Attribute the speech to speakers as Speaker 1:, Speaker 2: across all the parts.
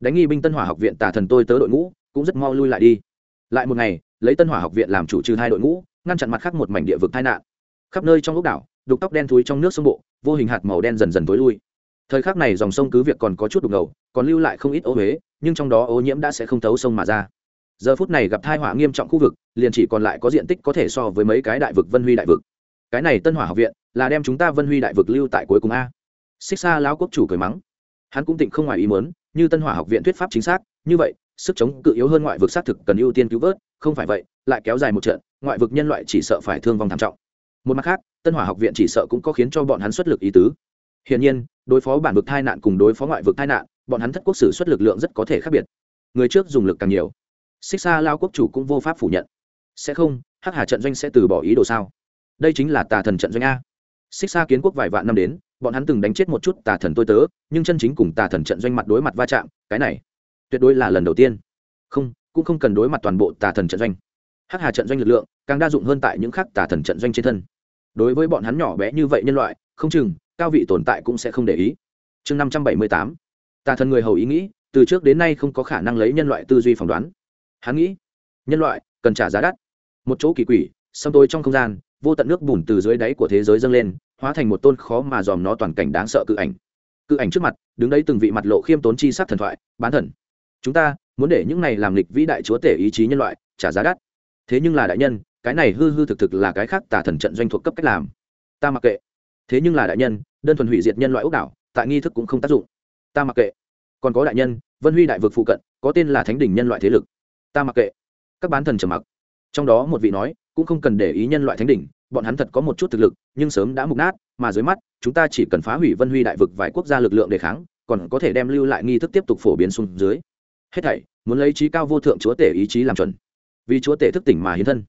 Speaker 1: đánh nghi binh tân hỏa học viện tà thần tôi tớ đội ngũ, cũng rất mau lui lại đi. Lại một ngày, lấy tân hỏa học viện làm chủ trừ hai đội ngũ, ngăn chặn mặt khác một mảnh địa vực tai nạn. Khắp nơi trong ốc đảo, đục tóc đen thúi trong nước sông bộ, vô hình hạt màu đen dần dần tối lui. Thời khắc này dòng sông cứ việc còn có chút đục ngầu, còn lưu lại không ít ô huế nhưng trong đó ô nhiễm đã sẽ không thấu sông mà ra. Giờ phút này gặp thai họa nghiêm trọng khu vực, liền chỉ còn lại có diện tích có thể so với mấy cái đại vực vân huy đại vực. Cái này tân hỏa học viện, là đem chúng ta vân huy đại vực lưu tại cuối cùng a. Xích xa lão quốc chủ cười mắng. Hắn cũng tịnh không ngoài ý muốn như tân hỏa học viện thuyết pháp chính xác, như vậy, sức chống cự yếu hơn ngoại vực xác thực cần ưu tiên cứu vớt, không phải vậy, lại kéo dài một trận, ngoại vực nhân loại chỉ sợ phải thương vong thảm trọng. Một mặt khác, tân hỏa học viện chỉ sợ cũng có khiến cho bọn hắn xuất lực ý tứ. Hiển nhiên, đối phó bản vực tai nạn cùng đối phó ngoại vực tai nạn, bọn hắn thất quốc sử xuất lực lượng rất có thể khác biệt. Người trước dùng lực càng nhiều. Xích xa lao quốc chủ cũng vô pháp phủ nhận. Sẽ không, hắc hà trận doanh sẽ từ bỏ ý đồ sao? Đây chính là tà thần trận doanh a. Xích xa kiến quốc vài vạn năm đến bọn hắn từng đánh chết một chút tà thần tôi tớ, nhưng chân chính cùng tà thần trận doanh mặt đối mặt va chạm, cái này, tuyệt đối là lần đầu tiên. Không, cũng không cần đối mặt toàn bộ tà thần trận doanh. Hắc hà trận doanh lực lượng càng đa dụng hơn tại những khác tà thần trận doanh trên thân. Đối với bọn hắn nhỏ bé như vậy nhân loại, không chừng, cao vị tồn tại cũng sẽ không để ý. Chương năm trăm bảy mươi tám, tà thần người hầu ý nghĩ, từ trước đến nay không có khả năng lấy nhân loại tư duy phỏng đoán. Hắn nghĩ, nhân loại cần trả giá đắt. Một chỗ kỳ quỷ xâm tối trong không gian, vô tận nước bùn từ dưới đáy của thế giới dâng lên hóa thành một tôn khó mà dòm nó toàn cảnh đáng sợ cự ảnh. Cự ảnh trước mặt, đứng đấy từng vị mặt lộ khiêm tốn chi sắc thần thoại, bán thần. Chúng ta muốn để những này làm lịch vĩ đại chúa tể ý chí nhân loại trả giá đắt. Thế nhưng là đại nhân, cái này hư hư thực thực là cái khác tả thần trận doanh thuộc cấp cách làm. Ta mặc kệ. Thế nhưng là đại nhân, đơn thuần hủy diệt nhân loại ốc đảo, tại nghi thức cũng không tác dụng. Ta mặc kệ. Còn có đại nhân, vân huy đại vực phụ cận, có tên là thánh đỉnh nhân loại thế lực. Ta mặc kệ. Các bán thần trầm mặc. Trong đó một vị nói, cũng không cần để ý nhân loại thánh đỉnh bọn hắn thật có một chút thực lực, nhưng sớm đã mục nát, mà dưới mắt, chúng ta chỉ cần phá hủy vân huy đại vực vài quốc gia lực lượng đề kháng, còn có thể đem lưu lại nghi thức tiếp tục phổ biến xuống dưới. Hết thảy, muốn lấy trí cao vô thượng chúa tể ý chí làm chuẩn. Vì chúa tể thức tỉnh mà hiến thân.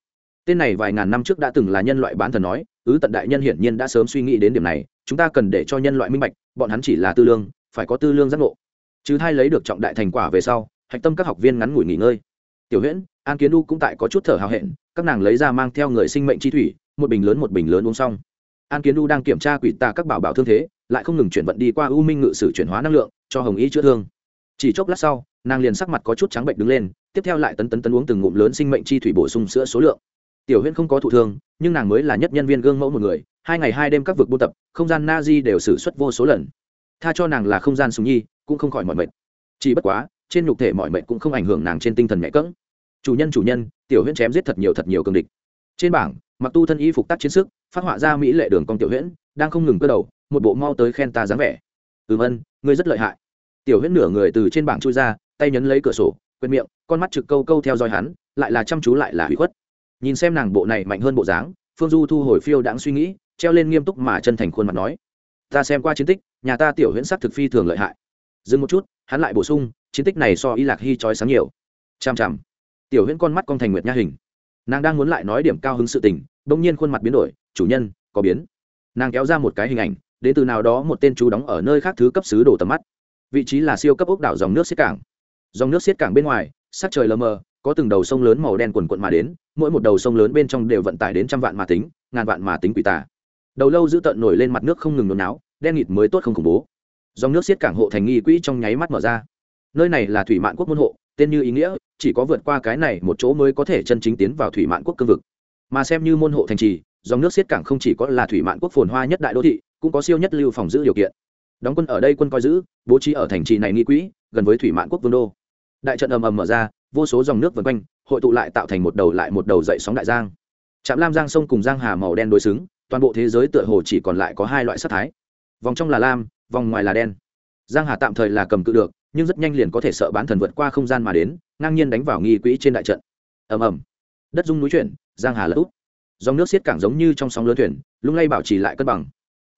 Speaker 1: Tên này vài ngàn năm trước đã từng là nhân loại bán thần nói ứ tận đại nhân hiển nhiên đã sớm suy nghĩ đến điểm này, chúng ta cần để cho nhân loại minh bạch, bọn hắn chỉ là tư lương, phải có tư lương giác ngộ. Chứ thay lấy được trọng đại thành quả về sau, hạch tâm các học viên ngắn ngủi nghỉ ngơi. Tiểu huyễn, an kiến u cũng tại có chút thở hào hẹn, các nàng lấy ra mang theo người sinh mệnh chi thủy một bình lớn một bình lớn uống xong. An kiến u đang kiểm tra quỷ tà các bảo bảo thương thế, lại không ngừng chuyển vận đi qua u minh ngự sử chuyển hóa năng lượng, cho hồng y chữa thương. Chỉ chốc lát sau, nàng liền sắc mặt có chút trắng bệnh đứng lên, tiếp theo lại tấn tấn tấn uống từng ngụm lớn sinh mệnh chi thủy bổ sung sữa số lượng. Tiểu Huyên không có thụ thương, nhưng nàng mới là nhất nhân viên gương mẫu một người, hai ngày hai đêm các vực buôn tập, không gian na di đều xử suất vô số lần. Tha cho nàng là không gian sùng nhi, cũng không khỏi mọi mệt. Chỉ bất quá, trên nhục thể mọi mệt cũng không ảnh hưởng nàng trên tinh thần mẹ cỡng. Chủ nhân chủ nhân, tiểu Huyên chém giết thật nhiều thật nhiều cường địch. Trên bảng mặc tu thân y phục tác chiến sức, phát họa ra mỹ lệ đường cong tiểu huyễn, đang không ngừng cơ đầu, một bộ mau tới khen ta dáng vẻ. Ừm ân ngươi rất lợi hại. Tiểu huyễn nửa người từ trên bảng chui ra, tay nhấn lấy cửa sổ quên miệng, con mắt trực câu câu theo dõi hắn, lại là chăm chú lại là hủy khuất. Nhìn xem nàng bộ này mạnh hơn bộ dáng, phương du thu hồi phiêu đãng suy nghĩ, treo lên nghiêm túc mà chân thành khuôn mặt nói, ta xem qua chiến tích, nhà ta tiểu huyễn sắc thực phi thường lợi hại. Dừng một chút, hắn lại bổ sung, chiến tích này so y lạc hy trói sáng nhiều. Chằm chằm tiểu huyễn con mắt con thành nguyệt nha hình. Nàng đang muốn lại nói điểm cao hứng sự tình bỗng nhiên khuôn mặt biến đổi, chủ nhân, có biến. Nàng kéo ra một cái hình ảnh đến từ nào đó một tên chú đóng ở nơi khác thứ cấp xứ đổ tầm mắt. Vị trí là siêu cấp ốc đảo dòng nước xiết cảng. Dòng nước xiết cảng bên ngoài, sắc trời lờ mờ, có từng đầu sông lớn màu đen quần quận mà đến, mỗi một đầu sông lớn bên trong đều vận tải đến trăm vạn mà tính, ngàn vạn mà tính quỷ tà. Đầu lâu giữ tận nổi lên mặt nước không ngừng nôn náo, đen nghịt mới tốt không khủng bố. Dòng nước xiết cảng hộ thành nghi quỹ trong nháy mắt mở ra. Nơi này là thủy mạn quốc môn hộ, tên như ý nghĩa, chỉ có vượt qua cái này một chỗ mới có thể chân chính tiến vào thủy mạn quốc cương vực mà xem như môn hộ thành trì, dòng nước xiết cảng không chỉ có là thủy mạn quốc phồn hoa nhất đại đô thị, cũng có siêu nhất lưu phòng giữ điều kiện. Đóng quân ở đây quân coi giữ, bố trí ở thành trì này nghi quỹ, gần với thủy mạn quốc vương đô. Đại trận ầm ầm mở ra, vô số dòng nước vần quanh, hội tụ lại tạo thành một đầu lại một đầu dậy sóng đại giang. Trạm lam giang sông cùng giang hà màu đen đối xứng, toàn bộ thế giới tựa hồ chỉ còn lại có hai loại sắc thái. Vòng trong là lam, vòng ngoài là đen. Giang hà tạm thời là cầm cự được, nhưng rất nhanh liền có thể sợ bán thần vượt qua không gian mà đến, ngang nhiên đánh vào nghi quỹ trên đại trận. Ầm ầm đất dung núi chuyển, giang hà lật úp. Dòng nước xiết cảng giống như trong sóng lớn thuyền, lung lay bảo trì lại cân bằng.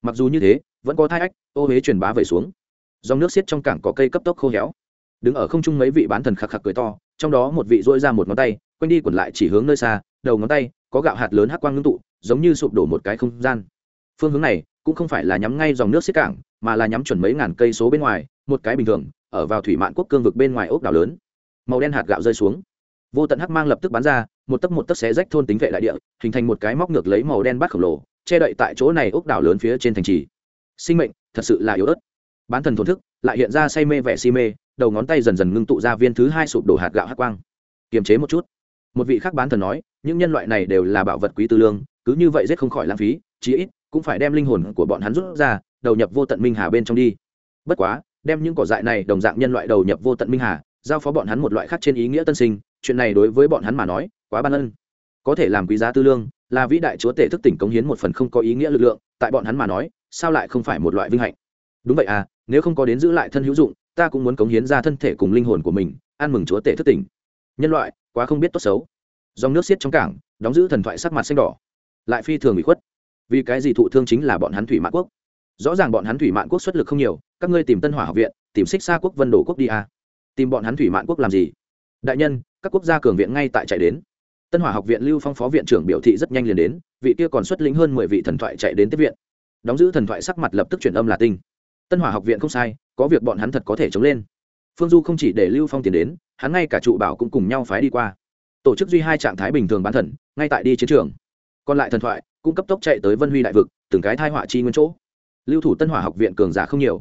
Speaker 1: Mặc dù như thế, vẫn có thai ách, ô huế truyền bá về xuống. Dòng nước xiết trong cảng có cây cấp tốc khô héo. Đứng ở không trung mấy vị bán thần khạc khạc cười to, trong đó một vị dỗi ra một ngón tay, quanh đi quẩn lại chỉ hướng nơi xa, đầu ngón tay có gạo hạt lớn hắc quang ngưng tụ, giống như sụp đổ một cái không gian. Phương hướng này cũng không phải là nhắm ngay dòng nước xiết cảng, mà là nhắm chuẩn mấy ngàn cây số bên ngoài, một cái bình thường, ở vào thủy mạn quốc cương vực bên ngoài ốc đảo lớn. Màu đen hạt gạo rơi xuống. Vô tận hắc mang lập tức bắn ra một tấc một tấc xé rách thôn tính vệ đại địa, hình thành một cái móc ngược lấy màu đen bát khổng lồ, che đậy tại chỗ này ốc đảo lớn phía trên thành trì. Sinh mệnh, thật sự là yếu ớt. Bán thần thổn thức, lại hiện ra say mê vẻ si mê, đầu ngón tay dần dần ngưng tụ ra viên thứ hai sụp đổ hạt gạo hát quang. Kiềm chế một chút. Một vị khác bán thần nói, những nhân loại này đều là bảo vật quý tư lương, cứ như vậy giết không khỏi lãng phí, chí ít cũng phải đem linh hồn của bọn hắn rút ra, đầu nhập vô tận minh hà bên trong đi. Bất quá, đem những cỏ dại này đồng dạng nhân loại đầu nhập vô tận minh hà, giao phó bọn hắn một loại khác trên ý nghĩa tân sinh, chuyện này đối với bọn hắn mà nói quá ban ân. Có thể làm quý giá tư lương, là vĩ đại chúa tể thức tỉnh cống hiến một phần không có ý nghĩa lực lượng, tại bọn hắn mà nói, sao lại không phải một loại vinh hạnh? Đúng vậy à nếu không có đến giữ lại thân hữu dụng, ta cũng muốn cống hiến ra thân thể cùng linh hồn của mình, ăn mừng chúa tể thức tỉnh. Nhân loại, quá không biết tốt xấu. Dòng nước xiết trong cảng, đóng giữ thần thoại sắc mặt xanh đỏ. Lại phi thường bị khuất. Vì cái gì thụ thương chính là bọn hắn thủy mạn quốc? Rõ ràng bọn hắn thủy mạn quốc xuất lực không nhiều, các ngươi tìm tân hỏa học viện, tìm xích xa quốc vân đổ quốc đi à. tìm bọn hắn thủy mạn quốc làm gì? Đại nhân, các quốc gia cường viện ngay tại chạy đến tân hỏa học viện lưu phong phó viện trưởng biểu thị rất nhanh liền đến, vị kia còn xuất lĩnh hơn mười vị thần thoại chạy đến tiếp viện. Đóng giữ thần thoại sắc mặt lập tức chuyển âm là tinh. Tân hỏa học viện không sai, có việc bọn hắn thật có thể chống lên. Phương du không chỉ để lưu phong tiến đến, hắn ngay cả trụ bảo cũng cùng nhau phái đi qua. Tổ chức duy hai trạng thái bình thường bán thần, ngay tại đi chiến trường. Còn lại thần thoại cũng cấp tốc chạy tới vân huy đại vực, từng cái thai họa chi nguyên chỗ. Lưu thủ tân hỏa học viện cường giả không nhiều.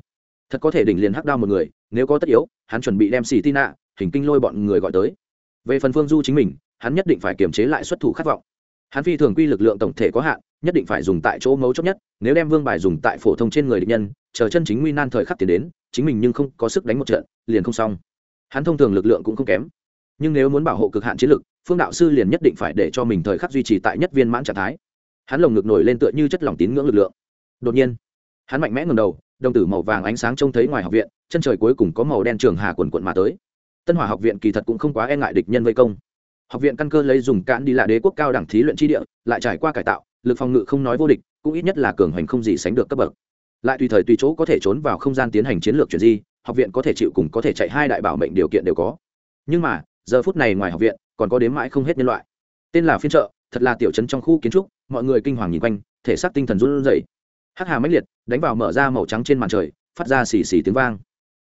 Speaker 1: Thật có thể đỉnh liền hắc đao một người, nếu có tất yếu, hắn chuẩn bị đem xì tin nạ hình kinh lôi bọn người gọi tới. Về phần phương du chính mình hắn nhất định phải kiềm chế lại xuất thủ khát vọng. Hắn phi thường quy lực lượng tổng thể có hạn, nhất định phải dùng tại chỗ mấu chốt nhất, nếu đem vương bài dùng tại phổ thông trên người địch nhân, chờ chân chính nguy nan thời khắc tiến đến, chính mình nhưng không có sức đánh một trận, liền không xong. Hắn thông thường lực lượng cũng không kém. Nhưng nếu muốn bảo hộ cực hạn chiến lực, phương đạo sư liền nhất định phải để cho mình thời khắc duy trì tại nhất viên mãn trạng thái. Hắn lồng ngực nổi lên tựa như chất lỏng tín ngưỡng lực lượng. Đột nhiên, hắn mạnh mẽ ngầm đầu, đồng tử màu vàng ánh sáng trông thấy ngoài học viện, chân trời cuối cùng có màu đen trường hà quần quận mà tới. Tân hỏa học viện kỳ thật cũng không quá e ngại địch nhân vây công học viện căn cơ lấy dùng cạn đi là đế quốc cao đẳng thí luyện tri địa, lại trải qua cải tạo, lực phòng ngự không nói vô địch, cũng ít nhất là cường hành không gì sánh được cấp bậc. Lại tùy thời tùy chỗ có thể trốn vào không gian tiến hành chiến lược chuyển di, học viện có thể chịu cùng có thể chạy hai đại bảo mệnh điều kiện đều có. Nhưng mà, giờ phút này ngoài học viện, còn có đến mãi không hết nhân loại. Tên là phiên trợ thật là tiểu trấn trong khu kiến trúc, mọi người kinh hoàng nhìn quanh, thể xác tinh thần run rẩy. Hắc hà mãnh liệt, đánh vào mở ra màu trắng trên màn trời, phát ra xì xì tiếng vang.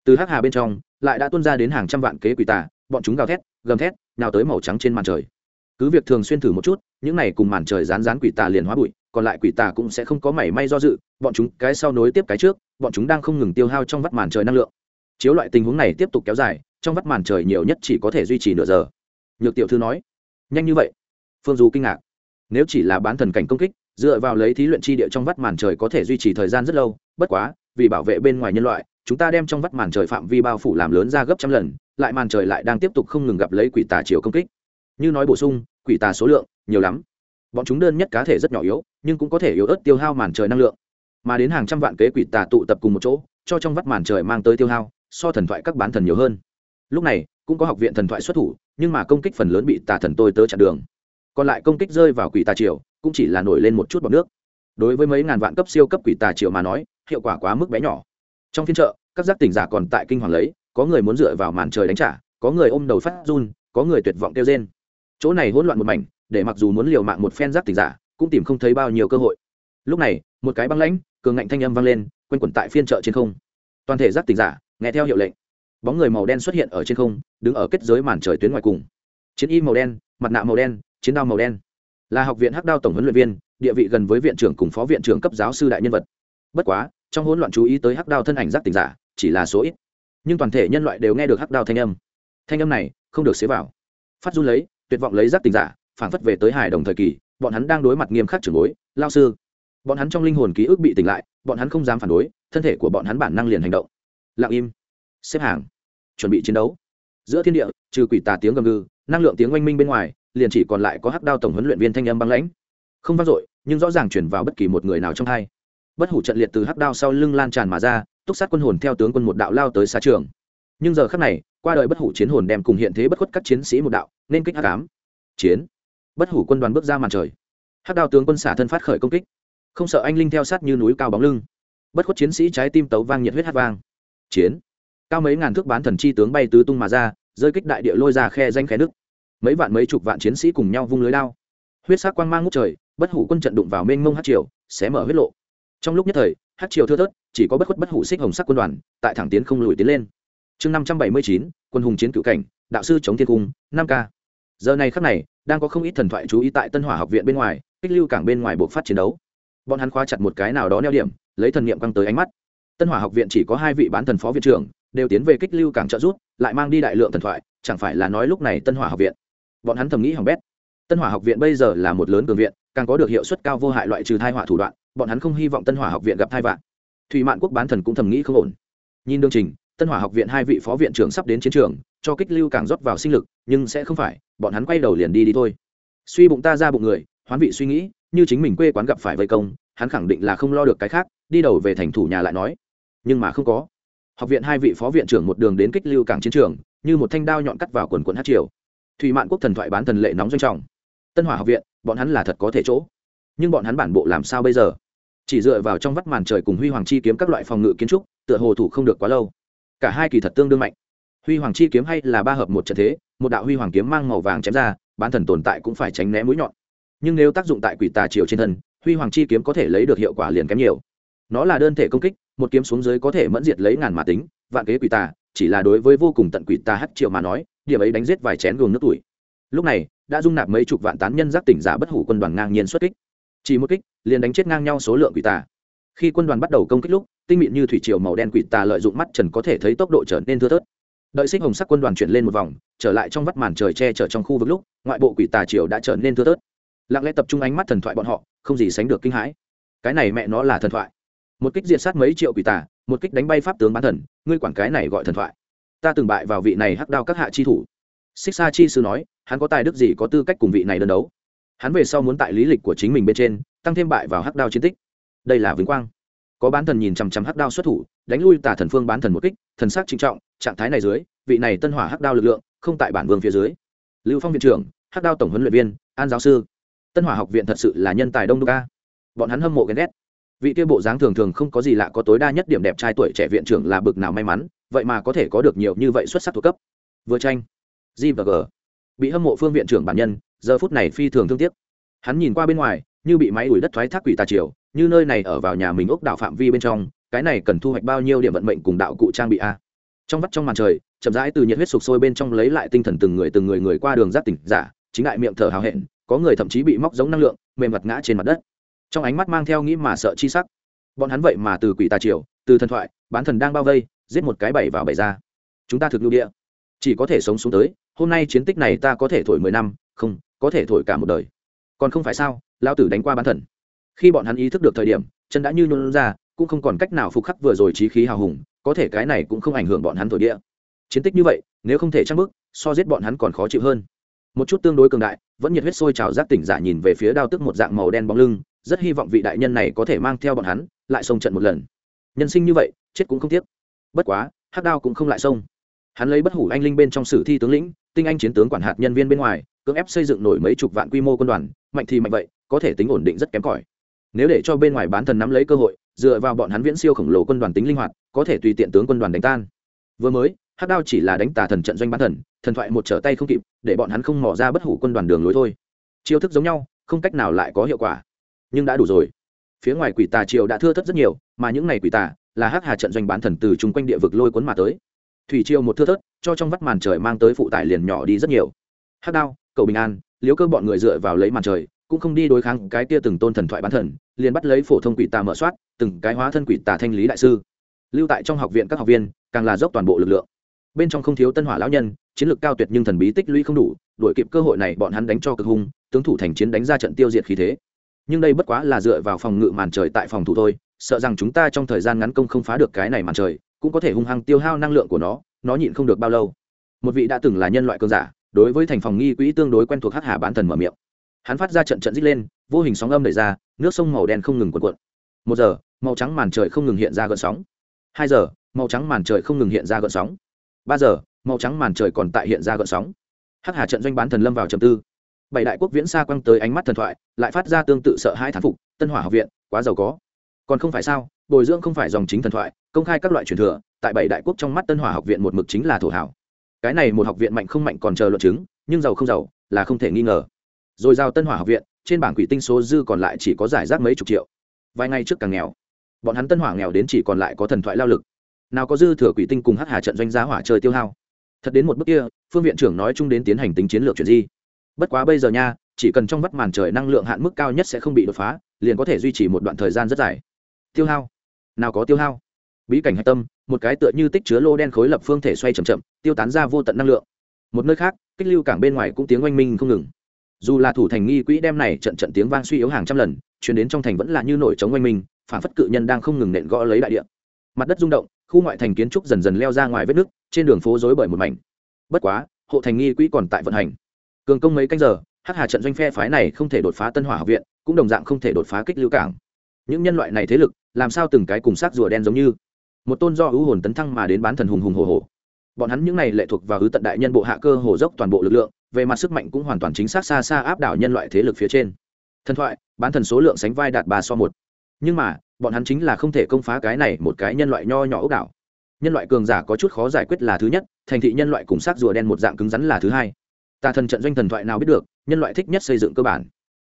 Speaker 1: Từ hắc hà bên trong, lại đã tuôn ra đến hàng trăm vạn kế quỷ tà, bọn chúng gào thét, gầm thét nào tới màu trắng trên màn trời. Cứ việc thường xuyên thử một chút, những này cùng màn trời rán rán quỷ tà liền hóa bụi, còn lại quỷ tà cũng sẽ không có mảy may do dự, bọn chúng cái sau nối tiếp cái trước, bọn chúng đang không ngừng tiêu hao trong vắt màn trời năng lượng. Chiếu loại tình huống này tiếp tục kéo dài, trong vắt màn trời nhiều nhất chỉ có thể duy trì nửa giờ. Nhược tiểu thư nói, nhanh như vậy? Phương du kinh ngạc. Nếu chỉ là bán thần cảnh công kích, dựa vào lấy thí luyện chi địa trong vắt màn trời có thể duy trì thời gian rất lâu, bất quá, vì bảo vệ bên ngoài nhân loại, chúng ta đem trong vắt màn trời phạm vi bao phủ làm lớn ra gấp trăm lần lại màn trời lại đang tiếp tục không ngừng gặp lấy quỷ tà chiều công kích. Như nói bổ sung, quỷ tà số lượng, nhiều lắm. Bọn chúng đơn nhất cá thể rất nhỏ yếu, nhưng cũng có thể yếu ớt tiêu hao màn trời năng lượng. Mà đến hàng trăm vạn kế quỷ tà tụ tập cùng một chỗ, cho trong vắt màn trời mang tới tiêu hao, so thần thoại các bán thần nhiều hơn. Lúc này, cũng có học viện thần thoại xuất thủ, nhưng mà công kích phần lớn bị tà thần tôi tớ chặn đường. Còn lại công kích rơi vào quỷ tà triều, cũng chỉ là nổi lên một chút bọc nước. Đối với mấy ngàn vạn cấp siêu cấp quỷ tà triều mà nói, hiệu quả quá mức bé nhỏ. Trong phiên chợ, các giác tỉnh giả còn tại kinh hoàng lấy có người muốn dựa vào màn trời đánh trả, có người ôm đầu phát run, có người tuyệt vọng kêu trên chỗ này hỗn loạn một mảnh, để mặc dù muốn liều mạng một phen giác tỉnh giả, cũng tìm không thấy bao nhiêu cơ hội. Lúc này, một cái băng lãnh, cường ngạnh thanh âm vang lên, quanh quẩn tại phiên chợ trên không. Toàn thể giác tỉnh giả, nghe theo hiệu lệnh. Bóng người màu đen xuất hiện ở trên không, đứng ở kết giới màn trời tuyến ngoài cùng. Chiến y màu đen, mặt nạ màu đen, chiến đao màu đen. Là học viện hắc đao tổng huấn luyện viên, địa vị gần với viện trưởng cùng phó viện trưởng cấp giáo sư đại nhân vật. Bất quá, trong hỗn loạn chú ý tới hắc đao thân ảnh giác tỉnh giả, chỉ là số ít nhưng toàn thể nhân loại đều nghe được hắc đao thanh âm. Thanh âm này không được xế vào. Phát run lấy, tuyệt vọng lấy giác tình giả phản phất về tới hải đồng thời kỳ, bọn hắn đang đối mặt nghiêm khắc trưởng bối, lao sư. Bọn hắn trong linh hồn ký ức bị tỉnh lại, bọn hắn không dám phản đối, thân thể của bọn hắn bản năng liền hành động. Lặng im. Xếp hàng. Chuẩn bị chiến đấu. Giữa thiên địa, trừ quỷ tà tiếng gầm gừ, năng lượng tiếng oanh minh bên ngoài, liền chỉ còn lại có hắc đao tổng huấn luyện viên thanh âm băng lãnh. Không vang dội, nhưng rõ ràng chuyển vào bất kỳ một người nào trong hai. Bất hủ trận liệt từ hắc đao sau lưng lan tràn mà ra túc sát quân hồn theo tướng quân một đạo lao tới xa trường. Nhưng giờ khắc này, qua đời bất hủ chiến hồn đem cùng hiện thế bất khuất các chiến sĩ một đạo, nên kích hắc ám. Chiến. Bất hủ quân đoàn bước ra màn trời. Hắc đao tướng quân xả thân phát khởi công kích. Không sợ anh linh theo sát như núi cao bóng lưng. Bất khuất chiến sĩ trái tim tấu vang nhiệt huyết hát vang. Chiến. Cao mấy ngàn thước bán thần chi tướng bay tứ tung mà ra, rơi kích đại địa lôi ra khe danh khe nước mấy vạn mấy chục vạn chiến sĩ cùng nhau vung lưới lao huyết sắc quang mang ngút trời, bất hủ quân trận đụng vào mênh mông hát triều, xé mở huyết lộ. Trong lúc nhất thời, hát triều thưa thớt chỉ có bất khuất bất hủ xích hồng sắc quân đoàn, tại thẳng tiến không lùi tiến lên. Chương năm trăm bảy mươi chín, quân hùng chiến cựu cảnh, đạo sư chống thiên cung, năm k. Giờ này khắc này, đang có không ít thần thoại chú ý tại tân hỏa học viện bên ngoài, kích lưu cảng bên ngoài buộc phát chiến đấu. Bọn hắn khóa chặt một cái nào đó neo điểm, lấy thần niệm căng tới ánh mắt. Tân hỏa học viện chỉ có hai vị bán thần phó viện trưởng, đều tiến về kích lưu cảng trợ rút lại mang đi đại lượng thần thoại, chẳng phải là nói lúc này tân hỏa học viện. Bọn hắn thầm nghĩ hỏng bét. Tân hỏa học viện bây giờ là một lớn cường viện, càng có được hiệu suất cao vô hại loại trừ thai họa thủ đoạn, bọn hắn không hy vọng tân hỏa học viện gặp thai vạn thủy mạn quốc bán thần cũng thầm nghĩ không ổn. Nhìn đương trình, tân hỏa học viện hai vị phó viện trưởng sắp đến chiến trường, cho kích lưu càng rót vào sinh lực, nhưng sẽ không phải, bọn hắn quay đầu liền đi đi thôi. Suy bụng ta ra bụng người, hoán vị suy nghĩ, như chính mình quê quán gặp phải vây công, hắn khẳng định là không lo được cái khác, đi đầu về thành thủ nhà lại nói. Nhưng mà không có. Học viện hai vị phó viện trưởng một đường đến kích lưu cảng chiến trường, như một thanh đao nhọn cắt vào quần quần hát triều. Thủy mạn quốc thần thoại bán thần lệ nóng doanh trọng. Tân hỏa học viện, bọn hắn là thật có thể chỗ. Nhưng bọn hắn bản bộ làm sao bây giờ? Chỉ dựa vào trong vắt màn trời cùng huy hoàng chi kiếm các loại phòng ngự kiến trúc, tựa hồ thủ không được quá lâu. Cả hai kỳ thật tương đương mạnh. Huy hoàng chi kiếm hay là ba hợp một trận thế, một đạo huy hoàng kiếm mang màu vàng chém ra, bán thần tồn tại cũng phải tránh né mũi nhọn. Nhưng nếu tác dụng tại quỷ tà triều trên thân, huy hoàng chi kiếm có thể lấy được hiệu quả liền kém nhiều. Nó là đơn thể công kích, một kiếm xuống dưới có thể mẫn diệt lấy ngàn mà tính, vạn kế quỷ tà, chỉ là đối với vô cùng tận quỷ tà hắc triệu mà nói, điểm ấy đánh giết vài chén gồm nước tuổi. Lúc này, đã dung nạp mấy chục vạn tán nhân giác tỉnh giả bất hủ quân đoàn ngang nhiên xuất kích chỉ một kích, liền đánh chết ngang nhau số lượng quỷ tà. Khi quân đoàn bắt đầu công kích lúc, tinh mịn như thủy triều màu đen quỷ tà lợi dụng mắt trần có thể thấy tốc độ trở nên thưa thớt. Đợi xích hồng sắc quân đoàn chuyển lên một vòng, trở lại trong vắt màn trời che chở trong khu vực lúc, ngoại bộ quỷ tà triều đã trở nên thưa thớt. Lặng lẽ tập trung ánh mắt thần thoại bọn họ, không gì sánh được kinh hãi. Cái này mẹ nó là thần thoại. Một kích diệt sát mấy triệu quỷ tà, một kích đánh bay pháp tướng bán thần, ngươi quản cái này gọi thần thoại. Ta từng bại vào vị này hắc đao các hạ chi thủ. Xích sa chi sư nói, hắn có tài đức gì có tư cách cùng vị này đơn đấu? Hắn về sau muốn tại lý lịch của chính mình bên trên, tăng thêm bại vào hắc đao chiến tích. Đây là vinh quang. Có bán thần nhìn chằm chằm hắc đao xuất thủ, đánh lui tà thần phương bán thần một kích, thần sắc trinh trọng, trạng thái này dưới, vị này tân hỏa hắc đao lực lượng không tại bản vương phía dưới. Lưu phong viện trưởng, hắc đao tổng huấn luyện viên, an giáo sư. Tân hỏa học viện thật sự là nhân tài đông đô ca bọn hắn hâm mộ ghen ghét. Vị kia bộ dáng thường thường không có gì lạ, có tối đa nhất điểm đẹp trai tuổi trẻ viện trưởng là bực nào may mắn, vậy mà có thể có được nhiều như vậy xuất sắc thuộc cấp. Vừa tranh, g và g, bị hâm mộ phương viện trưởng bản nhân giờ phút này phi thường thương tiếc. Hắn nhìn qua bên ngoài, như bị máy đuổi đất thoái thác quỷ tà triều, như nơi này ở vào nhà mình ốc đảo phạm vi bên trong, cái này cần thu hoạch bao nhiêu điểm vận mệnh cùng đạo cụ trang bị a? Trong vắt trong màn trời, chậm rãi từ nhiệt huyết sục sôi bên trong lấy lại tinh thần từng người từng người người qua đường giác tỉnh giả, chính đại miệng thở hào hẹn, có người thậm chí bị móc giống năng lượng, mềm mặt ngã trên mặt đất. Trong ánh mắt mang theo nghĩ mà sợ chi sắc. Bọn hắn vậy mà từ quỷ tà triều, từ thần thoại, bán thần đang bao vây, giết một cái bảy vào bảy ra. Chúng ta thực lưu địa. Chỉ có thể sống xuống tới, hôm nay chiến tích này ta có thể thổi mười năm không, có thể thổi cả một đời. Còn không phải sao lao tử đánh qua bán thần. Khi bọn hắn ý thức được thời điểm, chân đã như nôn ra, cũng không còn cách nào phục khắc vừa rồi trí khí hào hùng, có thể cái này cũng không ảnh hưởng bọn hắn thổi địa. Chiến tích như vậy, nếu không thể trang bức so giết bọn hắn còn khó chịu hơn. Một chút tương đối cường đại, vẫn nhiệt huyết sôi trào giác tỉnh giả nhìn về phía đao tức một dạng màu đen bóng lưng, rất hy vọng vị đại nhân này có thể mang theo bọn hắn, lại xông trận một lần. Nhân sinh như vậy, chết cũng không tiếc. Bất quá, hắc đao cũng không lại xông. Hắn lấy bất hủ anh linh bên trong sử thi tướng lĩnh tinh anh chiến tướng quản hạt nhân viên bên ngoài, cưỡng ép xây dựng nổi mấy chục vạn quy mô quân đoàn, mạnh thì mạnh vậy, có thể tính ổn định rất kém cỏi. Nếu để cho bên ngoài bán thần nắm lấy cơ hội, dựa vào bọn hắn viễn siêu khổng lồ quân đoàn tính linh hoạt, có thể tùy tiện tướng quân đoàn đánh tan. Vừa mới, hắc đao chỉ là đánh tà thần trận doanh bán thần thần thoại một trở tay không kịp, để bọn hắn không mò ra bất hủ quân đoàn đường lối thôi. Chiêu thức giống nhau, không cách nào lại có hiệu quả. Nhưng đã đủ rồi. Phía ngoài quỷ tà triều đã thưa thất rất nhiều, mà những ngày quỷ tà là hắc hà trận doanh bán thần từ chung quanh địa vực lôi cuốn mà tới thủy triều một thưa thớt, cho trong vắt màn trời mang tới phụ tải liền nhỏ đi rất nhiều. Hắc đao, cầu bình an, liếu cơ bọn người dựa vào lấy màn trời, cũng không đi đối kháng cái kia từng tôn thần thoại bán thần, liền bắt lấy phổ thông quỷ tà mở soát, từng cái hóa thân quỷ tà thanh lý đại sư. Lưu tại trong học viện các học viên, càng là dốc toàn bộ lực lượng. Bên trong không thiếu tân hỏa lão nhân, chiến lược cao tuyệt nhưng thần bí tích lũy không đủ, đuổi kịp cơ hội này bọn hắn đánh cho cực hung, tướng thủ thành chiến đánh ra trận tiêu diệt khí thế. Nhưng đây bất quá là dựa vào phòng ngự màn trời tại phòng thủ thôi, sợ rằng chúng ta trong thời gian ngắn công không phá được cái này màn trời cũng có thể hung hăng tiêu hao năng lượng của nó nó nhịn không được bao lâu. Một vị đã từng là nhân loại cơn giả, đối với thành phòng nghi quỹ tương đối quen thuộc hắc hà bán thần mở miệng. Hắn phát ra trận trận rít lên, vô hình sóng âm đẩy ra, nước sông màu đen không ngừng cuộn cuộn. Một giờ, màu trắng màn trời không ngừng hiện ra gợn sóng. Hai giờ, màu trắng màn trời không ngừng hiện ra gợn sóng. Ba giờ, màu trắng màn trời còn tại hiện ra gợn sóng. Hắc hà trận doanh bán thần lâm vào trầm tư. Bảy đại quốc viễn xa quăng tới ánh mắt thần thoại, lại phát ra tương tự sợ hai thán phục, tân hỏa học viện, quá giàu có. Còn không phải sao, bồi dưỡng không phải dòng chính thần thoại công khai các loại truyền thừa, tại bảy đại quốc trong mắt tân hỏa học viện một mực chính là thổ hảo cái này một học viện mạnh không mạnh còn chờ luận chứng, nhưng giàu không giàu là không thể nghi ngờ. Rồi giao tân hỏa học viện, trên bảng quỷ tinh số dư còn lại chỉ có giải rác mấy chục triệu. Vài ngày trước càng nghèo, bọn hắn tân hỏa nghèo đến chỉ còn lại có thần thoại lao lực. Nào có dư thừa quỷ tinh cùng hắc hà trận doanh giá hỏa chơi tiêu hao. Thật đến một bước kia, phương viện trưởng nói chung đến tiến hành tính chiến lược chuyển di. Bất quá bây giờ nha, chỉ cần trong vắt màn trời năng lượng hạn mức cao nhất sẽ không bị đột phá, liền có thể duy trì một đoạn thời gian rất dài. Tiêu hao. Nào có tiêu hao bí cảnh hạch tâm, một cái tựa như tích chứa lô đen khối lập phương thể xoay c h ậ m chậm, tiêu tán ra vô tận năng lượng. Một nơi khác, kích lưu cảng bên ngoài cũng tiếng oanh minh không ngừng. Dù là thủ thành nghi quỹ đem này trận trận tiếng vang suy yếu hàng trăm lần, chuyển đến trong thành vẫn là như nổi trống oanh minh, phản phất cự nhân đang không ngừng nện gõ lấy đại địa. Mặt đất rung động, khu ngoại thành kiến trúc dần dần leo ra ngoài vết nước, trên đường phố dối bởi một mảnh. Bất quá, hộ thành nghi quỹ còn tại vận hành. Cường công mấy canh giờ hát hà trận doanh phe phái này không thể đột phá tân hỏa học viện, cũng đồng dạng không thể đột phá kích lưu cảng. Những nhân loại này thế lực, làm sao từng cái cùng xác rùa đen giống như? Một tôn do ưu hồn tấn thăng mà đến bán thần hùng hùng hồ hồ. Bọn hắn những này lệ thuộc vào ứ tận đại nhân bộ hạ cơ hồ dốc toàn bộ lực lượng, về mặt sức mạnh cũng hoàn toàn chính xác xa xa áp đảo nhân loại thế lực phía trên. Thần thoại, bán thần số lượng sánh vai đạt ba so một. Nhưng mà, bọn hắn chính là không thể công phá cái này một cái nhân loại nho nhỏ ốc đảo. Nhân loại cường giả có chút khó giải quyết là thứ nhất, thành thị nhân loại cùng xác rùa đen một dạng cứng rắn là thứ hai. Tà thần trận doanh thần thoại nào biết được, nhân loại thích nhất xây dựng cơ bản.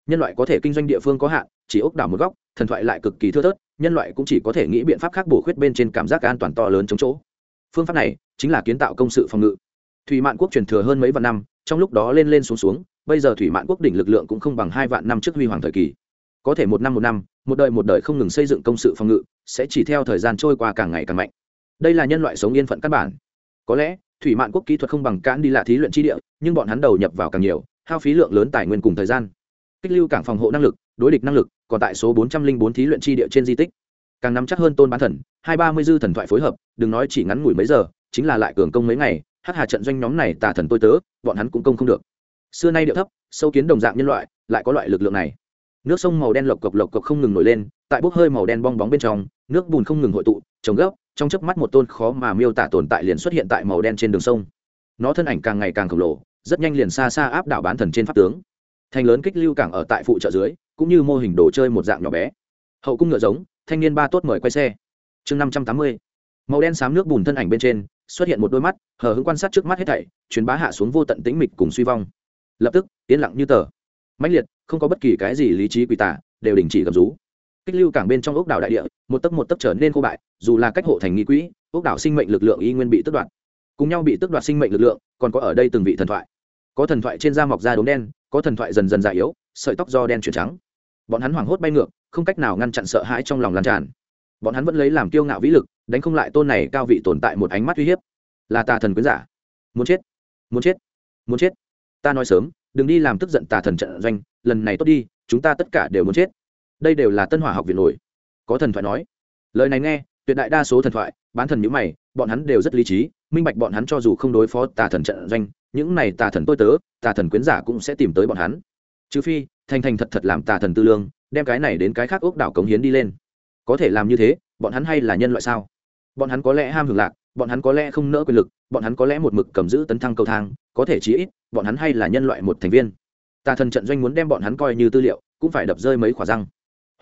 Speaker 1: Nhân loại có thể kinh doanh địa phương có hạn, chỉ ốc đảo một góc thần thoại lại cực kỳ thưa thớt, nhân loại cũng chỉ có thể nghĩ biện pháp khác bổ khuyết bên trên cảm giác an toàn to lớn chống chỗ. Phương pháp này chính là kiến tạo công sự phòng ngự. Thủy mạn quốc truyền thừa hơn mấy vạn năm, trong lúc đó lên lên xuống xuống, bây giờ thủy mạn quốc đỉnh lực lượng cũng không bằng hai vạn năm trước huy hoàng thời kỳ. Có thể một năm một năm, một đời một đời không ngừng xây dựng công sự phòng ngự, sẽ chỉ theo thời gian trôi qua càng ngày càng mạnh. Đây là nhân loại sống yên phận căn bản. Có lẽ, thủy mạn quốc kỹ thuật không bằng cản đi lạ thí luyện chi địa, nhưng bọn hắn đầu nhập vào càng nhiều, hao phí lượng lớn tài nguyên cùng thời gian. Kích lưu cảng phòng hộ năng lực, đối địch năng lực còn tại số bốn trăm linh bốn thí luyện chi địa trên di tích. Càng nắm chắc hơn tôn bán thần hai ba mươi dư thần thoại phối hợp đừng nói chỉ ngắn ngủi mấy giờ chính là lại cường công mấy ngày hát hà trận doanh nhóm này tà thần tôi tớ bọn hắn cũng công không được. Xưa nay điệu thấp sâu kiến đồng dạng nhân loại lại có loại lực lượng này. Nước sông màu đen lộc cộc lộc cộc không ngừng nổi lên tại bốc hơi màu đen bong bóng bên trong nước bùn không ngừng hội tụ trồng gấp, trong chớp mắt một tôn khó mà miêu tả tồn tại liền xuất hiện tại màu đen trên đường sông. Nó thân ảnh càng ngày càng khổng lồ rất nhanh liền xa xa áp đảo bán thần trên pháp tướng. Thành lớn kích lưu cảng ở tại phụ trợ dưới cũng như mô hình đồ chơi một dạng nhỏ bé. Hậu cung ngựa giống, thanh niên ba tốt mời quay xe. Chương năm trăm tám mươi. Màu đen xám nước bùn thân ảnh bên trên, xuất hiện một đôi mắt, hờ hững quan sát trước mắt hết thảy, truyền bá hạ xuống vô tận tĩnh mịch cùng suy vong. Lập tức, yên lặng như tờ. Mãnh liệt, không có bất kỳ cái gì lý trí quỷ tả đều đình chỉ gầm rú. Kích lưu cảng bên trong ốc đảo đại địa, một tấc một tấc trở nên khô bại, dù là cách hộ thành nghi quỹ, ốc đảo sinh mệnh lực lượng y nguyên bị tước đoạt. Cùng nhau bị tước đoạt sinh mệnh lực lượng, còn có ở đây từng vị thần thoại. Có thần thoại trên da mọc da đốm đen, có thần thoại dần dần già yếu, sợi tóc do đen chuyển trắng bọn hắn hoảng hốt bay ngược, không cách nào ngăn chặn sợ hãi trong lòng lan tràn. Bọn hắn vẫn lấy làm kiêu ngạo vĩ lực, đánh không lại tôn này cao vị tồn tại một ánh mắt uy hiếp. Là tà thần quyến giả. Muốn chết. Muốn chết. Muốn chết. Ta nói sớm, đừng đi làm tức giận tà thần trận doanh, lần này tốt đi, chúng ta tất cả đều muốn chết. Đây đều là tân hỏa học viện nổi. Có thần thoại nói. Lời này nghe, tuyệt đại đa số thần thoại, bán thần nhữ mày, bọn hắn đều rất lý trí, minh bạch bọn hắn cho dù không đối phó tà thần trận doanh, những này tà thần tôi tớ, tà thần quyến giả cũng sẽ tìm tới bọn hắn. Trừ phi thành thành thật thật làm tà thần tư lương, đem cái này đến cái khác ốc đảo cống hiến đi lên. Có thể làm như thế, bọn hắn hay là nhân loại sao? Bọn hắn có lẽ ham hưởng lạc, bọn hắn có lẽ không nỡ quyền lực, bọn hắn có lẽ một mực cầm giữ tấn thăng cầu thang, có thể chí ít, bọn hắn hay là nhân loại một thành viên. Tà thần trận doanh muốn đem bọn hắn coi như tư liệu, cũng phải đập rơi mấy khỏa răng.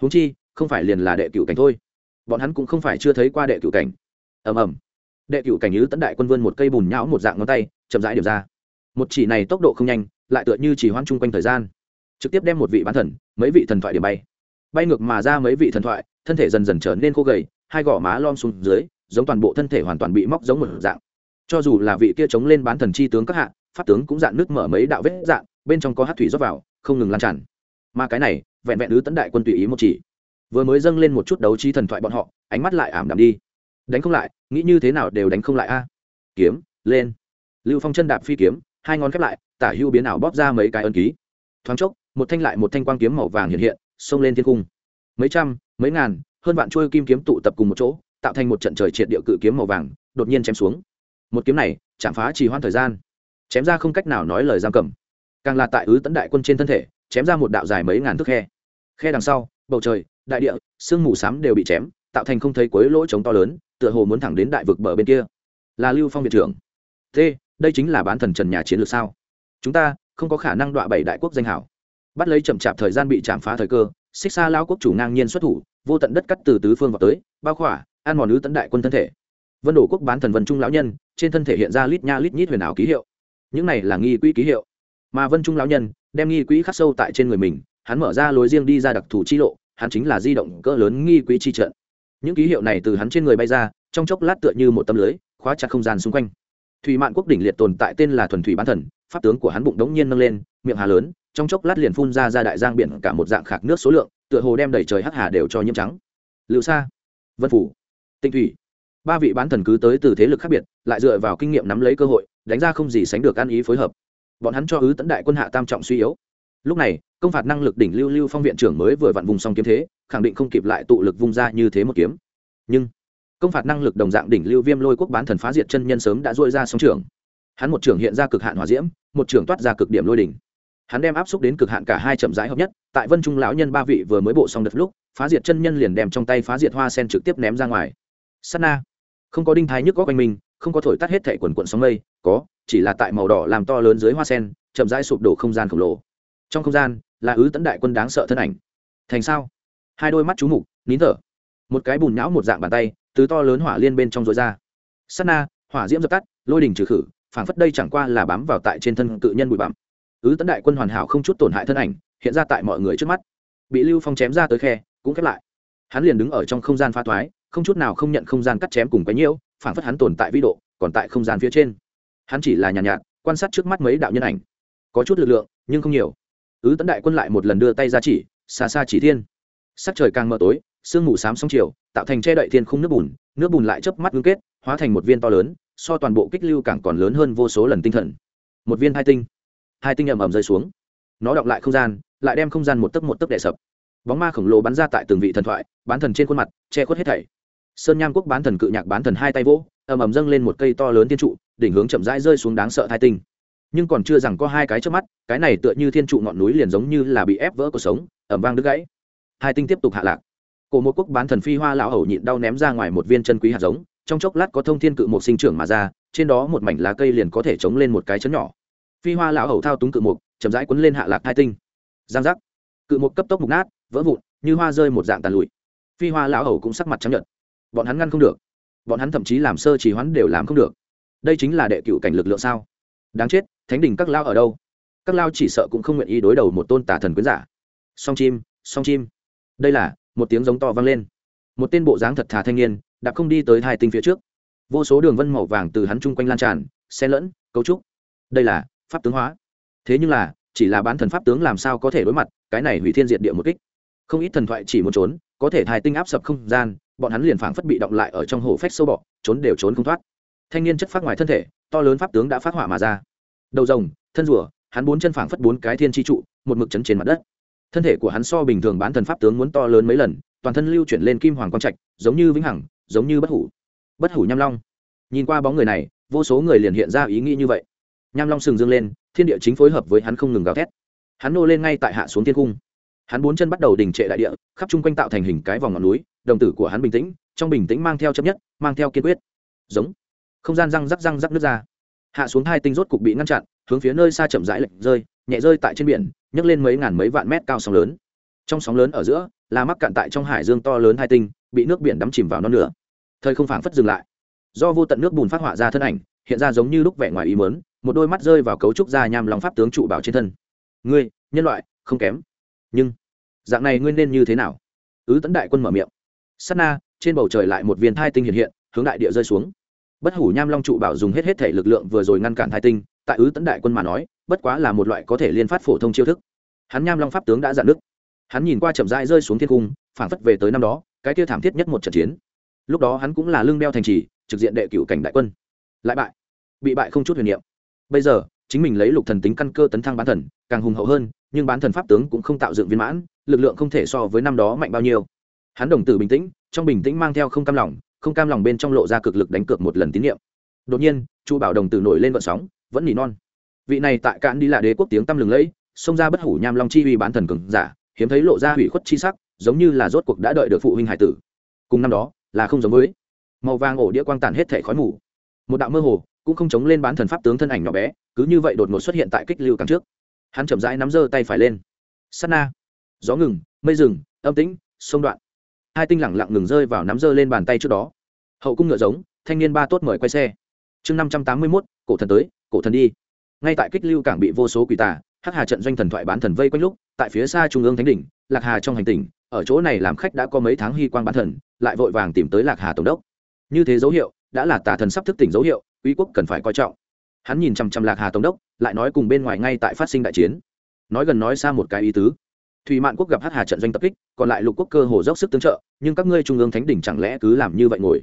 Speaker 1: Huống chi, không phải liền là đệ cựu cảnh thôi. Bọn hắn cũng không phải chưa thấy qua đệ cựu cảnh. Ầm ầm. Đệ cựu cảnh như tấn đại quân vươn một cây bùn nhão một dạng ngón tay, chậm rãi điểm ra. Một chỉ này tốc độ không nhanh, lại tựa như chỉ hoãn chung quanh thời gian trực tiếp đem một vị bán thần, mấy vị thần thoại điểm bay. Bay ngược mà ra mấy vị thần thoại, thân thể dần dần trở nên khô gầy, hai gò má lom xuống dưới, giống toàn bộ thân thể hoàn toàn bị móc giống một dạng. Cho dù là vị kia chống lên bán thần chi tướng các hạ, pháp tướng cũng dạn nước mở mấy đạo vết dạng, bên trong có hát thủy rót vào, không ngừng lan tràn. Mà cái này, vẹn vẹn ứ tấn đại quân tùy ý một chỉ. Vừa mới dâng lên một chút đấu trí thần thoại bọn họ, ánh mắt lại ảm đạm đi. Đánh không lại, nghĩ như thế nào đều đánh không lại a. Kiếm, lên. Lưu phong chân đạp phi kiếm, hai ngón khép lại, tả hưu biến ảo bóp ra mấy cái ân ký. Thoáng chốc một thanh lại một thanh quang kiếm màu vàng hiện hiện xông lên thiên cung. Mấy trăm mấy ngàn hơn vạn chuôi kim kiếm tụ tập cùng một chỗ tạo thành một trận trời triệt địa cự kiếm màu vàng đột nhiên chém xuống. Một kiếm này chạm phá trì hoãn thời gian. Chém ra không cách nào nói lời giam cầm. Càng là tại ứ tấn đại quân trên thân thể chém ra một đạo dài mấy ngàn thước khe. Khe đằng sau bầu trời đại địa sương mù xám đều bị chém tạo thành không thấy cuối lỗ trống to lớn tựa hồ muốn thẳng đến đại vực bờ bên kia. Là lưu phong viện trưởng. Thế, đây chính là bán thần trần nhà chiến lược sao? Chúng ta không có khả năng đọa bảy đại quốc danh hảo bắt lấy chậm chạp thời gian bị chạm phá thời cơ, xích xa lao quốc chủ ngang nhiên xuất thủ, vô tận đất cắt từ tứ phương vào tới, bao khỏa an mòn nữ tấn đại quân thân thể. Vân đổ quốc bán thần vân trung lão nhân, trên thân thể hiện ra lít nha lít nhít huyền ảo ký hiệu. Những này là nghi quỹ ký hiệu. Mà vân trung lão nhân, đem nghi quỹ khắc sâu tại trên người mình, hắn mở ra lối riêng đi ra đặc thù chi lộ, hắn chính là di động cỡ lớn nghi quỹ chi trận. Những ký hiệu này từ hắn trên người bay ra, trong chốc lát tựa như một tấm lưới, khóa chặt không gian xung quanh. Thủy mạn quốc đỉnh liệt tồn tại tên là thuần thủy bán thần, pháp tướng của hắn bụng đống nhiên nâng lên, miệng hà lớn trong chốc lát liền phun ra ra đại giang biển cả một dạng khạc nước số lượng, tựa hồ đem đầy trời hắc hà đều cho nhiễm trắng. Lưu sa, vân phủ, tinh thủy. Ba vị bán thần cứ tới từ thế lực khác biệt, lại dựa vào kinh nghiệm nắm lấy cơ hội, đánh ra không gì sánh được ăn ý phối hợp. Bọn hắn cho ứ tấn đại quân hạ tam trọng suy yếu. Lúc này, công phạt năng lực đỉnh lưu lưu phong viện trưởng mới vừa vặn vùng xong kiếm thế, khẳng định không kịp lại tụ lực vung ra như thế một kiếm. Nhưng, công phạt năng lực đồng dạng đỉnh lưu viêm lôi quốc bán thần phá diệt chân nhân sớm đã dội ra sóng trường hắn một trưởng hiện ra cực hạn hòa diễm, một trưởng toát ra cực điểm lôi đỉnh hắn đem áp xúc đến cực hạn cả hai chậm rãi hợp nhất, tại vân trung lão nhân ba vị vừa mới bộ xong đợt lúc, phá diệt chân nhân liền đem trong tay phá diệt hoa sen trực tiếp ném ra ngoài. Sana không có đinh thái nhức góc quanh mình, không có thổi tắt hết thẻ quần quận sóng mây, có, chỉ là tại màu đỏ làm to lớn dưới hoa sen, chậm rãi sụp đổ không gian khổng lồ. Trong không gian, là ứ tấn đại quân đáng sợ thân ảnh. Thành sao? Hai đôi mắt chú mục, nín thở. Một cái bùn nhão một dạng bàn tay, từ to lớn hỏa liên bên trong rối ra. Sắt na, hỏa diễm dập tắt, lôi đình trừ khử, phảng phất đây chẳng qua là bám vào tại trên thân cự nhân bụi bặm ứ tấn đại quân hoàn hảo không chút tổn hại thân ảnh hiện ra tại mọi người trước mắt. Bị lưu phong chém ra tới khe cũng khép lại. Hắn liền đứng ở trong không gian pha thoái không chút nào không nhận không gian cắt chém cùng cái nhiễu phản phất hắn tồn tại vĩ độ còn tại không gian phía trên. Hắn chỉ là nhàn nhạt, nhạt quan sát trước mắt mấy đạo nhân ảnh. Có chút lực lượng nhưng không nhiều. Ứ tấn đại quân lại một lần đưa tay ra chỉ xa xa chỉ thiên. Sắc trời càng mờ tối sương mù xám sóng chiều tạo thành che đậy thiên khung nước bùn nước bùn lại chớp mắt ngưng kết hóa thành một viên to lớn so toàn bộ kích lưu càng còn lớn hơn vô số lần tinh thần. Một viên hai tinh hai tinh ầm ầm rơi xuống. Nó đọng lại không gian, lại đem không gian một tấc một tấc đè sập. Bóng ma khổng lồ bắn ra tại từng vị thần thoại, bán thần trên khuôn mặt, che khuất hết thảy. Sơn nham quốc bán thần cự nhạc bán thần hai tay vỗ, ầm ầm dâng lên một cây to lớn thiên trụ, đỉnh hướng chậm rãi rơi xuống đáng sợ hai tinh. Nhưng còn chưa rằng có hai cái trước mắt, cái này tựa như thiên trụ ngọn núi liền giống như là bị ép vỡ cuộc sống ẩm vang đứt gãy. Hai tinh tiếp tục hạ lạc. Cổ một quốc bán thần phi hoa lão hầu nhịn đau ném ra ngoài một viên chân quý hạt giống, trong chốc lát có thông thiên cự một sinh trưởng mà ra, trên đó một mảnh lá cây liền có thể chống lên một cái chấn nhỏ phi hoa lão hầu thao túng cự mục, chậm rãi quấn lên hạ lạc hai tinh. Giang giác. Cự mục cấp tốc mục nát, vỡ vụn, như hoa rơi một dạng tàn lụi. Phi hoa lão hầu cũng sắc mặt chấp nhận bọn hắn ngăn không được. Bọn hắn thậm chí làm sơ chỉ hoãn đều làm không được. Đây chính là đệ cựu cảnh lực lượng sao? Đáng chết, thánh đình các lao ở đâu? Các lao chỉ sợ cũng không nguyện ý đối đầu một tôn tà thần quyến giả. Song chim song chim. Đây là, một tiếng giống to vang lên. Một tên bộ dáng thật thà thanh niên, đã không đi tới hai tinh phía trước. Vô số đường vân màu vàng từ hắn chung quanh lan tràn, xen lẫn, cấu trúc. Đây là pháp tướng hóa. Thế nhưng là, chỉ là bán thần pháp tướng làm sao có thể đối mặt cái này hủy thiên diệt địa một kích? Không ít thần thoại chỉ muốn trốn, có thể thai tinh áp sập không gian, bọn hắn liền phảng phất bị động lại ở trong hồ phách sâu bọ, trốn đều trốn không thoát. Thanh niên chất phát ngoài thân thể, to lớn pháp tướng đã phát hỏa mà ra. Đầu rồng, thân rùa, hắn bốn chân phảng phất bốn cái thiên tri trụ, một mực chấn trên mặt đất. Thân thể của hắn so bình thường bán thần pháp tướng muốn to lớn mấy lần, toàn thân lưu chuyển lên kim hoàng quang trạch, giống như vĩnh hằng, giống như bất hủ. Bất hủ nham long. Nhìn qua bóng người này, vô số người liền hiện ra ý nghĩ như vậy nham long sừng dương lên, thiên địa chính phối hợp với hắn không ngừng gào thét. Hắn nô lên ngay tại hạ xuống thiên cung. Hắn bốn chân bắt đầu đình trệ đại địa, khắp chung quanh tạo thành hình cái vòng ngọn núi, đồng tử của hắn bình tĩnh, trong bình tĩnh mang theo chấp nhất, mang theo kiên quyết. Giống. Không gian răng rắc răng rắc nước ra. Hạ xuống hai tinh rốt cục bị ngăn chặn, hướng phía nơi xa chậm rãi lệch rơi, nhẹ rơi tại trên biển, nhấc lên mấy ngàn mấy vạn mét cao sóng lớn. Trong sóng lớn ở giữa là mắc cạn tại trong hải dương to lớn hai tinh, bị nước biển đắm chìm vào non lửa thời không phảng phất dừng lại. Do vô tận nước bùn phát họa ra thân ảnh, hiện ra giống như lúc vẻ ngoài ý mớn một đôi mắt rơi vào cấu trúc da nham lòng pháp tướng trụ bảo trên thân. Ngươi, nhân loại, không kém. Nhưng, dạng này ngươi nên như thế nào? Ứ tấn đại quân mở miệng. Sắt na, trên bầu trời lại một viên thai tinh hiện hiện, hướng đại địa rơi xuống. Bất hủ nham long trụ bảo dùng hết hết thể lực lượng vừa rồi ngăn cản thai tinh, tại ứ tấn đại quân mà nói, bất quá là một loại có thể liên phát phổ thông chiêu thức. Hắn nham long pháp tướng đã dạn nứt. Hắn nhìn qua chậm rãi rơi xuống thiên cung, phảng phất về tới năm đó, cái kia thảm thiết nhất một trận chiến. Lúc đó hắn cũng là lương đeo thành trì, trực diện đệ cựu cảnh đại quân. Lại bại. Bị bại không chút huyền niệm bây giờ, chính mình lấy lục thần tính căn cơ tấn thăng bán thần, càng hùng hậu hơn, nhưng bán thần pháp tướng cũng không tạo dựng viên mãn, lực lượng không thể so với năm đó mạnh bao nhiêu. Hắn đồng tử bình tĩnh, trong bình tĩnh mang theo không cam lòng, không cam lòng bên trong lộ ra cực lực đánh cược một lần tín nhiệm đột nhiên, chu bảo đồng tử nổi lên vận sóng, vẫn nỉ non. Vị này tại cạn đi là đế quốc tiếng tăm lừng lẫy, xông ra bất hủ nham long chi uy bán thần cường giả, hiếm thấy lộ ra hủy khuất chi sắc, giống như là rốt cuộc đã đợi được phụ huynh hải tử. Cùng năm đó, là không giống với. Màu vàng ổ đĩa quang tàn hết thể khói mù. Một đạo mơ hồ cũng không chống lên bán thần pháp tướng thân ảnh nhỏ bé, cứ như vậy đột ngột xuất hiện tại kích lưu càng trước. Hắn chậm rãi nắm giơ tay phải lên. Sắt na. Gió ngừng, mây rừng âm tĩnh, sông đoạn. Hai tinh lẳng lặng ngừng rơi vào nắm giơ lên bàn tay trước đó. Hậu cung ngựa giống, thanh niên ba tốt mời quay xe. Chương năm trăm tám mươi mốt, cổ thần tới, cổ thần đi. Ngay tại kích lưu cảng bị vô số quỷ tà, hắc hà trận doanh thần thoại bán thần vây quanh lúc, tại phía xa trung ương thánh đỉnh, lạc hà trong hành tỉnh, ở chỗ này làm khách đã có mấy tháng hy quan bán thần, lại vội vàng tìm tới lạc hà tổng đốc. Như thế dấu hiệu, đã là tà thần sắp thức tỉnh dấu hiệu quý quốc cần phải coi trọng. Hắn nhìn chằm chằm lạc hà tổng đốc, lại nói cùng bên ngoài ngay tại phát sinh đại chiến. Nói gần nói xa một cái ý tứ. Thủy mạn quốc gặp hát hà trận doanh tập kích, còn lại lục quốc cơ hồ dốc sức tương trợ, nhưng các ngươi trung ương thánh đỉnh chẳng lẽ cứ làm như vậy ngồi?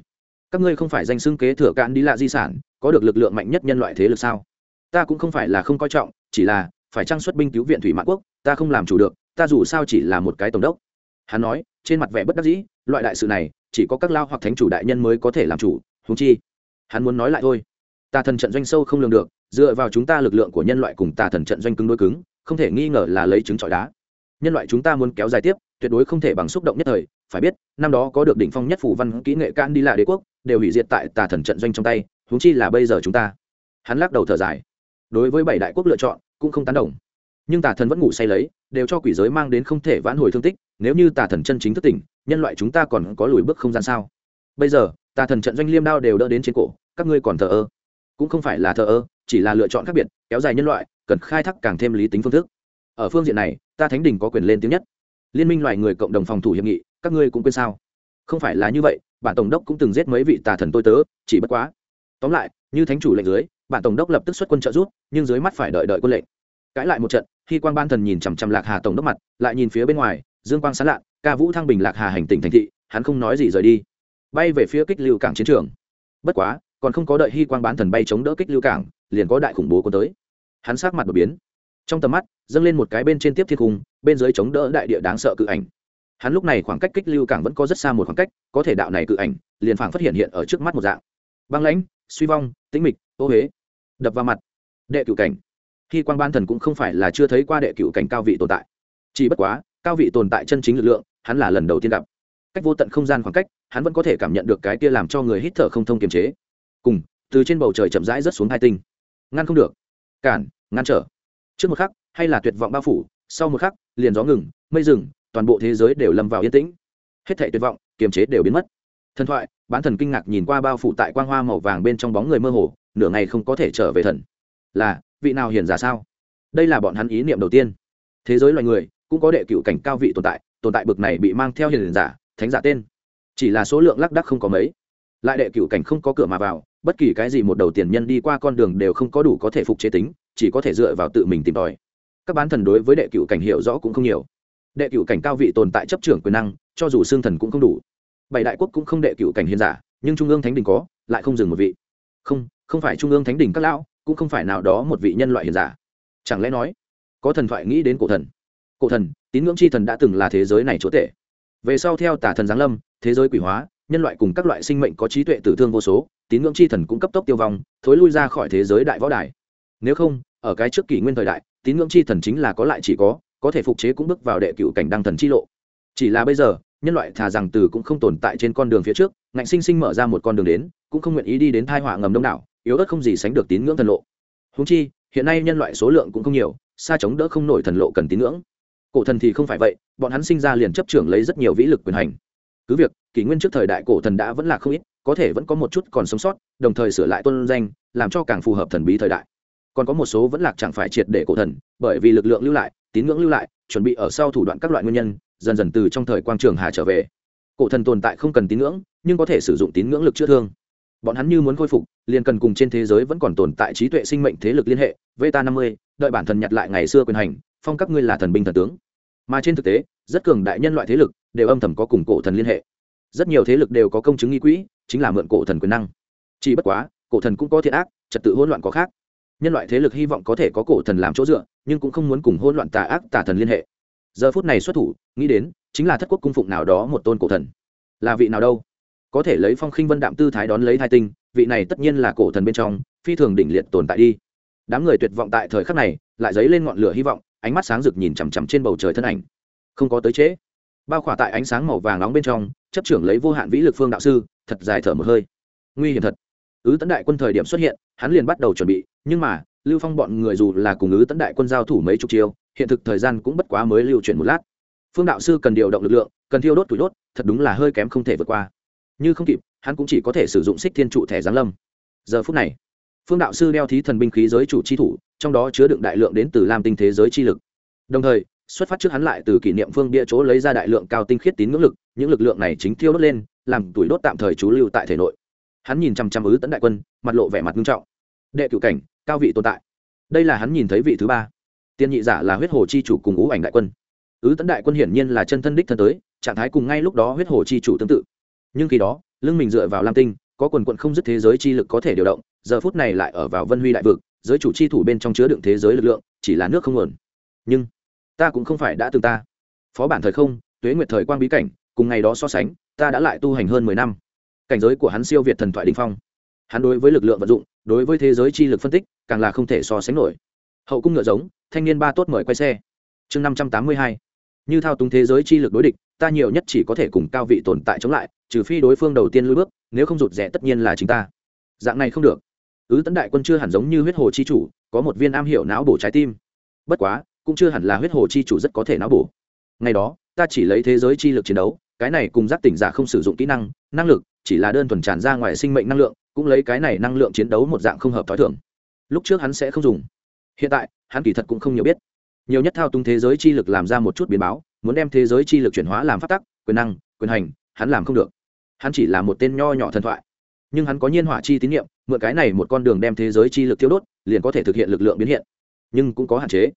Speaker 1: Các ngươi không phải danh xưng kế thừa cạn đi lạ di sản, có được lực lượng mạnh nhất nhân loại thế lực sao? Ta cũng không phải là không coi trọng, chỉ là phải trang xuất binh cứu viện thủy Mạn quốc, ta không làm chủ được, ta dù sao chỉ là một cái tổng đốc. Hắn nói, trên mặt vẻ bất đắc dĩ, loại đại sự này, chỉ có các lao hoặc thánh chủ đại nhân mới có thể làm chủ húng chi, hắn muốn nói lại thôi tà thần trận doanh sâu không lường được, dựa vào chúng ta lực lượng của nhân loại cùng tà thần trận doanh cứng đối cứng, không thể nghi ngờ là lấy trứng trọi đá. Nhân loại chúng ta muốn kéo dài tiếp, tuyệt đối không thể bằng xúc động nhất thời, phải biết, năm đó có được đỉnh phong nhất phủ văn kỹ nghệ can đi là đế quốc, đều hủy diệt tại tà thần trận doanh trong tay húng chi là bây giờ chúng ta. Hắn lắc đầu thở dài. Đối với bảy đại quốc lựa chọn, cũng không tán đồng. Nhưng tà thần vẫn ngủ say lấy, đều cho quỷ giới mang đến không thể vãn hồi thương tích, nếu như tà thần chân chính thức tỉnh, nhân loại chúng ta còn có lùi bước không gian sao? Bây giờ, tà thần trận doanh liêm đao đều đỡ đến trên cổ, các ngươi còn thờ ơ cũng không phải là thờ ơ, chỉ là lựa chọn khác biệt, kéo dài nhân loại, cần khai thác càng thêm lý tính phương thức. Ở phương diện này, ta thánh đình có quyền lên tiếng nhất. Liên minh loài người cộng đồng phòng thủ hiệp nghị, các ngươi cũng quên sao? Không phải là như vậy, bản tổng đốc cũng từng giết mấy vị tà thần tôi tớ, chỉ bất quá. Tóm lại, như thánh chủ lệnh dưới, bản tổng đốc lập tức xuất quân trợ giúp, nhưng dưới mắt phải đợi đợi quân lệnh. Cãi lại một trận khi quan ban thần nhìn chằm chằm lạc hà tổng đốc mặt, lại nhìn phía bên ngoài, dương quang sán lạ, ca vũ thăng bình lạc hà hành tỉnh thành thị, hắn không nói gì rời đi. Bay về phía kích lưu cảng chiến trường. Bất quá còn không có đợi hy quang bán thần bay chống đỡ kích lưu cảng, liền có đại khủng bố có tới. Hắn sát mặt đột biến. Trong tầm mắt, dâng lên một cái bên trên tiếp thiên cung, bên dưới chống đỡ đại địa đáng sợ cự ảnh. Hắn lúc này khoảng cách kích lưu cảng vẫn có rất xa một khoảng cách, có thể đạo này cự ảnh, liền phảng phát hiện hiện ở trước mắt một dạng. Băng lãnh, suy vong, tĩnh mịch, ô huế đập vào mặt. Đệ cựu cảnh. Khi quan ban thần cũng không phải là chưa thấy qua đệ cựu cảnh cao vị tồn tại. Chỉ bất quá, cao vị tồn tại chân chính lực lượng, hắn là lần đầu tiên gặp. Cách vô tận không gian khoảng cách, hắn vẫn có thể cảm nhận được cái kia làm cho người hít thở không thông kiềm chế cùng, từ trên bầu trời chậm rãi rớt xuống hai tinh. Ngăn không được. Cản, ngăn trở. Trước một khắc, hay là tuyệt vọng bao phủ, sau một khắc, liền gió ngừng, mây rừng toàn bộ thế giới đều lâm vào yên tĩnh. Hết thể tuyệt vọng, kiềm chế đều biến mất. Thần thoại, bán thần kinh ngạc nhìn qua bao phủ tại quang hoa màu vàng bên trong bóng người mơ hồ, nửa ngày không có thể trở về thần. Là, vị nào hiền giả sao? Đây là bọn hắn ý niệm đầu tiên. Thế giới loài người, cũng có đệ cựu cảnh cao vị tồn tại tồn tại bực này bị mang theo hiền giả, thánh giả tên. Chỉ là số lượng lác đắc không có mấy. Lại đệ cựu cảnh không có cửa mà vào bất kỳ cái gì một đầu tiền nhân đi qua con đường đều không có đủ có thể phục chế tính, chỉ có thể dựa vào tự mình tìm tòi. Các bán thần đối với đệ cựu cảnh hiểu rõ cũng không nhiều. Đệ cựu cảnh cao vị tồn tại chấp trưởng quyền năng, cho dù xương thần cũng không đủ. Bảy đại quốc cũng không đệ cựu cảnh hiền giả, nhưng trung ương thánh đình có, lại không dừng một vị. Không không phải trung ương thánh đình các lão, cũng không phải nào đó một vị nhân loại hiền giả. Chẳng lẽ nói, có thần thoại nghĩ đến cổ thần? Cổ thần, tín ngưỡng c h i thần đã từng là thế giới này chúa tể. Về sau theo tả thần giáng lâm, thế giới quỷ hóa, nhân loại cùng các loại sinh mệnh có trí tuệ tử thương vô số tín ngưỡng chi thần cũng cấp tốc tiêu vong, thối lui ra khỏi thế giới đại võ đài. Nếu không, ở cái trước kỷ nguyên thời đại, tín ngưỡng chi thần chính là có lại chỉ có có thể phục chế cũng bước vào đệ cựu cảnh đăng thần chi lộ. Chỉ là bây giờ, nhân loại thà rằng từ cũng không tồn tại trên con đường phía trước, ngạnh sinh sinh mở ra một con đường đến, cũng không nguyện ý đi đến thai họa ngầm đông đảo, yếu ớt không gì sánh được tín ngưỡng thần lộ. Húng chi, hiện nay nhân loại số lượng cũng không nhiều, xa chống đỡ không nổi thần lộ cần tín ngưỡng. Cổ thần thì không phải vậy, bọn hắn sinh ra liền chấp trưởng lấy rất nhiều vĩ lực quyền hành. Cứ việc, kỷ nguyên trước thời đại cổ thần đã vẫn là không ít có thể vẫn có một chút còn sống sót, đồng thời sửa lại tôn danh, làm cho càng phù hợp thần bí thời đại. Còn có một số vẫn lạc chẳng phải triệt để cổ thần, bởi vì lực lượng lưu lại, tín ngưỡng lưu lại, chuẩn bị ở sau thủ đoạn các loại nguyên nhân, dần dần từ trong thời quang trường hà trở về. Cổ thần tồn tại không cần tín ngưỡng, nhưng có thể sử dụng tín ngưỡng lực chữa thương. Bọn hắn như muốn khôi phục, liền cần cùng trên thế giới vẫn còn tồn tại trí tuệ sinh mệnh thế lực liên hệ vta năm mươi, đợi bản thần nhặt lại ngày xưa quyền hành, phong các ngươi là thần binh thần tướng. Mà trên thực tế, rất cường đại nhân loại thế lực đều âm thầm có cùng cổ thần liên hệ. Rất nhiều thế lực đều có công chứng nghi quỹ chính là mượn cổ thần quyền năng. Chỉ bất quá, cổ thần cũng có thiện ác, trật tự hỗn loạn có khác. Nhân loại thế lực hy vọng có thể có cổ thần làm chỗ dựa, nhưng cũng không muốn cùng hỗn loạn tà ác, tà thần liên hệ. Giờ phút này xuất thủ, nghĩ đến, chính là thất quốc cung phụng nào đó một tôn cổ thần. Là vị nào đâu? Có thể lấy phong khinh vân đạm tư thái đón lấy thai tinh, vị này tất nhiên là cổ thần bên trong, phi thường đỉnh liệt tồn tại đi. Đám người tuyệt vọng tại thời khắc này, lại dấy lên ngọn lửa hy vọng, ánh mắt sáng rực nhìn chằm chằm trên bầu trời thân ảnh. Không có tới trễ. Bao khỏa tại ánh sáng màu vàng nóng bên trong, chấp trưởng lấy vô hạn vĩ lực phương đạo sư thật dài thở một hơi. Nguy hiểm thật. Ứ tấn đại quân thời điểm xuất hiện, hắn liền bắt đầu chuẩn bị, nhưng mà, lưu phong bọn người dù là cùng ứ tấn đại quân giao thủ mấy chục chiêu, hiện thực thời gian cũng bất quá mới lưu chuyển một lát. Phương đạo sư cần điều động lực lượng, cần thiêu đốt tủi đốt, thật đúng là hơi kém không thể vượt qua. Như không kịp, hắn cũng chỉ có thể sử dụng xích thiên trụ thẻ giáng lâm. Giờ phút này, phương đạo sư đeo thí thần binh khí giới chủ chi thủ, trong đó chứa đựng đại lượng đến từ lam tinh thế giới chi lực. Đồng thời, xuất phát trước hắn lại từ kỷ niệm phương bia chỗ lấy ra đại lượng cao tinh khiết tín ngưỡng lực, những lực lượng này chính thiêu đốt lên làm tuổi đốt tạm thời trú lưu tại thể nội. Hắn nhìn chăm chăm ứ tấn đại quân, mặt lộ vẻ mặt nghiêm trọng. Đệ cửu cảnh, cao vị tồn tại. Đây là hắn nhìn thấy vị thứ ba. Tiên nhị giả là huyết hồ chi chủ cùng ngũ ảnh đại quân. Ứ tấn đại quân hiển nhiên là chân thân đích thân tới, trạng thái cùng ngay lúc đó huyết hồ chi chủ tương tự. Nhưng khi đó, lưng mình dựa vào lam tinh, có quần quận không dứt thế giới chi lực có thể điều động, giờ phút này lại ở vào vân huy đại vực, giới chủ chi thủ bên trong chứa đựng thế giới lực lượng, chỉ là nước không nguồn. Nhưng, ta cũng không phải đã từng ta. Phó bản thời không, tuế nguyệt thời quang bí cảnh, cùng ngày đó so sánh ta đã lại tu hành hơn mười năm. Cảnh giới của hắn siêu việt thần thoại đình phong. Hắn đối với lực lượng vận dụng, đối với thế giới chi lực phân tích, càng là không thể so sánh nổi. Hậu cung ngựa giống, thanh niên ba tốt mời quay xe. Chương năm trăm tám mươi hai. Như thao túng thế giới chi lực đối địch, ta nhiều nhất chỉ có thể cùng cao vị tồn tại chống lại, trừ phi đối phương đầu tiên lui bước, nếu không rụt rẽ tất nhiên là chính ta. Dạng này không được. Ứ tấn đại quân chưa hẳn giống như huyết hồ chi chủ, có một viên am hiểu não bổ trái tim. Bất quá, cũng chưa hẳn là huyết hồ chi chủ rất có thể não bổ. Ngày đó, ta chỉ lấy thế giới chi lực chiến đấu cái này cùng giác tỉnh giả không sử dụng kỹ năng năng lực, chỉ là đơn thuần tràn ra ngoài sinh mệnh năng lượng, cũng lấy cái này năng lượng chiến đấu một dạng không hợp t h ó i thưởng lúc trước hắn sẽ không dùng. Hiện tại, hắn kỳ thật cũng không nhiều biết. Nhiều nhất thao túng thế giới chi lực làm ra một chút biến báo, muốn đem thế giới chi lực chuyển hóa làm phát tắc, quyền năng, quyền hành, hắn làm không được. Hắn chỉ là một tên nho nhỏ thần thoại. Nhưng hắn có nhiên hỏa chi tín nhiệm mượn cái này một con đường đem thế giới chi lực tiêu đốt, liền có thể thực hiện lực lượng biến hiện. Nhưng cũng có hạn chế.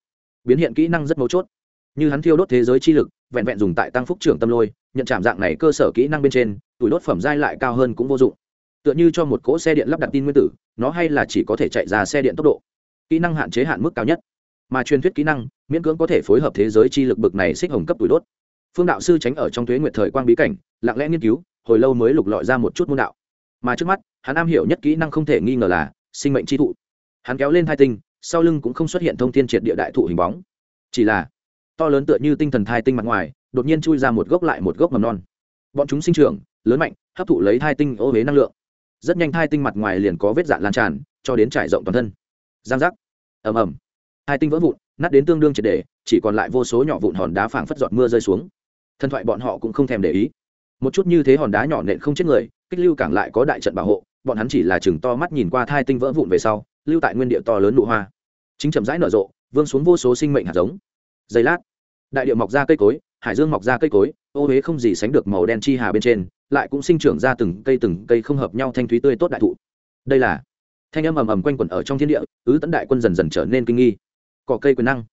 Speaker 1: Biến hiện kỹ năng rất mấu chốt. Như hắn thiêu đốt thế giới chi lực vẹn vẹn dùng tại tăng phúc trưởng tâm lôi, nhận chạm dạng này cơ sở kỹ năng bên trên, tuổi đốt phẩm dai lại cao hơn cũng vô dụng. Tựa như cho một cỗ xe điện lắp đặt tin nguyên tử, nó hay là chỉ có thể chạy ra xe điện tốc độ. Kỹ năng hạn chế hạn mức cao nhất. Mà truyền thuyết kỹ năng, miễn cưỡng có thể phối hợp thế giới chi lực bực này xích hồng cấp tuổi đốt. Phương đạo sư tránh ở trong thuế nguyệt thời quang bí cảnh, lặng lẽ nghiên cứu, hồi lâu mới lục lọi ra một chút môn đạo. Mà trước mắt, hắn am hiểu nhất kỹ năng không thể nghi ngờ là sinh mệnh chi thụ. Hắn kéo lên thai tinh, sau lưng cũng không xuất hiện thông tin triệt địa đại thụ hình bóng. Chỉ là to lớn tựa như tinh thần thai tinh mặt ngoài, đột nhiên chui ra một gốc lại một gốc mầm non. Bọn chúng sinh trưởng, lớn mạnh, hấp thụ lấy thai tinh ô huế năng lượng. Rất nhanh thai tinh mặt ngoài liền có vết dạn lan tràn, cho đến trải rộng toàn thân. Giang giác. Ầm ầm. Hai tinh vỡ vụn, nát đến tương đương triệt để, chỉ còn lại vô số nhỏ vụn hòn đá phảng phất giọt mưa rơi xuống. Thần thoại bọn họ cũng không thèm để ý. Một chút như thế hòn đá nhỏ nện không chết người, kích lưu cảng lại có đại trận bảo hộ, bọn hắn chỉ là chừng to mắt nhìn qua thai tinh vỡ vụn về sau, lưu tại nguyên địa to lớn nụ hoa. Chính chậm rãi nở rộ, vương xuống vô số sinh mệnh hạt giống giây lát, đại điệu mọc ra cây cối, hải dương mọc ra cây cối, ô huế không gì sánh được màu đen chi hà bên trên, lại cũng sinh trưởng ra từng cây từng cây không hợp nhau thanh thúy tươi tốt đại thụ. Đây là, thanh âm ầm ầm quanh quẩn ở trong thiên địa, ứ tấn đại quân dần dần trở nên kinh nghi. Cỏ cây quyền năng,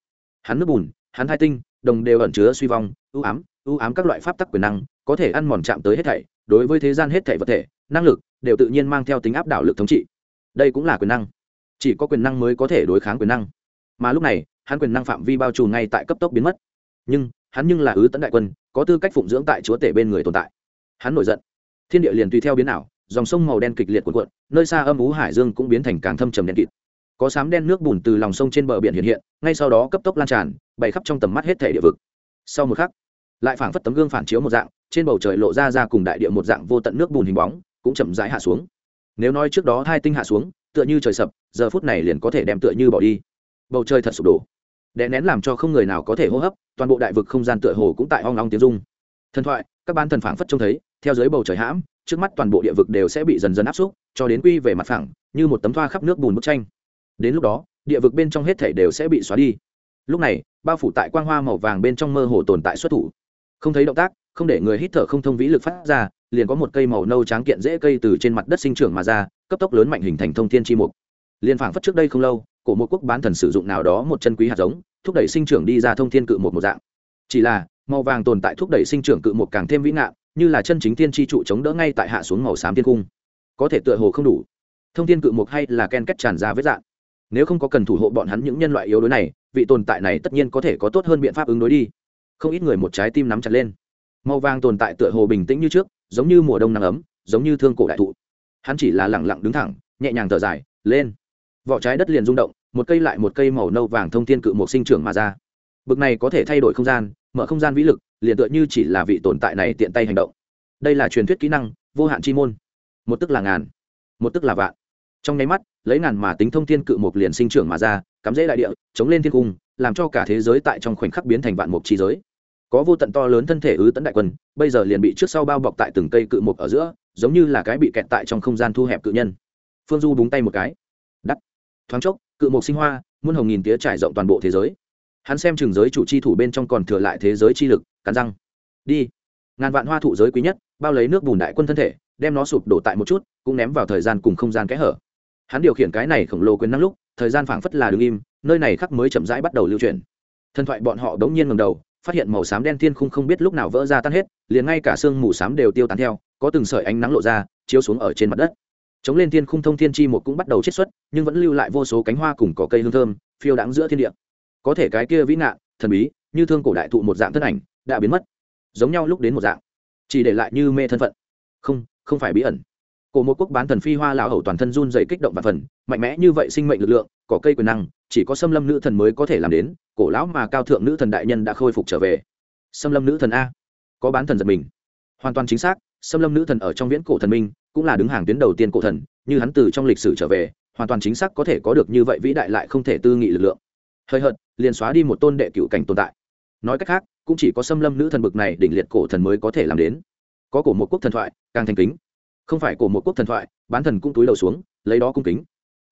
Speaker 1: hắn nước bùn, hắn hai tinh, đồng đều ẩn chứa suy vong ưu ám ưu ám các loại pháp tắc quyền năng, có thể ăn mòn chạm tới hết thảy, đối với thế gian hết thảy vật thể, năng lực, đều tự nhiên mang theo tính áp đảo lực thống trị. Đây cũng là quyền năng, chỉ có quyền năng mới có thể đối kháng quyền năng. Mà lúc này hắn quyền năng phạm vi bao trùm ngay tại cấp tốc biến mất. Nhưng, hắn nhưng là ứ tấn đại quân, có tư cách phụng dưỡng tại chúa tể bên người tồn tại. Hắn nổi giận. Thiên địa liền tùy theo biến ảo, dòng sông màu đen kịch liệt cuộn cuộn, nơi xa âm ú hải dương cũng biến thành càng thâm trầm đen kịt. Có sám đen nước bùn từ lòng sông trên bờ biển hiện hiện, ngay sau đó cấp tốc lan tràn, bày khắp trong tầm mắt hết thể địa vực. Sau một khắc, lại phảng phất tấm gương phản chiếu một dạng, trên bầu trời lộ ra ra cùng đại địa một dạng vô tận nước bùn hình bóng, cũng chậm rãi hạ xuống. Nếu nói trước đó hai tinh hạ xuống, tựa như trời sập, giờ phút này liền có thể đem tựa như bỏ đi bầu trời thật sụp đổ. Đè nén làm cho không người nào có thể hô hấp, toàn bộ đại vực không gian tựa hồ cũng tại hoang long tiếng dung thần thoại, các ban thần phảng phất trông thấy, theo dưới bầu trời hãm, trước mắt toàn bộ địa vực đều sẽ bị dần dần áp xúc, cho đến quy về mặt phẳng, như một tấm thoa khắp nước bùn bức tranh. Đến lúc đó, địa vực bên trong hết thể đều sẽ bị xóa đi. Lúc này, bao phủ tại quang hoa màu vàng bên trong mơ hồ tồn tại xuất thủ. Không thấy động tác, không để người hít thở không thông vĩ lực phát ra, liền có một cây màu nâu tráng kiện dễ cây từ trên mặt đất sinh trưởng mà ra, cấp tốc lớn mạnh hình thành thông thiên chi mục. Liền phảng phất trước đây không lâu cổ một quốc bán thần sử dụng nào đó một chân quý hạt giống, thúc đẩy sinh trưởng đi ra thông thiên cự một một dạng. Chỉ là, màu vàng tồn tại thúc đẩy sinh trưởng cự một càng thêm vĩ ngạn, như là chân chính thiên tri trụ chống đỡ ngay tại hạ xuống màu xám thiên cung. Có thể tựa hồ không đủ. Thông thiên cự một hay là ken kết tràn ra vết dạng. Nếu không có cần thủ hộ bọn hắn những nhân loại yếu đuối này, vị tồn tại này tất nhiên có thể có tốt hơn biện pháp ứng đối đi. Không ít người một trái tim nắm chặt lên. Màu vàng tồn tại tựa hồ bình tĩnh như trước, giống như mùa đông nắng ấm, giống như thương cổ đại thụ. Hắn chỉ là lẳng lặng đứng thẳng, nhẹ nhàng thở dài, lên vỏ trái đất liền rung động, một cây lại một cây màu nâu vàng thông thiên cự một sinh trưởng mà ra. Bực này có thể thay đổi không gian, mở không gian vĩ lực, liền tựa như chỉ là vị tồn tại này tiện tay hành động. Đây là truyền thuyết kỹ năng, vô hạn chi môn. Một tức là ngàn, một tức là vạn. Trong nháy mắt, lấy ngàn mà tính thông thiên cự một liền sinh trưởng mà ra, cắm rễ đại địa, chống lên thiên cung, làm cho cả thế giới tại trong khoảnh khắc biến thành vạn mục chi giới. Có vô tận to lớn thân thể ứ tấn đại quân, bây giờ liền bị trước sau bao bọc tại từng cây cự mục ở giữa, giống như là cái bị kẹt tại trong không gian thu hẹp cự nhân. Phương du búng tay một cái thoáng chốc, cự mục sinh hoa, muôn hồng nghìn tía trải rộng toàn bộ thế giới. Hắn xem chừng giới chủ chi thủ bên trong còn thừa lại thế giới chi lực, cắn răng. Đi. Ngàn vạn hoa thụ giới quý nhất, bao lấy nước bùn đại quân thân thể, đem nó sụp đổ tại một chút, cũng ném vào thời gian cùng không gian kẽ hở. Hắn điều khiển cái này khổng lồ quyền năng lúc, thời gian phảng phất là đ ứ n g im, nơi này khắc mới chậm rãi bắt đầu lưu truyền thần thoại bọn họ đống nhiên ngầm đầu, phát hiện màu xám đen thiên khung không biết lúc nào vỡ ra tan hết, liền ngay cả sương mù xám đều tiêu tán theo, có từng sợi ánh nắng lộ ra, chiếu xuống ở trên mặt đất chống lên thiên khung thông thiên chi một cũng bắt đầu chết xuất, nhưng vẫn lưu lại vô số cánh hoa cùng cỏ cây hương thơm, phiêu đáng giữa thiên địa. Có thể cái kia vĩ nạn thần bí, như thương cổ đại thụ một dạng thân ảnh, đã biến mất. Giống nhau lúc đến một dạng. Chỉ để lại như mê thân phận. Không không phải bí ẩn. Cổ một quốc bán thần phi hoa lão hầu toàn thân run dày kích động và phần, mạnh mẽ như vậy sinh mệnh lực lượng có cây quyền năng, chỉ có xâm lâm nữ thần mới có thể làm đến, cổ lão mà cao thượng nữ thần đại nhân đã khôi phục trở về. Xâm lâm nữ thần a. Có bán thần giật mình. Hoàn toàn chính xác, xâm lâm nữ thần ở trong viễn cổ thần minh cũng là đứng hàng tuyến đầu tiên cổ thần, như hắn từ trong lịch sử trở về, hoàn toàn chính xác có thể có được như vậy vĩ đại lại không thể tư nghị lực lượng. Hơi hợt, liền xóa đi một tôn đệ cựu cảnh tồn tại. Nói cách khác, cũng chỉ có xâm lâm nữ thần bực này đỉnh liệt cổ thần mới có thể làm đến. Có cổ một quốc thần thoại, càng thành kính. Không phải cổ một quốc thần thoại, bán thần cũng túi đầu xuống, lấy đó cung kính.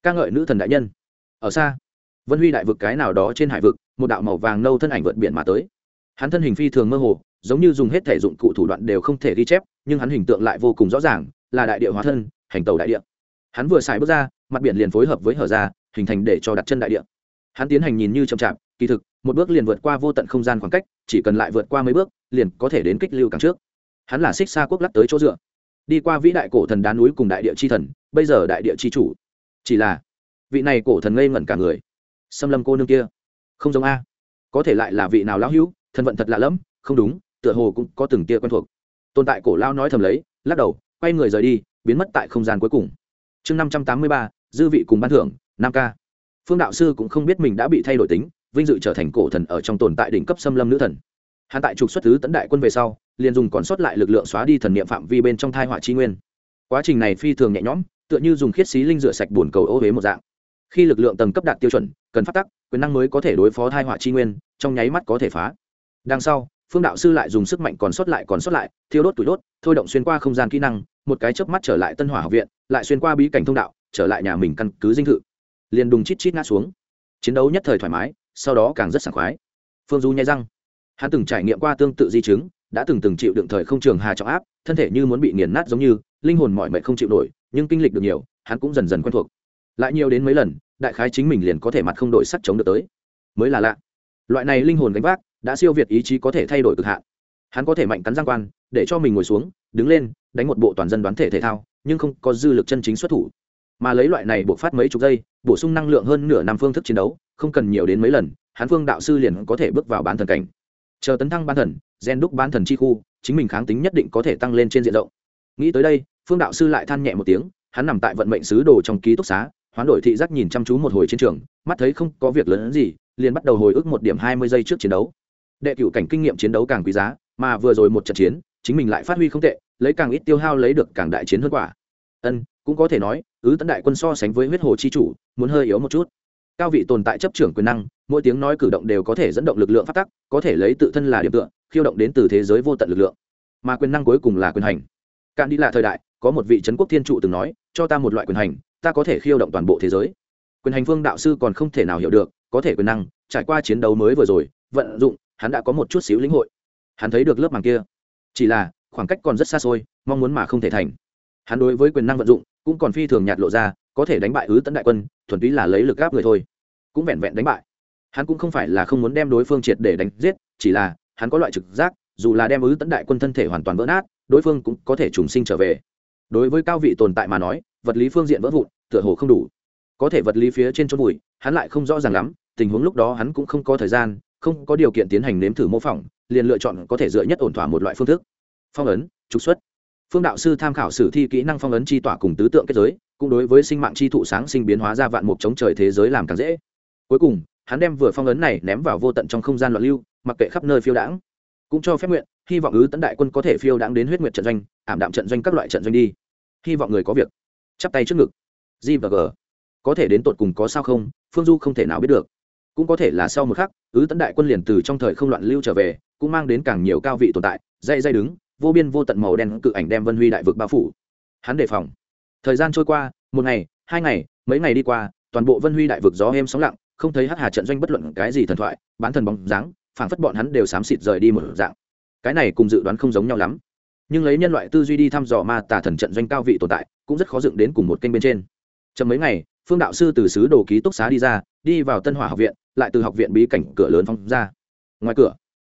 Speaker 1: Ca ngợi nữ thần đại nhân. Ở xa, vân huy đại vực cái nào đó trên hải vực, một đạo màu vàng nâu thân ảnh vượt biển mà tới. Hắn thân hình phi thường mơ hồ, giống như dùng hết thể dụng cụ thủ đoạn đều không thể ghi chép, nhưng hắn hình tượng lại vô cùng rõ ràng là đại địa hóa thân, hành tàu đại địa. Hắn vừa xài bước ra, mặt biển liền phối hợp với hở ra, hình thành để cho đặt chân đại địa. Hắn tiến hành nhìn như chậm chạp, kỳ thực, một bước liền vượt qua vô tận không gian khoảng cách, chỉ cần lại vượt qua mấy bước, liền có thể đến kích lưu càng trước. Hắn là xích xa quốc lắc tới chỗ dựa. Đi qua vĩ đại cổ thần đá núi cùng đại địa chi thần, bây giờ đại địa chi chủ. Chỉ là, vị này cổ thần ngây ngẩn cả người. Xâm lâm cô nương kia. Không giống a. Có thể lại là vị nào lão hữu, thân vận thật lạ lẫm, không đúng, tựa hồ cũng có từng tia quen thuộc. Tồn tại cổ lao nói thầm lấy, lắc đầu quay người rời đi, biến mất tại không gian cuối cùng. Chương năm trăm tám mươi ba, dư vị cùng ban thưởng nam ca phương đạo sư cũng không biết mình đã bị thay đổi tính, vinh dự trở thành cổ thần ở trong tồn tại đỉnh cấp xâm lâm nữ thần. Hắn tại trục xuất thứ tấn đại quân về sau, liền dùng còn sót lại lực lượng xóa đi thần niệm phạm vi bên trong thai họa chi nguyên. Quá trình này phi thường nhẹ nhõm, tựa như dùng khiết xí linh rửa sạch bồn cầu ô huế một dạng. Khi lực lượng tầng cấp đạt tiêu chuẩn, cần phát tắc, quyền năng mới có thể đối phó thai họa chi nguyên, trong nháy mắt có thể phá. Đằng sau phương đạo sư lại dùng sức mạnh còn sót lại còn sót lại, thiêu đốt tủi đốt, thôi động xuyên qua không gian kỹ năng, một cái chớp mắt trở lại tân hỏa học viện, lại xuyên qua bí cảnh thông đạo, trở lại nhà mình căn cứ dinh thự. Liền đùng chít chít ngã xuống. Chiến đấu nhất thời thoải mái, sau đó càng rất sảng khoái. Phương du nhai răng. Hắn từng trải nghiệm qua tương tự di chứng, đã từng từng chịu đựng thời không trường hà trọng áp, thân thể như muốn bị nghiền nát giống như, linh hồn mọi mệnh không chịu nổi, nhưng kinh lịch được nhiều, hắn cũng dần dần quen thuộc. Lại nhiều đến mấy lần, đại khái chính mình liền có thể mặt không đổi sắc chống được tới. Mới là lạ. Loại này linh hồn gánh vác đã siêu việt ý chí có thể thay đổi cực hạn. Hắn có thể mạnh cắn giang quan, để cho mình ngồi xuống, đứng lên, đánh một bộ toàn dân đoán thể thể thao, nhưng không có dư lực chân chính xuất thủ. Mà lấy loại này buộc phát mấy chục giây, bổ sung năng lượng hơn nửa năm phương thức chiến đấu, không cần nhiều đến mấy lần, hắn phương đạo sư liền có thể bước vào bán thần cảnh. Chờ tấn thăng bán thần, gen đúc bán thần chi khu, chính mình kháng tính nhất định có thể tăng lên trên diện rộng. Nghĩ tới đây, phương đạo sư lại than nhẹ một tiếng, hắn nằm tại vận mệnh sứ đồ trong ký túc xá, hoán đổi thị giác nhìn chăm chú một hồi chiến trường, mắt thấy không có việc lớn gì, liền bắt đầu hồi ức một điểm hai mươi giây trước chiến đấu đệ cựu cảnh kinh nghiệm chiến đấu càng quý giá, mà vừa rồi một trận chiến, chính mình lại phát huy không tệ, lấy càng ít tiêu hao lấy được càng đại chiến hơn quả. Ân, cũng có thể nói, ứ tấn đại quân so sánh với huyết hồ chi chủ, muốn hơi yếu một chút. Cao vị tồn tại chấp trưởng quyền năng, mỗi tiếng nói cử động đều có thể dẫn động lực lượng phát tắc, có thể lấy tự thân là điểm tựa, khiêu động đến từ thế giới vô tận lực lượng. Mà quyền năng cuối cùng là quyền hành. Cạn đi là thời đại, có một vị trấn quốc thiên trụ từng nói, cho ta một loại quyền hành, ta có thể khiêu động toàn bộ thế giới. Quyền hành phương đạo sư còn không thể nào hiểu được, có thể quyền năng, trải qua chiến đấu mới vừa rồi, vận dụng hắn đã có một chút xíu lĩnh hội. Hắn thấy được lớp màng kia. Chỉ là, khoảng cách còn rất xa xôi, mong muốn mà không thể thành. Hắn đối với quyền năng vận dụng cũng còn phi thường nhạt lộ ra, có thể đánh bại ứ tấn đại quân, thuần túy là lấy lực gáp người thôi. Cũng vẹn vẹn đánh bại. Hắn cũng không phải là không muốn đem đối phương triệt để đánh giết, chỉ là, hắn có loại trực giác, dù là đem ứ tấn đại quân thân thể hoàn toàn vỡ nát, đối phương cũng có thể trùng sinh trở về. Đối với cao vị tồn tại mà nói, vật lý phương diện vỡ vụn, tựa hồ không đủ. Có thể vật lý phía trên chốn bụi hắn lại không rõ ràng lắm, tình huống lúc đó hắn cũng không có thời gian không có điều kiện tiến hành nếm thử mô phỏng, liền lựa chọn có thể dựa nhất ổn thỏa một loại phương thức. Phong ấn, trục xuất. Phương đạo sư tham khảo sử thi kỹ năng phong ấn chi tỏa cùng tứ tượng kết giới, cũng đối với sinh mạng chi thụ sáng sinh biến hóa ra vạn mục chống trời thế giới làm càng dễ. Cuối cùng, hắn đem vừa phong ấn này ném vào vô tận trong không gian loạn lưu, mặc kệ khắp nơi phiêu đãng. Cũng cho phép nguyện, hy vọng ứ tấn đại quân có thể phiêu đãng đến huyết nguyệt trận doanh, ảm đạm trận doanh các loại trận doanh đi. Hy vọng người có việc. Chắp tay trước ngực. G và g. Có thể đến tột cùng có sao không, phương du không thể nào biết được cũng có thể là sau một khắc, ứ tấn đại quân liền từ trong thời không loạn lưu trở về, cũng mang đến càng nhiều cao vị tồn tại, dây dây đứng, vô biên vô tận màu đen cự ảnh đem vân huy đại vực bao phủ. Hắn đề phòng. Thời gian trôi qua, một ngày, hai ngày, mấy ngày đi qua, toàn bộ vân huy đại vực gió êm sóng lặng, không thấy hắc hà trận doanh bất luận cái gì thần thoại, bán thần bóng dáng, phảng phất bọn hắn đều xám xịt rời đi một dạng. Cái này cùng dự đoán không giống nhau lắm. Nhưng lấy nhân loại tư duy đi thăm dò ma tà thần trận doanh cao vị tồn tại, cũng rất khó dựng đến cùng một kênh bên trên. Trong mấy ngày, phương đạo sư từ sứ đồ ký túc xá đi ra đi vào tân hỏa học viện, lại từ học viện bí cảnh cửa lớn phong ra. Ngoài cửa,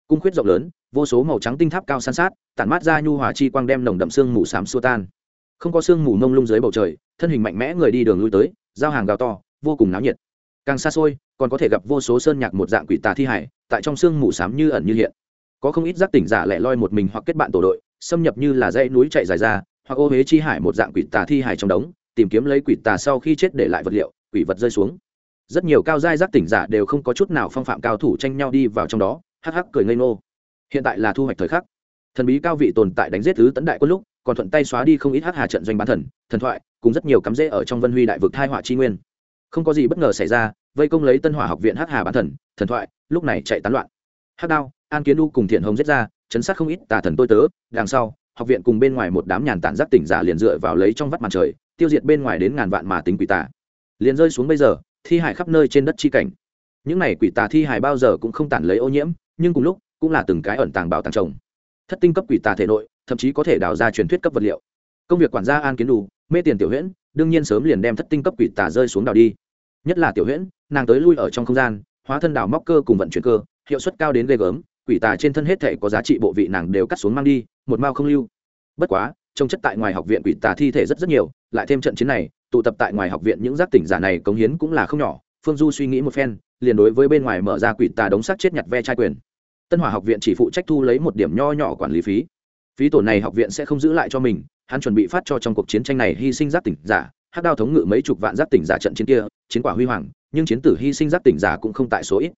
Speaker 1: cung khuyết rộng lớn, vô số màu trắng tinh tháp cao san sát, tản mát ra nhu hòa chi quang đem nồng đậm xương mù xám xua tan. Không có sương mù nông lung dưới bầu trời, thân hình mạnh mẽ người đi đường lui tới, giao hàng gào to, vô cùng náo nhiệt. Càng xa xôi, còn có thể gặp vô số sơn nhạc một dạng quỷ tà thi hải, tại trong sương mù xám như ẩn như hiện. Có không ít giác tỉnh giả lẻ loi một mình hoặc kết bạn tổ đội, xâm nhập như là dãy núi chạy dài ra, hoặc ô huế chi hải một dạng quỷ tà thi hải trong đống, tìm kiếm lấy quỷ tà sau khi chết để lại vật liệu, quỷ vật rơi xuống rất nhiều cao giai giác tỉnh giả đều không có chút nào phong phạm cao thủ tranh nhau đi vào trong đó, hắc hắc cười ngây ngô. Hiện tại là thu hoạch thời khắc. Thần bí cao vị tồn tại đánh giết thứ tấn đại quân lúc, còn thuận tay xóa đi không ít hắc hà trận doanh bán thần thần thoại, cùng rất nhiều cắm rễ ở trong vân huy đại vực thai họa chi nguyên. Không có gì bất ngờ xảy ra, vây công lấy tân hỏa học viện hắc hà bán thần thần thoại, lúc này chạy tán loạn. Hắc đao, an kiến u cùng thiện hồng giết ra, chấn sát không ít tà thần tôi tớ, đằng sau, học viện cùng bên ngoài một đám nhàn tản giác tỉnh giả liền dựa vào lấy trong vắt màn trời, tiêu diệt bên ngoài đến ngàn vạn mà tính quỷ tà. Liền rơi xuống bây giờ thi hải khắp nơi trên đất chi cảnh. Những này quỷ tà thi hải bao giờ cũng không tản lấy ô nhiễm, nhưng cùng lúc, cũng là từng cái ẩn tàng bảo tàng trồng. Thất tinh cấp quỷ tà thể nội, thậm chí có thể đào ra truyền thuyết cấp vật liệu. Công việc quản gia an kiến đủ mê tiền tiểu huyễn, đương nhiên sớm liền đem thất tinh cấp quỷ tà rơi xuống đào đi. Nhất là tiểu huyễn, nàng tới lui ở trong không gian, hóa thân đào móc cơ cùng vận chuyển cơ, hiệu suất cao đến ghê gớm, quỷ tà trên thân hết thể có giá trị bộ vị nàng đều cắt xuống mang đi, một mao không lưu. Bất quá, trông chất tại ngoài học viện quỷ tà thi thể rất rất nhiều, lại thêm trận chiến này tụ tập tại ngoài học viện những giác tỉnh giả này cống hiến cũng là không nhỏ. Phương du suy nghĩ một phen, liền đối với bên ngoài mở ra quỷ tà đống xác chết nhặt ve trai quyền. Tân hỏa học viện chỉ phụ trách thu lấy một điểm nho nhỏ quản lý phí. Phí tổn này học viện sẽ không giữ lại cho mình, hắn chuẩn bị phát cho trong cuộc chiến tranh này hy sinh giác tỉnh giả hát đao thống ngự mấy chục vạn giác tỉnh giả trận chiến kia, chiến quả huy hoàng, nhưng chiến tử hy sinh giác tỉnh giả cũng không tại số ít.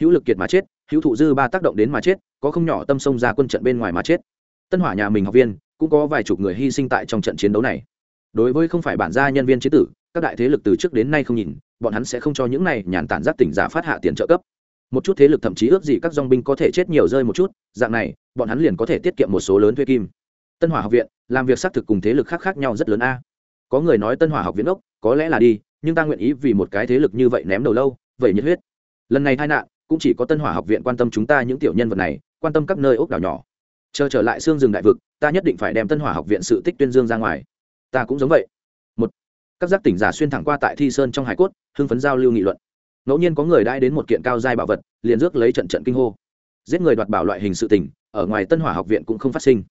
Speaker 1: Hữu lực kiệt mà chết, hữu thụ dư ba tác động đến mà chết, có không nhỏ tâm sông ra quân trận bên ngoài mà chết. Tân hỏa nhà mình học viên, cũng có vài chục người hy sinh tại trong trận chiến đấu này đối với không phải bản gia nhân viên chế tử, các đại thế lực từ trước đến nay không nhìn, bọn hắn sẽ không cho những này nhàn tản giác tỉnh giả phát hạ tiền trợ cấp. Một chút thế lực thậm chí ước gì các dong binh có thể chết nhiều rơi một chút, dạng này, bọn hắn liền có thể tiết kiệm một số lớn thuê kim. Tân hỏa học viện, làm việc xác thực cùng thế lực khác khác nhau rất lớn a. Có người nói tân hỏa học viện ốc, có lẽ là đi, nhưng ta nguyện ý vì một cái thế lực như vậy ném đầu lâu, vậy nhiệt huyết. Lần này tai nạn, cũng chỉ có tân hỏa học viện quan tâm chúng ta những tiểu nhân vật này, quan tâm các nơi ốc đảo nhỏ. Chờ trở lại xương rừng đại vực, ta nhất định phải đem tân hỏa học viện sự tích tuyên dương ra ngoài ta cũng giống vậy. Một, các giác tỉnh giả xuyên thẳng qua tại thi sơn trong hải cốt, hưng phấn giao lưu nghị luận. Ngẫu nhiên có người đãi đến một kiện cao giai bảo vật, liền rước lấy trận trận kinh hô. Giết người đoạt bảo loại hình sự tình, ở ngoài tân hỏa học viện cũng không phát sinh.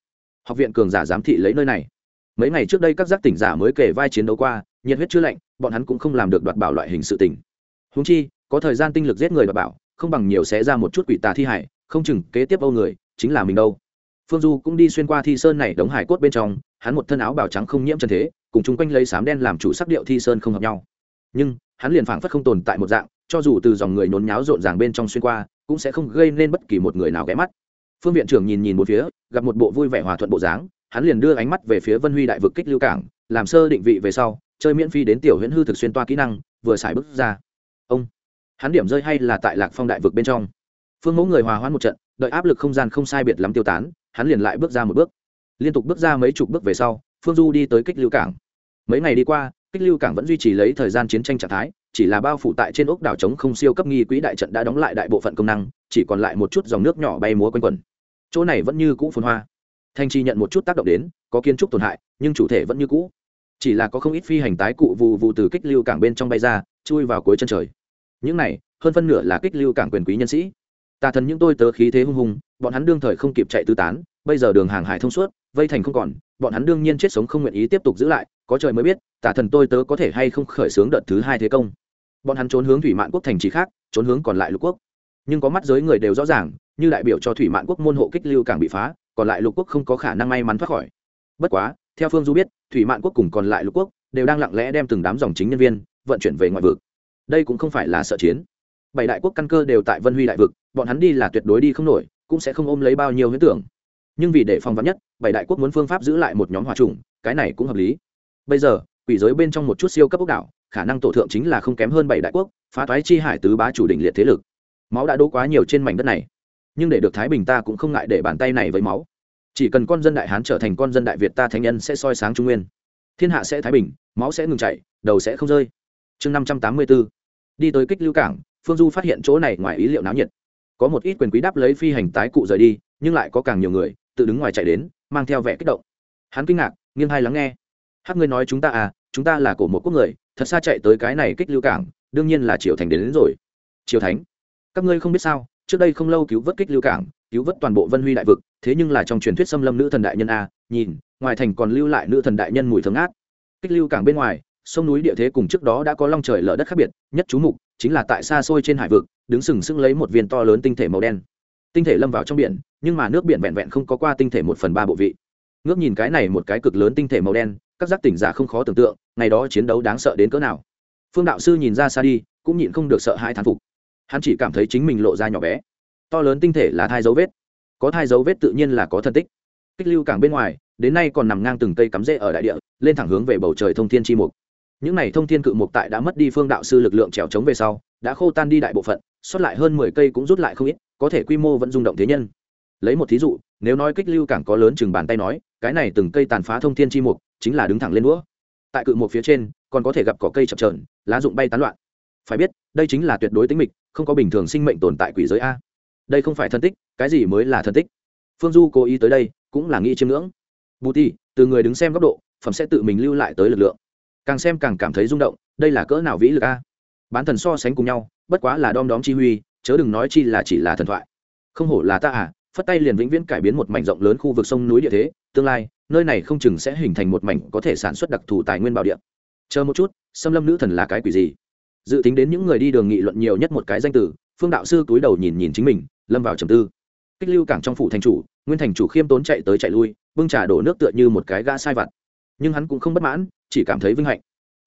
Speaker 1: Học viện cường giả giám thị lấy nơi này. Mấy ngày trước đây các giác tỉnh giả mới kể vai chiến đấu qua, nhiệt huyết chưa lạnh, bọn hắn cũng không làm được đoạt bảo loại hình sự tình. Húng chi, có thời gian tinh lực giết người đoạt bảo, không bằng nhiều xé ra một chút quỷ tà thi hải, không chừng kế tiếp âu người, chính là mình đâu. Phương du cũng đi xuyên qua thi sơn này đóng hải cốt bên trong hắn một thân áo bào trắng không nhiễm chân thế, cùng chung quanh lấy sám đen làm chủ sắc điệu thi sơn không hợp nhau. Nhưng, hắn liền phảng phất không tồn tại một dạng, cho dù từ dòng người nhốn nháo rộn ràng bên trong xuyên qua, cũng sẽ không gây nên bất kỳ một người nào ghé mắt. Phương viện trưởng nhìn nhìn một phía, gặp một bộ vui vẻ hòa thuận bộ dáng, hắn liền đưa ánh mắt về phía vân huy đại vực kích lưu cảng, làm sơ định vị về sau, chơi miễn phí đến tiểu huyễn hư thực xuyên toa kỹ năng, vừa xài bước ra. Ông, hắn điểm rơi hay là tại lạc phong đại vực bên trong? Phương mẫu người hòa hoãn một trận, đợi áp lực không gian không sai biệt lắm tiêu tán, hắn liền lại bước ra một bước liên tục bước ra mấy chục bước về sau, phương du đi tới kích lưu cảng. Mấy ngày đi qua, kích lưu cảng vẫn duy trì lấy thời gian chiến tranh trạng thái, chỉ là bao phủ tại trên ốc đảo chống không siêu cấp nghi quỹ đại trận đã đóng lại đại bộ phận công năng, chỉ còn lại một chút dòng nước nhỏ bay múa quanh quẩn chỗ này vẫn như cũ phun hoa. Thanh chi nhận một chút tác động đến, có kiến trúc tổn hại, nhưng chủ thể vẫn như cũ. Chỉ là có không ít phi hành tái cụ vụ vụ từ kích lưu cảng bên trong bay ra, chui vào cuối chân trời. Những này, hơn phân nửa là kích lưu cảng quyền quý nhân sĩ. Tà thần những tôi tớ khí thế hung hùng, bọn hắn đương thời không kịp chạy tứ tán, bây giờ đường hàng hải thông suốt vây thành không còn, bọn hắn đương nhiên chết sống không nguyện ý tiếp tục giữ lại, có trời mới biết, tả thần tôi tớ có thể hay không khởi xướng đợt thứ hai thế công. Bọn hắn trốn hướng thủy mạn quốc thành trì khác, trốn hướng còn lại lục quốc. Nhưng có mắt giới người đều rõ ràng, như đại biểu cho thủy mạn quốc môn hộ kích lưu càng bị phá, còn lại lục quốc không có khả năng may mắn thoát khỏi. Bất quá, theo phương du biết, thủy mạn quốc cùng còn lại lục quốc đều đang lặng lẽ đem từng đám dòng chính nhân viên vận chuyển về ngoại vực. Đây cũng không phải là sợ chiến. Bảy đại quốc căn cơ đều tại vân huy đại vực, bọn hắn đi là tuyệt đối đi không nổi, cũng sẽ không ôm lấy bao nhiêu huyết tưởng nhưng vì để phòng vắn nhất, bảy đại quốc muốn phương pháp giữ lại một nhóm hòa trùng cái này cũng hợp lý. Bây giờ, quỷ giới bên trong một chút siêu cấp ốc đảo, khả năng tổ thượng chính là không kém hơn bảy đại quốc, phá toái chi hải tứ bá chủ định liệt thế lực. Máu đã đỗ quá nhiều trên mảnh đất này. Nhưng để được thái bình ta cũng không ngại để bàn tay này với máu. Chỉ cần con dân đại hán trở thành con dân đại việt ta thánh nhân sẽ soi sáng trung nguyên. Thiên hạ sẽ thái bình, máu sẽ ngừng chảy, đầu sẽ không rơi. Chương năm trăm tám mươi b ố đi tới kích lưu cảng, phương du phát hiện chỗ này ngoài ý liệu náo nhiệt. Có một ít quyền quý đáp lấy phi hành tái cụ rời đi, nhưng lại có càng nhiều người tự đứng ngoài chạy đến mang theo vẻ kích động. Hắn kinh ngạc nghiêng hai lắng nghe. Hắc ngươi nói chúng ta à chúng ta là cổ một quốc người thật xa chạy tới cái này kích lưu cảng đương nhiên là triều thành đến, đến rồi. Triều thánh? Các ngươi không biết sao trước đây không lâu cứu vớt kích lưu cảng cứu vớt toàn bộ vân huy đại vực thế nhưng là trong truyền thuyết xâm lâm nữ thần đại nhân a nhìn ngoài thành còn lưu lại nữ thần đại nhân mùi thương ngát. Kích lưu cảng bên ngoài sông núi địa thế cùng trước đó đã có long trời lở đất khác biệt nhất chú mục chính là tại xa xôi trên hải vực đứng sừng sững lấy một viên to lớn tinh thể màu đen tinh thể lâm vào trong biển, nhưng mà nước biển vẹn vẹn không có qua tinh thể một phần ba bộ vị. Ngước nhìn cái này một cái cực lớn tinh thể màu đen, các giác tỉnh giả không khó tưởng tượng, ngày đó chiến đấu đáng sợ đến cỡ nào. Phương đạo sư nhìn ra xa đi, cũng nhịn không được sợ hãi thán phục. Hắn chỉ cảm thấy chính mình lộ ra nhỏ bé. To lớn tinh thể là thai dấu vết. Có thai dấu vết tự nhiên là có thân tích. Kích lưu cảng bên ngoài, đến nay còn nằm ngang từng cây cắm rễ ở đại địa, lên thẳng hướng về bầu trời thông thiên chi mục. Những này thông thiên cự mục tại đã mất đi phương đạo sư lực lượng trèo trống về sau, đã khô tan đi đại bộ phận xuất lại hơn mười cây cũng rút lại không ít có thể quy mô vẫn rung động thế nhân. Lấy một thí dụ, nếu nói kích lưu cảng có lớn chừng bàn tay nói, cái này từng cây tàn phá thông thiên chi mục, chính là đứng thẳng lên đũa. Tại cự mục phía trên, còn có thể gặp cỏ cây chập trờn lá rụng bay tán loạn. Phải biết, đây chính là tuyệt đối tính mịch, không có bình thường sinh mệnh tồn tại quỷ giới a. Đây không phải thân tích, cái gì mới là thân tích? Phương du cố ý tới đây, cũng là nghĩ chiêm ngưỡng. Bù ti từ người đứng xem góc độ, phẩm sẽ tự mình lưu lại tới lực lượng. Càng xem càng cảm thấy rung động, đây là cỡ nào vĩ lực a? Bán thần so sánh cùng nhau, bất quá là đom đóm chi huy chớ đừng nói chi là chỉ là thần thoại. Không hổ là ta à phất tay liền vĩnh viễn cải biến một mảnh rộng lớn khu vực sông núi địa thế, tương lai, nơi này không chừng sẽ hình thành một mảnh có thể sản xuất đặc thù tài nguyên bảo địa. Chờ một chút, xâm lâm nữ thần là cái quỷ gì? Dự tính đến những người đi đường nghị luận nhiều nhất một cái danh từ, phương đạo sư túi đầu nhìn nhìn chính mình, lâm vào trầm tư. Kích lưu cảng trong phủ thành chủ, nguyên thành chủ khiêm tốn chạy tới chạy lui, bưng trà đổ nước tựa như một cái gã sai vặt. Nhưng hắn cũng không bất mãn, chỉ cảm thấy vinh hạnh.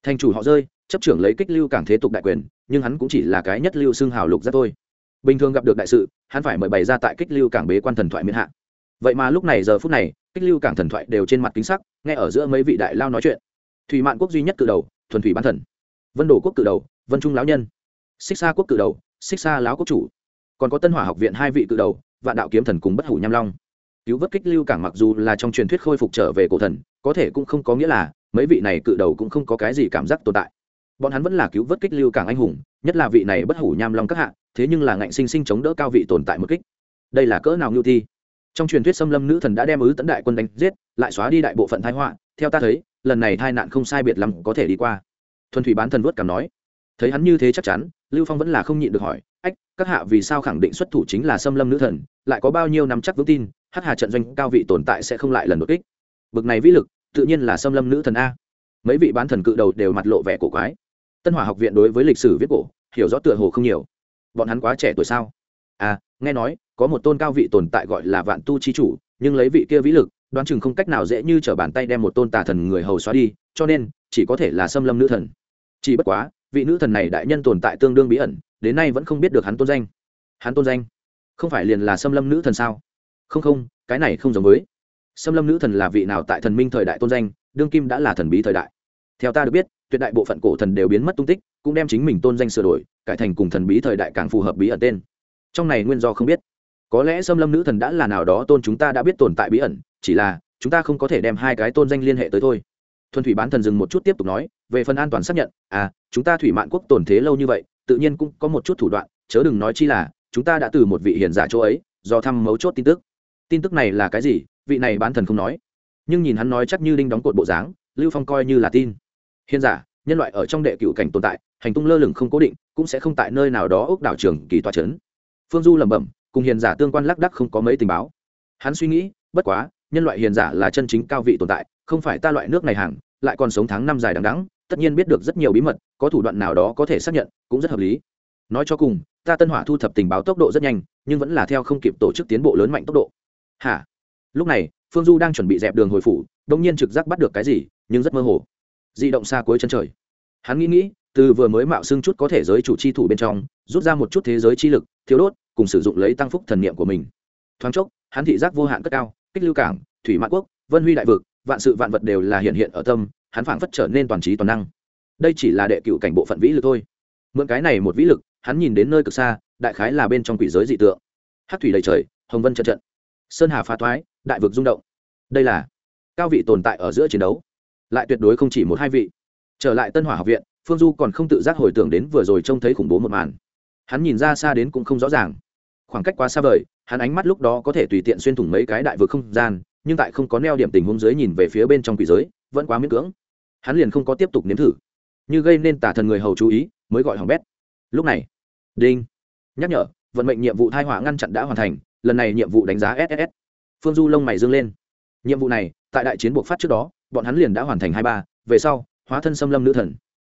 Speaker 1: Thành chủ họ rơi, chấp trưởng lấy kích lưu cảng thế tục đại quyền, nhưng hắn cũng chỉ là cái nhất lưu xương hào lục ra thôi bình thường gặp được đại sự, hắn phải mời bày ra tại kích lưu cảng bế quan thần thoại miễn hạ. Vậy mà lúc này giờ phút này, kích lưu cảng thần thoại đều trên mặt kính sắc, nghe ở giữa mấy vị đại lao nói chuyện. Thủy mạn quốc duy nhất cự đầu, thuần thủy bán thần. Vân đồ quốc cự đầu, vân trung lão nhân. Xích xa quốc cự đầu, xích xa lão quốc chủ. Còn có tân hỏa học viện hai vị cự đầu, vạn đạo kiếm thần cùng bất hủ nham long. Cứu vớt kích lưu cảng mặc dù là trong truyền thuyết khôi phục trở về cổ thần, có thể cũng không có nghĩa là mấy vị này cự đầu cũng không có cái gì cảm giác tồn tại. Bọn hắn vẫn là cứu vớt kích lưu cảng anh hùng, nhất là vị này bất hủ nham long các hạ thế nhưng là ngạnh sinh sinh chống đỡ cao vị tồn tại một kích. Đây là cỡ nào ngưu thi? Trong truyền thuyết xâm lâm nữ thần đã đem ứ tấn đại quân đánh giết, lại xóa đi đại bộ phận thái họa. Theo ta thấy, lần này tai nạn không sai biệt lắm có thể đi qua. Thuần thủy bán thần vớt cảm nói. Thấy hắn như thế chắc chắn, lưu phong vẫn là không nhịn được hỏi, ách, các hạ vì sao khẳng định xuất thủ chính là xâm lâm nữ thần? Lại có bao nhiêu năm chắc vững tin hắc hà trận doanh cao vị tồn tại sẽ không lại lần đột kích? Bực này vĩ lực, tự nhiên là xâm lâm nữ thần a. Mấy vị bán thần cự đầu đều mặt lộ vẻ cổ quái. Tân hỏa học viện đối với lịch sử viết cổ, hiểu rõ tựa hồ không nhiều bọn hắn quá trẻ tuổi sao? À nghe nói, có một tôn cao vị tồn tại gọi là vạn tu chi chủ, nhưng lấy vị kia vĩ lực, đoán chừng không cách nào dễ như t r ở bàn tay đem một tôn tà thần người hầu xóa đi, cho nên, chỉ có thể là xâm lâm nữ thần. Chỉ bất quá, vị nữ thần này đại nhân tồn tại tương đương bí ẩn, đến nay vẫn không biết được hắn tôn danh. Hắn tôn danh? Không phải liền là xâm lâm nữ thần sao? Không không, cái này không giống với. Xâm lâm nữ thần là vị nào tại thần minh thời đại tôn danh, đương kim đã là thần bí thời đại. Theo ta được biết tuyệt đại bộ phận cổ thần đều biến mất tung tích, cũng đem chính mình tôn danh sửa đổi, cải thành cùng thần bí thời đại càng phù hợp bí ẩn tên. Trong này nguyên do không biết. Có lẽ xâm lâm nữ thần đã là nào đó tôn chúng ta đã biết tồn tại bí ẩn, chỉ là, chúng ta không có thể đem hai cái tôn danh liên hệ tới thôi. Thuần thủy bán thần dừng một chút tiếp tục nói, về phần an toàn xác nhận à chúng ta thủy mạn quốc tồn thế lâu như vậy, tự nhiên cũng có một chút thủ đoạn, chớ đừng nói chi là, chúng ta đã từ một vị hiền giả chỗ ấy, do thăm mấu chốt tin tức. Tin tức này là cái gì? Vị này bán thần không nói. Nhưng nhìn hắn nói chắc như đinh đóng cột bộ dáng, lưu phong coi như là tin hiền giả, nhân loại ở trong đệ cựu cảnh tồn tại, hành tung lơ lửng không cố định, cũng sẽ không tại nơi nào đó ốc đảo trường kỳ toa trấn phương du lẩm bẩm, cùng hiền giả tương quan lác đắc không có mấy tình báo. Hắn suy nghĩ, bất quá, nhân loại hiền giả là chân chính cao vị tồn tại, không phải ta loại nước này hàng, lại còn sống tháng năm dài đằng đẵng, tất nhiên biết được rất nhiều bí mật, có thủ đoạn nào đó có thể xác nhận, cũng rất hợp lý. Nói cho cùng, ta tân hỏa thu thập tình báo tốc độ rất nhanh, nhưng vẫn là theo không kịp tổ chức tiến bộ lớn mạnh tốc độ. Hả? Lúc này, phương du đang chuẩn bị dẹp đường hồi phủ đông nhiên trực giác bắt được cái gì, nhưng rất mơ hồ di động xa cuối chân trời. Hắn nghĩ nghĩ, từ vừa mới mạo xưng chút có thể giới chủ chi thủ bên trong, rút ra một chút thế giới chi lực thiếu đốt, cùng sử dụng lấy tăng phúc thần niệm của mình. Thoáng chốc, hắn thị giác vô hạn cất cao, kích lưu cảng, thủy mã quốc, vân huy đại vực, vạn sự vạn vật đều là hiện hiện ở tâm, hắn phảng phất trở nên toàn trí toàn năng. Đây chỉ là đệ cựu cảnh bộ phận vĩ lực thôi. Mượn cái này một vĩ lực, hắn nhìn đến nơi cực xa, đại khái là bên trong quỷ giới dị tượng. Hát thủy đầy trời, hồng vân trận trận. Sơn hà phá thoái, đại vực rung động. Đây là cao vị tồn tại ở giữa chiến đấu lại tuyệt đối không chỉ một hai vị. Trở lại tân hỏa học viện, phương du còn không tự giác hồi tưởng đến vừa rồi trông thấy khủng bố một màn. Hắn nhìn ra xa đến cũng không rõ ràng. Khoảng cách quá xa vời, hắn ánh mắt lúc đó có thể tùy tiện xuyên thủng mấy cái đại vực không gian, nhưng tại không có neo điểm tình huống dưới nhìn về phía bên trong quỷ giới, vẫn quá miễn cưỡng. Hắn liền không có tiếp tục nếm thử. Như gây nên tả thần người hầu chú ý, mới gọi hỏng bét. Lúc này, đinh. Nhắc nhở, vận mệnh nhiệm vụ thai hỏa ngăn chặn đã hoàn thành, lần này nhiệm vụ đánh giá ss phương du lông mày dương lên. Nhiệm vụ này, tại đại chiến buộc phát trước đó bọn hắn liền đã hoàn thành hai ba, về sau, hóa thân xâm lâm nữ thần.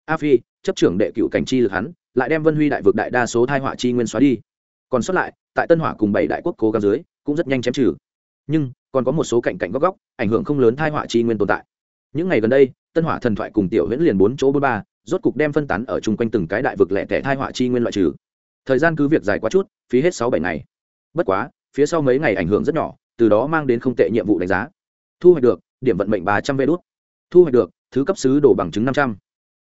Speaker 1: A phi, chấp trưởng đệ cựu cảnh chi lực hắn, lại đem vân huy đại vực đại đa số thai họa chi nguyên xóa đi. Còn sót lại, tại tân hỏa cùng bảy đại quốc cố gắng dưới, cũng rất nhanh chém trừ. Nhưng, còn có một số cạnh cạnh góc góc, ảnh hưởng không lớn thai họa chi nguyên tồn tại. Những ngày gần đây, tân hỏa thần thoại cùng tiểu huyễn liền bốn chỗ bốn ba, rốt cục đem phân tán ở chung quanh từng cái đại vực lẻ tẻ thai họa chi nguyên loại trừ. Thời gian cứ việc dài quá chút, phí hết sáu bảy ngày. Bất quá, phía sau mấy ngày ảnh hưởng rất nhỏ, từ đó mang đến không tệ nhiệm vụ đánh giá. Thu hoạch được điểm vận mệnh ba trăm vê đốt thu hoạch được, thứ cấp sứ đồ bằng chứng năm trăm.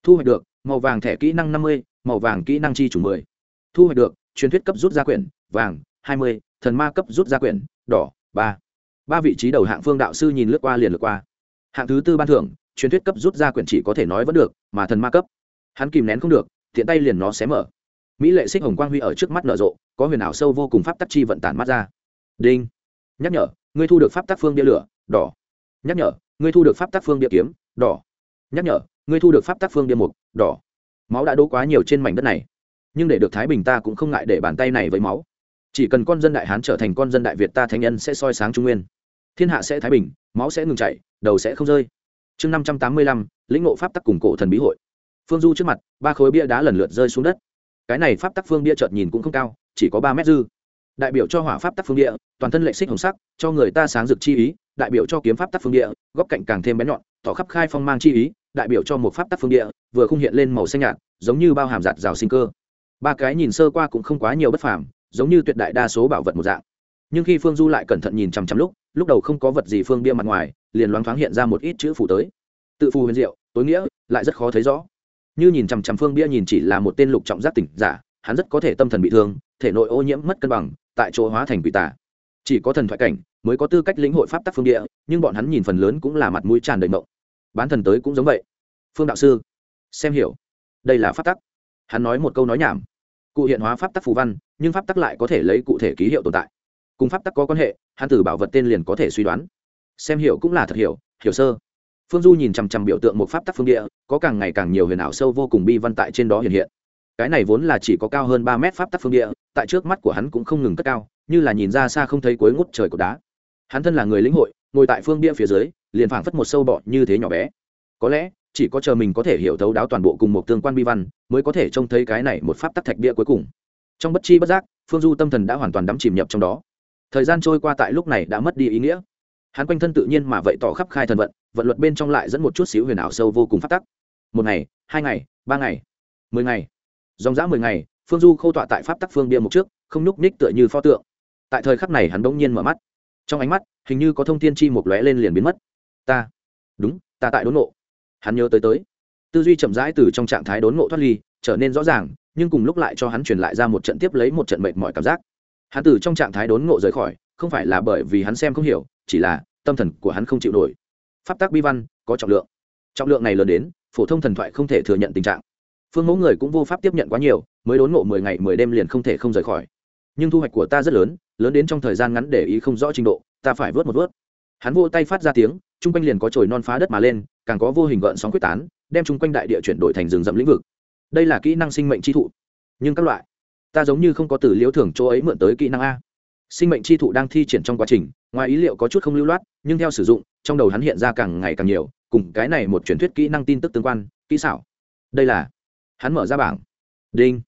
Speaker 1: Thu hoạch được, màu vàng thẻ kỹ năng năm mươi, màu vàng kỹ năng chi chủ mười. Thu hoạch được, truyền thuyết cấp rút ra quyển, vàng, hai mươi, thần ma cấp rút ra quyển, đỏ, ba. Ba vị trí đầu hạng phương đạo sư nhìn lướt qua liền lướt qua. Hạng thứ tư ban thưởng, truyền thuyết cấp rút ra quyển chỉ có thể nói vẫn được, mà thần ma cấp. Hắn kìm nén không được thiện tay liền nó xé mở. Mỹ lệ xích hồng quang huy ở trước mắt nở rộ, có huyền ảo sâu vô cùng pháp tắc chi vận tản mắt ra. Đinh. Nhắc nhở, ngươi thu được pháp tắc phương bia lửa, đỏ nhắc nhở, ngươi thu được pháp tác phương địa kiếm, đỏ. Nhắc nhở, ngươi thu được pháp tác phương địa mục, đỏ. Máu đã đỗ quá nhiều trên mảnh đất này. Nhưng để được thái bình ta cũng không ngại để bàn tay này với máu. Chỉ cần con dân đại hán trở thành con dân đại việt ta thánh nhân sẽ soi sáng trung nguyên. Thiên hạ sẽ thái bình, máu sẽ ngừng chảy, đầu sẽ không rơi. Chương năm trăm tám mươi lăm, lĩnh ngộ pháp tắc cùng cổ thần bí hội. Phương du trước mặt, ba khối bia đá lần lượt rơi xuống đất. Cái này pháp tắc phương bia chợt nhìn cũng không cao, chỉ có ba mét dư đại biểu cho hỏa pháp tắc phương địa, toàn thân lệ xích hồng sắc, cho người ta sáng dực chi ý, đại biểu cho kiếm pháp tắc phương địa, góc cạnh càng thêm bén nhọn, tỏ khắp khai phong mang chi ý, đại biểu cho một pháp tắc phương địa, vừa không hiện lên màu xanh nhạt, giống như bao hàm giạt rào sinh cơ. Ba cái nhìn sơ qua cũng không quá nhiều bất phàm, giống như tuyệt đại đa số bảo vật một dạng. Nhưng khi phương du lại cẩn thận nhìn chằm chằm lúc lúc đầu không có vật gì phương bia mặt ngoài, liền loáng thoáng hiện ra một ít chữ phủ tới. Tự phù huyền diệu, tối nghĩa, lại rất khó thấy rõ. Như nhìn chằm chằm phương bia nhìn chỉ là một tên lục trọng giác tỉnh giả, hắn rất có thể tâm thần bị thương, thể nội ô nhiễm mất cân bằng tại chỗ hóa thành quỷ tả chỉ có thần thoại cảnh mới có tư cách lĩnh hội pháp tắc phương địa, nhưng bọn hắn nhìn phần lớn cũng là mặt mũi tràn đầy mộng. Bán thần tới cũng giống vậy. Phương đạo sư, xem hiểu. Đây là pháp tắc. Hắn nói một câu nói nhảm. Cụ hiện hóa pháp tắc phù văn, nhưng pháp tắc lại có thể lấy cụ thể ký hiệu tồn tại. Cùng pháp tắc có quan hệ, hắn từ bảo vật tên liền có thể suy đoán. Xem hiểu cũng là thật hiểu hiểu sơ. Phương du nhìn chằm chằm biểu tượng một pháp tắc phương địa, có càng ngày càng nhiều huyền ảo sâu vô cùng bi văn tại trên đó hiện hiện cái này vốn là chỉ có cao hơn ba mét pháp tắc phương địa, tại trước mắt của hắn cũng không ngừng cất cao, như là nhìn ra xa không thấy cuối ngút trời của đá. Hắn thân là người lĩnh hội, ngồi tại phương địa phía dưới, liền phảng phất một sâu bọ như thế nhỏ bé. Có lẽ, chỉ có chờ mình có thể hiểu thấu đáo toàn bộ cùng một tương quan bi văn, mới có thể trông thấy cái này một pháp tắc thạch bia cuối cùng. Trong bất chi bất giác, phương du tâm thần đã hoàn toàn đắm chìm nhập trong đó. Thời gian trôi qua tại lúc này đã mất đi ý nghĩa. Hắn quanh thân tự nhiên mà vậy tỏ khắp khai thần vận vận luật bên trong lại dẫn một chút xíu huyền ảo sâu vô cùng phát tắc. Một ngày, hai ngày, ba ngày, mười ngày dòng dã mười ngày, phương du khâu tọa tại pháp tắc phương bia mục trước, không nhúc ních tựa như pho tượng. Tại thời khắc này hắn bỗng nhiên mở mắt. Trong ánh mắt, hình như có thông tin chi một lóe lên liền biến mất. Ta, đúng, ta tại đốn nộ hắn nhớ tới tới. Tư duy chậm rãi từ trong trạng thái đốn nộ thoát ly, trở nên rõ ràng, nhưng cùng lúc lại cho hắn truyền lại ra một trận tiếp lấy một trận mệt mỏi cảm giác. Hắn từ trong trạng thái đốn ngộ rời khỏi, không phải là bởi vì hắn xem không hiểu, chỉ là tâm thần của hắn không chịu nổi. Pháp tác bi văn có trọng lượng. Trọng lượng này lớn đến, phổ thông thần thoại không thể thừa nhận tình trạng phương mẫu người cũng vô pháp tiếp nhận quá nhiều, mới đốn ngộ mười ngày mười đêm liền không thể không rời khỏi. Nhưng thu hoạch của ta rất lớn lớn đến trong thời gian ngắn để ý không rõ trình độ, ta phải vớt một vớt. Hắn vô tay phát ra tiếng, chung quanh liền có chồi non phá đất mà lên, càng có vô hình gợn sóng quyết tán, đem chung quanh đại địa chuyển đổi thành rừng rậm lĩnh vực. Đây là kỹ năng sinh mệnh chi thụ. Nhưng các loại, ta giống như không có từ liễu thưởng chỗ ấy mượn tới kỹ năng a. Sinh mệnh chi thụ đang thi triển trong quá trình, ngoài ý liệu có chút không lưu loát, nhưng theo sử dụng, trong đầu hắn hiện ra càng ngày càng nhiều, cùng cái này một truyền thuyết kỹ năng tin tức tương quan, kỹ xảo. Đây là hắn mở ra bảng. Đinh.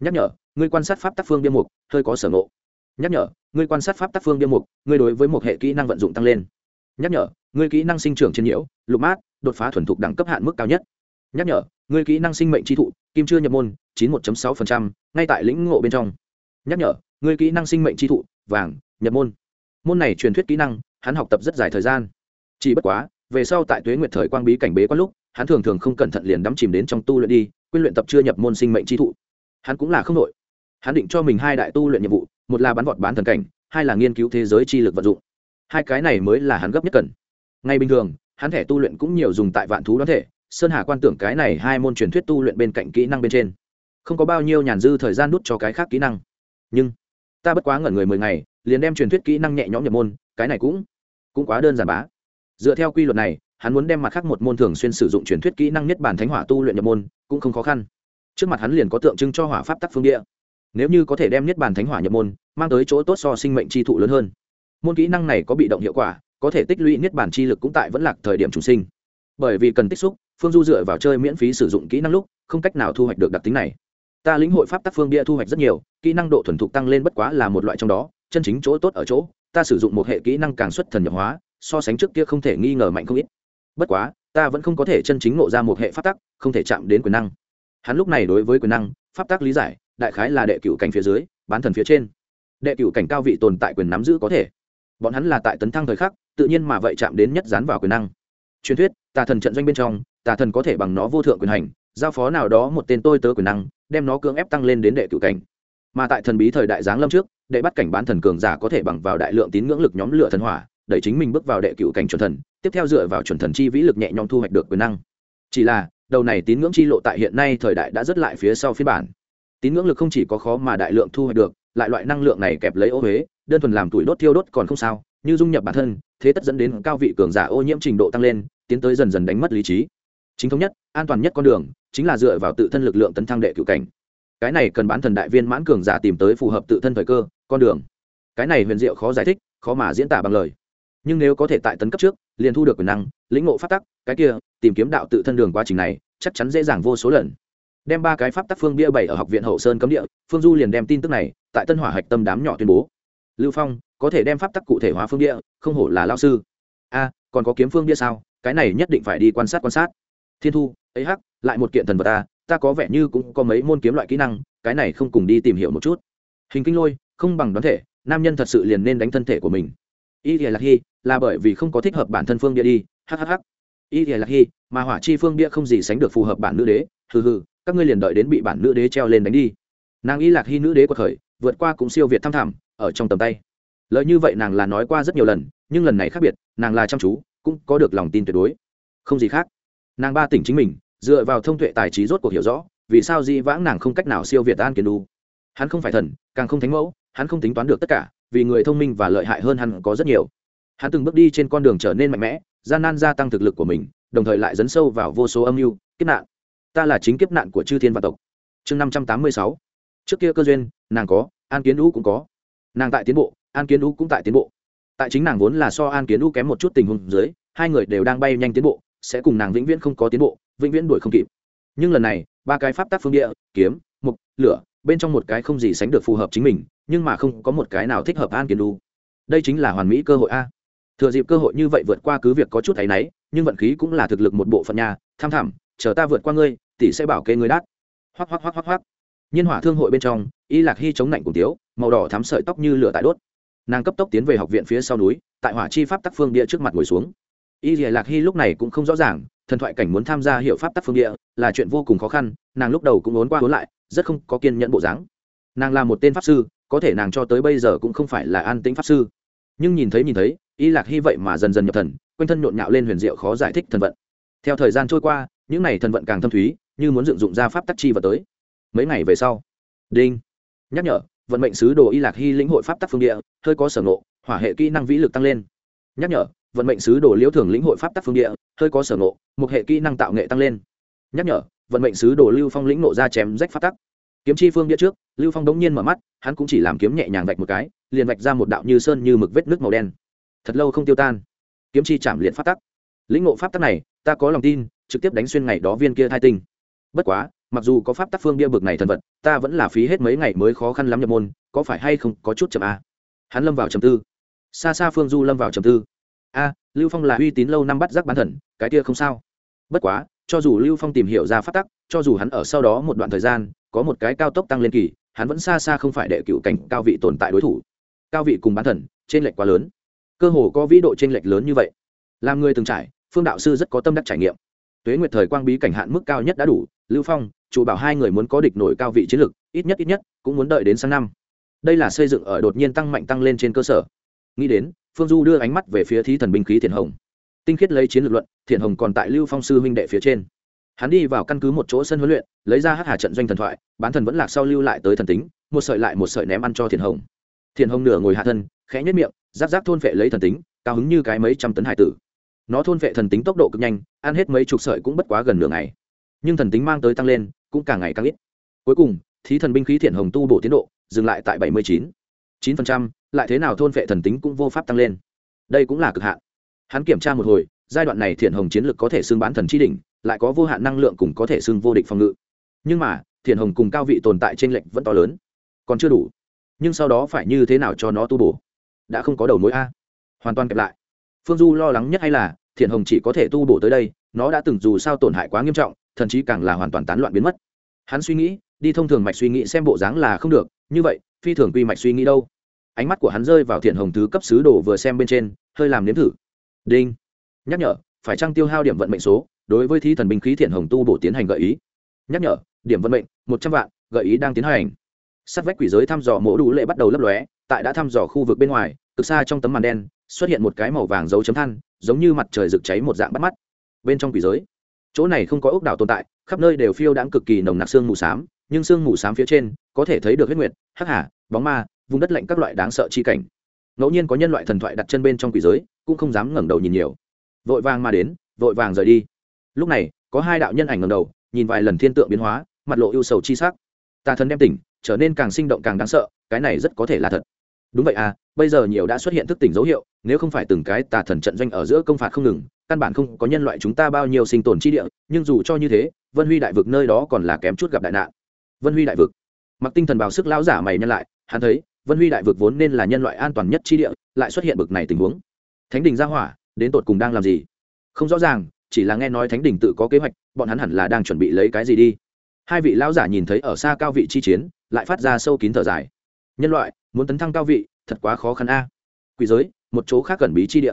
Speaker 1: Nhắc nhở, ngươi quan sát pháp tác phương biên mục, hơi có sở ngộ. Nhắc nhở, ngươi quan sát pháp tác phương biên mục, ngươi đối với một hệ kỹ năng vận dụng tăng lên. Nhắc nhở, ngươi kỹ năng sinh trưởng trên nhiễu, lục mát, đột phá thuần thục đẳng cấp hạn mức cao nhất. Nhắc nhở, ngươi kỹ năng sinh mệnh tri thụ, kim chưa nhập môn, chín một sáu ngay tại lĩnh ngộ bên trong. Nhắc nhở, ngươi kỹ năng sinh mệnh tri thụ, vàng, nhập môn. Môn này truyền thuyết kỹ năng, hắn học tập rất dài thời gian. Chỉ bất quá, về sau tại tuế nguyệt thời quang bí cảnh bế quan lúc, hắn thường thường không cẩn thận liền đắm chìm đến trong tu luyện đi quyên luyện tập chưa nhập môn sinh mệnh chi thụ. Hắn cũng là không nội hắn định cho mình hai đại tu luyện nhiệm vụ, một là bắn vọt bán thần cảnh, hai là nghiên cứu thế giới chi lực vận dụng. Hai cái này mới là hắn gấp nhất cần. Ngay bình thường, hắn thẻ tu luyện cũng nhiều dùng tại vạn thú đoán thể, sơn hà quan tưởng cái này hai môn truyền thuyết tu luyện bên cạnh kỹ năng bên trên. Không có bao nhiêu nhàn dư thời gian đút cho cái khác kỹ năng. Nhưng, ta bất quá ngẩn người mười ngày, liền đem truyền thuyết kỹ năng nhẹ nhõm nhập môn, cái này cũng cũng quá đơn giản bá. Dựa theo quy luật này hắn muốn đem mặt khác một môn thường xuyên sử dụng truyền thuyết kỹ năng nhất bản thánh hỏa tu luyện nhập môn, cũng không khó khăn. Trước mặt hắn liền có tượng trưng cho hỏa pháp tắc phương địa. Nếu như có thể đem nhất bản thánh hỏa nhập môn, mang tới chỗ tốt so sinh mệnh chi thụ lớn hơn. Môn kỹ năng này có bị động hiệu quả, có thể tích lũy niết bản chi lực cũng tại vẫn lạc thời điểm trùng sinh. Bởi vì cần tích xúc, phương du dựa vào chơi miễn phí sử dụng kỹ năng lúc, không cách nào thu hoạch được đặc tính này. Ta lĩnh hội pháp tắc phương bia thu hoạch rất nhiều, kỹ năng độ thuần thục tăng lên bất quá là một loại trong đó, chân chính chỗ tốt ở chỗ, ta sử dụng một hệ kỹ năng càng xuất thần nhập hóa, so sánh trước kia không thể nghi ngờ mạnh không ít bất quá, ta vẫn không có thể chân chính ngộ ra một hệ pháp tắc, không thể chạm đến quyền năng. Hắn lúc này đối với quyền năng, pháp tắc lý giải, đại khái là đệ cựu cảnh phía dưới, bán thần phía trên. Đệ cựu cảnh cao vị tồn tại quyền nắm giữ có thể. Bọn hắn là tại tấn thăng thời khắc, tự nhiên mà vậy chạm đến nhất dán vào quyền năng. Truyền thuyết, tà thần trận doanh bên trong, tà thần có thể bằng nó vô thượng quyền hành, giao phó nào đó một tên tôi tớ quyền năng, đem nó cưỡng ép tăng lên đến đệ cựu cảnh. Mà tại thần bí thời đại giáng lâm trước, đệ bắt cảnh bán thần cường giả có thể bằng vào đại lượng tín ngưỡng lực nhóm lửa thần hỏa, đẩy chính mình bước vào đệ cựu cảnh chuẩn thần tiếp theo dựa vào chuẩn thần chi vĩ lực nhẹ nhõm thu hoạch được quyền năng. Chỉ là, đầu này tín ngưỡng chi lộ tại hiện nay thời đại đã rất lại phía sau phiên bản. Tín ngưỡng lực không chỉ có khó mà đại lượng thu hoạch được, lại loại năng lượng này kẹp lấy ô huế, đơn thuần làm tuổi đốt thiêu đốt còn không sao, như dung nhập bản thân, thế tất dẫn đến cao vị cường giả ô nhiễm trình độ tăng lên, tiến tới dần dần đánh mất lý trí. Chính thống nhất, an toàn nhất con đường, chính là dựa vào tự thân lực lượng tấn thăng đệ cựu cảnh. Cái này cần bán thần đại viên mãn cường giả tìm tới phù hợp tự thân thời cơ, con đường. Cái này huyền diệu khó giải thích, khó mà diễn tả bằng lời nhưng nếu có thể tại tấn cấp trước, liền thu được quyền năng, lĩnh ngộ pháp tắc, cái kia, tìm kiếm đạo tự thân đường quá trình này, chắc chắn dễ dàng vô số lần. Đem ba cái pháp tắc phương bia bảy ở học viện hậu sơn cấm địa, phương du liền đem tin tức này, tại tân hỏa hạch tâm đám nhỏ tuyên bố. Lưu phong, có thể đem pháp tắc cụ thể hóa phương bia, không hổ là lao sư. A, còn có kiếm phương bia sao? Cái này nhất định phải đi quan sát quan sát. Thiên thu ấy hắc, lại một kiện thần vật ta ta có vẻ như cũng có mấy môn kiếm loại kỹ năng, cái này không cùng đi tìm hiểu một chút. Hình kinh lôi, không bằng đoán thể, nam nhân thật sự liền nên đánh thân thể của mình y lạc hy là bởi vì không có thích hợp bản thân phương bia đi hhh y lạc hy mà hỏa chi phương bia không gì sánh được phù hợp bản nữ đế. Hừ hừ, các ngươi liền đợi đến bị bản nữ đế treo lên đánh đi. Nàng y lạc hy nữ đế của khởi vượt qua cũng siêu việt thăm thẳm, ở trong tầm tay. Lời như vậy nàng là nói qua rất nhiều lần, nhưng lần này khác biệt, nàng là chăm chú, cũng có được lòng tin tuyệt đối. Không gì khác. Nàng ba tỉnh chính mình, dựa vào thông tuệ tài trí rốt cuộc hiểu rõ, vì sao di vãng nàng không cách nào siêu việt an kiến đu. Hắn không phải thần, càng không thánh mẫu, hắn không tính toán được tất cả vì người thông minh và lợi hại hơn hắn có rất nhiều. Hắn từng bước đi trên con đường trở nên mạnh mẽ, gian nan gia tăng thực lực của mình, đồng thời lại dấn sâu vào vô số âm mưu, kiếp nạn. Ta là chính kiếp nạn của chư thiên và tộc. Chương năm trăm tám mươi sáu. Trước kia cơ duyên, nàng có, an kiến lũ cũng có. Nàng tại tiến bộ, an kiến lũ cũng tại tiến bộ. Tại chính nàng vốn là so an kiến lũ kém một chút tình huống dưới, hai người đều đang bay nhanh tiến bộ, sẽ cùng nàng vĩnh viễn không có tiến bộ, vĩnh viễn đuổi không kịp. Nhưng lần này, ba cái pháp tác phương địa, kiếm, mục, lửa bên trong một cái không gì sánh được phù hợp chính mình, nhưng mà không có một cái nào thích hợp an kiến đu. Đây chính là hoàn mỹ cơ hội a. Thừa dịp cơ hội như vậy vượt qua cứ việc có chút thấy náy, nhưng vận khí cũng là thực lực một bộ phận nhà tham thảm, chờ ta vượt qua ngươi, tỷ sẽ bảo kê ngươi đắt hoắc hoắc hoắc hoắc hoắc. Nhiên hỏa thương hội bên trong, y lạc hy chống lạnh cùng tiếu, màu đỏ thắm sợi tóc như lửa tại đốt. Nàng cấp tốc tiến về học viện phía sau núi, tại hỏa chi pháp tắc phương địa trước mặt ngồi xuống. Y lạc hy lúc này cũng không rõ ràng, thần thoại cảnh muốn tham gia hiệu pháp tắc phương địa là chuyện vô cùng khó khăn, nàng lúc đầu cũng ốn qua ốn lại rất không có kiên nhẫn bộ dáng. Nàng là một tên pháp sư, có thể nàng cho tới bây giờ cũng không phải là an tĩnh pháp sư. Nhưng nhìn thấy nhìn thấy, y lạc hy vậy mà dần dần nhập thần, quanh thân nhộn nhạo lên huyền diệu khó giải thích thần vận. Theo thời gian trôi qua, những n à y thần vận càng thâm thúy, như muốn dựng dụng ra pháp tắc chi vật tới. Mấy ngày về sau, đinh nhắc nhở, vận mệnh sứ đồ y lạc hy lĩnh hội pháp tắc phương địa, hơi có sở ngộ, hỏa hệ kỹ năng vĩ lực tăng lên. Nhắc nhở, vận mệnh sứ đồ liễu thường lĩnh hội pháp tắc phương địa, hơi có sở ngộ một hệ kỹ năng tạo nghệ tăng lên. Nhắc nhở vận mệnh sứ đồ lưu phong lĩnh nộ ra chém rách pháp tắc. Kiếm chi phương địa trước, lưu phong đống nhiên mở mắt, hắn cũng chỉ làm kiếm nhẹ nhàng vạch một cái, liền vạch ra một đạo như sơn như mực vết nước màu đen. Thật lâu không tiêu tan. Kiếm chi chạm liệt pháp tắc. Lĩnh ngộ pháp tắc này, ta có lòng tin, trực tiếp đánh xuyên ngày đó viên kia thai tinh. Bất quá, mặc dù có pháp tắc phương bia bực này thần vật, ta vẫn là phí hết mấy ngày mới khó khăn lắm nhập môn, có phải hay không có chút chậm a hắn lâm vào trầm tư. Xa xa phương du lâm vào trầm tư. A, lưu phong là uy tín lâu năm bắt giác bán thần, cái kia không sao. Bất quá cho dù lưu phong tìm hiểu ra phát tắc, cho dù hắn ở sau đó một đoạn thời gian, có một cái cao tốc tăng lên kỳ, hắn vẫn xa xa không phải đệ cựu cảnh cao vị tồn tại đối thủ. Cao vị cùng bán thần trên lệch quá lớn. Cơ hồ có vĩ độ trên lệch lớn như vậy. Làm người từng trải, phương đạo sư rất có tâm đắc trải nghiệm. Tuế nguyệt thời quang bí cảnh hạn mức cao nhất đã đủ, lưu phong, chủ bảo hai người muốn có địch nổi cao vị chiến lược ít nhất ít nhất, cũng muốn đợi đến sang năm. Đây là xây dựng ở đột nhiên tăng mạnh tăng lên trên cơ sở. Nghĩ đến, phương du đưa ánh mắt về phía thí thần binh khí thiền hồng tinh khiết lấy chiến lược luận, Thiện hồng còn tại lưu phong sư huynh đệ phía trên. Hắn đi vào căn cứ một chỗ sân huấn luyện, lấy ra hát hà trận doanh thần thoại, bán thần vẫn lạc sau lưu lại tới thần tính, một sợi lại một sợi ném ăn cho thiền hồng. Thiền hồng nửa ngồi hạ thân, khẽ nhất miệng, giáp giáp thôn vệ lấy thần tính, cao hứng như cái mấy trăm tấn hải tử. Nó thôn vệ thần tính tốc độ cực nhanh, ăn hết mấy chục sợi cũng bất quá gần nửa ngày. Nhưng thần tính mang tới tăng lên, cũng càng ngày càng ít. Cuối cùng, thí thần binh khí thiện hồng tu bổ tiến độ, dừng lại tại bảy mươi chín. chín phần trăm, lại thế nào thôn vệ thần tính cũng vô pháp tăng lên. Đây cũng là cực hạn hắn kiểm tra một hồi, giai đoạn này thiện hồng chiến lực có thể xưng bán thần chi đỉnh, lại có vô hạn năng lượng cùng có thể xưng vô địch phòng ngự. Nhưng mà thiện hồng cùng cao vị tồn tại trên lệnh vẫn to lớn. Còn chưa đủ. Nhưng sau đó phải như thế nào cho nó tu bổ? Đã không có đầu mối a. Hoàn toàn kẹp lại. Phương du lo lắng nhất hay là thiện hồng chỉ có thể tu bổ tới đây, nó đã từng dù sao tổn hại quá nghiêm trọng, thậm chí càng là hoàn toàn tán loạn biến mất. Hắn suy nghĩ, đi thông thường mạch suy nghĩ xem bộ dáng là không được, như vậy, phi thường quy mạch suy nghĩ đâu. Ánh mắt của hắn rơi vào thiện hồng thứ cấp sứ đồ vừa xem bên trên, hơi làm nếm thử đinh. Nhắc nhở, phải trăng tiêu hao điểm vận mệnh số, đối với thi thần binh khí thiện hồng tu bổ tiến hành gợi ý. Nhắc nhở, điểm vận mệnh, một trăm vạn, gợi ý đang tiến hành. Sát vách quỷ giới thăm dò mổ đủ lệ bắt đầu lấp lóe, tại đã thăm dò khu vực bên ngoài, cực xa trong tấm màn đen, xuất hiện một cái màu vàng dấu chấm than, giống như mặt trời rực cháy một dạng bắt mắt. Bên trong quỷ giới, chỗ này không có ốc đảo tồn tại, khắp nơi đều phiêu đãng cực kỳ nồng nặc xương mù xám, nhưng xương mù xám phía trên, có thể thấy được huyết nguyệt, hắc hà, bóng ma, vùng đất lạnh các loại đáng sợ chi cảnh. Ngẫu nhiên có nhân loại thần thoại đặt chân bên trong quỷ giới cũng không dám ngẩng đầu nhìn nhiều. Vội vàng mà đến, vội vàng rời đi. Lúc này, có hai đạo nhân ảnh ngẩng đầu, nhìn vài lần thiên tượng biến hóa, mặt lộ ưu sầu chi sắc. Tà thần đem tỉnh, trở nên càng sinh động càng đáng sợ, cái này rất có thể là thật. Đúng vậy à bây giờ nhiều đã xuất hiện thức tỉnh dấu hiệu, nếu không phải từng cái tà thần trận doanh ở giữa công phạt không ngừng, căn bản không có nhân loại chúng ta bao nhiêu sinh tồn chi địa, nhưng dù cho như thế, vân huy đại vực nơi đó còn là kém chút gặp đại nạn. Vân huy đại vực. Mặc tinh thần bào sức lão giả mày nhân lại, hắn thấy, vân huy đại vực vốn nên là nhân loại an toàn nhất chi địa, lại xuất hiện bực này tình huống thánh đình ra hỏa, đến tột cùng đang làm gì? Không rõ ràng, chỉ là nghe nói thánh đình tự có kế hoạch, bọn hắn hẳn là đang chuẩn bị lấy cái gì đi. Hai vị lão giả nhìn thấy ở xa cao vị chi chiến, lại phát ra sâu kín thở dài. Nhân loại, muốn tấn thăng cao vị, thật quá khó khăn a. Quỷ giới, một chỗ khác gần bí chi địa.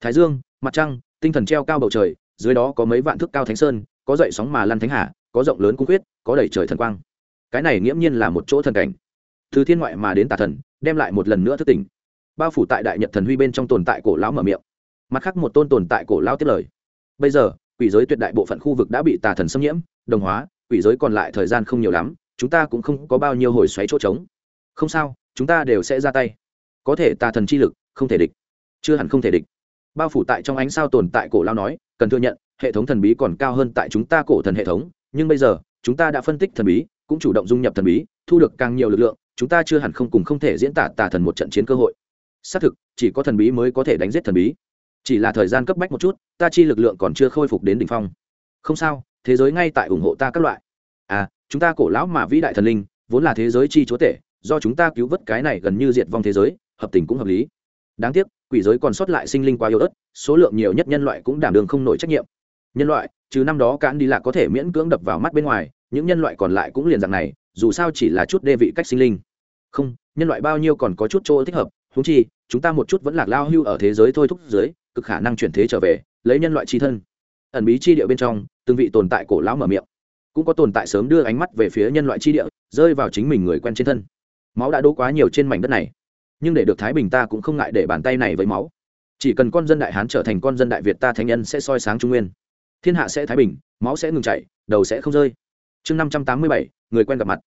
Speaker 1: Thái dương, mặt trăng, tinh thần treo cao bầu trời, dưới đó có mấy vạn thước cao thánh sơn, có dậy sóng mà lăn thánh hà, có rộng lớn cung quyết có đầy trời thần quang. Cái này nghiễm nhiên là một chỗ thần cảnh. Từ thiên ngoại mà đến tà thần, đem lại một lần nữa thức tỉnh bao phủ tại đại nhật thần huy bên trong tồn tại cổ lão mở miệng. Mặt khác một tôn tồn tại cổ lão tiếp lời. Bây giờ, quỷ giới tuyệt đại bộ phận khu vực đã bị tà thần xâm nhiễm, đồng hóa, quỷ giới còn lại thời gian không nhiều lắm, chúng ta cũng không có bao nhiêu hồi xoáy chỗ trống. Không sao, chúng ta đều sẽ ra tay. Có thể tà thần chi lực, không thể địch. Chưa hẳn không thể địch. Bao phủ tại trong ánh sao tồn tại cổ lao nói, cần thừa nhận, hệ thống thần bí còn cao hơn tại chúng ta cổ thần hệ thống, nhưng bây giờ, chúng ta đã phân tích thần bí, cũng chủ động dung nhập thần bí, thu được càng nhiều lực lượng, chúng ta chưa hẳn không cùng không thể diễn tả tà thần một trận chiến cơ hội xác thực, chỉ có thần bí mới có thể đánh giết thần bí. Chỉ là thời gian cấp bách một chút, ta chi lực lượng còn chưa khôi phục đến đ ỉ n h phong. Không sao, thế giới ngay tại ủng hộ ta các loại. À chúng ta cổ lão mà vĩ đại thần linh, vốn là thế giới chi chúa tể, do chúng ta cứu vớt cái này gần như diệt vong thế giới, hợp tình cũng hợp lý. Đáng tiếc, quỷ giới còn sót lại sinh linh quá yếu ớt, số lượng nhiều nhất nhân loại cũng đảm đường không nổi trách nhiệm. Nhân loại, trừ năm đó cán đi lạc có thể miễn cưỡng đập vào mắt bên ngoài, những nhân loại còn lại cũng liền dạng này, dù sao chỉ là chút đê vị cách sinh linh. Không, nhân loại bao nhiêu còn có chút chỗ thích hợp húng chi, chúng ta một chút vẫn lạc lao hưu ở thế giới thôi thúc dưới, cực khả năng chuyển thế trở về, lấy nhân loại tri thân. Ẩn bí chi địa bên trong, từng vị tồn tại cổ lão mở miệng. Cũng có tồn tại sớm đưa ánh mắt về phía nhân loại chi địa, rơi vào chính mình người quen trên thân. Máu đã đỗ quá nhiều trên mảnh đất này. Nhưng để được thái bình ta cũng không ngại để bàn tay này với máu. Chỉ cần con dân đại hán trở thành con dân đại việt ta thánh nhân sẽ soi sáng trung nguyên. Thiên hạ sẽ thái bình, máu sẽ ngừng chảy, đầu sẽ không rơi. Chương năm trăm tám mươi bảy, người quen gặp mặt.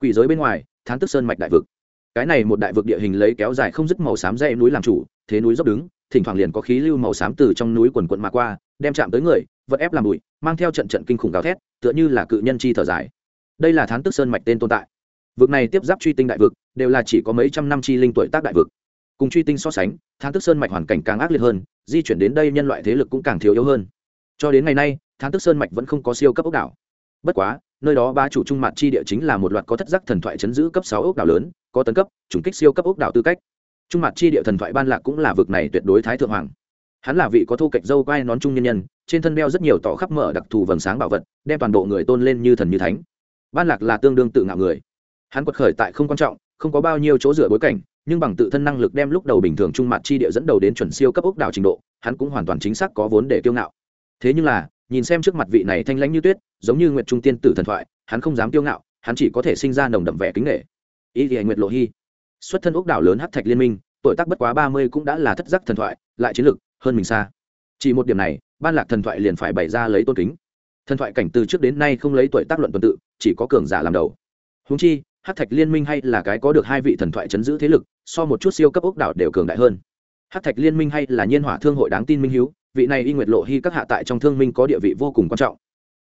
Speaker 1: Quỷ giới bên ngoài, thán tức sơn mạch đại vực cái này một đại vực địa hình lấy kéo dài không dứt màu xám dây núi làm chủ, thế núi dốc đứng, thỉnh thoảng liền có khí lưu màu xám từ trong núi quần quận mà qua, đem chạm tới người, vật ép làm bụi, mang theo trận trận kinh khủng gào thét, tựa như là cự nhân chi thở dài. Đây là thán tức sơn mạch tên tồn tại. Vực này tiếp giáp truy tinh đại vực, đều là chỉ có mấy trăm năm chi linh tuổi tác đại vực. Cùng truy tinh so sánh, thán tức sơn mạch hoàn cảnh càng ác liệt hơn, di chuyển đến đây nhân loại thế lực cũng càng thiếu yếu hơn. Cho đến ngày nay, thán tức sơn mạch vẫn không có siêu cấp ốc đảo. Bất quá nơi đó ba chủ trung mặt chi địa chính là một loạt có thất giác thần thoại chấn giữ cấp sáu ốc đảo lớn, có tấn cấp, trùng kích siêu cấp ốc đảo tư cách. Trung mặt chi địa thần thoại ban lạc cũng là vực này tuyệt đối thái thượng hoàng. Hắn là vị có thu kịch dâu quai nón trung nhân nhân, trên thân đeo rất nhiều tỏ khắp mở đặc thù vầng sáng bảo vật, đem toàn bộ người tôn lên như thần như thánh. Ban lạc là tương đương tự ngạo người. Hắn quật khởi tại không quan trọng, không có bao nhiêu chỗ dựa bối cảnh, nhưng bằng tự thân năng lực đem lúc đầu bình thường trung mặt chi địa dẫn đầu đến chuẩn siêu cấp ốc đảo trình độ, hắn cũng hoàn toàn chính xác có vốn để kiêu ngạo. Thế nhưng là nhìn xem trước mặt vị này thanh lãnh như tuyết, giống như nguyệt trung tiên tử thần thoại, hắn không dám kiêu ngạo, hắn chỉ có thể sinh ra nồng đậm vẻ kính nghệ ý thì nguyệt lộ hy xuất thân ốc đảo lớn hát thạch liên minh, tuổi tác bất quá ba mươi cũng đã là thất giác thần thoại, lại chiến lực hơn mình xa. Chỉ một điểm này, ban lạc thần thoại liền phải bày ra lấy tôn kính. Thần thoại cảnh từ trước đến nay không lấy tuổi tác luận tuần tự, chỉ có cường giả làm đầu. Húng chi hát thạch liên minh hay là cái có được hai vị thần thoại chấn giữ thế lực, so một chút siêu cấp ốc đảo đều cường đại hơn. Hát thạch liên minh hay là nhiên hỏa thương hội đáng tin minh hiếu vị này y nguyệt lộ hy các hạ tại trong thương minh có địa vị vô cùng quan trọng.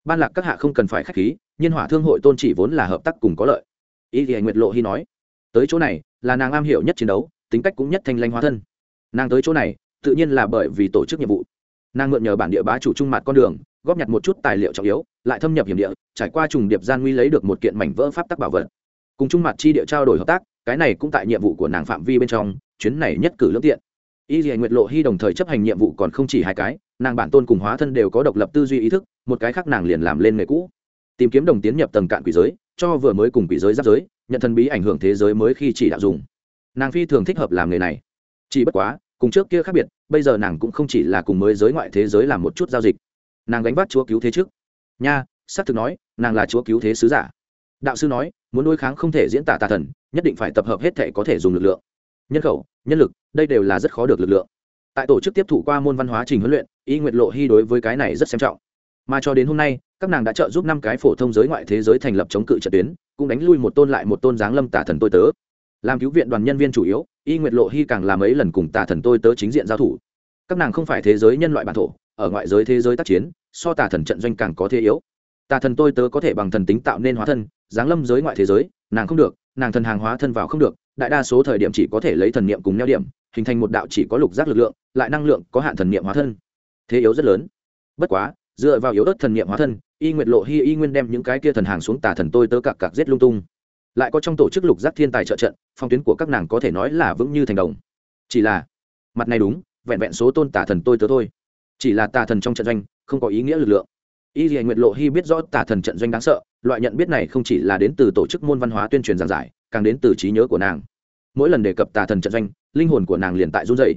Speaker 1: Ban lạc các hạ không cần phải k h á c h khí nhiên hỏa thương hội tôn chỉ vốn là hợp tác cùng có lợi. Y thì nguyệt lộ hy nói, tới chỗ này là nàng am hiểu nhất chiến đấu, tính cách cũng nhất thanh lanh hóa thân. Nàng tới chỗ này, tự nhiên là bởi vì tổ chức nhiệm vụ. Nàng mượn nhờ bản địa bá chủ trung mặt con đường, góp nhặt một chút tài liệu trọng yếu, lại thâm nhập hiểm địa, trải qua trùng điệp gian nguy lấy được một kiện mảnh vỡ pháp tắc bảo vật. Cùng trung mặt chi địa trao đổi hợp tác, cái này cũng tại nhiệm vụ của nàng phạm vi bên trong, chuyến này nhất cử lương tiện y dì nguyệt lộ hy đồng thời chấp hành nhiệm vụ còn không chỉ hai cái, nàng bản tôn cùng hóa thân đều có độc lập tư duy ý thức, một cái khác nàng liền làm lên nghề cũ. Tìm kiếm đồng tiến nhập tầng cạn quỷ giới, cho vừa mới cùng quỷ giới giáp giới, nhận thần bí ảnh hưởng thế giới mới khi chỉ đạo dùng. Nàng phi thường thích hợp làm nghề này. Chỉ bất quá, cùng trước kia khác biệt, bây giờ nàng cũng không chỉ là cùng mới giới ngoại thế giới làm một chút giao dịch. Nàng gánh vác chúa cứu thế trước. Nha sát thực nói, nàng là chúa cứu thế sứ giả. Đạo sư nói, muốn đối kháng không thể diễn tả tà thần, nhất định phải tập hợp hết thể có thể dùng lực lượng nhân khẩu, nhân lực, đây đều là rất khó được lực lượng. Tại tổ chức tiếp thụ qua môn văn hóa trình huấn luyện, y nguyệt lộ hy đối với cái này rất xem trọng. Mà cho đến hôm nay, các nàng đã trợ giúp năm cái phổ thông giới ngoại thế giới thành lập chống cự trận tuyến, cũng đánh lui một tôn lại một tôn giáng lâm tả thần tôi tớ. Làm cứu viện đoàn nhân viên chủ yếu, y nguyệt lộ hy càng làm ấy lần cùng tà thần tôi tớ chính diện giao thủ. Các nàng không phải thế giới nhân loại bản thổ, ở ngoại giới thế giới tác chiến, so tà thần trận doanh càng có thế yếu. Tà thần tôi tớ có thể bằng thần tính tạo nên hóa thân, giáng lâm giới ngoại thế giới, nàng không được nàng thần hàng hóa thân vào không được, đại đa số thời điểm chỉ có thể lấy thần niệm cùng neo điểm, hình thành một đạo chỉ có lục giác lực lượng, lại năng lượng có hạn thần niệm hóa thân. Thế yếu rất lớn. Bất quá, dựa vào yếu ớt thần niệm hóa thân, y nguyệt lộ hy y nguyên đem những cái kia thần hàng xuống tà thần tôi tớ cặc cặc giết lung tung. Lại có trong tổ chức lục giác thiên tài trợ trận, phong tuyến của các nàng có thể nói là vững như thành đồng. Chỉ là, mặt này đúng, vẹn vẹn số tôn tà thần tôi tớ thôi. Chỉ là tà thần trong trận doanh, không có ý nghĩa lực lượng y dì nguyệt lộ hy biết rõ tà thần trận doanh đáng sợ, loại nhận biết này không chỉ là đến từ tổ chức môn văn hóa tuyên truyền giảng giải, càng đến từ trí nhớ của nàng. Mỗi lần đề cập tà thần trận doanh, linh hồn của nàng liền tại run dày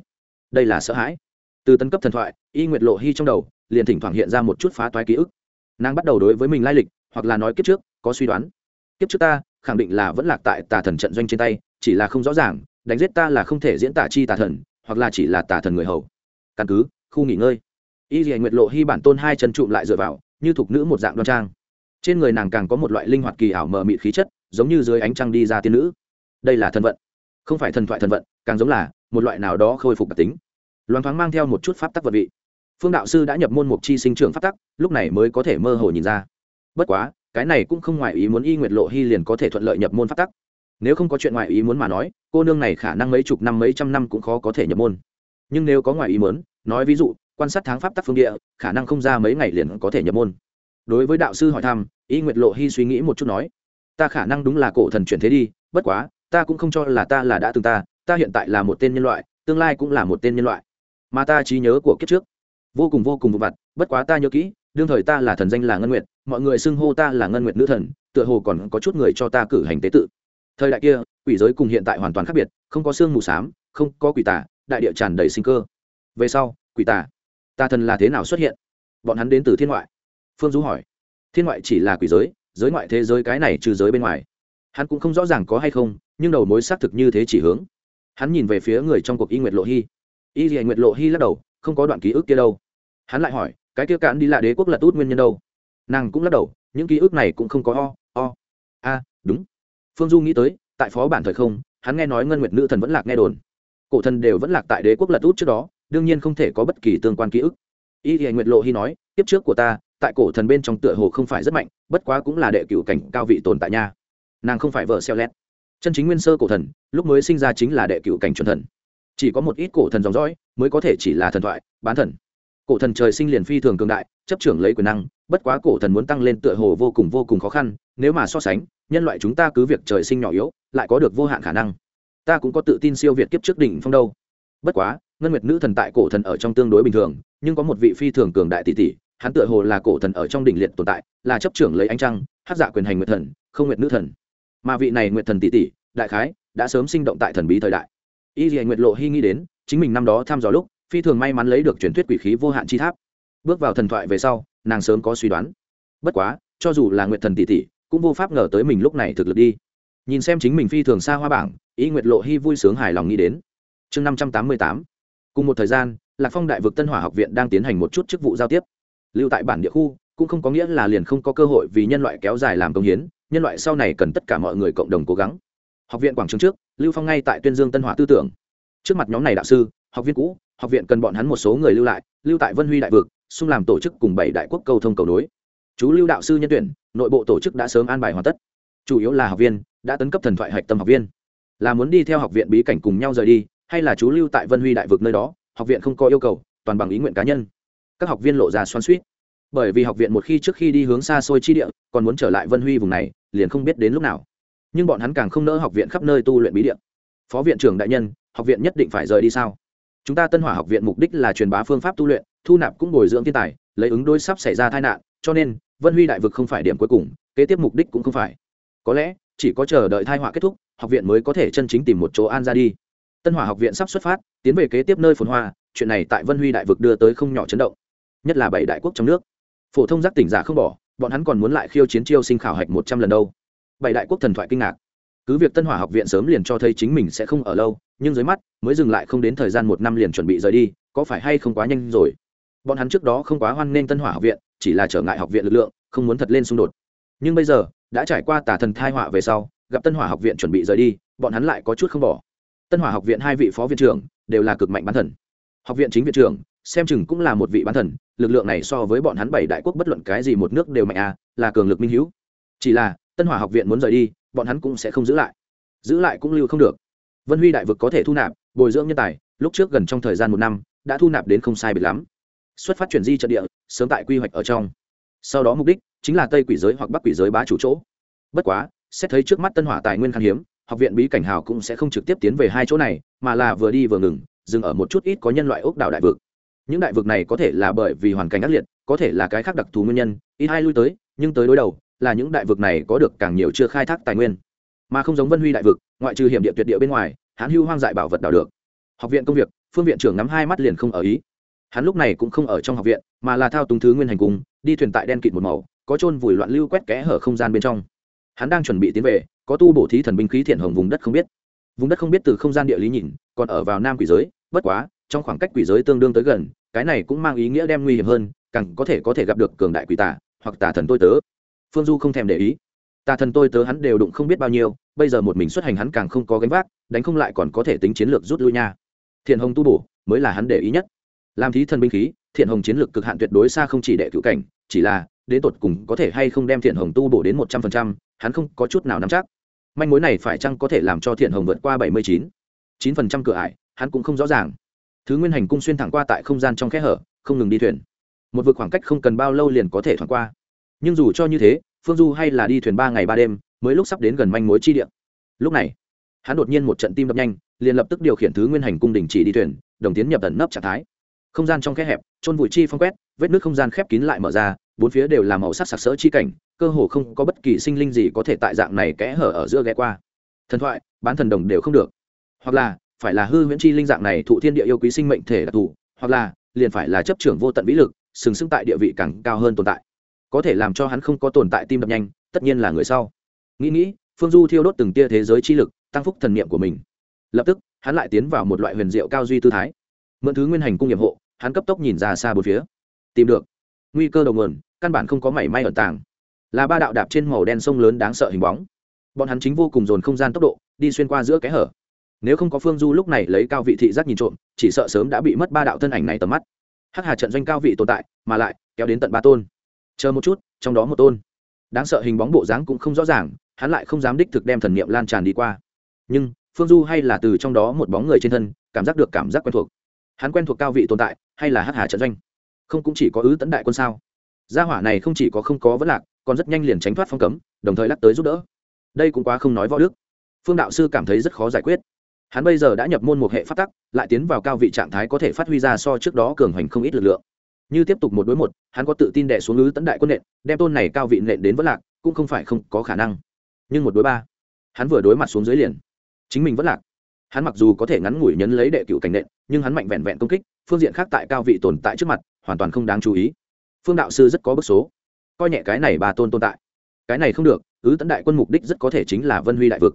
Speaker 1: đây là sợ hãi. Từ tân cấp thần thoại, y nguyệt lộ hy trong đầu, liền thỉnh thoảng hiện ra một chút phá toái ký ức. Nàng bắt đầu đối với mình lai lịch, hoặc là nói kiếp trước, có suy đoán. Kiếp trước ta, khẳng định là vẫn lạc tại tà thần trận doanh trên tay, chỉ là không rõ ràng, đánh giết ta là không thể diễn tả chi tà thần, hoặc là chỉ là tà thần người hầu. Căn cứ, khu nghỉ ngơi y dì nguyệt lộ hy bản tôn hai chân trụm lại dựa vào, như thục nữ một dạng đoan trang. Trên người nàng càng có một loại linh hoạt kỳ ảo mờ mịt khí chất, giống như dưới ánh trăng đi ra tiên nữ. Đây là thần vận. Không phải thần thoại thần vận, càng giống là một loại nào đó khôi phục đặc tính. Loan thoáng mang theo một chút pháp tắc vật vị. Phương đạo sư đã nhập môn mục chi sinh trưởng pháp tắc, lúc này mới có thể mơ hồ nhìn ra. Bất quá, cái này cũng không ngoài ý muốn y nguyệt lộ hy liền có thể thuận lợi nhập môn pháp tắc. Nếu không có chuyện ngoài ý muốn mà nói, cô nương này khả năng mấy chục năm, mấy trăm năm cũng khó có thể nhập môn. Nhưng nếu có ngoài ý muốn, nói ví dụ quan sát tháng pháp tắc phương địa, khả năng không ra mấy ngày liền có thể nhập môn. Đối với đạo sư hỏi thăm, y nguyệt lộ hy suy nghĩ một chút nói, ta khả năng đúng là cổ thần chuyển thế đi, bất quá, ta cũng không cho là ta là đã từng ta ta hiện tại là một tên nhân loại, tương lai cũng là một tên nhân loại. Mà ta trí nhớ của kiếp trước, vô cùng vô cùng vụ vặt, bất quá ta nhớ kỹ, đương thời ta là thần danh là ngân nguyệt, mọi người xưng hô ta là ngân nguyệt nữ thần, tựa hồ còn có chút người cho ta cử hành tế tự. Thời đại kia, quỷ giới cùng hiện tại hoàn toàn khác biệt, không có xương mù s á m không có quỷ tả đại địa tràn đầy sinh cơ. Về sau, quỷ tả tà thần là thế nào xuất hiện? Bọn hắn đến từ thiên ngoại. Phương du hỏi. Thiên ngoại chỉ là quỷ giới giới ngoại thế giới cái này trừ giới bên ngoài. Hắn cũng không rõ ràng có hay không, nhưng đầu mối xác thực như thế chỉ hướng. Hắn nhìn về phía người trong cuộc y nguyệt lộ hy y gì nguyệt lộ hy lắc đầu, không có đoạn ký ức kia đâu. Hắn lại hỏi, cái kia cạn đi lại đế quốc lật út nguyên nhân đâu? Nàng cũng lắc đầu, những ký ức này cũng không có o o. A, đúng. Phương du nghĩ tới, tại phó bản thời không, hắn nghe nói ngân nguyệt nữ thần vẫn lạc nghe đồn. Cổ thần đều vẫn lạc tại đế quốc lật út trước đó đương nhiên không thể có bất kỳ tương quan ký ức. Y thì nguyệt lộ hy nói tiếp trước của ta, tại cổ thần bên trong tựa hồ không phải rất mạnh, bất quá cũng là đệ cựu cảnh cao vị tồn tại nha. Nàng không phải vợ xeo lét. Chân chính nguyên sơ cổ thần, lúc mới sinh ra chính là đệ cựu cảnh chuẩn thần. Chỉ có một ít cổ thần dòng dõi, mới có thể chỉ là thần thoại, bán thần. Cổ thần trời sinh liền phi thường cường đại, chấp trưởng lấy quyền năng, bất quá cổ thần muốn tăng lên tựa hồ vô cùng vô cùng khó khăn, nếu mà so sánh, nhân loại chúng ta cứ việc trời sinh nhỏ yếu, lại có được vô hạn khả năng. Ta cũng có tự tin siêu việt kiếp trước đỉnh phong đâu. Bất quá ngân nguyệt nữ thần tại cổ thần ở trong tương đối bình thường, nhưng có một vị phi thường cường đại tỷ tỷ, hắn tựa hồ là cổ thần ở trong đỉnh liệt tồn tại, là chấp trưởng lấy ánh trăng hát dạ quyền hành nguyệt thần, không nguyệt nữ thần. Mà vị này nguyệt thần tỷ tỷ, đại khái, đã sớm sinh động tại thần bí thời đại. Y dị nguyệt lộ hy nghĩ đến, chính mình năm đó thăm dò lúc, phi thường may mắn lấy được truyền thuyết quỷ khí vô hạn chi tháp. Bước vào thần thoại về sau, nàng sớm có suy đoán. Bất quá, cho dù là nguyệt thần tỷ tỷ, cũng vô pháp ngờ tới mình lúc này thực lực đi. Nhìn xem chính mình phi thường xa hoa bảng, y nguyệt lộ hy vui sướng hài lòng nghĩ đến. Chương năm trăm tám mươi tám cùng một thời gian, lạc phong đại vực tân hỏa học viện đang tiến hành một chút chức vụ giao tiếp. Lưu tại bản địa khu, cũng không có nghĩa là liền không có cơ hội vì nhân loại kéo dài làm công hiến, nhân loại sau này cần tất cả mọi người cộng đồng cố gắng. Học viện quảng trường trước, lưu phong ngay tại tuyên dương tân hỏa tư tưởng. Trước mặt nhóm này đạo sư, học viên cũ, học viện cần bọn hắn một số người lưu lại, lưu tại vân huy đại vực, xung làm tổ chức cùng bảy đại quốc cầu thông cầu nối. Chú lưu đạo sư nhân tuyển, nội bộ tổ chức đã sớm an bài hoàn tất. Chủ yếu là học viên, đã tấn cấp thần thoại hạch tâm học viên. Là muốn đi theo học viện bí cảnh cùng nhau rời đi hay là chú lưu tại vân huy đại vực nơi đó, học viện không có yêu cầu, toàn bằng ý nguyện cá nhân. Các học viên lộ ra xoan suýt bởi vì học viện một khi trước khi đi hướng xa xôi chi địa, còn muốn trở lại vân huy vùng này, liền không biết đến lúc nào. Nhưng bọn hắn càng không nỡ học viện khắp nơi tu luyện bí địa. Phó viện trưởng đại nhân, học viện nhất định phải rời đi sao? Chúng ta tân hỏa học viện mục đích là truyền bá phương pháp tu luyện, thu nạp cũng bồi dưỡng thiên tài, lấy ứng đôi sắp xảy ra tai nạn, cho nên, vân huy đại vực không phải điểm cuối cùng, kế tiếp mục đích cũng không phải. Có lẽ, chỉ có chờ đợi thai họa kết thúc, học viện mới có thể chân chính tìm một chỗ an ra đi tân hỏa học viện sắp xuất phát, tiến về kế tiếp nơi phồn hoa, chuyện này tại vân huy đại vực đưa tới không nhỏ chấn động. Nhất là bảy đại quốc trong nước. Phổ thông giác tỉnh giả không bỏ, bọn hắn còn muốn lại khiêu chiến chiêu sinh khảo hạch một trăm lần đâu. Bảy đại quốc thần thoại kinh ngạc. Cứ việc tân hỏa học viện sớm liền cho thấy chính mình sẽ không ở lâu, nhưng dưới mắt, mới dừng lại không đến thời gian một năm liền chuẩn bị rời đi, có phải hay không quá nhanh rồi? Bọn hắn trước đó không quá hoan nghênh tân hỏa học viện, chỉ là trở ngại học viện lực lượng, không muốn thật lên xung đột. Nhưng bây giờ, đã trải qua tà thần thai họa về sau, gặp tân hỏa học viện chuẩn bị rời đi, bọn hắn lại có chút không bỏ tân hỏa học viện hai vị phó viện trưởng đều là cực mạnh bán thần. Học viện chính viện trưởng, xem chừng cũng là một vị bán thần, lực lượng này so với bọn hắn bảy đại quốc bất luận cái gì một nước đều mạnh à là cường lực minh hữu. Chỉ là, tân hỏa học viện muốn rời đi, bọn hắn cũng sẽ không giữ lại. Giữ lại cũng lưu không được. Vân huy đại vực có thể thu nạp, bồi dưỡng nhân tài, lúc trước gần trong thời gian một năm, đã thu nạp đến không sai biệt lắm. Xuất phát chuyển di trận địa, sớm tại quy hoạch ở trong. Sau đó mục đích chính là tây quỷ giới hoặc bắc quỷ giới bá chủ chỗ. Bất quá, xét thấy trước mắt tân hỏa tài nguyên khan hiếm học viện bí cảnh hào cũng sẽ không trực tiếp tiến về hai chỗ này, mà là vừa đi vừa ngừng, dừng ở một chút ít có nhân loại ốc đảo đại vực. Những đại vực này có thể là bởi vì hoàn cảnh ác liệt, có thể là cái khác đặc thù nguyên nhân, ít hai lui tới, nhưng tới đối đầu, là những đại vực này có được càng nhiều chưa khai thác tài nguyên. Mà không giống vân huy đại vực, ngoại trừ hiểm địa tuyệt địa bên ngoài hãn hưu hoang dại bảo vật đào được. Học viện công việc, phương viện trưởng nắm hai mắt liền không ở ý. Hắn lúc này cũng không ở trong học viện, mà là thao túng thứ nguyên hành cung đi thuyền tại đen kịt một màu, có trôn vùi loạn lưu quét kẽ hở không gian bên trong. Hắn đang chuẩn bị tiến về có tu bổ thí thần binh khí thiện hồng vùng đất không biết. Vùng đất không biết từ không gian địa lý nhìn, còn ở vào nam quỷ giới, bất quá, trong khoảng cách quỷ giới tương đương tới gần, cái này cũng mang ý nghĩa đem nguy hiểm hơn, càng có thể có thể gặp được cường đại quỷ tả hoặc tà thần tôi tớ. Phương du không thèm để ý. Tà thần tôi tớ hắn đều đụng không biết bao nhiêu, bây giờ một mình xuất hành hắn càng không có gánh vác, đánh không lại còn có thể tính chiến lược rút lui nha. Thiện hồng tu bổ, mới là hắn để ý nhất. Làm thí thần binh khí, thiện hồng chiến lược cực hạn tuyệt đối xa không chỉ đệ cựu cảnh, chỉ là, đến tột cùng có thể hay không đem thiện hồng tu bổ đến một trăm phần trăm, hắn không có chút nào nắm chắc manh mối này phải chăng có thể làm cho thiện hồng vượt qua bảy mươi chín? chín phần trăm cửa ải, hắn cũng không rõ ràng. Thứ nguyên hành cung xuyên thẳng qua tại không gian trong kẽ hở, không ngừng đi thuyền. Một vực khoảng cách không cần bao lâu liền có thể thoảng qua. Nhưng dù cho như thế, phương du hay là đi thuyền ba ngày ba đêm, mới lúc sắp đến gần manh mối chi điện lúc này, hắn đột nhiên một trận tim đập nhanh, liền lập tức điều khiển thứ nguyên hành cung đình chỉ đi thuyền, đồng tiến nhập tận nấp trạng thái. Không gian trong khe hẹp trôn vùi chi phong quét, vết nước không gian khép kín lại mở ra, bốn phía đều là màu sắc sặc sỡ chi cảnh cơ hồ không có bất kỳ sinh linh gì có thể tại dạng này kẽ hở ở giữa ghé qua. Thần thoại, bán thần đồng đều không được. Hoặc là, phải là hư huyễn chi linh dạng này thụ thiên địa yêu quý sinh mệnh thể đặc thù, hoặc là, liền phải là chấp trưởng vô tận vĩ lực, sừng sững tại địa vị càng cao hơn tồn tại. Có thể làm cho hắn không có tồn tại tim đập nhanh, tất nhiên là người sau. Nghĩ nghĩ, phương du thiêu đốt từng tia thế giới chi lực, tăng phúc thần niệm của mình. Lập tức, hắn lại tiến vào một loại huyền diệu cao duy tư thái. Mượn thứ nguyên hành cung nhiệm hộ, hắn cấp tốc nhìn ra xa bốn phía. Tìm được. Nguy cơ đầu nguồn, căn bản không có mảy may ở tàng là ba đạo đạp trên màu đen sông lớn đáng sợ hình bóng. Bọn hắn chính vô cùng dồn không gian tốc độ, đi xuyên qua giữa kẽ hở. Nếu không có phương du lúc này lấy cao vị thị giác nhìn trộm, chỉ sợ sớm đã bị mất ba đạo thân ảnh này tầm mắt. Hắc hà trận doanh cao vị tồn tại, mà lại, kéo đến tận ba tôn. Chờ một chút, trong đó một tôn. Đáng sợ hình bóng bộ dáng cũng không rõ ràng, hắn lại không dám đích thực đem thần niệm lan tràn đi qua. Nhưng, phương du hay là từ trong đó một bóng người trên thân, cảm giác được cảm giác quen thuộc. Hắn quen thuộc cao vị tồn tại, hay là hắc hà trận doanh? Không cũng chỉ có ứ tấn đại quân sao? Gia hỏa này không chỉ có không có vấn lạc, còn rất nhanh liền tránh thoát phong cấm, đồng thời lắc tới giúp đỡ. Đây cũng quá không nói võ đức. Phương đạo sư cảm thấy rất khó giải quyết. Hắn bây giờ đã nhập môn một hệ phát tắc, lại tiến vào cao vị trạng thái có thể phát huy ra so trước đó cường hoành không ít lực lượng. Như tiếp tục một đối một, hắn có tự tin đẻ xuống ứ tấn đại quân nện, đem tôn này cao vị nện đến vất lạc, cũng không phải không có khả năng. Nhưng một đối ba, hắn vừa đối mặt xuống dưới liền, chính mình vất lạc. Hắn mặc dù có thể ngắn ngủi nhấn lấy đệ cựu cảnh nện, nhưng hắn mạnh vẹn vẹn công kích, phương diện khác tại cao vị tồn tại trước mặt, hoàn toàn không đáng chú ý phương đạo sư rất có bức số. Coi nhẹ cái này bà tôn tồn tại. Cái này không được, ứ tấn đại quân mục đích rất có thể chính là vân huy đại vực.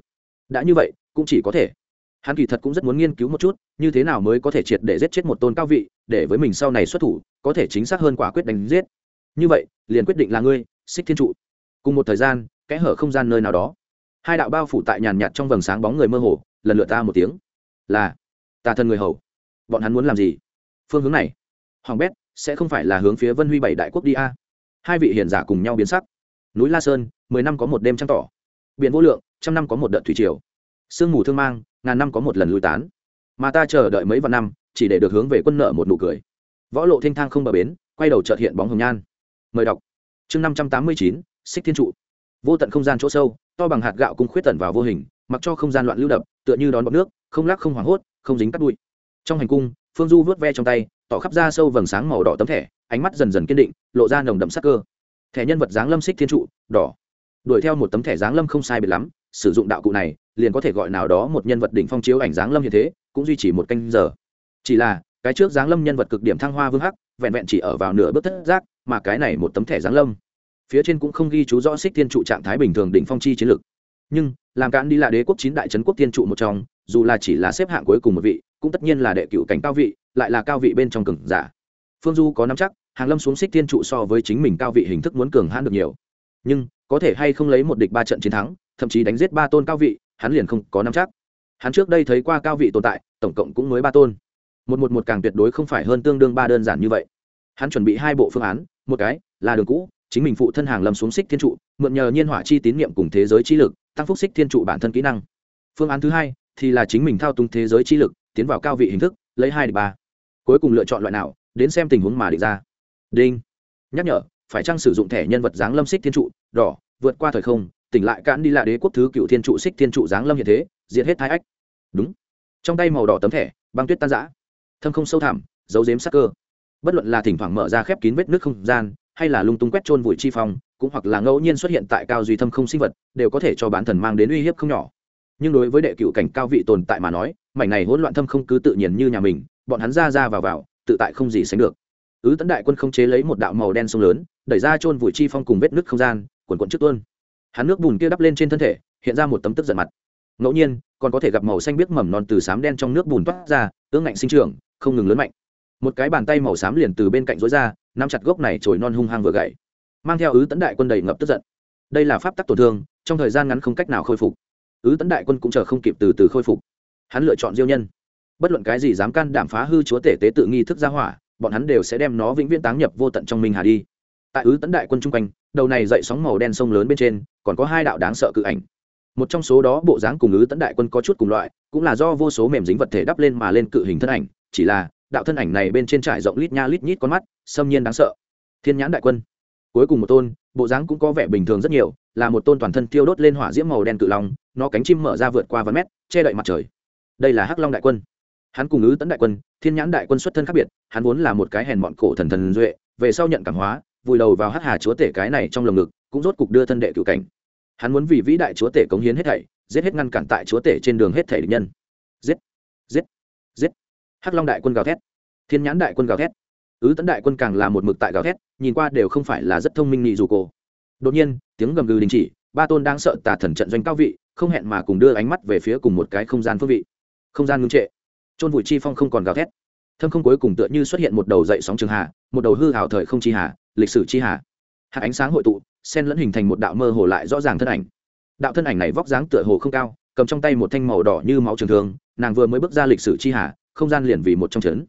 Speaker 1: Đã như vậy, cũng chỉ có thể. Hắn kỳ thật cũng rất muốn nghiên cứu một chút, như thế nào mới có thể triệt để giết chết một tôn cao vị, để với mình sau này xuất thủ, có thể chính xác hơn quả quyết đánh giết. Như vậy, liền quyết định là ngươi, xích thiên trụ. Cùng một thời gian, kẽ hở không gian nơi nào đó. Hai đạo bao phủ tại nhàn nhạt trong vầng sáng bóng người mơ hồ, lần lượt ta một tiếng. Là tà thần người hầu. Bọn hắn muốn làm gì? Phương hướng này. Hoàng bét sẽ không phải là hướng phía vân huy bảy đại quốc đi a. Hai vị hiền giả cùng nhau biến sắc. Núi la sơn, mười năm có một đêm trăng tỏ. Biển vô lượng, trăm năm có một đợt thủy triều. Sương mù thương mang, ngàn năm có một lần lui tán. Mà ta chờ đợi mấy vạn năm, chỉ để được hướng về quân nợ một nụ cười. Võ lộ thanh thang không bờ bến, quay đầu trợt hiện bóng hồng nhan. Mời đọc. Chương năm trăm tám mươi chín, xích thiên trụ. Vô tận không gian chỗ sâu, to bằng hạt gạo cùng khuyết tận vào vô hình, mặc cho không gian loạn lưu đập, tựa như đón bọc nước, không lắc không hoảng hốt, không dính cắt bụi. Trong hành cung, phương du vớt ve trong tay tỏ khắp ra sâu vầng sáng màu đỏ tấm thẻ, ánh mắt dần dần kiên định, lộ ra nồng đậm sắc cơ. Thẻ nhân vật dáng lâm xích thiên trụ, đỏ. Đuổi theo một tấm thẻ dáng lâm không sai biệt lắm, sử dụng đạo cụ này, liền có thể gọi nào đó một nhân vật đỉnh phong chiếu ảnh dáng lâm như thế, cũng duy trì một canh giờ. Chỉ là, cái trước dáng lâm nhân vật cực điểm thăng hoa vương hắc, vẹn vẹn chỉ ở vào nửa bước thất giác, mà cái này một tấm thẻ dáng lâm, phía trên cũng không ghi chú rõ xích thiên trụ trạng thái bình thường đỉnh phong chi chiến lược nhưng, làm cản đi là đế quốc chín đại trấn quốc thiên trụ một trong, dù là chỉ là xếp hạng cuối cùng một vị, cũng tất nhiên là đệ cựu cảnh cao vị lại là cao vị bên trong cường giả. Phương du có nắm chắc, hàng lâm xuống xích thiên trụ so với chính mình cao vị hình thức muốn cường hãn được nhiều. Nhưng, có thể hay không lấy một địch ba trận chiến thắng, thậm chí đánh giết ba tôn cao vị, hắn liền không có nắm chắc. Hắn trước đây thấy qua cao vị tồn tại, tổng cộng cũng mới ba tôn. Một một một càng tuyệt đối không phải hơn tương đương ba đơn giản như vậy. Hắn chuẩn bị hai bộ phương án, một cái là đường cũ, chính mình phụ thân hàng lâm xuống xích thiên trụ, mượn nhờ nhiên hỏa chi tín niệm cùng thế giới chi lực, tăng phúc xích thiên trụ bản thân kỹ năng. Phương án thứ hai thì là chính mình thao túng thế giới chi lực, tiến vào cao vị hình thức lấy hai đ ba. Cuối cùng lựa chọn loại nào, đến xem tình huống mà định ra. Đinh. Nhắc nhở, phải chăng sử dụng thẻ nhân vật dáng lâm xích thiên trụ, đỏ, vượt qua thời không, tỉnh lại cản đi lạ đế quốc thứ cựu thiên trụ xích thiên trụ dáng lâm hiện thế, diệt hết thái ách. Đúng. Trong tay màu đỏ tấm thẻ, băng tuyết tan giã thâm không sâu thẳm, dấu dếm sắc cơ. Bất luận là thỉnh thoảng mở ra khép kín vết nước không gian, hay là lung tung quét trôn vùi chi phong, cũng hoặc là ngẫu nhiên xuất hiện tại cao duy thâm không sinh vật, đều có thể cho bản thần mang đến uy hiếp không nhỏ. Nhưng đối với đệ cựu cảnh cao vị tồn tại mà nói mảnh này hỗn loạn thâm không cứ tự nhiên như nhà mình, bọn hắn ra ra vào vào, tự tại không gì sánh được. Ứ tấn đại quân không chế lấy một đạo màu đen sông lớn, đẩy ra trôn vùi chi phong cùng vết nứt không gian, quần quận trước tuôn. Hắn nước bùn kia đắp lên trên thân thể, hiện ra một tấm tức giận mặt. Ngẫu nhiên, còn có thể gặp màu xanh biếc mầm non từ sám đen trong nước bùn toát ra, ương ngạnh sinh trưởng, không ngừng lớn mạnh. Một cái bàn tay màu xám liền từ bên cạnh rối ra, nắm chặt gốc này trồi non hung hăng vừa gãy. Mang theo ứ tấn đại quân đầy ngập tức giận. Đây là pháp tắc tổn thương, trong thời gian ngắn không cách nào khôi phục. Ứ tấn đại quân cũng chờ không kịp từ từ khôi phục hắn lựa chọn diêu nhân. Bất luận cái gì dám can đảm phá hư chúa tể tế tự nghi thức ra hỏa, bọn hắn đều sẽ đem nó vĩnh viễn táng nhập vô tận trong minh hà đi. Tại ứ tấn đại quân chung quanh, đầu này dậy sóng màu đen sông lớn bên trên, còn có hai đạo đáng sợ cự ảnh. Một trong số đó bộ dáng cùng ứ tấn đại quân có chút cùng loại, cũng là do vô số mềm dính vật thể đắp lên mà lên cự hình thân ảnh, chỉ là, đạo thân ảnh này bên trên trải rộng lít nha lít nhít con mắt, xâm nhiên đáng sợ. Thiên nhãn đại quân. Cuối cùng một tôn, bộ dáng cũng có vẻ bình thường rất nhiều, là một tôn toàn thân tiêu đốt lên hỏa diễm màu đen cự long, nó cánh chim mở ra vượt qua vài mét, che đậy mặt trời đây là hắc long đại quân. Hắn cùng ứ tấn đại quân, thiên nhãn đại quân xuất thân khác biệt, hắn vốn là một cái hèn mọn cổ thần thần duệ, về sau nhận cảm hóa, vùi đầu vào hắc hà chúa tể cái này trong lồng ngực, cũng rốt cục đưa thân đệ cựu cảnh. Hắn muốn vì vĩ đại chúa tể cống hiến hết thảy, giết hết ngăn cản tại chúa tể trên đường hết thảy địch nhân. Giết giết giết. Hắc long đại quân gào thét. Thiên nhãn đại quân gào thét. Ứ tấn đại quân càng là một mực tại gào thét, nhìn qua đều không phải là rất thông minh nhị dù cổ. Đột nhiên, tiếng gầm gừ đình chỉ, ba tôn đang sợ tà thần trận doanh cao vị, không hẹn mà cùng đưa ánh mắt về phía cùng một cái không gian phương vị không gian ngưng trệ. Trôn vùi chi phong không còn gào thét. Thâm không cuối cùng tựa như xuất hiện một đầu dậy sóng trường hà, một đầu hư hào thời không chi hà, lịch sử chi hà. Hạ ánh sáng hội tụ sen lẫn hình thành một đạo mơ hồ lại rõ ràng thân ảnh. Đạo thân ảnh này vóc dáng tựa hồ không cao, cầm trong tay một thanh màu đỏ như máu trường thường nàng vừa mới bước ra lịch sử chi hà, không gian liền vì một trong trấn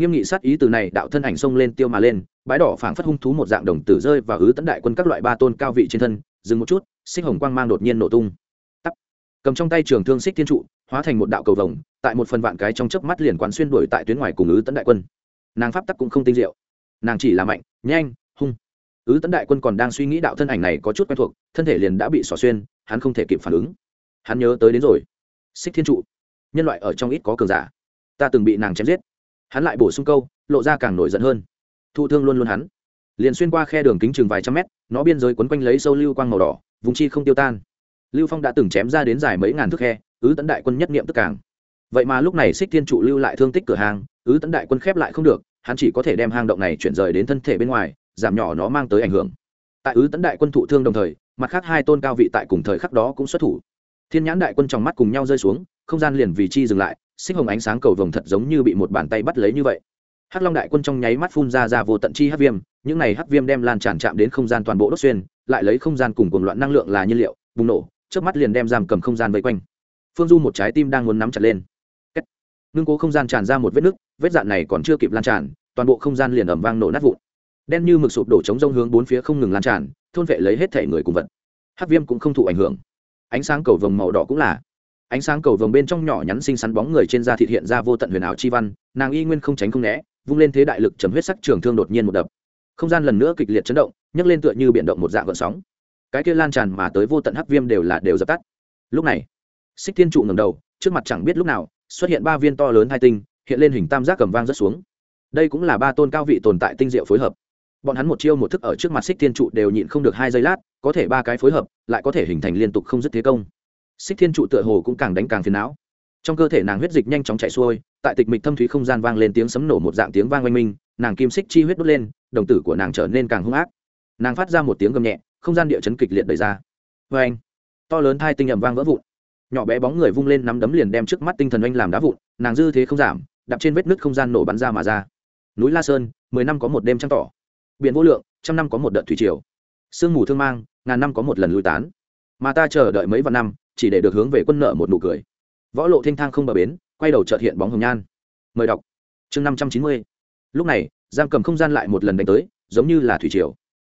Speaker 1: nghiêm nghị sát ý từ này, đạo thân ảnh xông lên tiêu mà lên, bãi đỏ phảng phất hung thú một dạng đồng tử rơi và ứ tấn đại quân các loại ba tôn cao vị trên thân, dừng một chút, xích hồng quang mang đột nhiên nổ tung. Tắt cầm trong tay trường thương xích thiên trụ hóa thành một đạo cầu vồng, tại một phần vạn cái trong chớp mắt liền quán xuyên đuổi tại tuyến ngoài cùng ứ tấn đại quân. Nàng pháp tắc cũng không tinh diệu. Nàng chỉ là mạnh, nhanh, hung. Ứ tấn đại quân còn đang suy nghĩ đạo thân ảnh này có chút quen thuộc, thân thể liền đã bị xỏ xuyên, hắn không thể kịp phản ứng. Hắn nhớ tới đến rồi. Xích thiên trụ. Nhân loại ở trong ít có cường giả. Ta từng bị nàng chém giết. Hắn lại bổ sung câu, lộ ra càng nổi giận hơn. Thụ thương luôn luôn hắn. Liền xuyên qua khe đường kính chừng vài trăm mét, nó biên giới quấn quanh lấy sâu lưu quang màu đỏ, vùng chi không tiêu tan lưu phong đã từng chém ra đến dài mấy ngàn thước khe, ứ tấn đại quân nhất nghiệm tức càng. Vậy mà lúc này xích thiên trụ lưu lại thương tích cửa hàng ứ tấn đại quân khép lại không được, hắn chỉ có thể đem hang động này chuyển rời đến thân thể bên ngoài, giảm nhỏ nó mang tới ảnh hưởng. Tại ứ tấn đại quân thụ thương đồng thời, mặt khác hai tôn cao vị tại cùng thời khắc đó cũng xuất thủ. Thiên nhãn đại quân trong mắt cùng nhau rơi xuống, không gian liền vì chi dừng lại, xích hồng ánh sáng cầu vồng thật giống như bị một bàn tay bắt lấy như vậy. Hắc long đại quân trong nháy mắt phun ra ra vô tận chi hắc viêm, những này hắc viêm đem lan tràn chạm đến không gian toàn bộ đốt xuyên, lại lấy không gian cùng cuồng loạn năng lượng là nhiên liệu, bùng nổ trước mắt liền đem giam cầm không gian vây quanh. Phương du một trái tim đang muốn nắm chặt lên. Ngưng cố không gian tràn ra một vết nứt, vết dạn này còn chưa kịp lan tràn, toàn bộ không gian liền ẩm vang nổ nát vụn. Đen như mực sụp đổ chống rông hướng bốn phía không ngừng lan tràn, thôn vệ lấy hết thể người cùng vật. Hắc viêm cũng không thụ ảnh hưởng. Ánh sáng cầu vồng màu đỏ cũng là. Ánh sáng cầu vồng bên trong nhỏ nhắn xinh xắn bóng người trên da thịt hiện ra vô tận huyền ảo chi văn, nàng y nguyên không tránh không né, vung lên thế đại lực chấm huyết sắc trường thương đột nhiên một đập. Không gian lần nữa kịch liệt chấn động, nhấc lên tựa như biển động một dạng gợn sóng cái kia lan tràn mà tới vô tận hắc viêm đều là đều dập tắt. Lúc này, xích thiên trụ ngầm đầu, trước mặt chẳng biết lúc nào, xuất hiện ba viên to lớn hai tinh, hiện lên hình tam giác cầm vang rất xuống. Đây cũng là ba tôn cao vị tồn tại tinh diệu phối hợp. Bọn hắn một chiêu một thức ở trước mặt xích thiên trụ đều nhịn không được hai giây lát, có thể ba cái phối hợp, lại có thể hình thành liên tục không dứt thế công. Xích thiên trụ tựa hồ cũng càng đánh càng phiền não. Trong cơ thể nàng huyết dịch nhanh chóng chạy xuôi, tại tịch mịch thâm thúy không gian vang lên tiếng sấm nổ một dạng tiếng vang oanh minh, nàng kim xích chi huyết đốt lên, đồng tử của nàng trở nên càng hung ác. Nàng phát ra một tiếng gầm nhẹ không gian địa chấn kịch liệt đẩy ra. Vê anh, to lớn hai tinh ẩm vang vỡ vụn. Nhỏ bé bóng người vung lên nắm đấm liền đem trước mắt tinh thần oanh làm đá vụn, nàng dư thế không giảm, đạp trên vết nứt không gian nổ bắn ra mà ra. Núi la sơn, mười năm có một đêm trăng tỏ. Biển vô lượng, trăm năm có một đợt thủy triều. Sương mù thương mang, ngàn năm có một lần lui tán. Mà ta chờ đợi mấy vạn năm, chỉ để được hướng về quân nợ một nụ cười. Võ lộ thanh thang không bờ bến, quay đầu trợt hiện bóng hồng nhan. Mời đọc. Chương năm trăm chín mươi. Lúc này, giam cầm không gian lại một lần đánh tới, giống như là thủy triều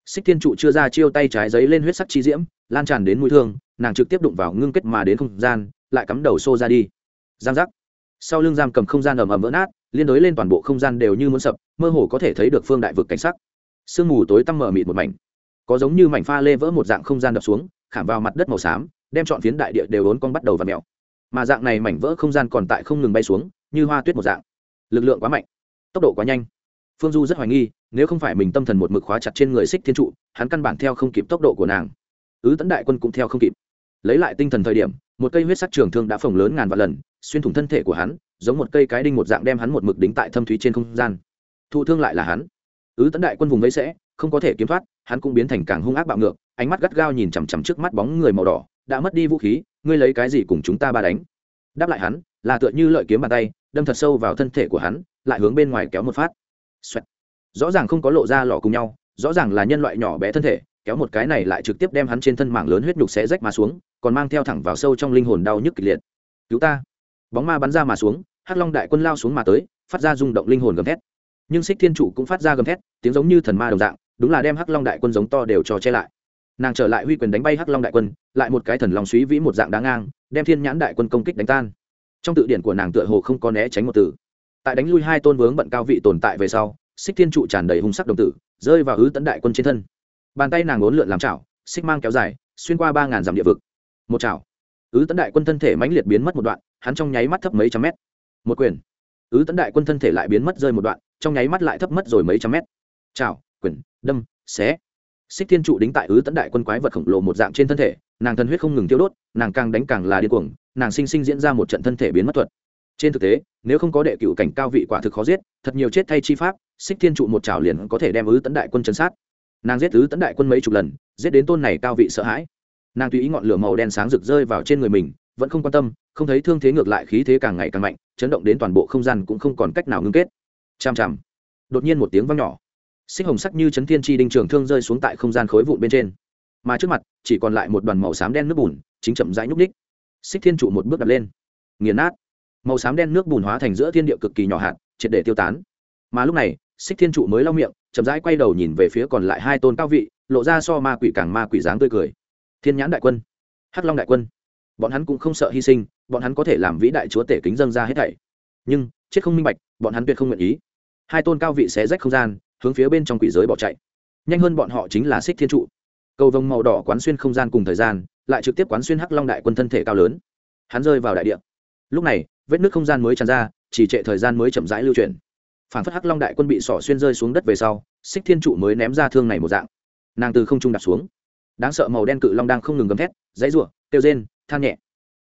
Speaker 1: xích thiên trụ chưa ra chiêu tay trái giấy lên huyết sắc chi diễm, lan tràn đến mũi thương, nàng trực tiếp đụng vào ngưng kết mà đến không gian, lại cắm đầu xô ra đi. Giang giác. Sau lưng giam cầm không gian ầm ầm vỡ nát, liên đối lên toàn bộ không gian đều như muốn sập, mơ hồ có thể thấy được phương đại vực cảnh sắc. Sương mù tối tăm mở mịt một mảnh. Có giống như mảnh pha lê vỡ một dạng không gian đập xuống, khảm vào mặt đất màu xám, đem chọn phiến đại địa đều ốn con bắt đầu và mèo. Mà dạng này mảnh vỡ không gian còn tại không ngừng bay xuống, như hoa tuyết một dạng. Lực lượng quá mạnh. Tốc độ quá nhanh phương du rất hoài nghi, nếu không phải mình tâm thần một mực khóa chặt trên người xích thiên trụ, hắn căn bản theo không kịp tốc độ của nàng. Ứ tấn đại quân cũng theo không kịp. Lấy lại tinh thần thời điểm, một cây huyết sắc trường thương đã phồng lớn ngàn vạn lần, xuyên thủng thân thể của hắn, giống một cây cái đinh một dạng đem hắn một mực đính tại thâm thúy trên không gian. Thụ thương lại là hắn. Ứ tấn đại quân vùng vẫy sẽ, không có thể kiếm thoát, hắn cũng biến thành càng hung ác bạo ngược, ánh mắt gắt gao nhìn chằm chằm trước mắt bóng người màu đỏ, đã mất đi vũ khí, ngươi lấy cái gì cùng chúng ta ba đánh? Đáp lại hắn, là tựa như lợi kiếm bàn tay, đâm thật sâu vào thân thể của hắn, lại hướng bên ngoài kéo một phát. Xoẹt. rõ ràng không có lộ ra lò cùng nhau, rõ ràng là nhân loại nhỏ bé thân thể, kéo một cái này lại trực tiếp đem hắn trên thân mảng lớn huyết nhục xé rách mà xuống, còn mang theo thẳng vào sâu trong linh hồn đau nhức kịch liệt. Cứu ta. Bóng ma bắn ra mà xuống, hắc long đại quân lao xuống mà tới, phát ra rung động linh hồn gầm thét. Nhưng xích thiên chủ cũng phát ra gầm thét, tiếng giống như thần ma đồng dạng, đúng là đem hắc long đại quân giống to đều cho che lại. Nàng trở lại huy quyền đánh bay hắc long đại quân, lại một cái thần lòng suý vĩ một dạng đáng ngang, đem thiên nhãn đại quân công kích đánh tan. Trong tự điển của nàng tựa hồ không có né tránh một từ tại đánh lui hai tôn vướng bận cao vị tồn tại về sau, xích thiên trụ tràn đầy hung sắc đồng tử, rơi vào ứ tấn đại quân trên thân. Bàn tay nàng ốn lượn làm chảo, xích mang kéo dài, xuyên qua ba ngàn dặm địa vực. Một chảo. Ứ tấn đại quân thân thể mãnh liệt biến mất một đoạn, hắn trong nháy mắt thấp mấy trăm mét. Một quyền. Ứ tấn đại quân thân thể lại biến mất rơi một đoạn, trong nháy mắt lại thấp mất rồi mấy trăm mét. Chảo, quyền, đâm, xé. Xích thiên trụ đính tại ứ tấn đại quân quái vật khổng lồ một dạng trên thân thể, nàng thân huyết không ngừng tiêu đốt, nàng càng đánh càng là điên cuồng, nàng sinh sinh diễn ra một trận thân thể biến mất thuật trên thực tế, nếu không có đệ cựu cảnh cao vị quả thực khó giết, thật nhiều chết thay chi pháp, xích thiên trụ một trào liền có thể đem ứ tấn đại quân chân sát. Nàng giết ứ tấn đại quân mấy chục lần, giết đến tôn này cao vị sợ hãi. Nàng tùy ý ngọn lửa màu đen sáng rực rơi vào trên người mình, vẫn không quan tâm, không thấy thương thế ngược lại khí thế càng ngày càng mạnh, chấn động đến toàn bộ không gian cũng không còn cách nào ngưng kết. Chằm chằm. Đột nhiên một tiếng vang nhỏ. Xích hồng sắc như chấn thiên chi đinh trường thương rơi xuống tại không gian khối vụn bên trên. Mà trước mặt, chỉ còn lại một đoàn màu xám đen nước bùn, chính chậm rãi nhúc ních xích thiên trụ một bước đặt lên. Nghiền nát màu xám đen nước bùn hóa thành giữa thiên địa cực kỳ nhỏ hạt, triệt để tiêu tán. Mà lúc này, xích thiên trụ mới lau miệng, chậm rãi quay đầu nhìn về phía còn lại hai tôn cao vị, lộ ra so ma quỷ càng ma quỷ dáng tươi cười. Thiên nhãn đại quân, hắc long đại quân, bọn hắn cũng không sợ hy sinh, bọn hắn có thể làm vĩ đại chúa tể kính dâng ra hết thảy. Nhưng, chết không minh bạch, bọn hắn tuyệt không nguyện ý. Hai tôn cao vị xé rách không gian, hướng phía bên trong quỷ giới bỏ chạy. Nhanh hơn bọn họ chính là xích thiên trụ. Cầu vồng màu đỏ quán xuyên không gian cùng thời gian, lại trực tiếp quán xuyên hắc long đại quân thân thể cao lớn. Hắn rơi vào đại địa. Lúc này vết nước không gian mới tràn ra, chỉ trệ thời gian mới chậm rãi lưu chuyển. Phản phất hắc long đại quân bị sỏ xuyên rơi xuống đất về sau, xích thiên trụ mới ném ra thương này một dạng. Nàng từ không trung đặt xuống. Đáng sợ màu đen cự long đang không ngừng gầm thét, dãy ruộng kêu rên, than nhẹ.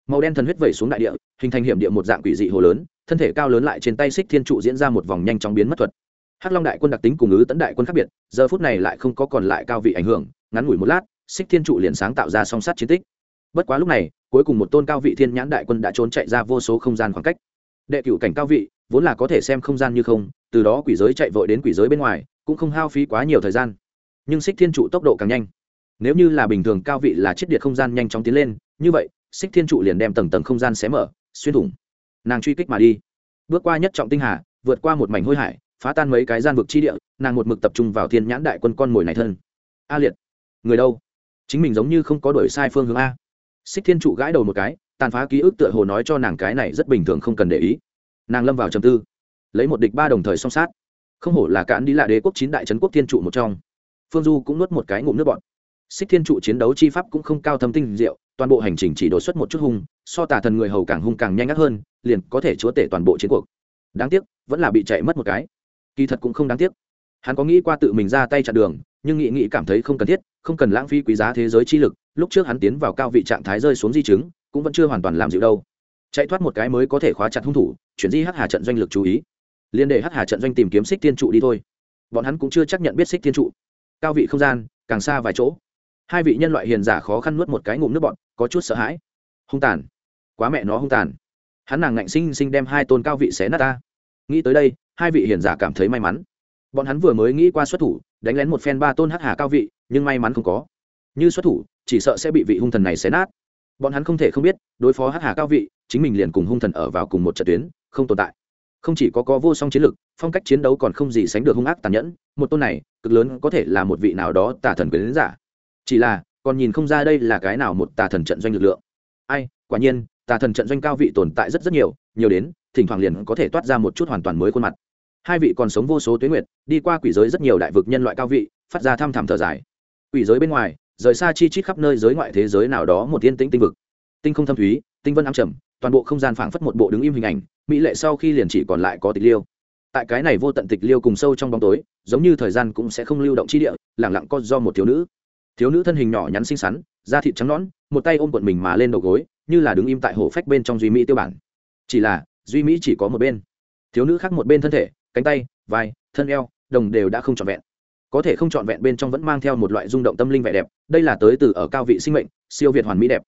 Speaker 1: Màu đen thần huyết vẩy xuống đại địa, hình thành hiểm địa một dạng quỷ dị hồ lớn, thân thể cao lớn lại trên tay xích thiên trụ diễn ra một vòng nhanh chóng biến mất thuật. Hắc long đại quân đặc tính cùng ứ tấn đại quân khác biệt, giờ phút này lại không có còn lại cao vị ảnh hưởng, ngắn ngủi một lát, xích thiên trụ liền sáng tạo ra song sát chiến tích. Bất quá lúc này cuối cùng một tôn cao vị thiên nhãn đại quân đã trốn chạy ra vô số không gian khoảng cách. Đệ cựu cảnh cao vị, vốn là có thể xem không gian như không, từ đó quỷ giới chạy vội đến quỷ giới bên ngoài, cũng không hao phí quá nhiều thời gian. Nhưng xích thiên trụ tốc độ càng nhanh. Nếu như là bình thường cao vị là chiết điện không gian nhanh chóng tiến lên, như vậy xích thiên trụ liền đem tầng tầng không gian xé mở, xuyên thủng. Nàng truy kích mà đi. Bước qua nhất trọng tinh hà, vượt qua một mảnh hôi hải, phá tan mấy cái gian vực chi địa, nàng một mực tập trung vào thiên nhãn đại quân con mồi này thân. A liệt. Người đâu? Chính mình giống như không có đổi sai phương hướng a xích thiên trụ gãi đầu một cái, tàn phá ký ức tựa hồ nói cho nàng cái này rất bình thường không cần để ý. Nàng lâm vào trầm tư, lấy một địch ba đồng thời song sát. Không hổ là cản đi là đế quốc chín đại trấn quốc thiên trụ một trong. Phương du cũng nuốt một cái ngụm nước bọn xích thiên trụ chiến đấu chi pháp cũng không cao thâm tinh diệu, toàn bộ hành trình chỉ đột xuất một chút hung, so tà thần người hầu càng hung càng nhanh ngắt hơn, liền có thể chúa tể toàn bộ chiến cuộc. Đáng tiếc, vẫn là bị chạy mất một cái. Kỳ thật cũng không đáng tiếc. Hắn có nghĩ qua tự mình ra tay chặn đường, nhưng nghị nghị cảm thấy không cần thiết không cần lãng phí quý giá thế giới chi lực, lúc trước hắn tiến vào cao vị trạng thái rơi xuống di chứng, cũng vẫn chưa hoàn toàn làm dịu đâu. Chạy thoát một cái mới có thể khóa chặt hung thủ, chuyển di hắc hà trận doanh lực chú ý. Liên để hắc hà trận doanh tìm kiếm xích thiên trụ đi thôi. Bọn hắn cũng chưa chắc nhận biết xích thiên trụ. Cao vị không gian, càng xa vài chỗ. Hai vị nhân loại hiền giả khó khăn nuốt một cái ngụm nước bọn có chút sợ hãi. Hung tàn. Quá mẹ nó hung tàn. Hắn nàng ngạnh sinh sinh đem hai tôn cao vị xé nát ta. Nghĩ tới đây, hai vị hiền giả cảm thấy may mắn. Bọn hắn vừa mới nghĩ qua xuất thủ đánh lén một phen ba tôn hắc hà cao vị, nhưng may mắn không có. Như xuất thủ, chỉ sợ sẽ bị vị hung thần này xé nát. Bọn hắn không thể không biết, đối phó hắc hà cao vị, chính mình liền cùng hung thần ở vào cùng một trận tuyến, không tồn tại. Không chỉ có có vô song chiến lực, phong cách chiến đấu còn không gì sánh được hung ác tàn nhẫn, một tôn này, cực lớn có thể là một vị nào đó tà thần quyền giả. Chỉ là, còn nhìn không ra đây là cái nào một tà thần trận doanh lực lượng. Ai, quả nhiên, tà thần trận doanh cao vị tồn tại rất rất nhiều nhiều đến, thỉnh thoảng liền có thể toát ra một chút hoàn toàn mới khuôn mặt hai vị còn sống vô số tuyến nguyệt, đi qua quỷ giới rất nhiều đại vực nhân loại cao vị, phát ra thăm thẳm thở dài. Quỷ giới bên ngoài, rời xa chi chít khắp nơi giới ngoại thế giới nào đó một tiên tĩnh tinh vực. Tinh không thâm thúy, tinh vân ám trầm, toàn bộ không gian phảng phất một bộ đứng im hình ảnh, mỹ lệ sau khi liền chỉ còn lại có tịch liêu. Tại cái này vô tận tịch liêu cùng sâu trong bóng tối, giống như thời gian cũng sẽ không lưu động chi địa lẳng lặng có do một thiếu nữ. Thiếu nữ thân hình nhỏ nhắn xinh xắn, da thịt trắng nõn, một tay ôm cuộn mình mà lên đầu gối, như là đứng im tại hồ phách bên trong duy mỹ tiêu bản. Chỉ là, duy mỹ chỉ có một bên. Thiếu nữ khác một bên thân thể cánh tay, vai, thân eo, đồng đều đã không trọn vẹn. Có thể không trọn vẹn bên trong vẫn mang theo một loại rung động tâm linh vẻ đẹp, đây là tới từ ở cao vị sinh mệnh, siêu việt hoàn mỹ đẹp.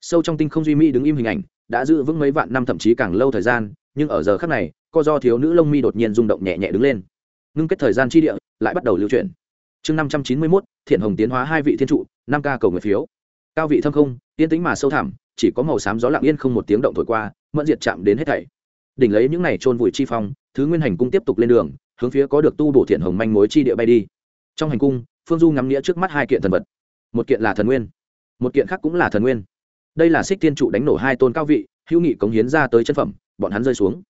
Speaker 1: Sâu trong tinh không duy mỹ đứng im hình ảnh, đã giữ vững mấy vạn năm thậm chí càng lâu thời gian, nhưng ở giờ khác này, co do thiếu nữ lông mi đột nhiên rung động nhẹ nhẹ đứng lên. Ngưng kết thời gian chi địa, lại bắt đầu lưu chuyển. Chương năm trăm chín mươi mốt, thiện hồng tiến hóa hai vị thiên trụ, năm ca cầu người phiếu. Cao vị thâm không, yên tĩnh mà sâu thẳm, chỉ có màu xám gió lặng yên không một tiếng động thổi qua, mẫn diệt chạm đến hết thảy đỉnh lấy những này trôn vùi chi phong, thứ nguyên hành cung tiếp tục lên đường, hướng phía có được tu bổ thiện hồng manh mối chi địa bay đi. Trong hành cung, phương du ngắm nghĩa trước mắt hai kiện thần vật. Một kiện là thần nguyên, một kiện khác cũng là thần nguyên. Đây là xích thiên trụ đánh nổ hai tôn cao vị, hữu nghị cống hiến ra tới chân phẩm, bọn hắn rơi xuống.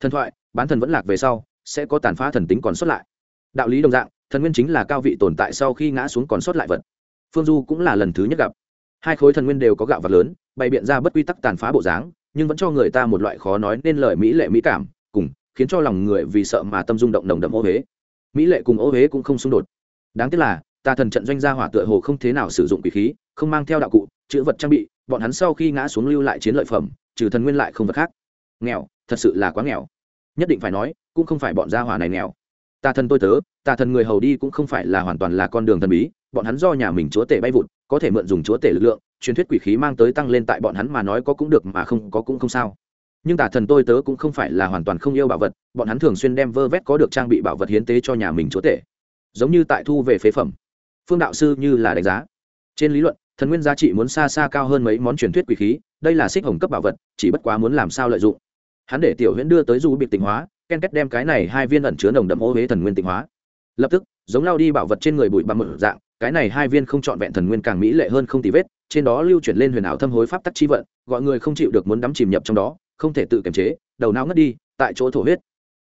Speaker 1: Thần thoại, bán thần vẫn lạc về sau, sẽ có tàn phá thần tính còn sót lại. Đạo lý đồng dạng, thần nguyên chính là cao vị tồn tại sau khi ngã xuống còn sót lại vật. Phương du cũng là lần thứ nhất gặp. Hai khối thần nguyên đều có gạo vật lớn, bày biện ra bất quy tắc tàn phá bộ dáng nhưng vẫn cho người ta một loại khó nói nên lời mỹ lệ mỹ cảm, cùng khiến cho lòng người vì sợ mà tâm rung động nồng đậm ô huế. Mỹ lệ cùng ô huế cũng không xung đột. Đáng tiếc là tà thần trận doanh gia hỏa tựa hồ không thế nào sử dụng quỷ khí, không mang theo đạo cụ, chữ vật trang bị, bọn hắn sau khi ngã xuống lưu lại chiến lợi phẩm, trừ thần nguyên lại không vật khác. Nghèo, thật sự là quá nghèo. Nhất định phải nói, cũng không phải bọn gia hỏa này nghèo tà thần tôi tớ tà thần người hầu đi cũng không phải là hoàn toàn là con đường thần bí, bọn hắn do nhà mình chúa tể bay vụt, có thể mượn dùng chúa tể lực lượng, truyền thuyết quỷ khí mang tới tăng lên tại bọn hắn mà nói có cũng được mà không có cũng không sao. Nhưng tà thần tôi tớ cũng không phải là hoàn toàn không yêu bảo vật, bọn hắn thường xuyên đem vơ vét có được trang bị bảo vật hiến tế cho nhà mình chúa tể. Giống như tại thu về phế phẩm. Phương đạo sư như là đánh giá. Trên lý luận, thần nguyên giá trị muốn xa xa cao hơn mấy món truyền thuyết quỷ khí, đây là xích hồng cấp bảo vật, chỉ bất quá muốn làm sao lợi dụng. Hắn để tiểu huyễn đưa tới du biệt tịnh hóa ken kết đem cái này hai viên ẩn chứa nồng đậm ô huế thần nguyên tịnh hóa. Lập tức, giống lao đi bảo vật trên người bụi bằng một dạng, cái này hai viên không trọn vẹn thần nguyên càng mỹ lệ hơn không tì vết, trên đó lưu chuyển lên huyền ảo thâm hối pháp tắc chi vận, gọi người không chịu được muốn đắm chìm nhập trong đó, không thể tự kiềm chế, đầu não ngất đi, tại chỗ thổ huyết.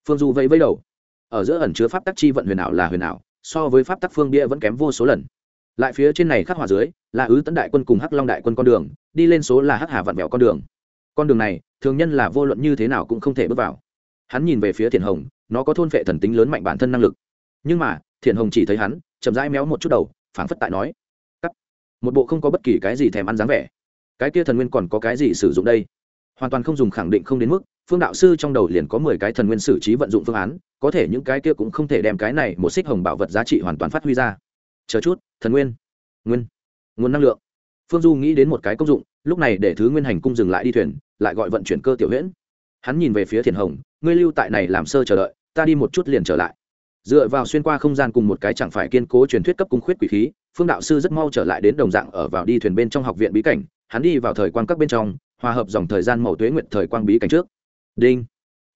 Speaker 1: Phương du vẫy vẫy đầu. Ở giữa ẩn chứa pháp tắc chi vận huyền ảo là huyền ảo, so với pháp tắc phương bia vẫn kém vô số lần. Lại phía trên này khắc hỏa dưới, là ứ tấn đại quân cùng hắc long đại quân con đường, đi lên số là hắc hà vạn vẹo con đường. Con đường này, thường nhân là vô luận như thế nào cũng không thể bước vào hắn nhìn về phía thiền hồng, nó có thôn phệ thần tính lớn mạnh bản thân năng lực. Nhưng mà thiền hồng chỉ thấy hắn, chậm rãi méo một chút đầu, phảng phất tại nói, cắt. Một bộ không có bất kỳ cái gì thèm ăn dáng vẻ. Cái kia thần nguyên còn có cái gì sử dụng đây? Hoàn toàn không dùng khẳng định không đến mức, phương đạo sư trong đầu liền có mười cái thần nguyên xử trí vận dụng phương án, có thể những cái kia cũng không thể đem cái này một xích hồng bảo vật giá trị hoàn toàn phát huy ra. Chờ chút, thần nguyên nguyên, nguồn năng lượng. Phương du nghĩ đến một cái công dụng, lúc này để thứ nguyên hành cung dừng lại đi thuyền, lại gọi vận chuyển cơ tiểu huyễn hắn nhìn về phía thiền hồng, ngươi lưu tại này làm sơ chờ đợi, ta đi một chút liền trở lại. Dựa vào xuyên qua không gian cùng một cái chẳng phải kiên cố truyền thuyết cấp cung khuyết quỷ khí, phương đạo sư rất mau trở lại đến đồng dạng ở vào đi thuyền bên trong học viện bí cảnh, hắn đi vào thời quan các bên trong, hòa hợp dòng thời gian màu tuế nguyệt thời quang bí cảnh trước. Đinh.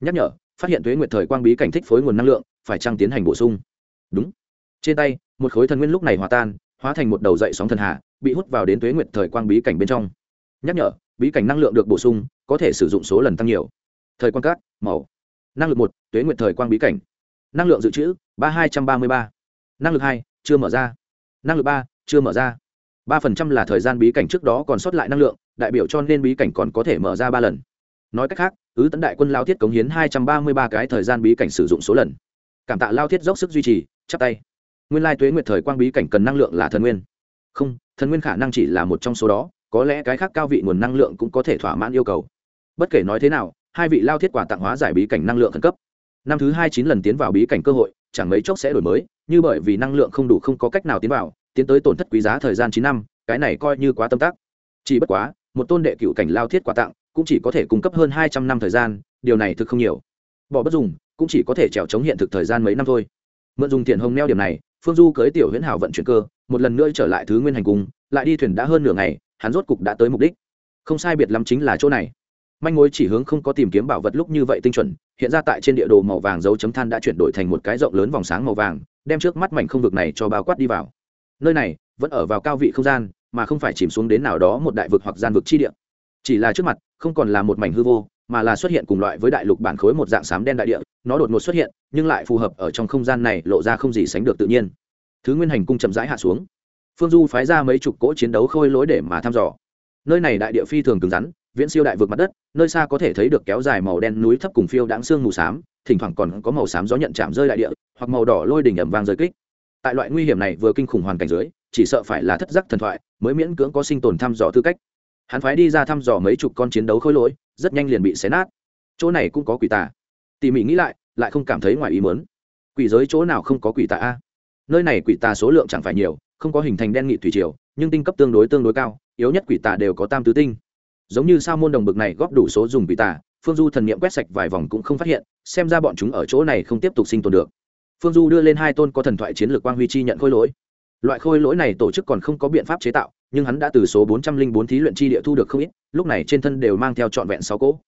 Speaker 1: Nhắc nhở, phát hiện tuế nguyệt thời quang bí cảnh thích phối nguồn năng lượng, phải trăng tiến hành bổ sung? Đúng. Trên tay, một khối thần nguyên lúc này hòa tan, hóa thành một đầu dậy sóng thần hạ bị hút vào đến tuế nguyệt thời quang bí cảnh bên trong. Nhắc nhở, bí cảnh năng lượng được bổ sung, có thể sử dụng số lần tăng nhiều thời quan cát, màu. Năng lực một, tuế nguyện thời quang bí cảnh. Năng lượng dự trữ, ba hai trăm ba mươi ba. Năng lực hai, chưa mở ra. Năng lực ba, chưa mở ra. Ba phần trăm là thời gian bí cảnh trước đó còn sót lại năng lượng, đại biểu cho nên bí cảnh còn có thể mở ra ba lần. Nói cách khác, ứ tấn đại quân lao thiết cống hiến hai trăm ba mươi ba cái thời gian bí cảnh sử dụng số lần. Cảm tạ lao thiết dốc sức duy trì, chắp tay. Nguyên lai tuế nguyệt thời quang bí cảnh cần năng lượng là thần nguyên. Không, thần nguyên khả năng chỉ là một trong số đó, có lẽ cái khác cao vị nguồn năng lượng cũng có thể thỏa mãn yêu cầu. Bất kể nói thế nào hai vị lao thiết quả tặng hóa giải bí cảnh năng lượng khẩn cấp. Năm thứ hai chín lần tiến vào bí cảnh cơ hội, chẳng mấy chốc sẽ đổi mới, như bởi vì năng lượng không đủ không có cách nào tiến vào, tiến tới tổn thất quý giá thời gian chín năm, cái này coi như quá tâm tác. Chỉ bất quá, một tôn đệ cựu cảnh lao thiết quả tặng cũng chỉ có thể cung cấp hơn hai trăm năm thời gian, điều này thực không nhiều. Bỏ bất dùng, cũng chỉ có thể trèo chống hiện thực thời gian mấy năm thôi. Mượn dùng tiền hồng neo điểm này, phương du cưới tiểu huyễn hảo vận chuyển cơ, một lần nữa trở lại thứ nguyên hành cung, lại đi thuyền đã hơn nửa ngày, hắn rốt cục đã tới mục đích. Không sai biệt lắm chính là chỗ này manh mối chỉ hướng không có tìm kiếm bảo vật lúc như vậy tinh chuẩn, hiện ra tại trên địa đồ màu vàng dấu chấm than đã chuyển đổi thành một cái rộng lớn vòng sáng màu vàng, đem trước mắt mảnh không vực này cho bao quát đi vào. Nơi này vẫn ở vào cao vị không gian, mà không phải chìm xuống đến nào đó một đại vực hoặc gian vực chi địa. Chỉ là trước mặt, không còn là một mảnh hư vô, mà là xuất hiện cùng loại với đại lục bản khối một dạng xám đen đại địa, nó đột ngột xuất hiện, nhưng lại phù hợp ở trong không gian này lộ ra không gì sánh được tự nhiên. Thứ nguyên hành cung chậm rãi hạ xuống. Phương du phái ra mấy chục cỗ chiến đấu khôi lối để mà thăm dò. Nơi này đại địa phi thường cứng rắn viễn siêu đại vực mặt đất, nơi xa có thể thấy được kéo dài màu đen núi thấp cùng phiêu đáng xương mù xám, thỉnh thoảng còn có màu xám gió nhận chạm rơi đại địa, hoặc màu đỏ lôi đỉnh ẩm vàng rơi kích. Tại loại nguy hiểm này vừa kinh khủng hoàn cảnh dưới, chỉ sợ phải là thất giác thần thoại mới miễn cưỡng có sinh tồn thăm dò tư cách. Hắn phái đi ra thăm dò mấy chục con chiến đấu khối lỗi, rất nhanh liền bị xé nát. Chỗ này cũng có quỷ tà. Tỉ mỉ nghĩ lại lại không cảm thấy ngoài ý mớn quỷ giới chỗ nào không có quỷ tà a? Nơi này quỷ tà số lượng chẳng phải nhiều, không có hình thành đen nghị thủy triều, nhưng tinh cấp tương đối tương đối cao, yếu nhất quỷ tà đều có tam tứ tinh giống như sao môn đồng bực này góp đủ số dùng bị tà, phương du thần nghiệm quét sạch vài vòng cũng không phát hiện, xem ra bọn chúng ở chỗ này không tiếp tục sinh tồn được. Phương du đưa lên hai tôn có thần thoại chiến lược quang huy chi nhận khôi lỗi. Loại khôi lỗi này tổ chức còn không có biện pháp chế tạo, nhưng hắn đã từ số bốn trăm linh bốn thí luyện chi địa thu được không ít, lúc này trên thân đều mang theo trọn vẹn sáu cỗ.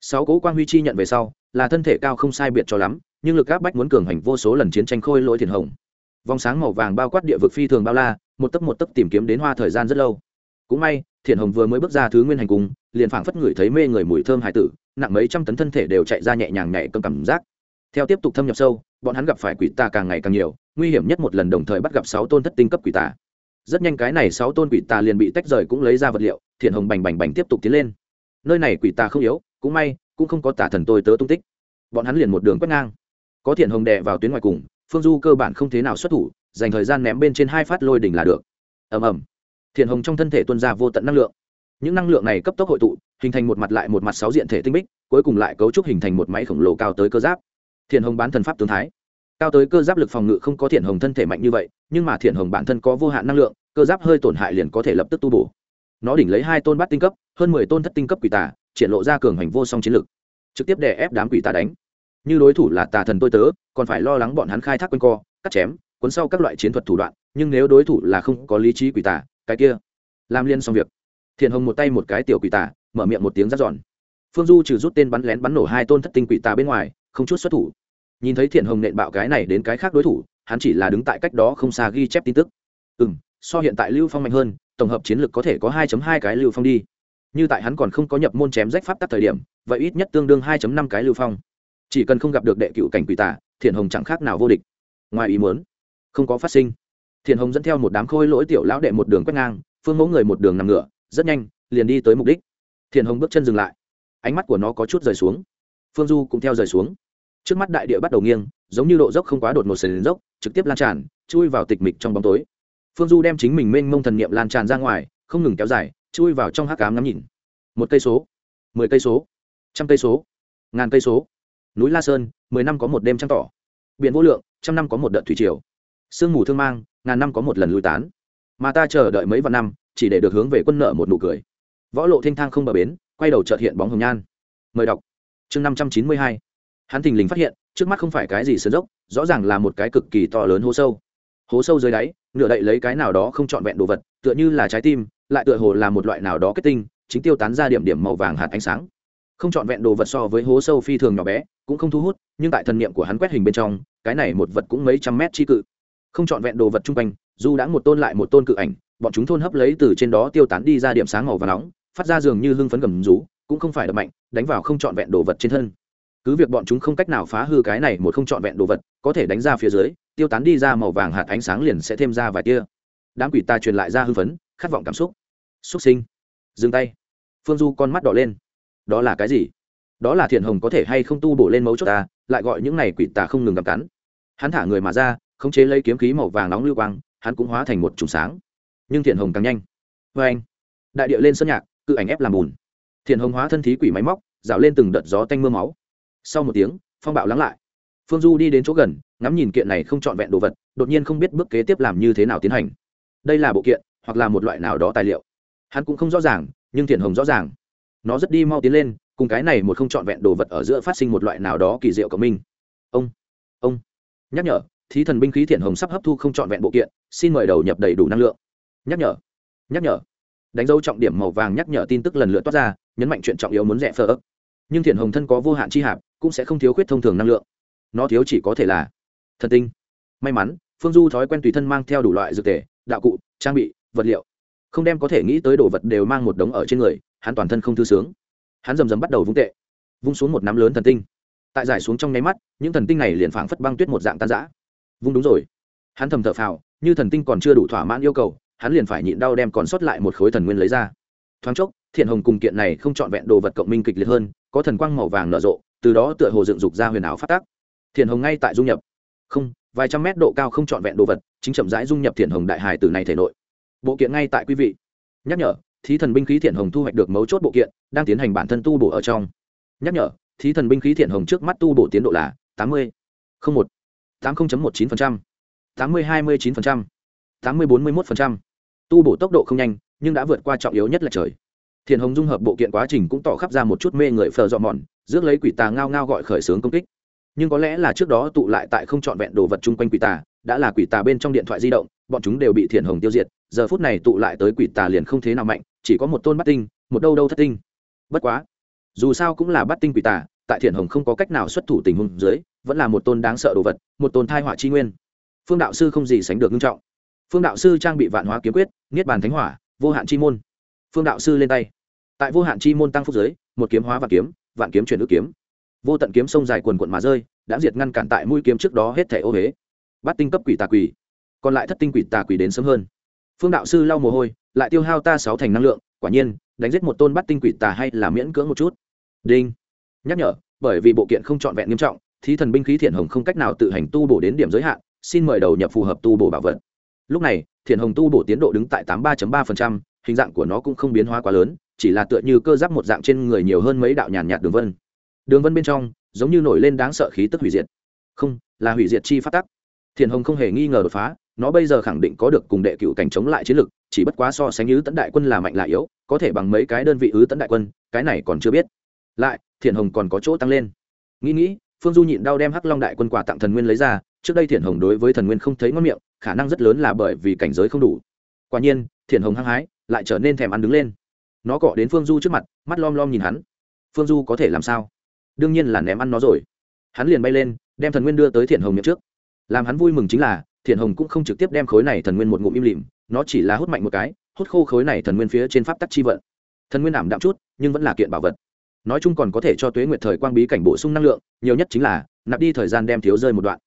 Speaker 1: Sáu cỗ quang huy chi nhận về sau, là thân thể cao không sai biệt cho lắm, nhưng lực áp bách muốn cường hành vô số lần chiến tranh khôi lỗi thiền hồng. Vòng sáng màu vàng bao quát địa vực phi thường bao la, một tấc một tấc tìm kiếm đến hoa thời gian rất lâu. Cũng may thiện hồng vừa mới bước ra thứ nguyên hành cung, liền phảng phất ngửi thấy mê người mùi thơm hải tử, nặng mấy trăm tấn thân thể đều chạy ra nhẹ nhàng nhảy cầm cảm giác. Theo tiếp tục thâm nhập sâu, bọn hắn gặp phải quỷ tà càng ngày càng nhiều, nguy hiểm nhất một lần đồng thời bắt gặp sáu tôn thất tinh cấp quỷ tà. Rất nhanh cái này sáu tôn quỷ tà liền bị tách rời cũng lấy ra vật liệu, thiện hồng bành bành bành tiếp tục tiến lên. Nơi này quỷ tà không yếu, cũng may, cũng không có tà thần tôi tớ tung tích. Bọn hắn liền một đường quét ngang. Có thiện hồng đè vào tuyến ngoài cùng, phương du cơ bản không thế nào xuất thủ, dành thời gian ném bên trên hai phát lôi đỉnh là được. Ầm ầm thiện hồng trong thân thể tuân ra vô tận năng lượng. Những năng lượng này cấp tốc hội tụ, hình thành một mặt lại một mặt sáu diện thể tinh bích, cuối cùng lại cấu trúc hình thành một máy khổng lồ cao tới cơ giáp. Thiện hồng bán thần pháp tương thái. Cao tới cơ giáp lực phòng ngự không có thiện hồng thân thể mạnh như vậy, nhưng mà thiện hồng bản thân có vô hạn năng lượng, cơ giáp hơi tổn hại liền có thể lập tức tu bổ. Nó đỉnh lấy hai tôn bát tinh cấp, hơn mười tôn thất tinh cấp quỷ tà, triển lộ ra cường hành vô song chiến lực. Trực tiếp đè ép đám quỷ tà đánh. Như đối thủ là tà thần tôi tớ, còn phải lo lắng bọn hắn khai thác quanh co, cắt chém, cuốn sau các loại chiến thuật thủ đoạn, nhưng nếu đối thủ là không có lý trí quỷ tà cái kia. Làm liên xong việc. Thiện hồng một tay một cái tiểu quỷ tà, mở miệng một tiếng rắt giòn. Phương du trừ rút tên bắn lén bắn nổ hai tôn thất tinh quỷ tà bên ngoài, không chút xuất thủ. Nhìn thấy thiện hồng nện bạo cái này đến cái khác đối thủ, hắn chỉ là đứng tại cách đó không xa ghi chép tin tức. Ừ m so hiện tại lưu phong mạnh hơn, tổng hợp chiến lược có thể có 2 hai cái lưu phong đi. Như tại hắn còn không có nhập môn chém rách pháp tắc thời điểm, vậy ít nhất tương đương 2 năm cái lưu phong. Chỉ cần không gặp được đệ cựu cảnh quỷ tả thiện hồng chẳng khác nào vô địch. Ngoài ý muốn, không có phát sinh thiền hồng dẫn theo một đám khôi lỗi tiểu lão đệ một đường quét ngang, phương mẫu người một đường nằm ngựa rất nhanh, liền đi tới mục đích. Thiền hồng bước chân dừng lại. Ánh mắt của nó có chút rời xuống. Phương du cũng theo rời xuống. Trước mắt đại địa bắt đầu nghiêng, giống như độ dốc không quá đột ngột sền dốc, trực tiếp lan tràn, chui vào tịch mịch trong bóng tối. Phương du đem chính mình mênh mông thần niệm lan tràn ra ngoài, không ngừng kéo dài, chui vào trong hát cám ngắm nhìn. Một cây số, mười cây số, trăm cây số, ngàn cây số. Núi la sơn, mười năm có một đêm trăng tỏ. Biển vô lượng, trăm năm có một đợt thủy triều. Sương mù thương mang ngàn năm có một lần lui tán. Mà ta chờ đợi mấy vạn năm, chỉ để được hướng về quân nợ một nụ cười. Võ lộ thanh thang không bờ bến, quay đầu trợt hiện bóng hồng nhan. Mời đọc. Chương năm trăm chín mươi hai. Hắn thình lình phát hiện, trước mắt không phải cái gì sơn dốc, rõ ràng là một cái cực kỳ to lớn hố sâu. Hố sâu dưới đáy, nửa đậy lấy cái nào đó không trọn vẹn đồ vật, tựa như là trái tim, lại tựa hồ là một loại nào đó kết tinh, chính tiêu tán ra điểm điểm màu vàng hạt ánh sáng. Không trọn vẹn đồ vật so với hố sâu phi thường nhỏ bé, cũng không thu hút, nhưng tại thần niệm của hắn quét hình bên trong, cái này một vật cũng mấy trăm mét chi cự không trọn vẹn đồ vật chung quanh, dù đã một tôn lại một tôn cự ảnh, bọn chúng thôn hấp lấy từ trên đó tiêu tán đi ra điểm sáng màu và nóng, phát ra dường như hưng phấn gầm rú, cũng không phải đập mạnh, đánh vào không trọn vẹn đồ vật trên thân. Cứ việc bọn chúng không cách nào phá hư cái này một không trọn vẹn đồ vật, có thể đánh ra phía dưới, tiêu tán đi ra màu vàng hạt ánh sáng liền sẽ thêm ra vài tia. Đám quỷ ta truyền lại ra hưng phấn, khát vọng cảm xúc. Xúc sinh. Dừng tay. Phương du con mắt đỏ lên. Đó là cái gì? Đó là thiện hồng có thể hay không tu bổ lên mấu chốt ta, lại gọi những này quỷ tà không ngừng gặp cắn. Hắn thả người mà ra khống chế lấy kiếm khí màu vàng nóng lưu quang, hắn cũng hóa thành một trùng sáng. Nhưng thiện hồng càng nhanh. Vê anh, đại địa lên sân nhạc, cự ảnh ép làm bùn. Thiện hồng hóa thân thí quỷ máy móc dạo lên từng đợt gió tanh mưa máu. Sau một tiếng, phong bạo lắng lại. Phương du đi đến chỗ gần, ngắm nhìn kiện này không trọn vẹn đồ vật, đột nhiên không biết bước kế tiếp làm như thế nào tiến hành. Đây là bộ kiện, hoặc là một loại nào đó tài liệu. Hắn cũng không rõ ràng, nhưng thiện hồng rõ ràng. Nó rất đi mau tiến lên, cùng cái này một không trọn vẹn đồ vật ở giữa phát sinh một loại nào đó kỳ diệu của mình ông ông, nhắc nhở thí thần binh khí thiện hồng sắp hấp thu không trọn vẹn bộ kiện, xin mời đầu nhập đầy đủ năng lượng. Nhắc nhở. Nhắc nhở. Đánh dấu trọng điểm màu vàng nhắc nhở tin tức lần lượt toát ra, nhấn mạnh chuyện trọng yếu muốn rẽ phở ấp nhưng thiện hồng thân có vô hạn chi hạp, cũng sẽ không thiếu khuyết thông thường năng lượng. Nó thiếu chỉ có thể là thần tinh. May mắn, phương du thói quen tùy thân mang theo đủ loại dược tề, đạo cụ, trang bị, vật liệu. Không đem có thể nghĩ tới đồ vật đều mang một đống ở trên người, hắn toàn thân không thư sướng. Hắn rầm rầm bắt đầu vung tệ. Vung xuống một nắm lớn thần tinh. Tại giải xuống trong nháy mắt, những thần tinh này liền phảng phất băng tuyết một dạng tan giã vung đúng rồi. Hắn thầm thở phào, như thần tinh còn chưa đủ thỏa mãn yêu cầu, hắn liền phải nhịn đau đem còn sót lại một khối thần nguyên lấy ra. Thoáng chốc, thiện hồng cùng kiện này không trọn vẹn đồ vật cộng minh kịch liệt hơn, có thần quang màu vàng nở rộ, từ đó tựa hồ dựng dục ra huyền ảo phát tác thiện hồng ngay tại dung nhập. Không, vài trăm mét độ cao không trọn vẹn đồ vật, chính chậm rãi dung nhập thiện hồng đại hải từ này thể nội. Bộ kiện ngay tại quý vị. Nhắc nhở, thí thần binh khí thiện hồng thu hoạch được mấu chốt bộ kiện, đang tiến hành bản thân tu bổ ở trong. Nhắc nhở, thí thần binh khí thiện hồng trước mắt tu bổ tiến độ là tám mươi một tám mươi một chín tám mươi hai mươi chín tám mươi bốn mươi một tu bổ tốc độ không nhanh, nhưng đã vượt qua trọng yếu nhất là trời. Thiện hồng dung hợp bộ kiện quá trình cũng tỏ khắp ra một chút mê người phờ dọ mòn, rước lấy quỷ tà ngao ngao gọi khởi xướng công kích. Nhưng có lẽ là trước đó tụ lại tại không trọn vẹn đồ vật chung quanh quỷ tà, đã là quỷ tà bên trong điện thoại di động, bọn chúng đều bị thiện hồng tiêu diệt, giờ phút này tụ lại tới quỷ tà liền không thế nào mạnh, chỉ có một tôn bắt tinh, một đâu đâu thất tinh. Bất quá, dù sao cũng là bắt tinh quỷ tà, tại thiện hồng không có cách nào xuất thủ tình huống dưới vẫn là một tôn đáng sợ đồ vật, một tôn thai họa chi nguyên. Phương đạo sư không gì sánh được nghiêm trọng. Phương đạo sư trang bị vạn hóa kiếm quyết, niết bàn thánh hỏa, vô hạn chi môn. Phương đạo sư lên tay. Tại vô hạn chi môn tăng phúc giới, một kiếm hóa vạn kiếm vạn kiếm chuyển ước kiếm. Vô tận kiếm sông dài quần quận mà rơi, đã diệt ngăn cản tại mũi kiếm trước đó hết thẻ ô huế bắt tinh cấp quỷ tà quỷ. Còn lại thất tinh quỷ tà quỷ đến sớm hơn. Phương đạo sư lau mồ hôi, lại tiêu hao ta sáu thành năng lượng, quả nhiên, đánh giết một tôn bắt tinh quỷ tà hay là miễn cưỡng một chút. Đinh. Nhắc nhở, bởi vì bộ kiện không trọn vẹn nghiêm trọng thí thần binh khí thiện hồng không cách nào tự hành tu bổ đến điểm giới hạn, xin mời đầu nhập phù hợp tu bổ bảo vật. Lúc này, thiện hồng tu bổ tiến độ đứng tại tám mươi ba ba hình dạng của nó cũng không biến hóa quá lớn, chỉ là tựa như cơ giáp một dạng trên người nhiều hơn mấy đạo nhàn nhạt đường vân. Đường vân bên trong, giống như nổi lên đáng sợ khí tức hủy diệt. Không, là hủy diệt chi phát tắc. Thiền hồng không hề nghi ngờ đột phá, nó bây giờ khẳng định có được cùng đệ cựu cảnh chống lại chiến lực, chỉ bất quá so sánh ứ tấn đại quân là mạnh là yếu, có thể bằng mấy cái đơn vị ứ tấn đại quân, cái này còn chưa biết. Lại thiền hồng còn có chỗ tăng lên. Nghĩ nghĩ phương du nhịn đau đem hắc long đại quân quà tặng thần nguyên lấy ra, trước đây Thiện hồng đối với thần nguyên không thấy ngon miệng, khả năng rất lớn là bởi vì cảnh giới không đủ. Quả nhiên Thiện hồng hăng hái, lại trở nên thèm ăn đứng lên. Nó cọ đến phương du trước mặt, mắt lom lom nhìn hắn. Phương du có thể làm sao? Đương nhiên là ném ăn nó rồi. Hắn liền bay lên, đem thần nguyên đưa tới thiện hồng miệng trước. Làm hắn vui mừng chính là thiện hồng cũng không trực tiếp đem khối này thần nguyên một ngụm im lìm, nó chỉ là hút mạnh một cái, hút khô khối này thần nguyên phía trên pháp tắc chi vận. Thần nguyên ảm đạm chút, nhưng vẫn là kiện bảo vật nói chung còn có thể cho tuế nguyệt thời quang bí cảnh bổ sung năng lượng, nhiều nhất chính là nạp đi thời gian đem thiếu rơi một đoạn.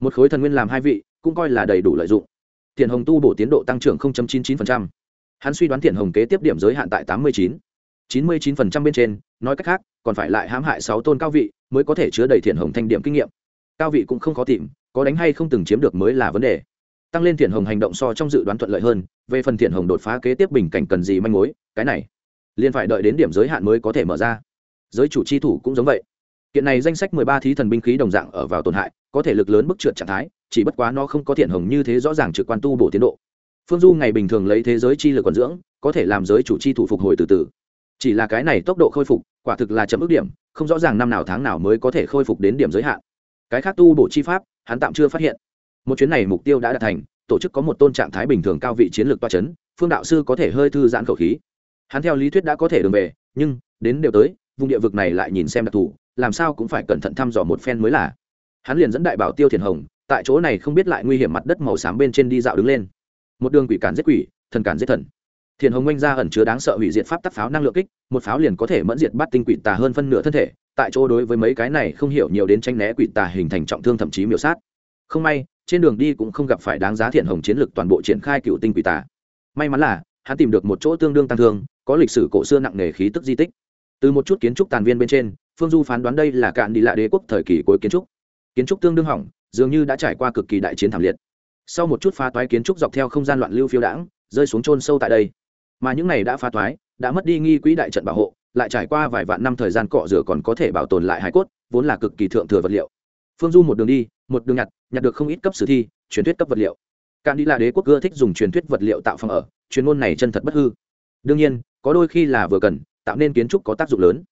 Speaker 1: Một khối thần nguyên làm hai vị, cũng coi là đầy đủ lợi dụng. Tiền hồng tu bổ tiến độ tăng trưởng 0.99%. hắn suy đoán tiền hồng kế tiếp điểm giới hạn tại 89. 99% bên trên, nói cách khác, còn phải lại hãm hại sáu tôn cao vị, mới có thể chứa đầy thiện hồng thanh điểm kinh nghiệm. Cao vị cũng không khó tìm, có đánh hay không từng chiếm được mới là vấn đề. Tăng lên thiện hồng hành động so trong dự đoán thuận lợi hơn, về phần thiện hồng đột phá kế tiếp bình cảnh cần gì manh mối, cái này, liền phải đợi đến điểm giới hạn mới có thể mở ra giới chủ chi thủ cũng giống vậy. Kiện này danh sách mười ba thí thần binh khí đồng dạng ở vào tổn hại, có thể lực lớn bức trượt trạng thái, chỉ bất quá nó không có thiện hồng như thế rõ ràng trực quan tu bổ tiến độ. Phương du ngày bình thường lấy thế giới chi lực còn dưỡng, có thể làm giới chủ chi thủ phục hồi từ từ. Chỉ là cái này tốc độ khôi phục, quả thực là chậm ước điểm, không rõ ràng năm nào tháng nào mới có thể khôi phục đến điểm giới hạn. Cái khác tu bổ chi pháp, hắn tạm chưa phát hiện. Một chuyến này mục tiêu đã đạt thành, tổ chức có một tôn trạng thái bình thường cao vị chiến lược toa c h ấ n phương đạo sư có thể hơi thư giãn khẩu khí. Hắn theo lý thuyết đã có thể đường về, nhưng, đến đều tới vùng địa vực này lại nhìn xem đặc thù, làm sao cũng phải cẩn thận thăm dò một phen mới là. Hắn liền dẫn đại bảo tiêu thiền hồng, tại chỗ này không biết lại nguy hiểm mặt đất màu xám bên trên đi dạo đứng lên. Một đường quỷ cản giết quỷ, thần cản giết thần. Thiền hồng oanh ra ẩn chứa đáng sợ hủy diệt pháp tắc pháo năng lượng kích, một pháo liền có thể mẫn diệt bắt tinh quỷ tà hơn phân nửa thân thể, tại chỗ đối với mấy cái này không hiểu nhiều đến tranh né quỷ tà hình thành trọng thương thậm chí miểu sát. Không may, trên đường đi cũng không gặp phải đáng giá thiện hồng chiến lực toàn bộ triển khai cựu tinh quỷ tà. May mắn là, hắn tìm được một chỗ tương đương tăng thương, có lịch sử cổ xưa nặng nề khí tức di tích từ một chút kiến trúc tàn viên bên trên, phương du phán đoán đây là cạn đi lạ đế quốc thời kỳ cuối kiến trúc. Kiến trúc tương đương hỏng, dường như đã trải qua cực kỳ đại chiến thảm liệt. Sau một chút phá toái kiến trúc dọc theo không gian loạn lưu phiêu đãng, rơi xuống trôn sâu tại đây. Mà những này đã phá toái, đã mất đi nghi quỹ đại trận bảo hộ, lại trải qua vài vạn năm thời gian cọ rửa còn có thể bảo tồn lại hải cốt, vốn là cực kỳ thượng thừa vật liệu. Phương du một đường đi, một đường nhặt nhặt được không ít cấp sử thi, truyền thuyết cấp vật liệu. Cạn đi là đế quốc ưa thích dùng truyền thuyết vật liệu tạo phòng ở, chuyên môn này chân thật bất hư. Đương nhiên, có đôi khi là vừa cần tạo nên kiến trúc có tác dụng lớn.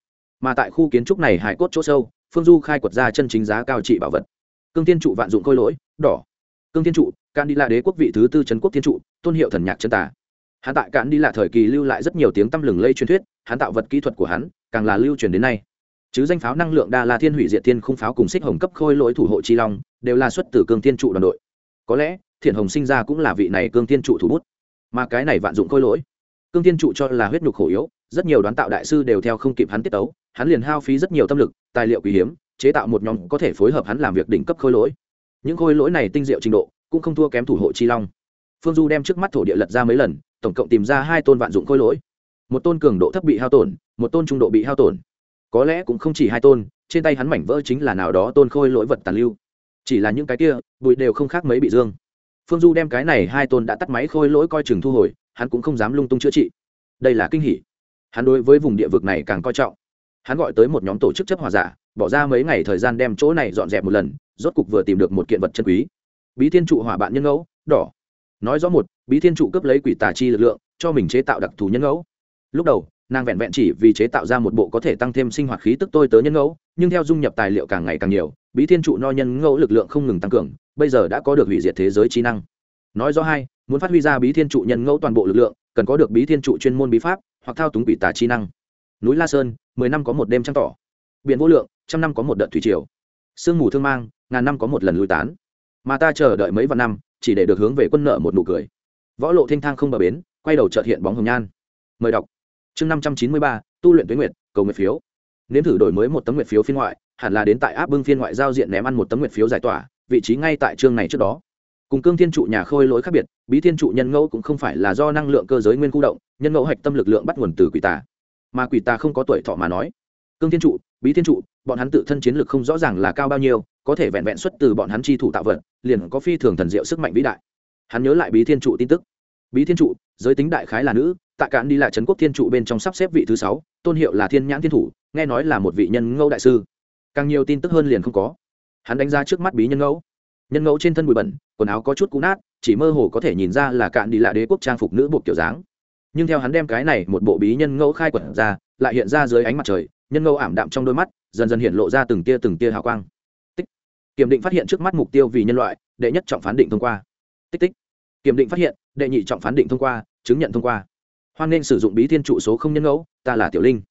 Speaker 1: Mà tại khu kiến trúc này hải cốt chỗ sâu, phương du khai quật ra chân chính giá cao trị bảo vật. Cương tiên trụ vạn dụng khôi lỗi, đỏ. Cương tiên trụ can đi là đế quốc vị thứ tư trấn quốc thiên trụ, tôn hiệu thần nhạc chân tả hắn tại cạn đi là thời kỳ lưu lại rất nhiều tiếng tăm lừng lây truyền thuyết, hắn tạo vật kỹ thuật của hắn càng là lưu truyền đến nay. Chứ danh pháo năng lượng đa la thiên hủy diệt thiên khung pháo cùng xích hồng cấp khôi lỗi thủ hộ chi long, đều là xuất từ cương tiên trụ đoàn đội. Có lẽ, thiện hồng sinh ra cũng là vị này cương tiên trụ thủ bút. Mà cái này vạn dụng khôi lỗi, cương tiên trụ cho là huyết nhục khổ yếu rất nhiều đoán tạo đại sư đều theo không kịp hắn tiết tấu, hắn liền hao phí rất nhiều tâm lực, tài liệu quý hiếm, chế tạo một nhóm có thể phối hợp hắn làm việc đỉnh cấp khôi lỗi. Những khôi lỗi này tinh diệu trình độ, cũng không thua kém thủ hộ chi long. Phương du đem trước mắt thổ địa lật ra mấy lần, tổng cộng tìm ra hai tôn vạn dụng khôi lỗi. Một tôn cường độ thấp bị hao tổn, một tôn trung độ bị hao tổn. Có lẽ cũng không chỉ hai tôn, trên tay hắn mảnh vỡ chính là nào đó tôn khôi lỗi vật tàn lưu. Chỉ là những cái kia, bụi đều không khác mấy bị dương. Phương du đem cái này hai tôn đã tắt máy khôi lỗi coi chừng thu hồi, hắn cũng không dám lung tung chữa trị. Đây là kinh hỉ hắn đối với vùng địa vực này càng coi trọng. Hắn gọi tới một nhóm tổ chức chấp hòa giả, bỏ ra mấy ngày thời gian đem chỗ này dọn dẹp một lần, rốt cục vừa tìm được một kiện vật chân quý. Bí thiên trụ hỏa bạn nhân ngẫu, đỏ. Nói rõ một, bí thiên trụ cấp lấy quỷ tà chi lực lượng, cho mình chế tạo đặc thù nhân ngẫu. Lúc đầu, nàng vẹn vẹn chỉ vì chế tạo ra một bộ có thể tăng thêm sinh hoạt khí tức tôi tớ nhân ngẫu, nhưng theo dung nhập tài liệu càng ngày càng nhiều, bí thiên trụ no nhân ngẫu lực lượng không ngừng tăng cường, bây giờ đã có được hủy diệt thế giới trí năng. Nói rõ hai, muốn phát huy ra bí thiên trụ nhân ngẫu toàn bộ lực lượng, cần có được bí thiên trụ chuyên môn bí pháp hoặc thao túng quỷ tà chi năng. Núi la sơn, mười năm có một đêm trăng tỏ. Biển vô lượng, trăm năm có một đợt thủy triều. Sương mù thương mang, ngàn năm có một lần lui tán. Mà ta chờ đợi mấy vạn năm, chỉ để được hướng về quân nợ một nụ cười. Võ lộ thanh thang không bờ bến, quay đầu trợt hiện bóng hồng nhan. Mời đọc. Chương năm trăm chín mươi ba, tu luyện tuyến nguyệt, cầu nguyện phiếu. Nếm thử đổi mới một tấm nguyệt phiếu phiên ngoại, hẳn là đến tại áp bưng phiên ngoại giao diện ném ăn một tấm nguyệt phiếu giải tỏa, vị trí ngay tại chương này trước đó cùng cương thiên trụ nhà khôi lỗi khác biệt, bí thiên trụ nhân ngẫu cũng không phải là do năng lượng cơ giới nguyên khu động, nhân ngẫu hạch tâm lực lượng bắt nguồn từ quỷ tà. Mà quỷ tà không có tuổi thọ mà nói. Cương thiên trụ, bí thiên trụ, bọn hắn tự thân chiến lực không rõ ràng là cao bao nhiêu, có thể vẹn vẹn xuất từ bọn hắn chi thủ tạo vật, liền có phi thường thần diệu sức mạnh vĩ đại. Hắn nhớ lại bí thiên trụ tin tức. Bí thiên trụ, giới tính đại khái là nữ, tạ cạn đi lại trấn quốc thiên trụ bên trong sắp xếp vị thứ sáu, tôn hiệu là thiên nhãn thiên thủ, nghe nói là một vị nhân ngẫu đại sư. Càng nhiều tin tức hơn liền không có. Hắn đánh giá trước mắt bí nhân ngẫu nhân ngẫu trên thân bụi bẩn, quần áo có chút cũ nát, chỉ mơ hồ có thể nhìn ra là cạn đi lạ đế quốc trang phục nữ bộ kiểu dáng. Nhưng theo hắn đem cái này một bộ bí nhân ngẫu khai quẩn ra, lại hiện ra dưới ánh mặt trời, nhân ngẫu ảm đạm trong đôi mắt, dần dần hiện lộ ra từng tia từng tia hào quang. Tích. Kiểm định phát hiện trước mắt mục tiêu vì nhân loại, đệ nhất trọng phán định thông qua. Tích tích. Kiểm định phát hiện, đệ nhị trọng phán định thông qua, chứng nhận thông qua. Hoan nên sử dụng bí thiên trụ số không nhân ngẫu, ta là tiểu linh.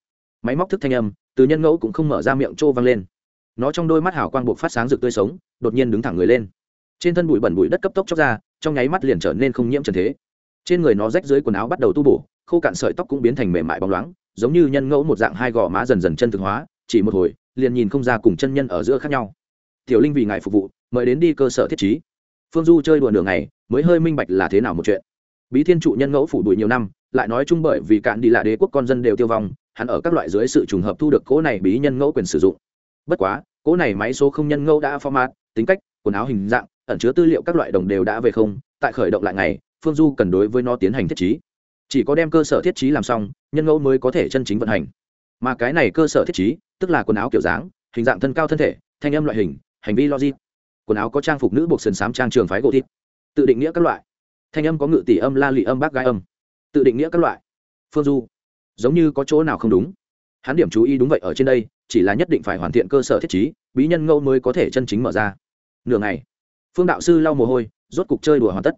Speaker 1: Máy móc thức thanh âm, từ nhân ngẫu cũng không mở ra miệng trô vang lên nó trong đôi mắt hào quang buộc phát sáng rực tươi sống, đột nhiên đứng thẳng người lên. Trên thân bụi bẩn bụi đất cấp tốc chóc ra, trong nháy mắt liền trở nên không nhiễm trần thế. Trên người nó rách dưới quần áo bắt đầu tu bổ, khô cạn sợi tóc cũng biến thành mềm mại bóng loáng, giống như nhân ngẫu một dạng hai gò má dần dần chân thực hóa, chỉ một hồi, liền nhìn không ra cùng chân nhân ở giữa khác nhau. Tiểu linh vì ngài phục vụ, mời đến đi cơ sở thiết trí. Phương du chơi đùa nửa ngày, mới hơi minh bạch là thế nào một chuyện. Bí thiên trụ nhân ngẫu phủ bụi nhiều năm, lại nói chung bởi vì cạn đi là đế quốc con dân đều tiêu vong, hắn ở các loại dưới sự trùng hợp thu được cỗ này bí nhân ngẫu quyền sử dụng bất quá, cỗ này máy số không nhân ngẫu đã format, tính cách, quần áo hình dạng, ẩn chứa tư liệu các loại đồng đều đã về không, tại khởi động lại ngày, phương du cần đối với nó tiến hành thiết trí. Chỉ có đem cơ sở thiết trí làm xong, nhân ngẫu mới có thể chân chính vận hành. Mà cái này cơ sở thiết trí, tức là quần áo kiểu dáng, hình dạng thân cao thân thể, thanh âm loại hình, hành vi logic. Quần áo có trang phục nữ buộc sườn sám trang trường phái gỗ thịt tự định nghĩa các loại. Thanh âm có ngự tỷ âm, la lị âm, bác gái âm. Tự định nghĩa các loại. Phương du, giống như có chỗ nào không đúng. Hắn điểm chú ý đúng vậy ở trên đây chỉ là nhất định phải hoàn thiện cơ sở thiết trí, bí nhân ngẫu mới có thể chân chính mở ra. Nửa ngày, phương đạo sư lau mồ hôi, rốt cục chơi đùa hoàn tất.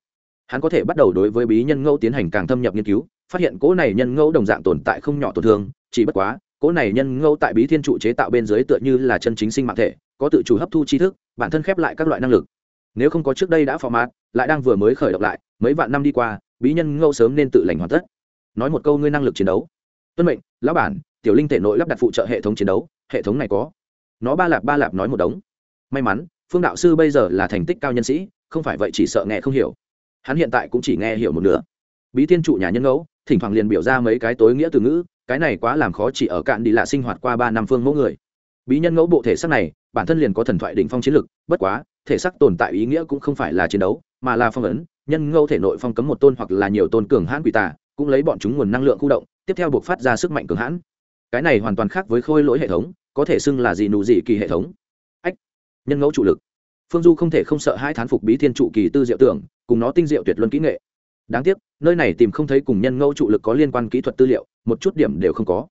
Speaker 1: Hắn có thể bắt đầu đối với bí nhân ngẫu tiến hành càng thâm nhập nghiên cứu, phát hiện cỗ này nhân ngẫu đồng dạng tồn tại không nhỏ tổn thương, chỉ bất quá, cỗ này nhân ngẫu tại bí thiên trụ chế tạo bên dưới tựa như là chân chính sinh mạng thể, có tự chủ hấp thu tri thức, bản thân khép lại các loại năng lực. Nếu không có trước đây đã phò mát lại đang vừa mới khởi động lại, mấy vạn năm đi qua, bí nhân ngẫu sớm nên tự lành hoàn tất. Nói một câu ngươi năng lực chiến đấu. Tuân mệnh, lão bản, tiểu linh thể nội lắp đặt phụ trợ hệ thống chiến đấu hệ thống này có. Nó ba lạp ba lạp nói một đống. May mắn, phương đạo sư bây giờ là thành tích cao nhân sĩ, không phải vậy chỉ sợ nghe không hiểu. Hắn hiện tại cũng chỉ nghe hiểu một nửa. Bí thiên trụ nhà nhân ngẫu, thỉnh thoảng liền biểu ra mấy cái tối nghĩa từ ngữ, cái này quá làm khó chỉ ở cạn đi lạ sinh hoạt qua ba năm phương mẫu người. Bí nhân ngẫu bộ thể xác này, bản thân liền có thần thoại đỉnh phong chiến lực, bất quá, thể xác tồn tại ý nghĩa cũng không phải là chiến đấu, mà là phong ấn. Nhân ngẫu thể nội phong cấm một tôn hoặc là nhiều tôn cường hãn quỷ tà, cũng lấy bọn chúng nguồn năng lượng khu động, tiếp theo buộc phát ra sức mạnh cường hãn cái này hoàn toàn khác với khôi lỗi hệ thống, có thể xưng là gì nụ gì kỳ hệ thống. Ách, nhân ngẫu trụ lực. Phương du không thể không sợ hai thán phục bí thiên trụ kỳ tư diệu tưởng, cùng nó tinh diệu tuyệt luân kỹ nghệ. Đáng tiếc, nơi này tìm không thấy cùng nhân ngẫu trụ lực có liên quan kỹ thuật tư liệu, một chút điểm đều không có.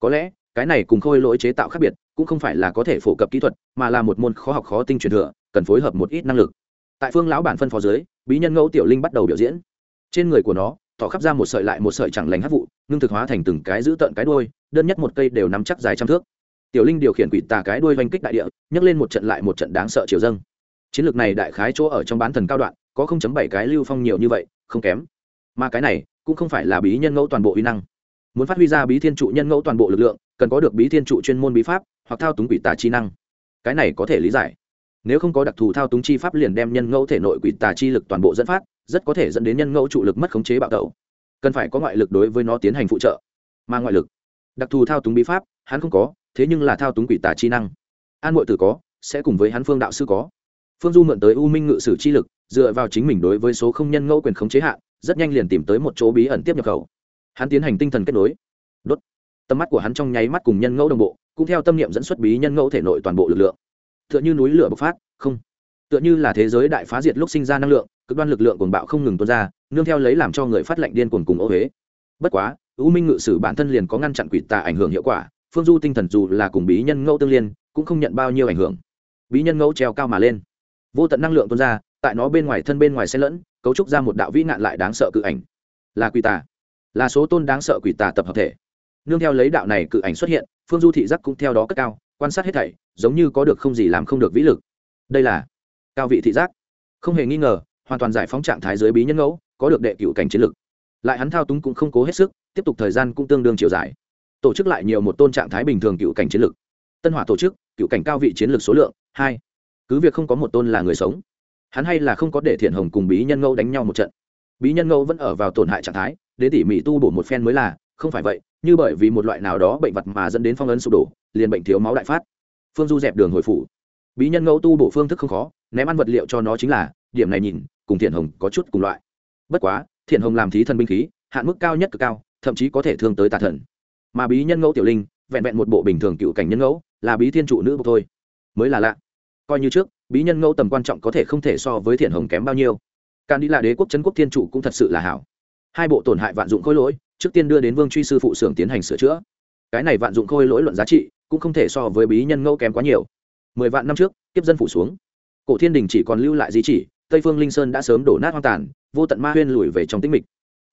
Speaker 1: Có lẽ, cái này cùng khôi lỗi chế tạo khác biệt, cũng không phải là có thể phổ cập kỹ thuật, mà là một môn khó học khó tinh truyền thừa, cần phối hợp một ít năng lực. Tại phương lão bản phân phó dưới, bí nhân ngẫu tiểu linh bắt đầu biểu diễn. Trên người của nó tỏ khắp ra một sợi lại một sợi chẳng lành hấp vụ, ngưng thực hóa thành từng cái giữ tợn cái đuôi, đơn nhất một cây đều nắm chắc dài trăm thước. Tiểu linh điều khiển quỷ tà cái đuôi oanh kích đại địa, nhấc lên một trận lại một trận đáng sợ chiều dâng. Chiến lược này đại khái chỗ ở trong bán thần cao đoạn, có không chấm bảy cái lưu phong nhiều như vậy, không kém. Mà cái này, cũng không phải là bí nhân ngẫu toàn bộ uy năng. Muốn phát huy ra bí thiên trụ nhân ngẫu toàn bộ lực lượng, cần có được bí thiên trụ chuyên môn bí pháp, hoặc thao túng quỷ tà chi năng. Cái này có thể lý giải. Nếu không có đặc thù thao túng chi pháp liền đem nhân ngẫu thể nội quỷ tà chi lực toàn bộ dẫn phát rất có thể dẫn đến nhân ngẫu trụ lực mất khống chế bạo tẩu. Cần phải có ngoại lực đối với nó tiến hành phụ trợ. Mà ngoại lực, đặc thù thao túng bí pháp, hắn không có, thế nhưng là thao túng quỷ tà chi năng. An nội tử có, sẽ cùng với hắn phương đạo sư có. Phương du mượn tới u minh ngự sử chi lực, dựa vào chính mình đối với số không nhân ngẫu quyền khống chế hạn, rất nhanh liền tìm tới một chỗ bí ẩn tiếp nhập khẩu. Hắn tiến hành tinh thần kết nối. Đốt. Tầm mắt của hắn trong nháy mắt cùng nhân ngẫu đồng bộ, cũng theo tâm niệm dẫn xuất bí nhân ngẫu thể nội toàn bộ lực lượng. Tựa như núi lửa bộc phát, không tựa như là thế giới đại phá diệt lúc sinh ra năng lượng, cực đoan lực lượng cuồng bạo không ngừng tuôn ra, nương theo lấy làm cho người phát lệnh điên cuồng cùng ô huế bất quá, u minh ngự sử bản thân liền có ngăn chặn quỷ tà ảnh hưởng hiệu quả, phương du tinh thần dù là cùng bí nhân ngẫu tương liên, cũng không nhận bao nhiêu ảnh hưởng. Bí nhân ngẫu treo cao mà lên. Vô tận năng lượng tuôn ra, tại nó bên ngoài thân bên ngoài xen lẫn, cấu trúc ra một đạo vĩ nạn lại đáng sợ cự ảnh. Là quỷ tà. Là số tôn đáng sợ quỷ tà tập hợp thể. Nương theo lấy đạo này cự ảnh xuất hiện, phương du thị giác cũng theo đó cất cao, quan sát hết thảy, giống như có được không gì làm không được vĩ lực. Đây là cao vị thị giác. Không hề nghi ngờ, hoàn toàn giải phóng trạng thái dưới bí nhân ngẫu, có được đệ cựu cảnh chiến lực. Lại hắn thao túng cũng không cố hết sức, tiếp tục thời gian cũng tương đương chiều dài. Tổ chức lại nhiều một tôn trạng thái bình thường cựu cảnh chiến lực. Tân hỏa tổ chức cựu cảnh cao vị chiến lược số lượng, hai. Cứ việc không có một tôn là người sống, hắn hay là không có để thiện hồng cùng bí nhân ngẫu đánh nhau một trận. Bí nhân ngẫu vẫn ở vào tổn hại trạng thái để tỉ mỉ tu bổ một phen mới là, không phải vậy, như bởi vì một loại nào đó bệnh vật mà dẫn đến phong ấn sụp đổ, liền bệnh thiếu máu đại phát. Phương du dẹp đường hồi phủ. Bí nhân ngẫu tu bổ phương thức không khó ném ăn vật liệu cho nó chính là, điểm này nhìn, cùng thiện hồng có chút cùng loại. Bất quá, thiện hồng làm thí thần binh khí, hạn mức cao nhất cực cao, thậm chí có thể thương tới tà thần. Mà bí nhân ngẫu tiểu linh, vẹn vẹn một bộ bình thường cựu cảnh nhân ngẫu, là bí thiên trụ nữ bộc thôi. Mới là lạ. Coi như trước, bí nhân ngẫu tầm quan trọng có thể không thể so với thiện hồng kém bao nhiêu. Can đi là đế quốc trấn quốc thiên trụ cũng thật sự là hảo. Hai bộ tổn hại vạn dụng khôi lỗi, trước tiên đưa đến vương truy sư phụ xưởng tiến hành sửa chữa. Cái này vạn dụng khôi lỗi luận giá trị cũng không thể so với bí nhân ngẫu kém quá nhiều. Mười vạn năm trước tiếp dân phủ xuống cổ thiên đình chỉ còn lưu lại di chỉ, tây phương linh sơn đã sớm đổ nát hoang tàn, vô tận ma huyên lùi về trong tĩnh mịch.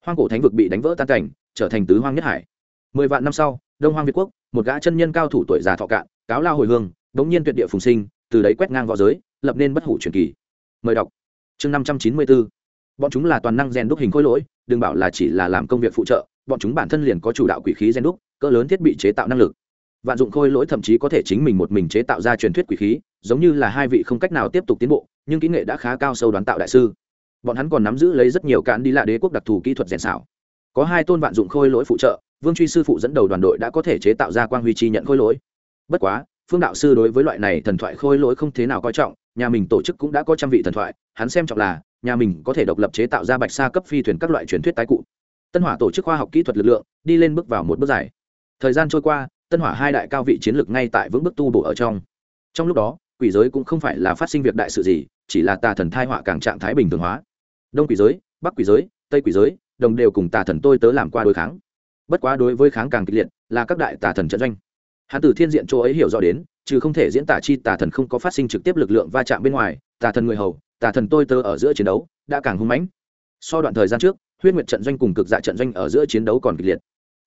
Speaker 1: Hoang cổ thánh vực bị đánh vỡ tan cảnh, trở thành tứ hoang nhất hải. Mười vạn năm sau, đông hoang việt quốc, một gã chân nhân cao thủ tuổi già thọ cạn, cáo lao hồi hương, đống nhiên tuyệt địa phùng sinh, từ đấy quét ngang v õ giới, lập nên bất hủ truyền kỳ. Mời đọc. Chương năm trăm chín mươi bốn. Bọn chúng là toàn năng rèn đúc hình khối lỗi, đừng bảo là chỉ là làm công việc phụ trợ, bọn chúng bản thân liền có chủ đạo quỷ khí rèn đúc, cỡ lớn thiết bị chế tạo năng lực. Vạn dụng khôi lỗi thậm chí có thể chính mình một mình chế tạo ra truyền thuyết quỷ khí giống như là hai vị không cách nào tiếp tục tiến bộ, nhưng kỹ nghệ đã khá cao sâu đoán tạo đại sư. Bọn hắn còn nắm giữ lấy rất nhiều cán đi lạ đế quốc đặc thù kỹ thuật rèn xảo. Có hai tôn vạn dụng khôi lỗi phụ trợ, vương truy sư phụ dẫn đầu đoàn đội đã có thể chế tạo ra quang huy chi nhận khôi lỗi. Bất quá, phương đạo sư đối với loại này thần thoại khôi lỗi không thế nào coi trọng, nhà mình tổ chức cũng đã có trăm vị thần thoại, hắn xem trọng là, nhà mình có thể độc lập chế tạo ra bạch sa cấp phi thuyền các loại truyền thuyết tái cụ. Tân hỏa tổ chức khoa học kỹ thuật lực lượng, đi lên bước vào một bước dài. Thời gian trôi qua, tân hỏa hai đại cao vị chiến lược ngay tại vững bước tu bổ ở trong. Trong lúc đó quỷ giới cũng không phải là phát sinh việc đại sự gì, chỉ là tà thần thai họa càng trạng thái bình thường hóa. Đông quỷ giới, bắc quỷ giới, tây quỷ giới, đồng đều cùng tà thần tôi tớ làm qua đối kháng. Bất quá đối với kháng càng kịch liệt, là các đại tà thần trận doanh. Hắn tử thiên diện chỗ ấy hiểu rõ đến chứ không thể diễn tả chi tà thần không có phát sinh trực tiếp lực lượng va chạm bên ngoài, tà thần người hầu, tà thần tôi tớ ở giữa chiến đấu đã càng hung mãnh. So đoạn thời gian trước, huyết nguyệt trận doanh cùng cực dạ trận doanh ở giữa chiến đấu còn kịch liệt.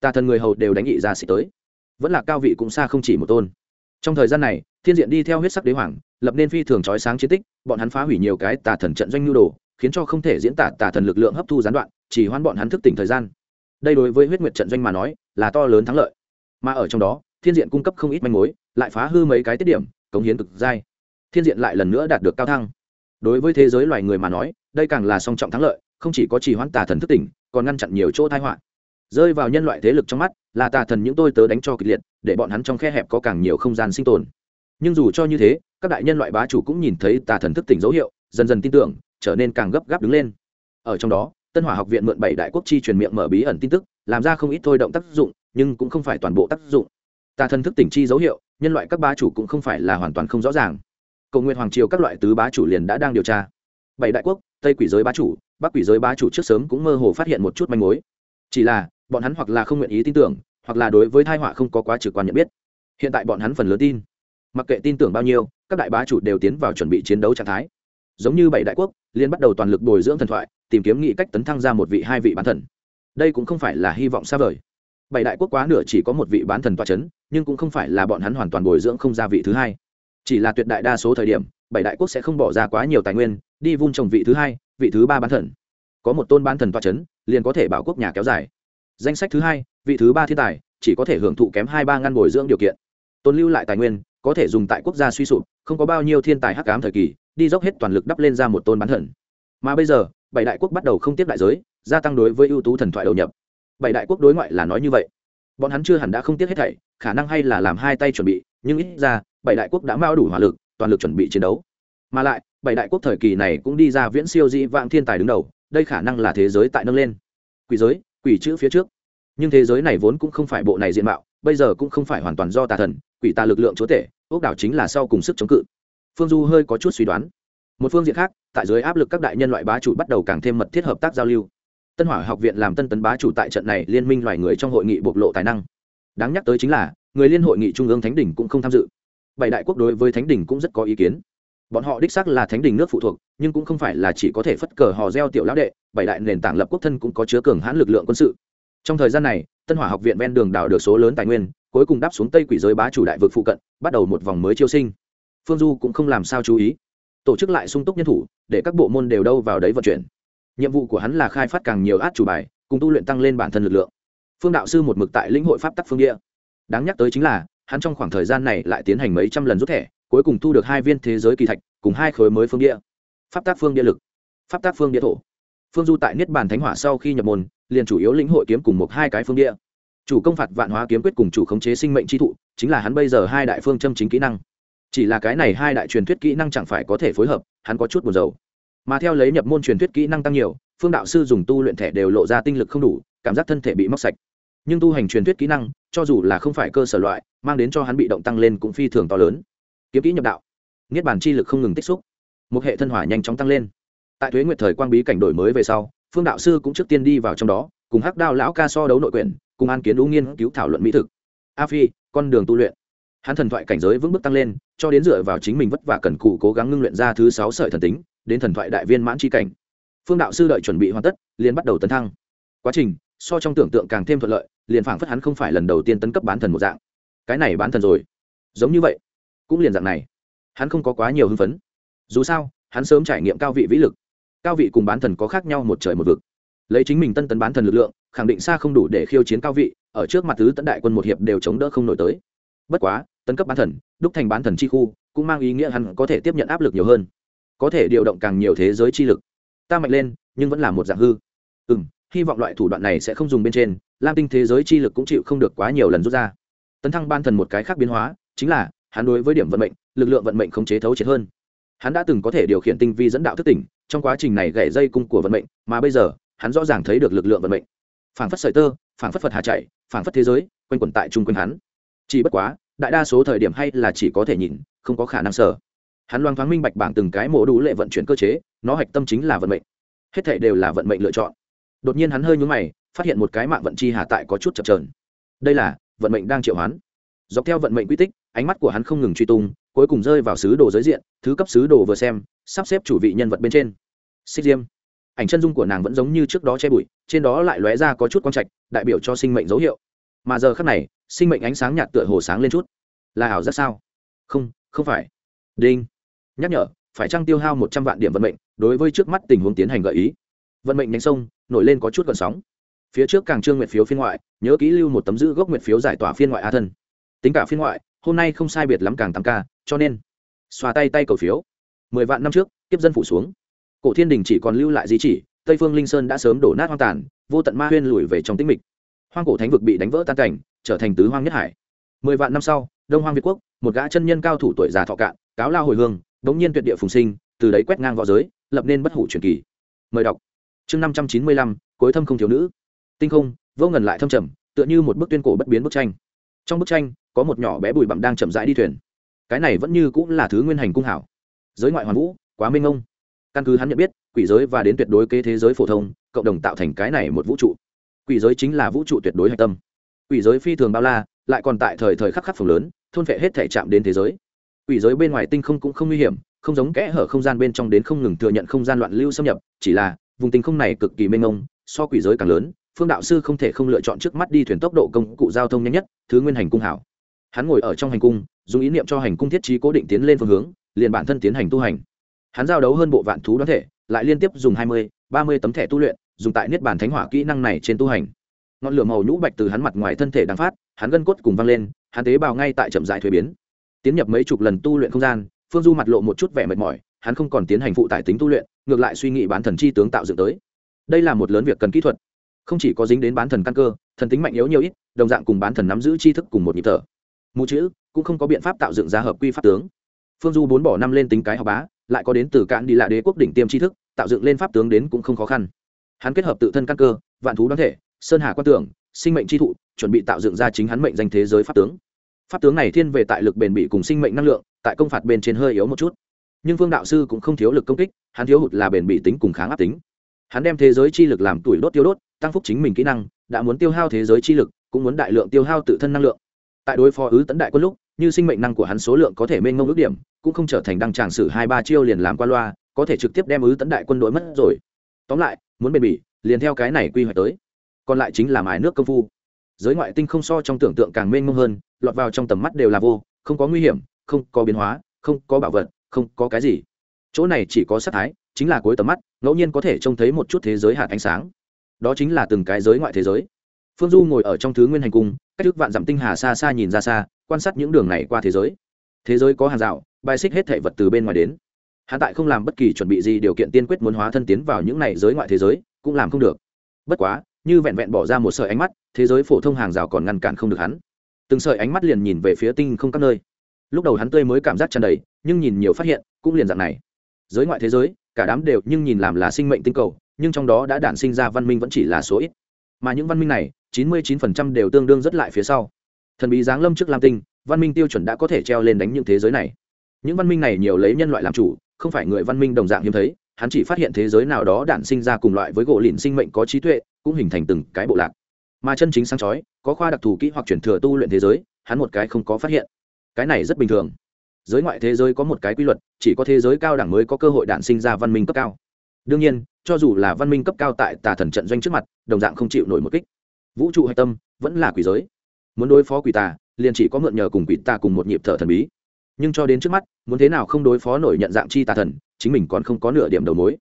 Speaker 1: Tà thần người hầu đều đánh nghị ra xịt tới. Vẫn là cao vị cũng xa không chỉ một tôn. Trong thời gian này thiên diện đi theo huyết sắc đế hoàng, lập nên phi thường trói sáng chiến tích, bọn hắn phá hủy nhiều cái tà thần trận doanh nhu đồ, khiến cho không thể diễn tả tà thần lực lượng hấp thu gián đoạn, chỉ hoãn bọn hắn thức tỉnh thời gian. Đây đối với huyết nguyệt trận doanh mà nói, là to lớn thắng lợi. Mà ở trong đó, thiên diện cung cấp không ít manh mối, lại phá hư mấy cái tiết điểm, cống hiến cực dai. Thiên diện lại lần nữa đạt được cao thăng. Đối với thế giới loài người mà nói, đây càng là song trọng thắng lợi, không chỉ có chỉ hoãn tà thần thức tỉnh, còn ngăn chặn nhiều chỗ tai họa. Rơi vào nhân loại thế lực trong mắt, là tà thần những tôi tớ đánh cho kịch liệt, để bọn hắn trong khe hẹp có càng nhiều không gian sinh tồn nhưng dù cho như thế, các đại nhân loại bá chủ cũng nhìn thấy tà thần thức tỉnh dấu hiệu, dần dần tin tưởng, trở nên càng gấp gáp đứng lên. Ở trong đó, tân hỏa học viện mượn bảy đại quốc chi truyền miệng mở bí ẩn tin tức, làm ra không ít thôi động tác dụng, nhưng cũng không phải toàn bộ tác dụng. Tà thần thức tỉnh chi dấu hiệu, nhân loại các bá chủ cũng không phải là hoàn toàn không rõ ràng. Cầu nguyện hoàng triều các loại tứ bá chủ liền đã đang điều tra. Bảy đại quốc, tây quỷ giới bá chủ, bắc quỷ giới bá chủ trước sớm cũng mơ hồ phát hiện một chút manh mối. Chỉ là, bọn hắn hoặc là không nguyện ý tin tưởng, hoặc là đối với thai họa không có quá trực quan nhận biết. Hiện tại bọn hắn phần lớn tin mặc kệ tin tưởng bao nhiêu, các đại bá chủ đều tiến vào chuẩn bị chiến đấu trạng thái. Giống như bảy đại quốc liên bắt đầu toàn lực bồi dưỡng thần thoại, tìm kiếm nghị cách tấn thăng ra một vị hai vị bán thần. Đây cũng không phải là hy vọng xa vời. Bảy đại quốc quá nửa chỉ có một vị bán thần toa c h ấ n nhưng cũng không phải là bọn hắn hoàn toàn bồi dưỡng không ra vị thứ hai. Chỉ là tuyệt đại đa số thời điểm, bảy đại quốc sẽ không bỏ ra quá nhiều tài nguyên, đi vun trồng vị thứ hai, vị thứ ba bán thần. Có một tôn bán thần toa c h ấ n liền có thể bảo quốc nhà kéo dài. Danh sách thứ hai, vị thứ ba thiên tài, chỉ có thể hưởng thụ kém hai ba ngăn bồi dưỡng điều kiện. Tôn lưu lại tài nguyên có thể dùng tại quốc gia suy sụp, không có bao nhiêu thiên tài hắc cám thời kỳ, đi dốc hết toàn lực đắp lên ra một tôn bán thần. Mà bây giờ, bảy đại quốc bắt đầu không tiếp đại giới, gia tăng đối với ưu tú thần thoại đầu nhập. Bảy đại quốc đối ngoại là nói như vậy. Bọn hắn chưa hẳn đã không tiếc hết thảy, khả năng hay là làm hai tay chuẩn bị, nhưng ít ra, bảy đại quốc đã mao đủ hỏa lực, toàn lực chuẩn bị chiến đấu. Mà lại, bảy đại quốc thời kỳ này cũng đi ra viễn siêu dị vạn thiên tài đứng đầu, đây khả năng là thế giới tại nâng lên. Quỷ giới, quỷ chữ phía trước nhưng thế giới này vốn cũng không phải bộ này diện mạo, bây giờ cũng không phải hoàn toàn do tà thần, quỷ tà lực lượng chúa tể ốc đảo chính là sau cùng sức chống cự. Phương du hơi có chút suy đoán. Một phương diện khác, tại dưới áp lực các đại nhân loại bá chủ bắt đầu càng thêm mật thiết hợp tác giao lưu. Tân hỏa học viện làm tân tấn bá chủ tại trận này liên minh loài người trong hội nghị bộc lộ tài năng. Đáng nhắc tới chính là, người liên hội nghị trung ương thánh đỉnh cũng không tham dự. Bảy đại quốc đối với thánh đỉnh cũng rất có ý kiến. Bọn họ đích xác là thánh đỉnh nước phụ thuộc, nhưng cũng không phải là chỉ có thể phất cờ hò reo tiểu lão đệ, bảy đại nền tảng lập quốc thân cũng có chứa cường hãn lực lượng quân sự trong thời gian này, tân hỏa học viện ven đường đào được số lớn tài nguyên, cuối cùng đáp xuống tây quỷ giới bá chủ đại vực phụ cận, bắt đầu một vòng mới chiêu sinh. Phương du cũng không làm sao chú ý. Tổ chức lại sung túc nhân thủ, để các bộ môn đều đâu vào đấy vận chuyển. Nhiệm vụ của hắn là khai phát càng nhiều át chủ bài, cùng tu luyện tăng lên bản thân lực lượng. Phương đạo sư một mực tại lĩnh hội pháp tắc phương địa. Đáng nhắc tới chính là, hắn trong khoảng thời gian này lại tiến hành mấy trăm lần rút thẻ, cuối cùng thu được hai viên thế giới kỳ thạch, cùng hai khối mới phương địa. Pháp tác phương địa lực, pháp tác phương địa thổ. Phương du tại niết bàn thánh hỏa sau khi nhập môn liền chủ yếu lĩnh hội kiếm cùng một hai cái phương địa. Chủ công phạt vạn hóa kiếm quyết cùng chủ khống chế sinh mệnh chi thụ, chính là hắn bây giờ hai đại phương châm chính kỹ năng. Chỉ là cái này hai đại truyền thuyết kỹ năng chẳng phải có thể phối hợp, hắn có chút buồn dầu mà theo lấy nhập môn truyền thuyết kỹ năng tăng nhiều, phương đạo sư dùng tu luyện thẻ đều lộ ra tinh lực không đủ, cảm giác thân thể bị móc sạch. Nhưng tu hành truyền thuyết kỹ năng, cho dù là không phải cơ sở loại, mang đến cho hắn bị động tăng lên cũng phi thường to lớn. Kiếm kỹ nhập đạo, niết bàn chi lực không ngừng tích xúc, một hệ thân hỏa nhanh chóng tăng lên. Tại thuế nguyệt thời quang bí cảnh đổi mới về sau phương đạo sư cũng trước tiên đi vào trong đó, cùng hắc đao lão ca so đấu nội quyền, cùng an kiến đũ nghiên cứu thảo luận mỹ thực. A phi, con đường tu luyện. Hắn thần thoại cảnh giới vững bước tăng lên, cho đến dựa vào chính mình vất vả cần cù cố gắng ngưng luyện ra thứ sáu sợi thần tính, đến thần thoại đại viên mãn c h i cảnh. Phương đạo sư đợi chuẩn bị hoàn tất, liền bắt đầu tấn thăng. Quá trình, so trong tưởng tượng càng thêm thuận lợi, liền phảng phất hắn không phải lần đầu tiên tấn cấp bán thần một dạng. Cái này bán thần rồi. Giống như vậy. Cũng liền dạng này. Hắn không có quá nhiều hưng phấn. Dù sao, hắn sớm trải nghiệm cao vị vĩ lực cao vị cùng bán thần có khác nhau một trời một vực. Lấy chính mình tân tấn bán thần lực lượng, khẳng định xa không đủ để khiêu chiến cao vị, ở trước mặt tứ tấn đại quân một hiệp đều chống đỡ không nổi tới. Bất quá, tấn cấp bán thần, đúc thành bán thần chi khu, cũng mang ý nghĩa hắn có thể tiếp nhận áp lực nhiều hơn. Có thể điều động càng nhiều thế giới chi lực. Ta mạnh lên, nhưng vẫn là một dạng hư. Ừ m hy vọng loại thủ đoạn này sẽ không dùng bên trên, lam tinh thế giới chi lực cũng chịu không được quá nhiều lần rút ra. Tấn thăng ban thần một cái khác biến hóa, chính là, hắn đối với điểm vận mệnh, lực lượng vận mệnh không chế thấu triệt hơn hắn đã từng có thể điều khiển tinh vi dẫn đạo thức tỉnh, trong quá trình này gãy dây cung của vận mệnh, mà bây giờ, hắn rõ ràng thấy được lực lượng vận mệnh. Phảng phất sợi tơ, phảng phất phật hà chạy, phảng phất thế giới, quanh quẩn tại chung quanh hắn. Chỉ bất quá, đại đa số thời điểm hay là chỉ có thể nhìn, không có khả năng sở hắn loang thoáng minh bạch bảng từng cái mổ đủ lệ vận chuyển cơ chế, nó hạch tâm chính là vận mệnh. Hết thảy đều là vận mệnh lựa chọn. Đột nhiên hắn hơi nhúng mày, phát hiện một cái mạng vận chi hà tại có chút chập trờn đây là, vận mệnh đang triệu hoán. Dọc theo vận mệnh quy tích, ánh mắt của hắn không ngừng truy tung cuối cùng rơi vào sứ đồ giới diện, thứ cấp sứ đồ vừa xem, sắp xếp chủ vị nhân vật bên trên. Xích diêm. Ảnh chân dung của nàng vẫn giống như trước đó che bụi, trên đó lại lóe ra có chút quang trạch, đại biểu cho sinh mệnh dấu hiệu. Mà giờ khắc này, sinh mệnh ánh sáng nhạt tựa hồ sáng lên chút. Là ảo rất sao? Không không phải. Đinh. Nhắc nhở, phải trăng tiêu hao một trăm vạn điểm vận mệnh, đối với trước mắt tình huống tiến hành gợi ý? Vận mệnh nhánh sông, nổi lên có chút gần sóng. Phía trước càng trương nguyện phiếu phiên ngoại, nhớ kỹ lưu một tấm giữ gốc nguyện phiếu giải tỏa phiên ngoại a thân. Tính cả phiên ngoại hôm nay không sai biệt lắm càng tám ca, cho nên xoa tay tay cầu phiếu. Mười vạn năm trước tiếp dân phủ xuống. Cổ thiên đình chỉ còn lưu lại di chỉ, tây phương linh sơn đã sớm đổ nát hoang tàn, vô tận ma huyên lùi về trong tĩnh mịch. Hoang cổ thánh vực bị đánh vỡ tan cảnh, trở thành tứ hoang nhất hải. Mười vạn năm sau, đông hoang việt quốc, một gã chân nhân cao thủ tuổi già thọ cạn, cáo lao hồi hương, đống nhiên tuyệt địa phùng sinh, từ đấy quét ngang v õ giới, lập nên bất hủ truyền kỳ. Mời đọc. Chương năm trăm chín mươi lăm, cuối thâm không thiếu nữ. Tinh không vô ngần lại thâm trầm, tựa như một bức tuyên cổ bất biến bức tranh. Trong bức tranh có một nhỏ bé bụi bặm đang chậm rãi đi thuyền. Cái này vẫn như cũng là thứ nguyên hành cung hảo. Giới ngoại hoàn vũ, quá minh ông căn cứ hắn nhận biết, quỷ giới và đến tuyệt đối kế thế giới phổ thông, cộng đồng tạo thành cái này một vũ trụ. Quỷ giới chính là vũ trụ tuyệt đối hạch tâm. Quỷ giới phi thường bao la, lại còn tại thời thời khắc khắc phòng lớn, thôn phệ hết thể chạm đến thế giới. Quỷ giới bên ngoài tinh không cũng không nguy hiểm, không giống kẽ hở không gian bên trong đến không ngừng thừa nhận không gian loạn lưu xâm nhập, chỉ là, vùng tinh không này cực kỳ mênh mông, so quỷ giới càng lớn, phương đạo sư không thể không lựa chọn trước mắt đi thuyền tốc độ công cụ giao thông nhanh nhất, thứ nguyên hành cung hảo hắn ngồi ở trong hành cung, dùng ý niệm cho hành cung thiết trí cố định tiến lên phương hướng, liền bản thân tiến hành tu hành. Hắn giao đấu hơn bộ vạn thú đoán thể, lại liên tiếp dùng hai mươi, ba mươi tấm thẻ tu luyện, dùng tại niết bản thánh hỏa kỹ năng này trên tu hành. Ngọn lửa màu nhũ bạch từ hắn mặt ngoài thân thể đang phát, hắn gân cốt cùng văng lên, hắn tế bào ngay tại chậm dại thuế biến. Tiến nhập mấy chục lần tu luyện không gian, phương du mặt lộ một chút vẻ mệt mỏi, hắn không còn tiến hành phụ tải tính tu luyện, ngược lại suy nghĩ bán thần chi tướng tạo dựng tới. Đây là một lớn việc cần kỹ thuật. Không chỉ có dính đến bán thần căn cơ, thần tính mạnh yếu nhiều ít, đồng dạng cùng bán thần nắm giữ tri thức cùng một nhịp thở mù chữ cũng không có biện pháp tạo dựng ra hợp quy pháp tướng. Phương du bốn bỏ năm lên tính cái học bá, lại có đến từ cạn đi lạ đế quốc đỉnh tiêm tri thức, tạo dựng lên pháp tướng đến cũng không khó khăn. Hắn kết hợp tự thân căn cơ, vạn thú đoán thể, sơn hà quan tưởng, sinh mệnh tri thụ, chuẩn bị tạo dựng ra chính hắn mệnh danh thế giới pháp tướng. Pháp tướng này thiên về tại lực bền bỉ cùng sinh mệnh năng lượng, tại công phạt bên trên hơi yếu một chút. Nhưng Vương đạo sư cũng không thiếu lực công kích, hắn thiếu hụt là bền bỉ tính cùng kháng áp tính. Hắn đem thế giới chi lực làm tuổi đốt tiêu đốt, tăng phúc chính mình kỹ năng, đã muốn tiêu hao thế giới chi lực, cũng muốn đại lượng tiêu hao tự thân năng lượng tại đối phó ứ tấn đại quân lúc, như sinh mệnh năng của hắn số lượng có thể mênh mông ước điểm, cũng không trở thành đăng tràng sử hai ba chiêu liền làm qua loa, có thể trực tiếp đem ứ tấn đại quân đội mất rồi. Tóm lại, muốn bền bỉ, liền theo cái này quy hoạch tới. Còn lại chính là mài nước công phu. Giới ngoại tinh không so trong tưởng tượng càng mênh mông hơn, lọt vào trong tầm mắt đều là vô, không có nguy hiểm, không có biến hóa, không có bảo vật, không có cái gì. Chỗ này chỉ có sắc thái, chính là cuối tầm mắt, ngẫu nhiên có thể trông thấy một chút thế giới hạt ánh sáng. Đó chính là từng cái giới ngoại thế giới. Phương du ngồi ở trong thứ nguyên hành cung cách thức vạn dặm tinh hà xa xa nhìn ra xa, quan sát những đường này qua thế giới. Thế giới có hàng rào, bài xích hết thể vật từ bên ngoài đến. Hạ tại không làm bất kỳ chuẩn bị gì điều kiện tiên quyết muốn hóa thân tiến vào những này giới ngoại thế giới, cũng làm không được. Bất quá, như vẹn vẹn bỏ ra một sợi ánh mắt, thế giới phổ thông hàng rào còn ngăn cản không được hắn. Từng sợi ánh mắt liền nhìn về phía tinh không các nơi. Lúc đầu hắn tươi mới cảm giác tràn đầy, nhưng nhìn nhiều phát hiện, cũng liền dạng này. Giới ngoại thế giới, cả đám đều nhưng nhìn làm là sinh mệnh tinh cầu, nhưng trong đó đã đản sinh ra văn minh vẫn chỉ là số ít. Mà những văn minh này chín mươi 99% đều tương đương rất lại phía sau. Thần bí giáng lâm trước lam tinh, văn minh tiêu chuẩn đã có thể treo lên đánh những thế giới này. Những văn minh này nhiều lấy nhân loại làm chủ, không phải người văn minh đồng dạng hiếm thấy, hắn chỉ phát hiện thế giới nào đó đản sinh ra cùng loại với gỗ lìn sinh mệnh có trí tuệ, cũng hình thành từng cái bộ lạc. Mà chân chính sáng chói, có khoa đặc thù kỹ hoặc chuyển thừa tu luyện thế giới, hắn một cái không có phát hiện. Cái này rất bình thường. Giới ngoại thế giới có một cái quy luật, chỉ có thế giới cao đẳng mới có cơ hội đản sinh ra văn minh cấp cao. Đương nhiên, cho dù là văn minh cấp cao tại tà thần trận doanh trước mặt, đồng dạng không chịu nổi một kích vũ trụ hạch tâm vẫn là quỷ giới. Muốn đối phó quỷ tà, liền chỉ có mượn nhờ cùng quỷ tà cùng một nhịp thở thần bí. Nhưng cho đến trước mắt, muốn thế nào không đối phó nổi nhận dạng chi tà thần, chính mình còn không có nửa điểm đầu mối.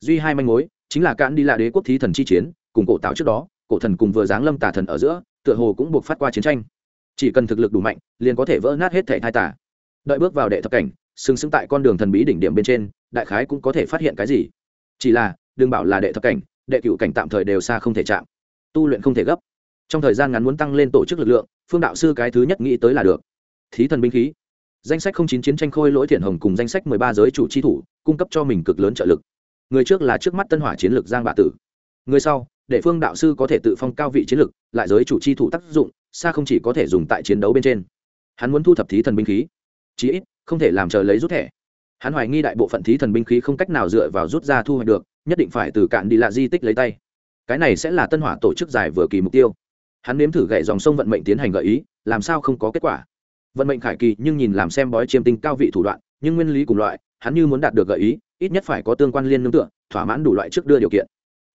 Speaker 1: Duy hai manh mối, chính là cạn đi là đế quốc thí thần chi chiến, cùng cổ tạo trước đó, cổ thần cùng vừa giáng lâm tà thần ở giữa, tựa hồ cũng buộc phát qua chiến tranh. Chỉ cần thực lực đủ mạnh, liền có thể vỡ nát hết thể thai tà. Đợi bước vào đệ thập cảnh, sừng sững tại con đường thần bí đỉnh điểm bên trên, đại khái cũng có thể phát hiện cái gì. Chỉ là, đừng bảo là đệ thập cảnh, đệ cựu cảnh tạm thời đều xa không thể chạm tu luyện không thể gấp. Trong thời gian ngắn muốn tăng lên tổ chức lực lượng, phương đạo sư cái thứ nhất nghĩ tới là được. Thí thần binh khí. Danh sách không chín chiến tranh khôi lỗi thiện hồng cùng danh sách mười ba giới chủ chi thủ, cung cấp cho mình cực lớn trợ lực. Người trước là trước mắt tân hỏa chiến lược giang bạ tử. Người sau, để phương đạo sư có thể tự phong cao vị chiến lược, lại giới chủ chi thủ tác dụng, xa không chỉ có thể dùng tại chiến đấu bên trên. Hắn muốn thu thập thí thần binh khí. Chí ít, không thể làm chờ lấy rút thẻ. Hắn hoài nghi đại bộ phận thí thần binh khí không cách nào dựa vào rút ra thu hoạch được, nhất định phải từ cạn đi lạ di tích lấy tay cái này sẽ là tân hỏa tổ chức giải vừa kỳ mục tiêu. Hắn nếm thử gậy dòng sông vận mệnh tiến hành gợi ý, làm sao không có kết quả. Vận mệnh khải kỳ nhưng nhìn làm xem bói chiêm tinh cao vị thủ đoạn, nhưng nguyên lý cùng loại, hắn như muốn đạt được gợi ý, ít nhất phải có tương quan liên nương tựa, thỏa mãn đủ loại trước đưa điều kiện.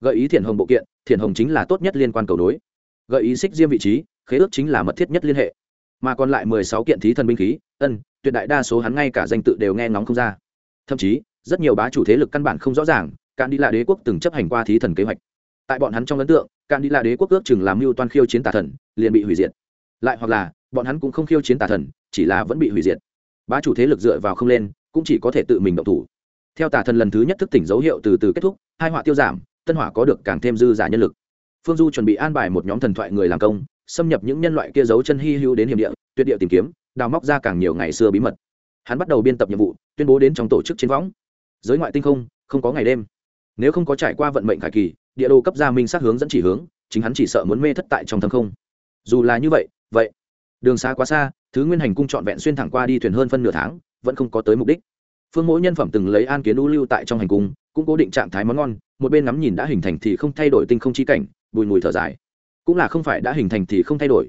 Speaker 1: Gợi ý thiền hồng bộ kiện thiền hồng chính là tốt nhất liên quan cầu nối. Gợi ý xích diêm vị trí, khế ước chính là mật thiết nhất liên hệ. Mà còn lại mười sáu kiện thí thần binh khí, ân, tuyệt đại đa số hắn ngay cả danh tự đều nghe ngóng không ra. Thậm chí, rất nhiều bá chủ thế lực căn bản không rõ ràng cạn đi là đế quốc từng chấp hành qua thí thần kế hoạch tại bọn hắn trong ấn tượng, cạn đi là đế quốc ước chừng làm mưu toan khiêu chiến tà thần, liền bị hủy diệt. Lại hoặc là, bọn hắn cũng không khiêu chiến tà thần, chỉ là vẫn bị hủy diệt. Bá chủ thế lực dựa vào không lên, cũng chỉ có thể tự mình động thủ. Theo tà thần lần thứ nhất thức tỉnh dấu hiệu từ từ kết thúc, hai họa tiêu giảm, tân hỏa có được càng thêm dư giả nhân lực. Phương du chuẩn bị an bài một nhóm thần thoại người làm công, xâm nhập những nhân loại kia giấu chân hy hữu đến hiểm địa, tuyệt địa tìm kiếm, đào móc ra càng nhiều ngày xưa bí mật. Hắn bắt đầu biên tập nhiệm vụ, tuyên bố đến trong tổ chức chiến võng. Giới ngoại tinh không không có ngày đêm nếu không có trải qua vận mệnh khải kỳ, địa đồ cấp gia minh sát hướng dẫn chỉ hướng, chính hắn chỉ sợ muốn mê thất tại trong thâm không. Dù là như vậy vậy, đường xa quá xa, thứ nguyên hành cung trọn vẹn xuyên thẳng qua đi thuyền hơn phân nửa tháng, vẫn không có tới mục đích. Phương mỗi nhân phẩm từng lấy an kiến u lưu tại trong hành cung, cũng cố định trạng thái món ngon, một bên ngắm nhìn đã hình thành thì không thay đổi tinh không chi cảnh, bùi mùi thở dài. Cũng là không phải đã hình thành thì không thay đổi.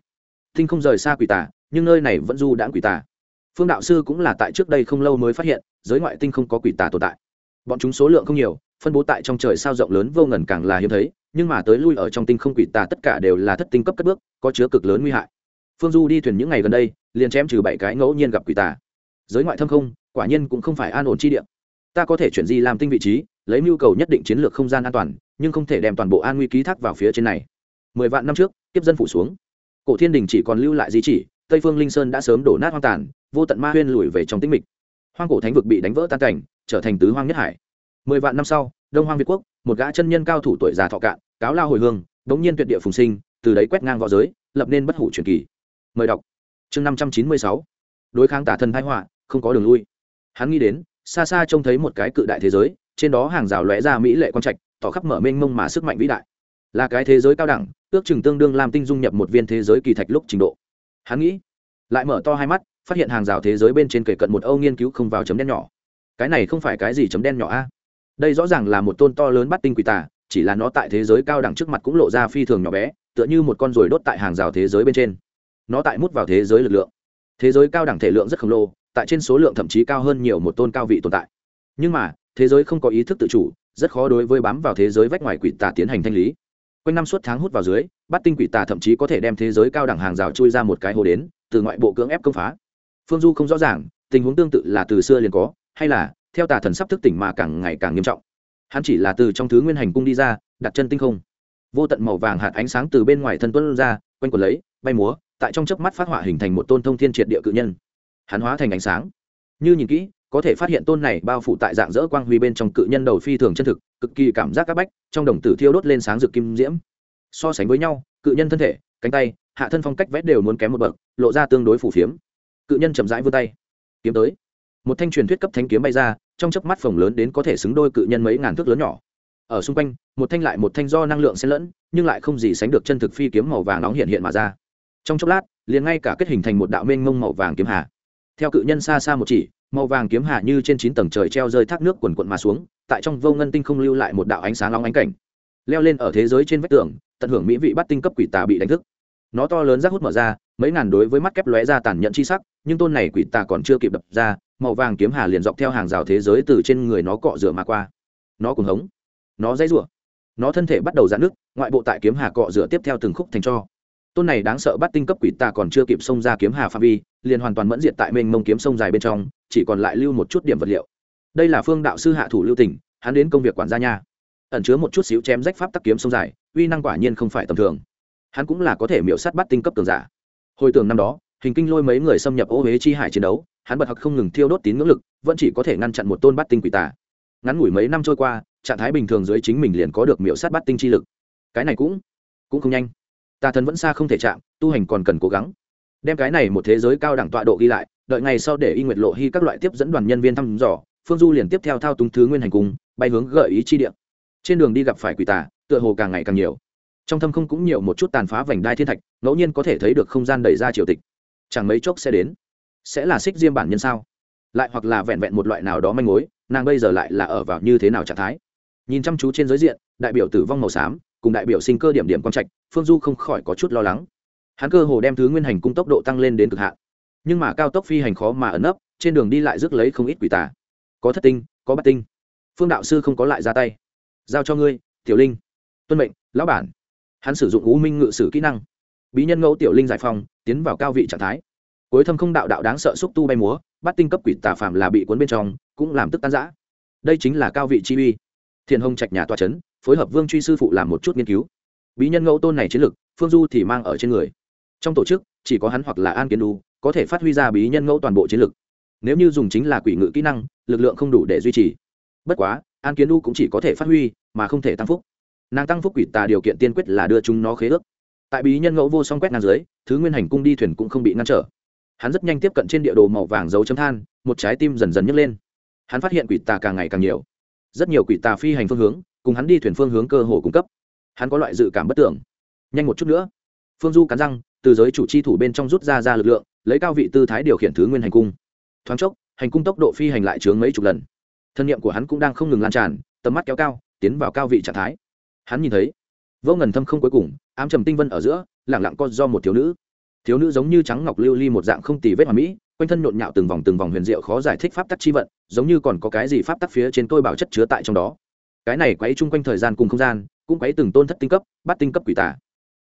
Speaker 1: Tinh không rời xa quỷ tà, nhưng nơi này vẫn du đãng quỷ tà. Phương đạo sư cũng là tại trước đây không lâu mới phát hiện, giới ngoại tinh không có quỷ tà tồn tại bọn chúng số lượng không nhiều, phân bố tại trong trời sao rộng lớn vô ngần càng là hiếm thấy, nhưng mà tới lui ở trong tinh không quỷ tà tất cả đều là thất tinh cấp cất bước, có chứa cực lớn nguy hại. Phương du đi thuyền những ngày gần đây, liền chém trừ bảy cái ngẫu nhiên gặp quỷ tà. Giới ngoại thâm không, quả nhiên cũng không phải an ổn chi địa. Ta có thể chuyển di làm tinh vị trí, lấy mưu cầu nhất định chiến lược không gian an toàn, nhưng không thể đem toàn bộ an nguy ký thác vào phía trên này. Mười vạn năm trước tiếp dân phủ xuống. Cổ thiên đình chỉ còn lưu lại di chỉ, tây phương linh sơn đã sớm đổ nát hoang tàn, vô tận ma huyên lùi về trong tĩnh mịch. Hoang cổ thánh vực bị đánh vỡ tan cảnh trở thành tứ hoang nhất hải. Mười vạn năm sau, đông hoang việt quốc, một gã chân nhân cao thủ tuổi già thọ cạn, cáo lao hồi hương, đống nhiên tuyệt địa phùng sinh, từ đấy quét ngang v õ giới, lập nên bất hủ truyền kỳ. Mời đọc. Chương năm trăm chín mươi sáu. Đối kháng tả thần thái họa, không có đường lui. Hắn nghĩ đến, xa xa trông thấy một cái cự đại thế giới, trên đó hàng rào lóe ra mỹ lệ quang trạch, tỏ khắp mở mênh mông mà sức mạnh vĩ đại. Là cái thế giới cao đẳng, ước chừng tương đương làm tinh dung nhập một viên thế giới kỳ thạch lúc trình độ. Hắn nghĩ, lại mở to hai mắt, phát hiện hàng rào thế giới bên trên kể cận một âu nghiên cứu không vào chấm đen nhỏ cái này không phải cái gì chấm đen nhỏ a. Đây rõ ràng là một tôn to lớn bắt tinh quỷ tà, chỉ là nó tại thế giới cao đẳng trước mặt cũng lộ ra phi thường nhỏ bé, tựa như một con ruồi đốt tại hàng rào thế giới bên trên. Nó tại mút vào thế giới lực lượng. Thế giới cao đẳng thể lượng rất khổng lồ, tại trên số lượng thậm chí cao hơn nhiều một tôn cao vị tồn tại. Nhưng mà, thế giới không có ý thức tự chủ, rất khó đối với bám vào thế giới vách ngoài quỷ tà tiến hành thanh lý. Quanh năm suốt tháng hút vào dưới, bắt tinh quỷ tà thậm chí có thể đem thế giới cao đẳng hàng rào chui ra một cái hồ đến, từ ngoại bộ cưỡng ép công phá. Phương du không rõ ràng, tình huống tương tự là từ xưa liền có hay là, theo tà thần sắp thức tỉnh mà càng ngày càng nghiêm trọng. Hắn chỉ là từ trong thứ nguyên hành cung đi ra, đặt chân tinh không. Vô tận màu vàng hạt ánh sáng từ bên ngoài thân tuân ra, quanh quần lấy, bay múa, tại trong chớp mắt phát họa hình thành một tôn thông thiên triệt địa cự nhân. Hắn hóa thành ánh sáng. Như nhìn kỹ, có thể phát hiện tôn này bao phủ tại dạng dỡ quang huy bên trong cự nhân đầu phi thường chân thực, cực kỳ cảm giác các bách, trong đồng tử thiêu đốt lên sáng rực kim diễm. So sánh với nhau, cự nhân thân thể, cánh tay, hạ thân phong cách vét đều muốn kém một bậc, lộ ra tương đối phủ phiếm. Cự nhân chậm rãi vươn tay. Kiếm tới một thanh truyền thuyết cấp thanh kiếm bay ra, trong chớp mắt phồng lớn đến có thể xứng đôi cự nhân mấy ngàn thước lớn nhỏ. Ở xung quanh, một thanh lại một thanh do năng lượng xen lẫn, nhưng lại không gì sánh được chân thực phi kiếm màu vàng nóng hiện hiện mà ra. Trong chốc lát, liền ngay cả kết hình thành một đạo mênh mông màu vàng kiếm hà. Theo cự nhân xa xa một chỉ, màu vàng kiếm hà như trên chín tầng trời treo rơi thác nước quần quận mà xuống, tại trong vô ngân tinh không lưu lại một đạo ánh sáng long ánh cảnh. Leo lên ở thế giới trên vách tường, tận hưởng mỹ vị bắt tinh cấp quỷ tà bị đánh thức nó to lớn rác hút mở ra, mấy ngàn đối với mắt kép lóe ra tàn nhẫn chi sắc, nhưng tôn này quỷ tà còn chưa kịp đập ra, màu vàng kiếm hà liền dọc theo hàng rào thế giới từ trên người nó cọ rửa mà qua. Nó cùng hống. Nó dãy rủa. Nó thân thể bắt đầu giãn nước ngoại bộ tại kiếm hà cọ rửa tiếp theo từng khúc thành cho. Tôn này đáng sợ bắt tinh cấp quỷ tà còn chưa kịp xông ra kiếm hà phạm vi, liền hoàn toàn mẫn diệt tại mênh mông kiếm sông dài bên trong, chỉ còn lại lưu một chút điểm vật liệu. Đây là phương đạo sư hạ thủ lưu tỉnh hắn đến công việc quản gia nha. Ẩn chứa một chút xíu chém rách pháp tắc kiếm sông dài, uy năng quả nhiên không phải tầm thường hắn cũng là có thể miễu sát bắt tinh cấp cường giả. Hồi tưởng năm đó, hình kinh lôi mấy người xâm nhập ô huế chi hải chiến đấu, hắn bật hặc không ngừng thiêu đốt tín ngưỡng lực, vẫn chỉ có thể ngăn chặn một tôn bắt tinh quỷ tà. Ngắn ngủi mấy năm trôi qua, trạng thái bình thường dưới chính mình liền có được miễu sát bắt tinh chi lực. Cái này cũng cũng không nhanh. Tà thần vẫn xa không thể chạm, tu hành còn cần cố gắng. Đem cái này một thế giới cao đẳng tọa độ ghi lại, đợi ngày sau để y nguyệt lộ hy các loại tiếp dẫn đoàn nhân viên thăm dò, phương du liền tiếp theo thao túng thứ nguyên hành cung, bay hướng gợi ý chi địa. Trên đường đi gặp phải quỷ tà, tựa hồ càng ngày càng nhiều trong thâm không cũng nhiều một chút tàn phá vành đai thiên thạch, ngẫu nhiên có thể thấy được không gian đẩy ra triều tịch. Chẳng mấy chốc sẽ đến. Sẽ là xích diêm bản nhân sao? Lại hoặc là vẹn vẹn một loại nào đó manh mối, nàng bây giờ lại là ở vào như thế nào trạng thái? Nhìn chăm chú trên giới diện, đại biểu tử vong màu xám, cùng đại biểu sinh cơ điểm điểm quang trạch, phương du không khỏi có chút lo lắng. Hắn cơ hồ đem thứ nguyên hành cung tốc độ tăng lên đến cực hạn. Nhưng mà cao tốc phi hành khó mà ẩn nấp, trên đường đi lại rước lấy không ít quỷ tà. Có thất tinh, có bát tinh. Phương đạo sư không có lại ra tay. Giao cho ngươi, tiểu linh. Tuân mệnh, lão bản hắn sử dụng u minh ngự sử kỹ năng. Bí nhân ngẫu tiểu linh giải phong tiến vào cao vị trạng thái. Cuối thâm không đạo đạo đáng sợ xúc tu bay múa, bắt tinh cấp quỷ tà phạm là bị cuốn bên trong, cũng làm tức tan giã đây chính là cao vị chi uy. Thiền hồng trạch nhà tòa c h ấ n phối hợp vương truy sư phụ làm một chút nghiên cứu. Bí nhân ngẫu tôn này chiến lực, phương du thì mang ở trên người. Trong tổ chức, chỉ có hắn hoặc là an kiến đu có thể phát huy ra bí nhân ngẫu toàn bộ chiến lực. Nếu như dùng chính là quỷ ngự kỹ năng, lực lượng không đủ để duy trì. Bất quá, an kiến đu cũng chỉ có thể phát huy, mà không thể tăng phúc nàng tăng phúc quỷ tà điều kiện tiên quyết là đưa chúng nó khế ước. Tại bí nhân ngẫu vô song quét ngang dưới, thứ nguyên hành cung đi thuyền cũng không bị ngăn trở. Hắn rất nhanh tiếp cận trên địa đồ màu vàng dấu chấm than, một trái tim dần dần nhấc lên. Hắn phát hiện quỷ tà càng ngày càng nhiều. Rất nhiều quỷ tà phi hành phương hướng, cùng hắn đi thuyền phương hướng cơ hồ cung cấp. Hắn có loại dự cảm bất tưởng. Nhanh một chút nữa. Phương du cắn răng, từ giới chủ chi thủ bên trong rút ra ra lực lượng, lấy cao vị tư thái điều khiển thứ nguyên hành cung. Thoáng chốc, hành cung tốc độ phi hành lại chướng mấy chục lần. Thân nhiệm của hắn cũng đang không ngừng lan tràn, tầm mắt kéo cao, tiến vào cao vị trạng thái hắn nhìn thấy. Vô ngần thâm không cuối cùng, ám trầm tinh vân ở giữa lẳng lặng con do một thiếu nữ. Thiếu nữ giống như trắng ngọc lưu ly một dạng không tì vết hoàn mỹ, quanh thân nhộn nhạo từng vòng từng vòng huyền diệu khó giải thích pháp tắc chi vận, giống như còn có cái gì pháp tắc phía trên tôi bảo chất chứa tại trong đó. Cái này quấy chung quanh thời gian cùng không gian, cũng quấy từng tôn thất tinh cấp bắt tinh cấp quỷ tà.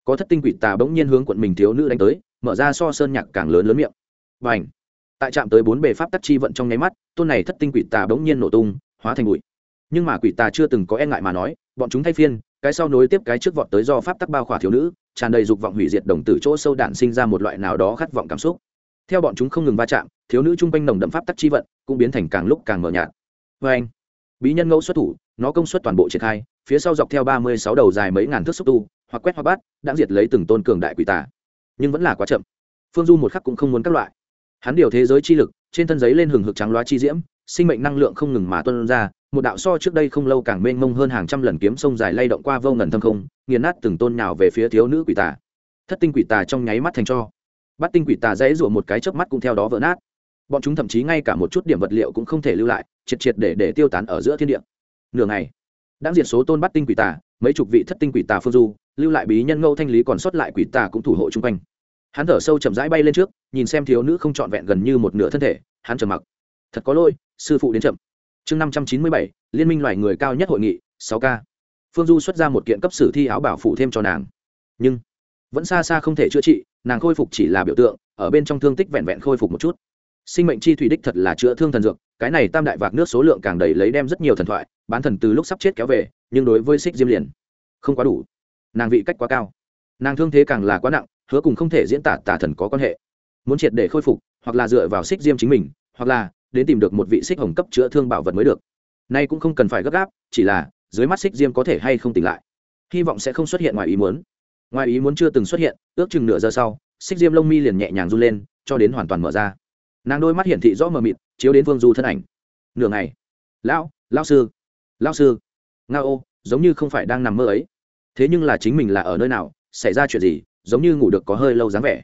Speaker 1: Có thất tinh quỷ tà bỗng nhiên hướng quận mình thiếu nữ đánh tới, mở ra so sơn nhạc càng lớn lớn miệng. Và ảnh tại trạm tới bốn bề pháp tắc chi vận trong nháy mắt, tôn này thất tinh quỷ tà bỗng nhiên nổ tung, hóa thành bụi. Nhưng mà quỷ tà chưa từng có e ngại mà nói, bọn chúng thay phiên cái sau nối tiếp cái trước vọt tới do pháp tắc bao khỏa thiếu nữ, tràn đầy dục vọng hủy diệt đồng tử chỗ sâu đạn sinh ra một loại nào đó khát vọng cảm xúc. Theo bọn chúng không ngừng va chạm, thiếu nữ chung quanh nồng đậm pháp tắc chi vận cũng biến thành càng lúc càng mờ nhạt. Vê anh, bí nhân ngẫu xuất thủ, nó công suất toàn bộ triển khai, phía sau dọc theo ba mươi sáu đầu dài mấy ngàn thước xúc tu, hoặc quét hoặc bát đã diệt lấy từng tôn cường đại quỷ tà. Nhưng vẫn là quá chậm. Phương du một khắc cũng không muốn các loại. Hắn điều thế giới chi lực, trên thân giấy lên hừng hực trắng loá chi diễm, sinh mệnh năng lượng không ngừng mà tuân ra một đạo so trước đây không lâu càng mênh mông hơn hàng trăm lần kiếm sông dài lay động qua vô ngần thâm không, nghiền nát từng tôn nhào về phía thiếu nữ quỷ tà. Thất tinh quỷ tà trong nháy mắt thành cho. Bắt tinh quỷ tà dễ rủa một cái chớp mắt cũng theo đó vỡ nát. Bọn chúng thậm chí ngay cả một chút điểm vật liệu cũng không thể lưu lại, triệt triệt để để tiêu tán ở giữa thiên địa. Nửa ngày, đã diệt số tôn bắt tinh quỷ tà, mấy chục vị thất tinh quỷ tà phương du, lưu lại bí nhân ngâu thanh lý còn sót lại quỷ tà cũng thủ hộ chung quanh. Hắn thở sâu chậm rãi bay lên trước, nhìn xem thiếu nữ không trọn vẹn gần như một nửa thân thể, hắn trầm mặc. Thật có lỗi, sư phụ đến chậm chương năm trăm chín mươi bảy, liên minh loài người cao nhất hội nghị, sáu k. Phương du xuất ra một kiện cấp sử thi áo bảo phụ thêm cho nàng. Nhưng, vẫn xa xa không thể chữa trị, nàng khôi phục chỉ là biểu tượng, ở bên trong thương tích vẹn vẹn khôi phục một chút. Sinh mệnh chi thủy đích thật là chữa thương thần dược, cái này tam đại vạc nước số lượng càng đầy lấy đem rất nhiều thần thoại, bán thần từ lúc sắp chết kéo về, nhưng đối với xích diêm liền không quá đủ. Nàng vị cách quá cao. Nàng thương thế càng là quá nặng, hứa cùng không thể diễn tả tả thần có quan hệ. Muốn triệt để khôi phục, hoặc là dựa vào xích diêm chính mình, hoặc là đến tìm được một vị xích hồng cấp chữa thương bảo vật mới được. Nay cũng không cần phải gấp gáp, chỉ là, dưới mắt xích diêm có thể hay không tỉnh lại. Hy vọng sẽ không xuất hiện ngoài ý muốn. Ngoài ý muốn chưa từng xuất hiện, ước chừng nửa giờ sau, xích diêm lông mi liền nhẹ nhàng run lên, cho đến hoàn toàn mở ra. Nàng đôi mắt hiển thị rõ mờ mịt, chiếu đến vương du thân ảnh. Nửa ngày. Lão lão sư. Lão sư. Nga ô, giống như không phải đang nằm mơ ấy. Thế nhưng là chính mình là ở nơi nào, xảy ra chuyện gì, giống như ngủ được có hơi lâu dáng vẻ.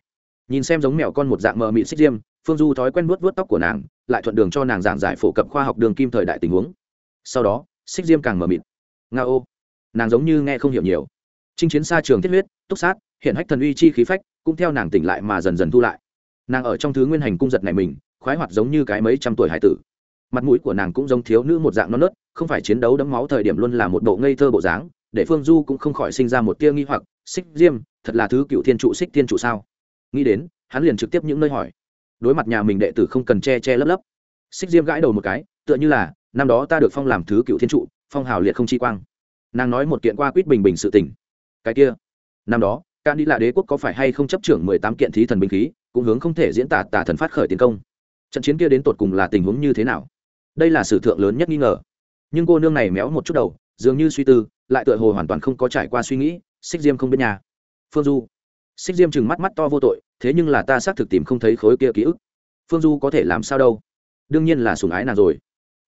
Speaker 1: Nhìn xem giống mèo con một dạng mờ mịt xích diêm, phương du thói quen vuốt vuốt tóc của nàng lại thuận đường cho nàng giảng giải phổ cập khoa học đường kim thời đại tình huống. Sau đó xích diêm càng mờ mịt. Nga ô. Nàng giống như nghe không hiểu nhiều. Chinh chiến xa trường thiết huyết, túc sát, hiện hách thần uy chi khí phách, cũng theo nàng tỉnh lại mà dần dần thu lại. Nàng ở trong thứ nguyên hành cung giật này mình, khoái hoạt giống như cái mấy trăm tuổi hải tử. Mặt mũi của nàng cũng giống thiếu nữ một dạng non nớt, không phải chiến đấu đấm máu thời điểm luôn là một bộ ngây thơ bộ dáng, để phương du cũng không khỏi sinh ra một tia nghi hoặc. Xích diêm, thật là thứ cựu thiên trụ xích thiên trụ sao? Nghĩ đến, hắn liền trực tiếp những nơi hỏi đối mặt nhà mình đệ tử không cần che che lấp lấp. Xích diêm gãi đầu một cái, tựa như là, năm đó ta được phong làm thứ cựu thiên trụ, phong hào liệt không chi quang. Nàng nói một kiện qua quýt bình bình sự tình. Cái kia, năm đó can đi là đế quốc có phải hay không chấp trưởng mười tám kiện thí thần binh khí, cũng hướng không thể diễn tả tả thần phát khởi tiến công. Trận chiến kia đến tột cùng là tình huống như thế nào? Đây là sử thượng lớn nhất nghi ngờ. Nhưng cô nương này méo một chút đầu, dường như suy tư, lại tựa hồ hoàn toàn không có trải qua suy nghĩ, xích diêm không biết nhà. Phương du. Xích diêm chừng mắt mắt to vô tội thế nhưng là ta xác thực tìm không thấy khối kia ký ức. Phương du có thể làm sao đâu? Đương nhiên là sùng ái nàng rồi.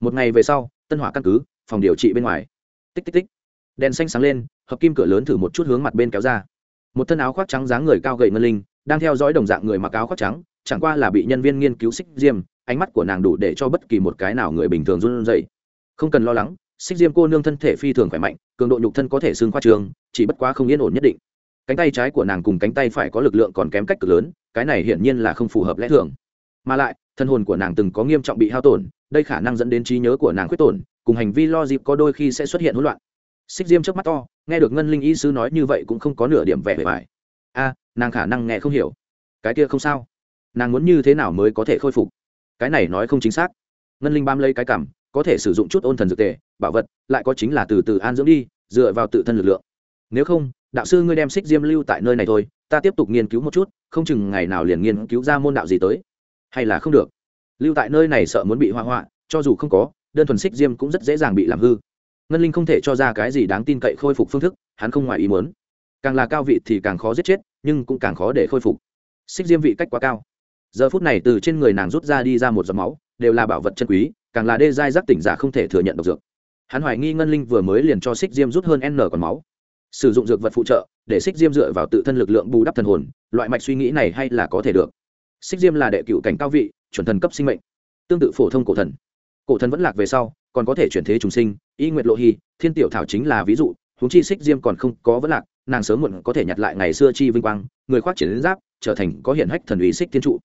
Speaker 1: Một ngày về sau, tân hỏa căn cứ, phòng điều trị bên ngoài. Tích tích tích. Đèn xanh sáng lên, hợp kim cửa lớn thử một chút hướng mặt bên kéo ra. Một thân áo khoác trắng dáng người cao gậy ngân linh, đang theo dõi đồng dạng người mặc áo khoác trắng, chẳng qua là bị nhân viên nghiên cứu xích diêm, ánh mắt của nàng đủ để cho bất kỳ một cái nào người bình thường run rẩy. Không cần lo lắng, xích diêm cô nương thân thể phi thường khỏe mạnh, cường độ nhục thân có thể xương khoa trường, chỉ bất quá không yên ổn nhất định cánh tay trái của nàng cùng cánh tay phải có lực lượng còn kém cách cực lớn, cái này hiển nhiên là không phù hợp lẽ thường. Mà lại, thân hồn của nàng từng có nghiêm trọng bị hao tổn, đây khả năng dẫn đến trí nhớ của nàng khuyết tổn, cùng hành vi lo dịp có đôi khi sẽ xuất hiện hỗn loạn. Xích diêm trước mắt to, nghe được ngân linh y sư nói như vậy cũng không có nửa điểm vẻ vẻ vải a, nàng khả năng nghe không hiểu. Cái kia không sao. Nàng muốn như thế nào mới có thể khôi phục? Cái này nói không chính xác. Ngân linh bám lấy cái cảm, có thể sử dụng chút ôn thần dược tề, bảo vật, lại có chính là từ từ an dưỡng đi, dựa vào tự thân lực lượng. Nếu không đạo sư ngươi đem xích diêm lưu tại nơi này thôi, ta tiếp tục nghiên cứu một chút, không chừng ngày nào liền nghiên cứu ra môn đạo gì tới. Hay là không được? Lưu tại nơi này sợ muốn bị hoa hoạ cho dù không có, đơn thuần xích diêm cũng rất dễ dàng bị làm hư. Ngân linh không thể cho ra cái gì đáng tin cậy khôi phục phương thức, hắn không ngoài ý muốn. Càng là cao vị thì càng khó giết chết, nhưng cũng càng khó để khôi phục. Xích diêm vị cách quá cao. Giờ phút này từ trên người nàng rút ra đi ra một giọt máu, đều là bảo vật chân quý, càng là đê giai giác tỉnh giả không thể thừa nhận độc dược. Hắn hoài nghi ngân linh vừa mới liền cho xích diêm rút hơn n còn máu sử dụng dược vật phụ trợ, để xích diêm dựa vào tự thân lực lượng bù đắp thần hồn, loại mạch suy nghĩ này hay là có thể được. Xích diêm là đệ cựu cảnh cao vị, chuẩn thần cấp sinh mệnh, tương tự phổ thông cổ thần. Cổ thần vẫn lạc về sau, còn có thể chuyển thế trùng sinh, y nguyệt lộ hy thiên tiểu thảo chính là ví dụ, huống chi xích diêm còn không có vẫn lạc, nàng sớm muộn có thể nhặt lại ngày xưa chi vinh quang, người khoác triển giáp, trở thành có hiển hách thần ý xích thiên trụ.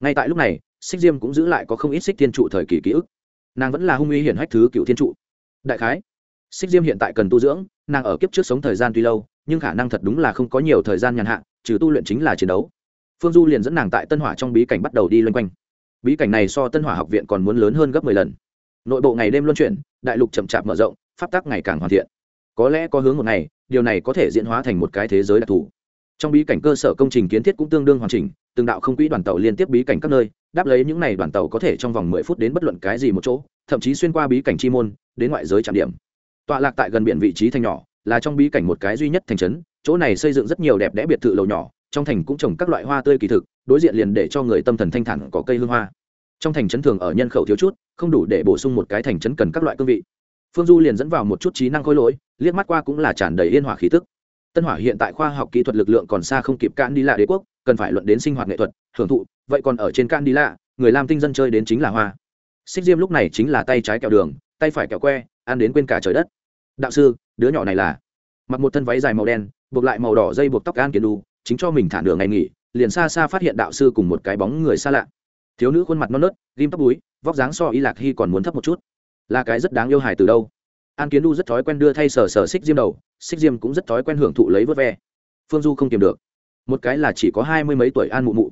Speaker 1: Ngay tại lúc này xích diêm cũng giữ lại có không ít xích thiên trụ thời kỳ ký ức. Nàng vẫn là hung uy hiển hách thứ cựu thiên trụ. Đại khái xích diêm hiện tại cần tu dưỡng, nàng ở kiếp trước sống thời gian tuy lâu, nhưng khả năng thật đúng là không có nhiều thời gian nhàn hạ, trừ tu luyện chính là chiến đấu. Phương du liền dẫn nàng tại tân hỏa trong bí cảnh bắt đầu đi loanh quanh. Bí cảnh này so tân hỏa học viện còn muốn lớn hơn gấp mười lần. Nội bộ ngày đêm luân chuyển, đại lục chậm chạp mở rộng, pháp tắc ngày càng hoàn thiện. Có lẽ có hướng một ngày, điều này có thể diễn hóa thành một cái thế giới đặc thù. Trong bí cảnh cơ sở công trình kiến thiết cũng tương đương hoàn chỉnh, từng đạo không quỹ đoàn tàu liên tiếp bí cảnh các nơi, đáp lấy những n à y đoàn tàu có thể trong vòng mười phút đến bất luận cái gì một chỗ, thậm chí xuyên qua bí cảnh chi môn, đến ngoại giới trạm điểm tọa lạc tại gần biển vị trí thành nhỏ, là trong bí cảnh một cái duy nhất thành trấn, chỗ này xây dựng rất nhiều đẹp đẽ biệt thự lầu nhỏ, trong thành cũng trồng các loại hoa tươi kỳ thực, đối diện liền để cho người tâm thần thanh thản có cây hương hoa. Trong thành trấn thường ở nhân khẩu thiếu chút, không đủ để bổ sung một cái thành trấn cần các loại cương vị. Phương du liền dẫn vào một chút trí năng khôi lỗi, liếc mắt qua cũng là tràn đầy yên hỏa khí tức. Tân hỏa hiện tại khoa học kỹ thuật lực lượng còn xa không kịp cạn đi lạ đế quốc, cần phải luận đến sinh hoạt nghệ thuật, hưởng thụ, vậy còn ở trên cạn đi lạ, người làm tinh dân chơi đến chính là hoa. Xích diêm lúc này chính là tay trái kẹo đường, tay phải kẹo que ăn đến quên cả trời đất. Đạo sư, đứa nhỏ này là. Mặc một thân váy dài màu đen, buộc lại màu đỏ dây buộc tóc an kiến đu, chính cho mình thả đường ngày nghỉ, liền xa xa phát hiện đạo sư cùng một cái bóng người xa lạ. Thiếu nữ khuôn mặt non nớt, ghim tóc búi, vóc dáng so y lạc hy còn muốn thấp một chút. Là cái rất đáng yêu hài từ đâu? An kiến đu rất thói quen đưa thay sờ sờ xích diêm đầu, xích diêm cũng rất thói quen hưởng thụ lấy vớt ve. Phương du không tìm được. Một cái là chỉ có hai mươi mấy tuổi an mụ mụ,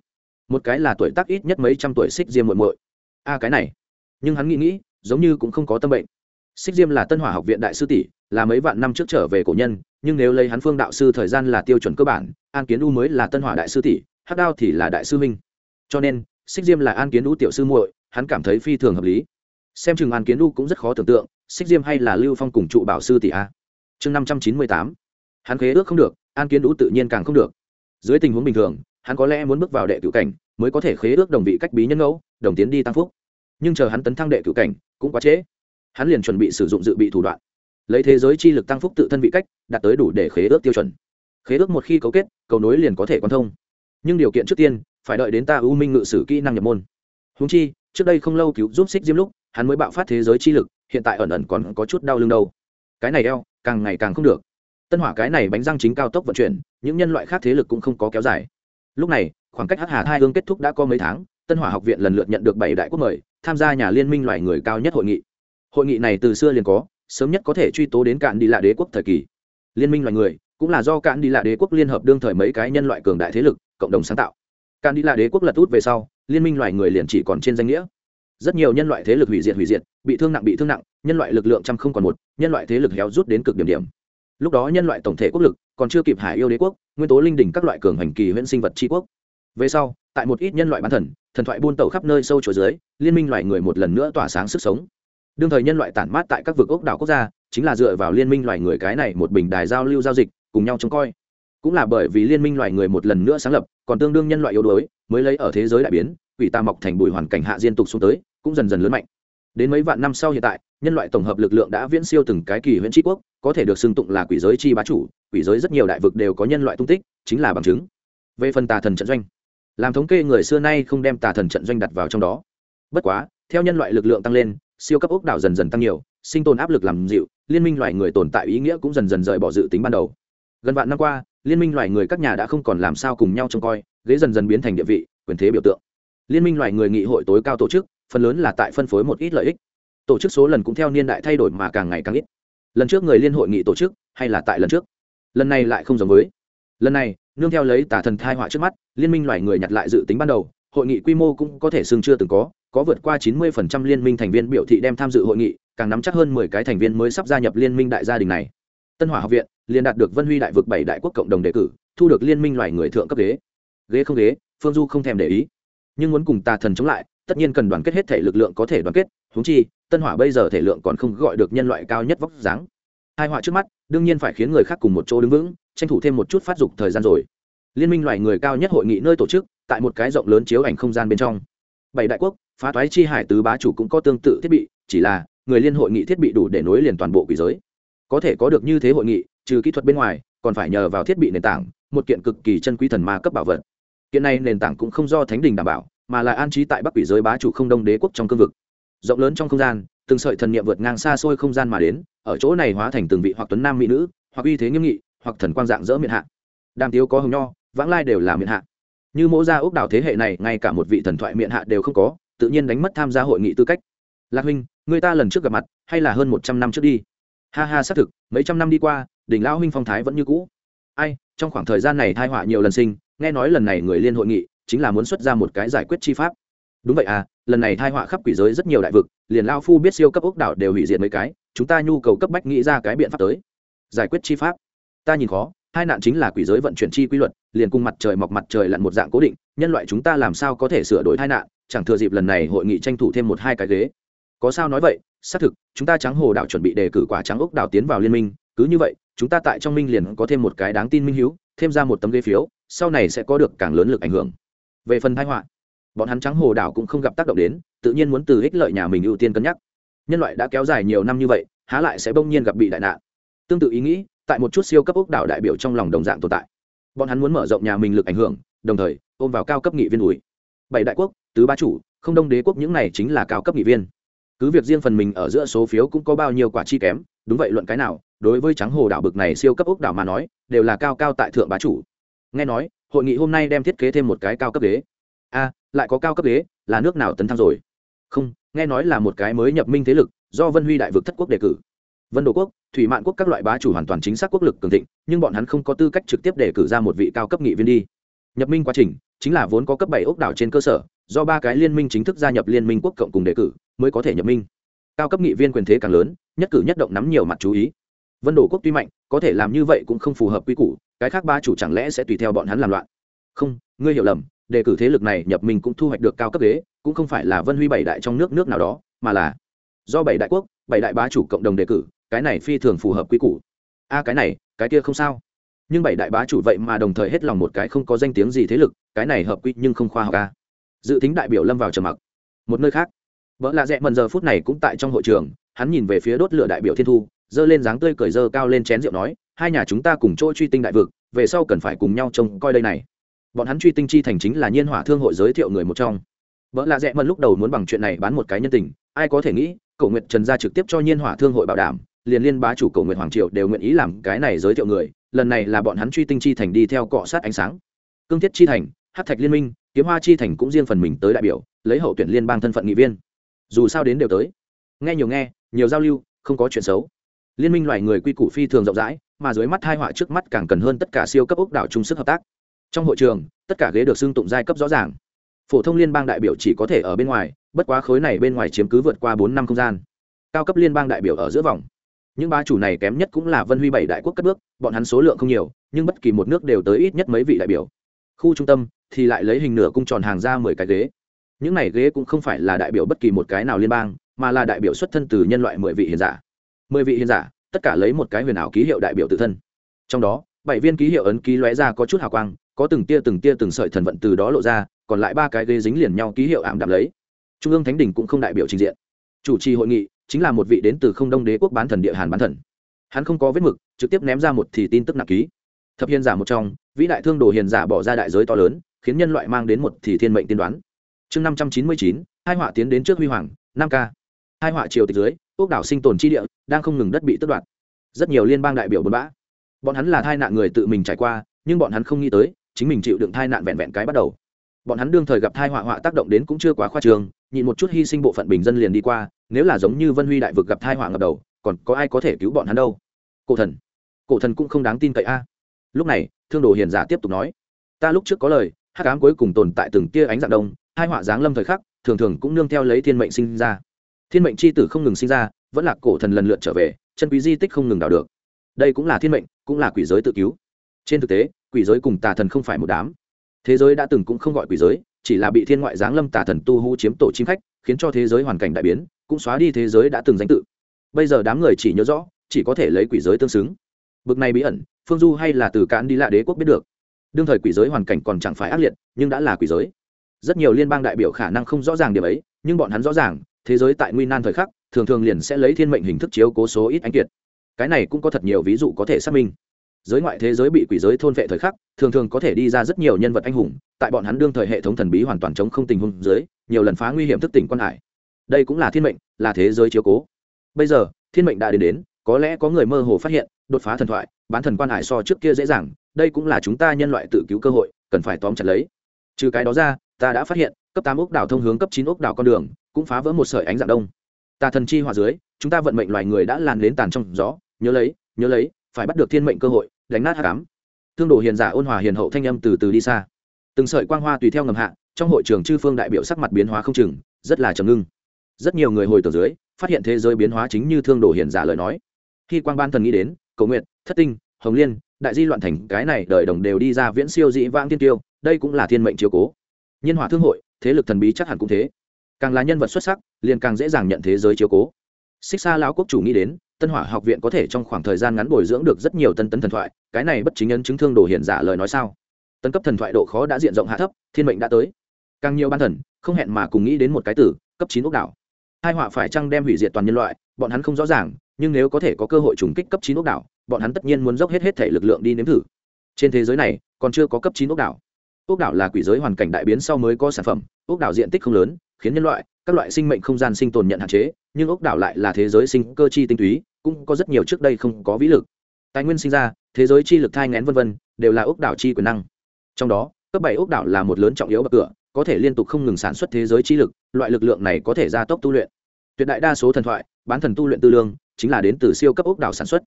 Speaker 1: một cái là tuổi tác ít nhất mấy trăm tuổi xích diêm muộn muội. A, cái này. Nhưng hắn nghĩ nghĩ, giống như cũng không có tâm bệnh xích diêm là tân hỏa học viện đại sư tỷ, là mấy vạn năm trước trở về cổ nhân, nhưng nếu lấy hắn phương đạo sư thời gian là tiêu chuẩn cơ bản, an kiến u mới là tân hỏa đại sư tỷ Hát đao thì là đại sư minh cho nên, xích diêm là an kiến u tiểu sư muội, hắn cảm thấy phi thường hợp lý. Xem chừng an kiến u cũng rất khó tưởng tượng, xích diêm hay là lưu phong cùng trụ bảo sư tỷ a? Chương năm trăm chín mươi tám. Hắn khế ước không được, an kiến u tự nhiên càng không được. Dưới tình huống bình thường, hắn có lẽ muốn bước vào đệ cựu cảnh, mới có thể khế ước đồng vị cách bí nhân ngẫu, đồng tiến đi tăng phúc. Nhưng chờ hắn tấn thăng đệ cựu cảnh, cũng quá trễ hắn liền chuẩn bị sử dụng dự bị thủ đoạn. Lấy thế giới chi lực tăng phúc tự thân vị cách, đạt tới đủ để khế ước tiêu chuẩn. Khế ước một khi cấu kết, cầu nối liền có thể quan thông. Nhưng điều kiện trước tiên, phải đợi đến ta ưu minh ngự sử kỹ năng nhập môn. Húng chi, trước đây không lâu cứu giúp xích diêm lúc, hắn mới bạo phát thế giới chi lực, hiện tại ẩn ẩn còn có chút đau lưng đâu. Cái này eo, càng ngày càng không được. Tân hỏa cái này bánh răng chính cao tốc vận chuyển, những nhân loại khác thế lực cũng không có kéo dài. Lúc này, khoảng cách hắc hà hai hương kết thúc đã có mấy tháng, tân hỏa học viện lần lượt nhận được bảy đại quốc mời, tham gia nhà liên minh loài người cao nhất hội nghị hội nghị này từ xưa liền có, sớm nhất có thể truy tố đến cạn đi lạ đế quốc thời kỳ. Liên minh loài người, cũng là do cạn đi lạ đế quốc liên hợp đương thời mấy cái nhân loại cường đại thế lực, cộng đồng sáng tạo. Cạn đi lạ đế quốc lật út về sau, liên minh loài người liền chỉ còn trên danh nghĩa. Rất nhiều nhân loại thế lực hủy diệt hủy diệt, bị thương nặng bị thương nặng, nhân loại lực lượng trăm không còn một, nhân loại thế lực héo rút đến cực điểm điểm. Lúc đó nhân loại tổng thể quốc lực còn chưa kịp hải yêu đế quốc, nguyên tố linh đỉnh các loại cường hành kỳ huyễn sinh vật tri quốc. Về sau, tại một ít nhân loại bán thần thần thoại buôn tẩu khắp nơi sâu chỗ dưới, liên minh loài người một lần nữa tỏa sáng sức sống đương thời nhân loại tản mát tại các vực ốc đảo quốc gia, chính là dựa vào liên minh loài người cái này một bình đài giao lưu giao dịch, cùng nhau trông coi. Cũng là bởi vì liên minh loài người một lần nữa sáng lập, còn tương đương nhân loại yếu đuối, mới lấy ở thế giới đại biến, quỷ ta mọc thành bụi hoàn cảnh hạ diên tục xuống tới, cũng dần dần lớn mạnh. Đến mấy vạn năm sau hiện tại, nhân loại tổng hợp lực lượng đã viễn siêu từng cái kỳ huyện tri quốc, có thể được xưng tụng là quỷ giới chi bá chủ, quỷ giới rất nhiều đại vực đều có nhân loại tung tích, chính là bằng chứng. Về phần tà thần trận doanh, làm thống kê người xưa nay không đem tà thần trận doanh đặt vào trong đó. Bất quá, theo nhân loại lực lượng tăng lên siêu cấp ốc đảo dần dần tăng nhiều, sinh tồn áp lực làm dịu, liên minh loài người tồn tại ý nghĩa cũng dần dần rời bỏ dự tính ban đầu. Gần vạn năm qua, liên minh loài người các nhà đã không còn làm sao cùng nhau trông coi, ghế dần dần biến thành địa vị, quyền thế biểu tượng. Liên minh loài người nghị hội tối cao tổ chức, phần lớn là tại phân phối một ít lợi ích. Tổ chức số lần cũng theo niên đại thay đổi mà càng ngày càng ít. Lần trước người liên hội nghị tổ chức, hay là tại lần trước? Lần này lại không giống với. Lần này, nương theo lấy tà thần thai họa trước mắt, liên minh loài người nhặt lại dự tính ban đầu, hội nghị quy mô cũng có thể xưng chưa từng có có vượt qua 90% liên minh thành viên biểu thị đem tham dự hội nghị, càng nắm chắc hơn 10 cái thành viên mới sắp gia nhập liên minh đại gia đình này. Tân hỏa học viện liền đạt được vân huy đại vực bảy đại quốc cộng đồng đề cử, thu được liên minh loài người thượng cấp ghế. Ghế không ghế, phương du không thèm để ý. Nhưng muốn cùng tà thần chống lại, tất nhiên cần đoàn kết hết thể lực lượng có thể đoàn kết, huống chi, tân hỏa bây giờ thể lượng còn không gọi được nhân loại cao nhất vóc dáng. Hai họa trước mắt, đương nhiên phải khiến người khác cùng một chỗ đứng vững, tranh thủ thêm một chút phát dục thời gian rồi. Liên minh loài người cao nhất hội nghị nơi tổ chức, tại một cái rộng lớn chiếu ảnh không gian bên trong. Bảy đại quốc phá toái chi hải tứ bá chủ cũng có tương tự thiết bị, chỉ là người liên hội nghị thiết bị đủ để nối liền toàn bộ quỷ giới. Có thể có được như thế hội nghị, trừ kỹ thuật bên ngoài, còn phải nhờ vào thiết bị nền tảng, một kiện cực kỳ chân quý thần ma cấp bảo vật. Kiện này nền tảng cũng không do thánh đình đảm bảo, mà là an trí tại bắc quỷ giới bá chủ không đông đế quốc trong cương vực. Rộng lớn trong không gian, từng sợi thần niệm vượt ngang xa xôi không gian mà đến, ở chỗ này hóa thành từng vị hoặc tuấn nam mỹ nữ, hoặc uy thế nghiêm nghị, hoặc thần quang dạng dỡ miệng hạ. Đàm tiếu có hồng nho, vãng lai đều là miệng hạ. Như mẫu gia ốc đảo thế hệ này, ngay cả một vị thần thoại miệng hạ đều không có tự nhiên đánh mất tham gia hội nghị tư cách. Lạc huynh, người ta lần trước gặp mặt, hay là hơn một trăm năm trước đi? Ha ha, xác thực, mấy trăm năm đi qua, đỉnh lão huynh phong thái vẫn như cũ. Ai, trong khoảng thời gian này thai họa nhiều lần sinh, nghe nói lần này người liên hội nghị, chính là muốn xuất ra một cái giải quyết chi pháp. Đúng vậy à lần này thai họa khắp quỷ giới rất nhiều đại vực, liền lao phu biết siêu cấp ốc đảo đều hủy diệt mấy cái, chúng ta nhu cầu cấp bách nghĩ ra cái biện pháp tới. Giải quyết chi pháp. Ta nhìn khó, hai nạn chính là quỷ giới vận chuyển chi quy luật, liền cùng mặt trời mọc mặt trời lặn một dạng cố định, nhân loại chúng ta làm sao có thể sửa đổi hai nạn? Chẳng thừa dịp lần này hội nghị tranh thủ thêm một hai cái ghế. Có sao nói vậy, xác thực, chúng ta trắng hồ đảo chuẩn bị đề cử quả trắng ốc đảo tiến vào liên minh, cứ như vậy, chúng ta tại trong minh liền có thêm một cái đáng tin minh hiếu, thêm ra một tấm ghế phiếu, sau này sẽ có được càng lớn lực ảnh hưởng. Về phần thái họa, bọn hắn trắng hồ đảo cũng không gặp tác động đến, tự nhiên muốn từ ích lợi nhà mình ưu tiên cân nhắc. Nhân loại đã kéo dài nhiều năm như vậy, há lại sẽ bỗng nhiên gặp bị đại nạn. Tương tự ý nghĩ, tại một chút siêu cấp ốc đảo đại biểu trong lòng đồng dạng tồn tại. Bọn hắn muốn mở rộng nhà mình lực ảnh hưởng, đồng thời ôm vào cao cấp nghị viên ủi. Bảy đại quốc tứ ba chủ, không đông đế quốc những này chính là cao cấp nghị viên. Cứ việc riêng phần mình ở giữa số phiếu cũng có bao nhiêu quả chi kém, đúng vậy luận cái nào, đối với trắng hồ đảo bực này siêu cấp ốc đảo mà nói, đều là cao cao tại thượng bá chủ. Nghe nói, hội nghị hôm nay đem thiết kế thêm một cái cao cấp ghế a, lại có cao cấp ghế là nước nào tấn thăng rồi? Không, nghe nói là một cái mới nhập minh thế lực, do vân huy đại vực thất quốc đề cử. Vân đồ quốc, thủy mạn quốc các loại bá chủ hoàn toàn chính xác quốc lực cường thịnh, nhưng bọn hắn không có tư cách trực tiếp đề cử ra một vị cao cấp nghị viên đi. Nhập minh quá trình, chính là vốn có cấp bảy ốc đảo trên cơ sở do ba cái liên minh chính thức gia nhập liên minh quốc cộng cùng đề cử, mới có thể nhập minh. Cao cấp nghị viên quyền thế càng lớn, nhất cử nhất động nắm nhiều mặt chú ý. Vân đồ quốc tuy mạnh, có thể làm như vậy cũng không phù hợp quy củ, cái khác ba chủ chẳng lẽ sẽ tùy theo bọn hắn làm loạn? Không, ngươi hiểu lầm, đề cử thế lực này nhập minh cũng thu hoạch được cao cấp ghế, cũng không phải là vân huy bảy đại trong nước nước nào đó, mà là do bảy đại quốc, bảy đại bá chủ cộng đồng đề cử, cái này phi thường phù hợp quy củ. A, cái này, cái kia không sao. Nhưng bảy đại bá chủ vậy mà đồng thời hết lòng một cái không có danh tiếng gì thế lực, cái này hợp quy nhưng không khoa học a dự tính đại biểu lâm vào trầm mặc. Một nơi khác. Vợ lạ rẽ mần giờ phút này cũng tại trong hội trường, hắn nhìn về phía đốt lửa đại biểu thiên thu, giơ lên dáng tươi cởi dơ cao lên chén rượu nói, hai nhà chúng ta cùng chỗ truy tinh đại vực, về sau cần phải cùng nhau trông coi đây này. Bọn hắn truy tinh chi thành chính là nhiên hỏa thương hội giới thiệu người một trong. Vợ lạ rẽ mần lúc đầu muốn bằng chuyện này bán một cái nhân tình, ai có thể nghĩ cầu nguyện trần gia trực tiếp cho nhiên hỏa thương hội bảo đảm, liền liên bá chủ cầu nguyện hoàng triệu đều nguyện ý làm cái này giới thiệu người, lần này là bọn hắn truy tinh chi thành đi theo cọ sát ánh sáng. Cương thiết chi thành, hát thạch liên minh kiếm hoa chi thành cũng riêng phần mình tới đại biểu, lấy hậu tuyển liên bang thân phận nghị viên. Dù sao đến đều tới. Nghe nhiều nghe, nhiều giao lưu, không có chuyện xấu. Liên minh loài người quy củ phi thường rộng rãi, mà dưới mắt hai họa trước mắt càng cần hơn tất cả siêu cấp ốc đảo chung sức hợp tác. Trong hội trường, tất cả ghế được xưng tụng giai cấp rõ ràng. Phổ thông liên bang đại biểu chỉ có thể ở bên ngoài, bất quá khối này bên ngoài chiếm cứ vượt qua bốn năm không gian. Cao cấp liên bang đại biểu ở giữa vòng. Những ba chủ này kém nhất cũng là vân huy bảy đại quốc cất bước, bọn hắn số lượng không nhiều, nhưng bất kỳ một nước đều tới ít nhất mấy vị đại biểu khu trung tâm thì lại lấy hình nửa cung tròn hàng ra mười cái ghế. Những này ghế cũng không phải là đại biểu bất kỳ một cái nào liên bang, mà là đại biểu xuất thân từ nhân loại mười vị hiền giả. Mười vị hiền giả, tất cả lấy một cái huyền ảo ký hiệu đại biểu tự thân. Trong đó, bảy viên ký hiệu ấn ký lóe ra có chút hào quang, có từng tia từng tia từng sợi thần vận từ đó lộ ra, còn lại ba cái ghế dính liền nhau ký hiệu ảm đạm lấy. Trung ương thánh đình cũng không đại biểu trình diện. Chủ trì hội nghị chính là một vị đến từ không đông đế quốc bán thần địa hàn bán thần. Hắn không có vết mực, trực tiếp ném ra một thì tin tức nặng ký. Thập hiền giả một trong vĩ đại thương đồ hiền giả bỏ ra đại giới to lớn, khiến nhân loại mang đến một thì thiên mệnh tiên đoán. Chương năm trăm chín mươi chín, hai họa tiến đến trước huy hoàng, năm k hai họa triều tịch dưới ốc đảo sinh tồn chi địa, đang không ngừng đất bị tước đoạt. Rất nhiều liên bang đại biểu bờ bã. Bọn hắn là thai nạn người tự mình trải qua, nhưng bọn hắn không nghĩ tới, chính mình chịu đựng thai nạn vẹn vẹn cái bắt đầu. Bọn hắn đương thời gặp thai họa họa tác động đến cũng chưa quá khoa trường, nhịn một chút hy sinh bộ phận bình dân liền đi qua, nếu là giống như vân huy đại vực gặp thai họa ngập đầu, còn có ai có thể cứu bọn hắn đâu? Cổ thần. Cổ thần cũng không đáng tin cậy a lúc này, thương đồ hiền giả tiếp tục nói, ta lúc trước có lời, hắc ám cuối cùng tồn tại từng tia ánh dạng đông, hai họa giáng lâm thời khắc, thường thường cũng nương theo lấy thiên mệnh sinh ra. Thiên mệnh c h i tử không ngừng sinh ra, vẫn là cổ thần lần lượt trở về, chân quý di tích không ngừng đào được. Đây cũng là thiên mệnh, cũng là quỷ giới tự cứu. Trên thực tế, quỷ giới cùng tà thần không phải một đám. Thế giới đã từng cũng không gọi quỷ giới, chỉ là bị thiên ngoại giáng lâm tà thần tu hú chiếm tổ chim khách, khiến cho thế giới hoàn cảnh đại biến, cũng xóa đi thế giới đã từng danh tự. Bây giờ đám người chỉ nhớ rõ, chỉ có thể lấy quỷ giới tương xứng. Bực này bí ẩn phương du hay là từ cán đi lạ đế quốc biết được. Đương thời quỷ giới hoàn cảnh còn chẳng phải ác liệt, nhưng đã là quỷ giới. Rất nhiều liên bang đại biểu khả năng không rõ ràng điểm ấy, nhưng bọn hắn rõ ràng, thế giới tại nguy nan thời khắc, thường thường liền sẽ lấy thiên mệnh hình thức chiếu cố số ít anh kiệt. Cái này cũng có thật nhiều ví dụ có thể xác minh. Giới ngoại thế giới bị quỷ giới thôn vệ thời khắc, thường thường có thể đi ra rất nhiều nhân vật anh hùng, tại bọn hắn đương thời hệ thống thần bí hoàn toàn chống không tình huống dưới, nhiều lần phá nguy hiểm thức tỉnh quan hải. Đây cũng là thiên mệnh, là thế giới chiếu cố. Bây giờ, thiên mệnh đã đến đến, có lẽ có người mơ hồ phát hiện đột phá thần thoại, bán thần quan hải so trước kia dễ dàng, đây cũng là chúng ta nhân loại tự cứu cơ hội, cần phải tóm chặt lấy. Trừ cái đó ra, ta đã phát hiện, cấp tám ốc đảo thông hướng cấp chín ốc đảo con đường, cũng phá vỡ một sợi ánh dạng đông. Tà thần chi hòa dưới, chúng ta vận mệnh loài người đã lan đến tàn trong gió, nhớ lấy nhớ lấy, phải bắt được thiên mệnh cơ hội, đánh nát hạ cám thương đồ hiền giả ôn hòa hiền hậu thanh âm từ từ đi xa. Từng sợi quang hoa tùy theo ngầm hạ, trong hội trường chư phương đại biểu sắc mặt biến hóa không chừng, rất là trầm ngưng. Rất nhiều người hồi tưởng dưới, phát hiện thế giới biến hóa chính như thương đồ hiền giả lời nói. Khi quang ban thần nghĩ đến cầu nguyện thất tinh, hồng liên, đại di loạn thành, cái này đời đồng đều đi ra viễn siêu dị vãng tiên tiêu đây cũng là thiên mệnh chiếu cố. Nhân hỏa thương hội, thế lực thần bí chắc hẳn cũng thế. Càng là nhân vật xuất sắc, liền càng dễ dàng nhận thế giới chiếu cố. Xích xa lão quốc chủ nghĩ đến, tân hỏa học viện có thể trong khoảng thời gian ngắn bồi dưỡng được rất nhiều tân tấn thần thoại, cái này bất chính nhân chứng thương đồ hiện giả lời nói sao? Tân cấp thần thoại độ khó đã diện rộng hạ thấp, thiên mệnh đã tới. Càng nhiều ban thần, không hẹn mà cùng nghĩ đến một cái tử, cấp chín ốc đảo. Hai họa phải chăng đem hủy diệt toàn nhân loại, bọn hắn không rõ ràng nhưng nếu có thể có cơ hội trùng kích cấp chín ốc đảo, bọn hắn tất nhiên muốn dốc hết hết thể lực lượng đi nếm thử. Trên thế giới này, còn chưa có cấp chín ốc đảo. Ốc đảo là quỷ giới hoàn cảnh đại biến sau mới có sản phẩm, ốc đảo diện tích không lớn, khiến nhân loại, các loại sinh mệnh không gian sinh tồn nhận hạn chế, nhưng ốc đảo lại là thế giới sinh cơ chi tinh túy, cũng có rất nhiều trước đây không có vĩ lực. Tài nguyên sinh ra, thế giới chi lực thai ngén vân vân, đều là ốc đảo chi quyền năng. Trong đó, cấp bảy ốc đảo là một lớn trọng yếu bậc cửa, có thể liên tục không ngừng sản xuất thế giới chi lực, loại lực lượng này có thể gia tốc tu luyện. Tuyệt đại đa số thần thoại bán thần tu luyện tư lương, chính là đến từ siêu cấp ốc đảo sản xuất.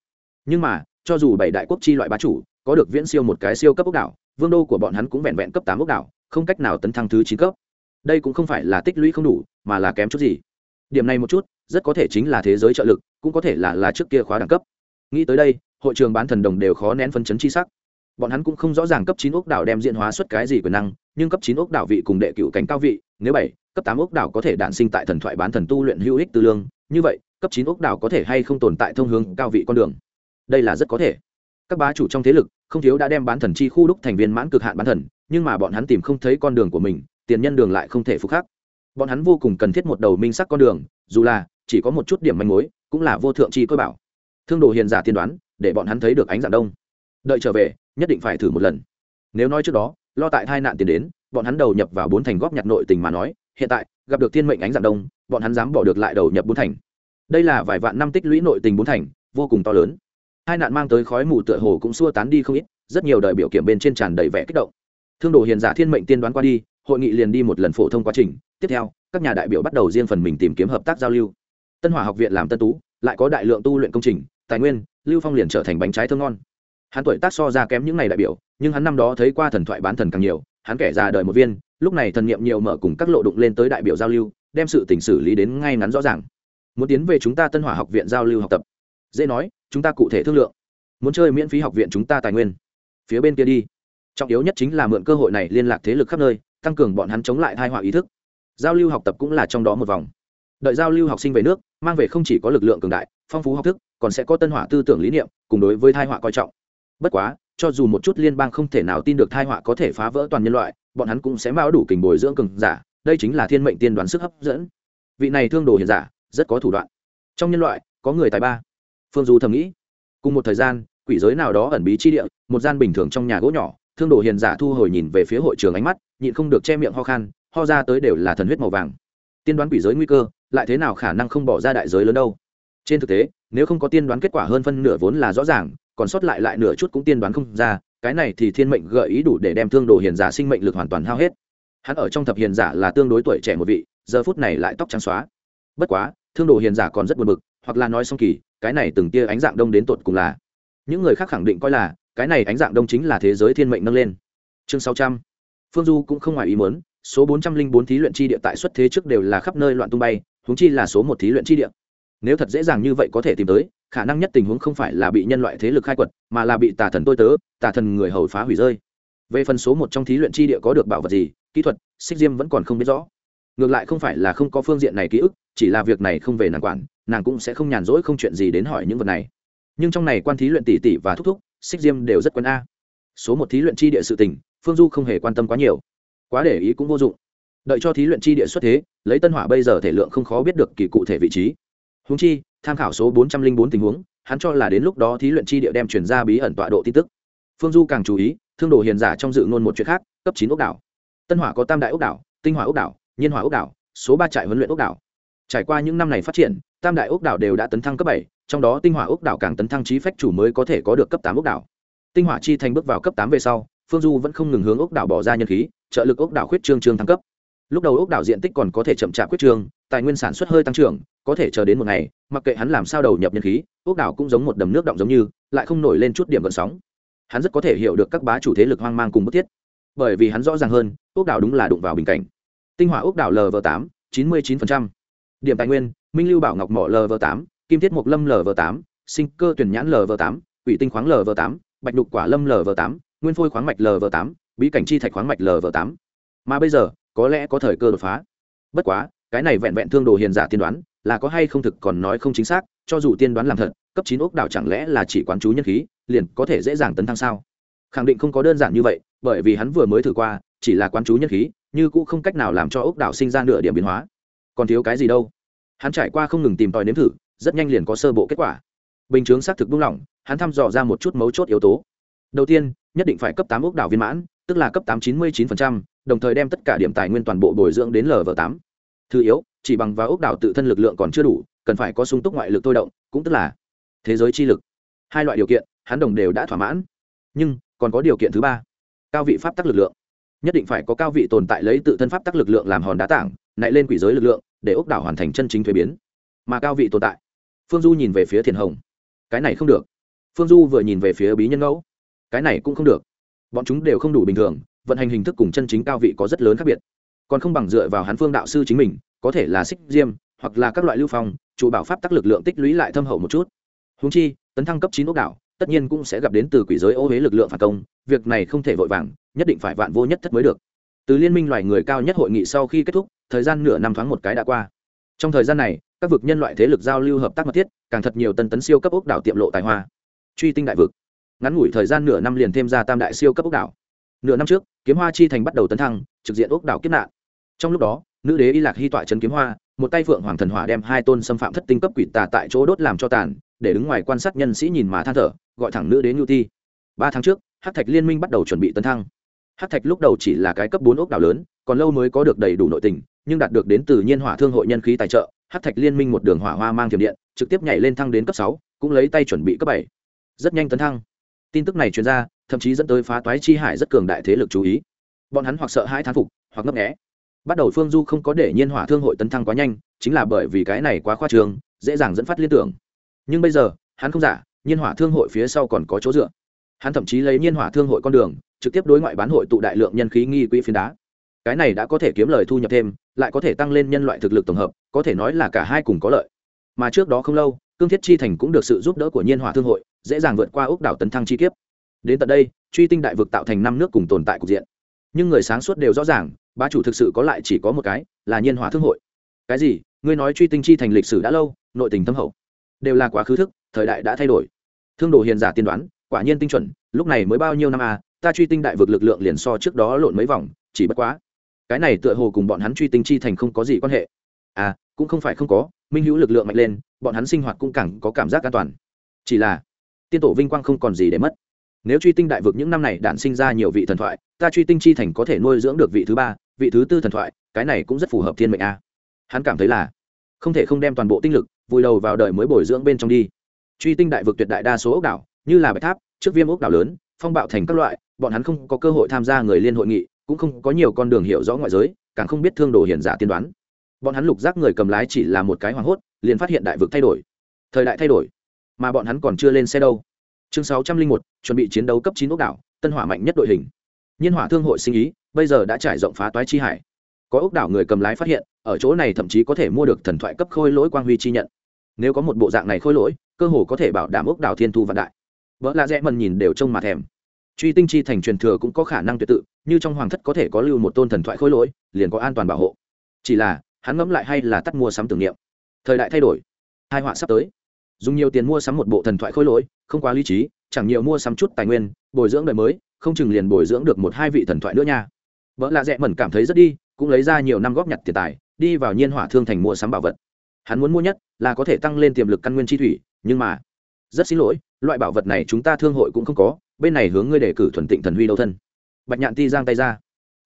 Speaker 1: Nhưng mà, cho dù bảy đại quốc chi loại bá chủ, có được viễn siêu một cái siêu cấp ốc đảo, vương đô của bọn hắn cũng vẹn vẹn cấp tám ốc đảo, không cách nào tấn thăng thứ chín cấp. Đây cũng không phải là tích lũy không đủ, mà là kém chút gì. Điểm này một chút, rất có thể chính là thế giới trợ lực, cũng có thể là là trước kia khóa đẳng cấp. Nghĩ tới đây, hội trường bán thần đồng đều khó nén phân chấn chi sắc. Bọn hắn cũng không rõ ràng cấp chín ốc đảo đem diện hóa xuất cái gì quyền năng, nhưng cấp chín ốc đảo vị cùng đệ cựu cảnh cao vị, nếu bảy, cấp tám ốc đảo có thể đản sinh tại thần thoại bán thần tu luyện hữu ích tư lương, như vậy cấp chín ốc đảo có thể hay không tồn tại thông hướng cao vị con đường? Đây là rất có thể. Các bá chủ trong thế lực, không thiếu đã đem bán thần chi khu đúc thành viên mãn cực hạn bán thần, nhưng mà bọn hắn tìm không thấy con đường của mình, tiền nhân đường lại không thể phục khắc. Bọn hắn vô cùng cần thiết một đầu minh sắc con đường, dù là chỉ có một chút điểm manh mối, cũng là vô thượng chi cơ bảo. Thương đồ hiền giả tiên đoán, để bọn hắn thấy được ánh dạng đông. Đợi trở về, nhất định phải thử một lần. Nếu nói trước đó, lo tại tai nạn tiền đến, bọn hắn đầu nhập vào bốn thành góp nhặt nội tình mà nói, hiện tại, gặp được thiên mệnh ánh dạng đông, bọn hắn dám bỏ được lại đầu nhập bốn thành đây là vài vạn năm tích lũy nội tình bốn thành, vô cùng to lớn. Hai nạn mang tới khói mù tựa hồ cũng xua tán đi không ít, rất nhiều đời biểu kiểm bên trên tràn đầy vẻ kích động. Thương đồ hiền giả thiên mệnh tiên đoán qua đi, hội nghị liền đi một lần phổ thông quá trình, tiếp theo, các nhà đại biểu bắt đầu riêng phần mình tìm kiếm hợp tác giao lưu. Tân hỏa học viện làm tân tú, lại có đại lượng tu luyện công trình, tài nguyên, lưu phong liền trở thành bánh trái thơ ngon. Hắn tuổi tác so ra kém những ngày đại biểu, nhưng hắn năm đó thấy qua thần thoại bán thần càng nhiều, hắn kẻ già đời một viên, lúc này thần nghiệm nhiều mở cùng các lộ đụng lên tới đại biểu giao lưu, đem sự tình xử lý đến ngay ngắn rõ ràng muốn tiến về chúng ta tân hỏa học viện giao lưu học tập. Dễ nói, chúng ta cụ thể thương lượng. Muốn chơi miễn phí học viện chúng ta tài nguyên. Phía bên kia đi. Trọng yếu nhất chính là mượn cơ hội này liên lạc thế lực khắp nơi, tăng cường bọn hắn chống lại thai họa ý thức. Giao lưu học tập cũng là trong đó một vòng. Đợi giao lưu học sinh về nước, mang về không chỉ có lực lượng cường đại, phong phú học thức, còn sẽ có tân hỏa tư tưởng lý niệm, cùng đối với thai họa coi trọng. Bất quá, cho dù một chút liên bang không thể nào tin được thai họa có thể phá vỡ toàn nhân loại, bọn hắn cũng sẽ mao đủ kình bồi dưỡng cường giả, đây chính là thiên mệnh tiên đoán sức hấp dẫn. Vị này thương đồ hiền giả rất có thủ đoạn. Trong nhân loại, có người tài ba. Phương du thầm nghĩ. Cùng một thời gian, quỷ giới nào đó ẩn bí chi địa, một gian bình thường trong nhà gỗ nhỏ, thương đồ hiền giả thu hồi nhìn về phía hội trường ánh mắt, nhịn không được che miệng ho khan, ho ra tới đều là thần huyết màu vàng. Tiên đoán quỷ giới nguy cơ, lại thế nào khả năng không bỏ ra đại giới lớn đâu? Trên thực tế, nếu không có tiên đoán kết quả hơn phân nửa vốn là rõ ràng, còn sót lại lại nửa chút cũng tiên đoán không ra, cái này thì thiên mệnh gợi ý đủ để đem thương đồ hiền giả sinh mệnh lực hoàn toàn hao hết. Hắn ở trong thập hiền giả là tương đối tuổi trẻ một vị, giờ phút này lại tóc trắng xóa. Bất quá thương đồ hiền giả còn rất buồn bực, hoặc là nói song kỳ, cái này từng tia ánh dạng đông đến tột cùng là. Những người khác khẳng định coi là, cái này ánh dạng đông chính là thế giới thiên mệnh nâng lên. Chương sáu trăm. Phương du cũng không ngoài ý muốn, số bốn trăm linh bốn thí luyện chi địa tại xuất thế trước đều là khắp nơi loạn tung bay húng chi là số một thí luyện chi địa. Nếu thật dễ dàng như vậy có thể tìm tới, khả năng nhất tình huống không phải là bị nhân loại thế lực khai quật, mà là bị tà thần tôi tớ, tà thần người hầu phá hủy rơi. Về phần số một trong thí luyện chi địa có được bảo vật gì, kỹ thuật xích diêm vẫn còn không biết rõ ngược lại không phải là không có phương diện này ký ức, chỉ là việc này không về nàng quản, nàng cũng sẽ không nhàn rỗi không chuyện gì đến hỏi những vật này. Nhưng trong này quan thí luyện tỷ tỷ và thúc thúc, xích diêm đều rất quen a. Số một thí luyện chi địa sự tình, phương du không hề quan tâm quá nhiều. Quá để ý cũng vô dụng. Đợi cho thí luyện chi địa xuất thế, lấy tân hỏa bây giờ thể lượng không khó biết được kỳ cụ thể vị trí. Húng chi, tham khảo số bốn trăm linh bốn tình huống, hắn cho là đến lúc đó thí luyện chi địa đem chuyển ra bí ẩn tọa độ tin tức. Phương du càng chú ý, thương đồ hiền giả trong dự ngôn một chuyện khác, cấp chín ốc đảo. Tân hỏa có tam đại ốc đảo, tinh hỏa ốc đảo nhiên hỏa ốc đảo, số ba trại huấn luyện ốc đảo. Trải qua những năm này phát triển, tam đại ốc đảo đều đã tấn thăng cấp bảy, trong đó tinh hỏa ốc đảo càng tấn thăng trí phách chủ mới có thể có được cấp tám ốc đảo. Tinh hỏa chi thành bước vào cấp tám về sau, phương du vẫn không ngừng hướng ốc đảo bỏ ra nhân khí, trợ lực ốc đảo khuyết trương trương thăng cấp. Lúc đầu ốc đảo diện tích còn có thể chậm chạp khuyết trương, tài nguyên sản xuất hơi tăng trưởng, có thể chờ đến một ngày, mặc kệ hắn làm sao đầu nhập nhân khí, ốc đảo cũng giống một đầm nước động giống như, lại không nổi lên chút điểm gợn sóng. Hắn rất có thể hiểu được các bá chủ thế lực hoang mang cùng bức thiết. Bởi vì hắn rõ ràng hơn, ốc đảo đúng là đụng vào bình cảnh tinh hỏa ốc đảo lv tám, chín mươi chín điểm tài nguyên, minh lưu bảo ngọc mỏ lv tám, kim thiết mộc lâm lv tám, sinh cơ tuyển nhãn lv tám, quỷ tinh khoáng lv tám, bạch đục quả lâm lv tám, nguyên phôi khoáng mạch lv tám, bí cảnh chi thạch khoáng mạch lv tám. Mà bây giờ, có lẽ có thời cơ đột phá. Bất quá, cái này vẹn vẹn thương đồ hiền giả tiên đoán, là có hay không thực còn nói không chính xác, cho dù tiên đoán làm thật, cấp chín ốc đảo chẳng lẽ là chỉ quán chú nhân khí, liền có thể dễ dàng tấn thăng sao? Khẳng định không có đơn giản như vậy, bởi vì hắn vừa mới thử qua, chỉ là quán chú nhân khí như cũ không cách nào làm cho ốc đảo sinh ra nửa điểm biến hóa. Còn thiếu cái gì đâu? Hắn trải qua không ngừng tìm tòi nếm thử, rất nhanh liền có sơ bộ kết quả. Bình chướng xác thực buông lỏng, hắn thăm dò ra một chút mấu chốt yếu tố. Đầu tiên, nhất định phải cấp tám ốc đảo viên mãn, tức là cấp tám chín mươi chín đồng thời đem tất cả điểm tài nguyên toàn bộ bồi dưỡng đến lv tám. Thứ yếu, chỉ bằng vào ốc đảo tự thân lực lượng còn chưa đủ, cần phải có sung túc ngoại lực thôi động, cũng tức là thế giới chi lực. Hai loại điều kiện, hắn đồng đều đã thỏa mãn. Nhưng, còn có điều kiện thứ ba, cao vị pháp tắc lực lượng nhất định phải có cao vị tồn tại lấy tự thân pháp tắc lực lượng làm hòn đá tảng nại lên quỷ giới lực lượng, để ốc đảo hoàn thành chân chính thuế biến. Mà cao vị tồn tại, phương du nhìn về phía thiền hồng. Cái này không được. Phương du vừa nhìn về phía bí nhân ngẫu. Cái này cũng không được. Bọn chúng đều không đủ bình thường, vận hành hình thức cùng chân chính cao vị có rất lớn khác biệt. Còn không bằng dựa vào hắn phương đạo sư chính mình, có thể là xích diêm, hoặc là các loại lưu phong, chủ bảo pháp tắc lực lượng tích lũy lại thâm hậu một chút. Húng chi, tấn thăng cấp chín ốc đảo, tất nhiên cũng sẽ gặp đến từ quỷ giới ô huế lực lượng phản công, việc này không thể vội vàng nhất định phải vạn vô nhất thất mới được. Từ liên minh loài người cao nhất hội nghị sau khi kết thúc, thời gian nửa năm thoáng một cái đã qua. Trong thời gian này, các vực nhân loại thế lực giao lưu hợp tác mật thiết, càng thật nhiều tân tấn siêu cấp ốc đảo tiệm lộ tài hoa. Truy tinh đại vực. Ngắn ngủi thời gian nửa năm liền thêm ra tam đại siêu cấp ốc đảo. Nửa năm trước, kiếm hoa chi thành bắt đầu tấn thăng, trực diện ốc đảo kiếp nạn. Trong lúc đó, nữ đế y lạc hy tọa trấn kiếm hoa, một tay phượng hoàng thần hỏa đem hai tôn xâm phạm thất tinh cấp quỷ tà tại chỗ đốt làm cho tàn, để đứng ngoài quan sát nhân sĩ nhìn mà than thở, gọi thẳng nữ đế nhu ti. Ba tháng trước hát thạch liên minh bắt đầu chuẩn bị tấn thăng hát thạch lúc đầu chỉ là cái cấp bốn ốc đảo lớn, còn lâu mới có được đầy đủ nội tình, nhưng đạt được đến từ nhiên hỏa thương hội nhân khí tài trợ, hát thạch liên minh một đường hỏa hoa mang thiểm điện, trực tiếp nhảy lên thăng đến cấp sáu, cũng lấy tay chuẩn bị cấp bảy. Rất nhanh tấn thăng. Tin tức này truyền ra, thậm chí dẫn tới phá toái chi hải rất cường đại thế lực chú ý. Bọn hắn hoặc sợ hãi thán phục, hoặc ngấp nghẽ bắt đầu phương du không có để nhiên hỏa thương hội tấn thăng quá nhanh, chính là bởi vì cái này quá khoa trường dễ dàng dẫn phát liên tưởng. Nhưng bây giờ, hắn không giả, nhiên hỏa thương hội phía sau còn có chỗ dựa. Hắn thậm chí lấy nhiên hỏa thương hội con đường trực tiếp đối ngoại bán hội tụ đại lượng nhân khí nghi quỹ phiến đá. Cái này đã có thể kiếm lời thu nhập thêm, lại có thể tăng lên nhân loại thực lực tổng hợp, có thể nói là cả hai cùng có lợi. Mà trước đó không lâu, cương thiết chi thành cũng được sự giúp đỡ của nhiên hỏa thương hội, dễ dàng vượt qua ốc đảo tấn thăng chi kiếp. Đến tận đây, truy tinh đại vực tạo thành năm nước cùng tồn tại cục diện. Nhưng người sáng suốt đều rõ ràng, bá chủ thực sự có lại chỉ có một cái, là nhiên hỏa thương hội. Cái gì? Ngươi nói truy tinh chi thành lịch sử đã lâu, nội tình thâm hậu. Đều là quá khứ thức, thời đại đã thay đổi. Thương đồ hiền giả tiên đoán, quả nhiên tinh chuẩn, lúc này mới bao nhiêu năm à ta truy tinh đại vực lực lượng liền so trước đó lộn mấy vòng, chỉ bất quá. Cái này tựa hồ cùng bọn hắn truy tinh chi thành không có gì quan hệ. À cũng không phải không có, minh hữu lực lượng mạnh lên, bọn hắn sinh hoạt cũng càng có cảm giác an toàn. Chỉ là, tiên tổ vinh quang không còn gì để mất. Nếu truy tinh đại vực những năm này đản sinh ra nhiều vị thần thoại, ta truy tinh chi thành có thể nuôi dưỡng được vị thứ ba, vị thứ tư thần thoại, cái này cũng rất phù hợp thiên mệnh a. Hắn cảm thấy là, không thể không đem toàn bộ tinh lực, vùi đầu vào đời mới bồi dưỡng bên trong đi. Truy tinh đại vực tuyệt đại đa số ốc đảo, như là bạch tháp, trước viêm ốc đảo lớn, phong bạo thành các loại bọn hắn không có cơ hội tham gia người liên hội nghị, cũng không có nhiều con đường hiểu rõ ngoại giới, càng không biết thương đồ hiền giả tiên đoán. Bọn hắn lục giác người cầm lái chỉ là một cái hoảng hốt, liền phát hiện đại vực thay đổi. Thời đại thay đổi, mà bọn hắn còn chưa lên xe đâu. Chương sáu trăm linh một, chuẩn bị chiến đấu cấp chín ốc đảo, tân hỏa mạnh nhất đội hình. Nhiên hỏa thương hội sinh ý, bây giờ đã trải rộng phá toái chi hải. Có ốc đảo người cầm lái phát hiện, ở chỗ này thậm chí có thể mua được thần thoại cấp khôi lỗi quang huy chi nhận. Nếu có một bộ dạng này khôi lỗi, cơ hồ có thể bảo đảm ốc đảo thiên thu vạn đại. Vợ lạ rẽ mần nhìn đều trông mà thèm truy tinh chi thành truyền thừa cũng có khả năng tuyệt tự, như trong hoàng thất có thể có lưu một tôn thần thoại khối lỗi, liền có an toàn bảo hộ. Chỉ là, hắn ngẫm lại hay là tắt mua sắm tưởng niệm. Thời đại thay đổi. Hai họa sắp tới. Dùng nhiều tiền mua sắm một bộ thần thoại khối lỗi, không quá lý trí, chẳng nhiều mua sắm chút tài nguyên, bồi dưỡng đời mới, không chừng liền bồi dưỡng được một hai vị thần thoại nữa nha. Vợ lạ dẹ mẩn cảm thấy rất đi, cũng lấy ra nhiều năm góp nhặt tiền tài, đi vào nhiên hỏa thương thành mua sắm bảo vật. Hắn muốn mua nhất là có thể tăng lên tiềm lực căn nguyên chi thủy, nhưng mà, rất xin lỗi, loại bảo vật này chúng ta thương hội cũng không có bên này hướng ngươi đề cử thuần tịnh thần huy đâu thân. Bạch nhạn ti giang tay ra.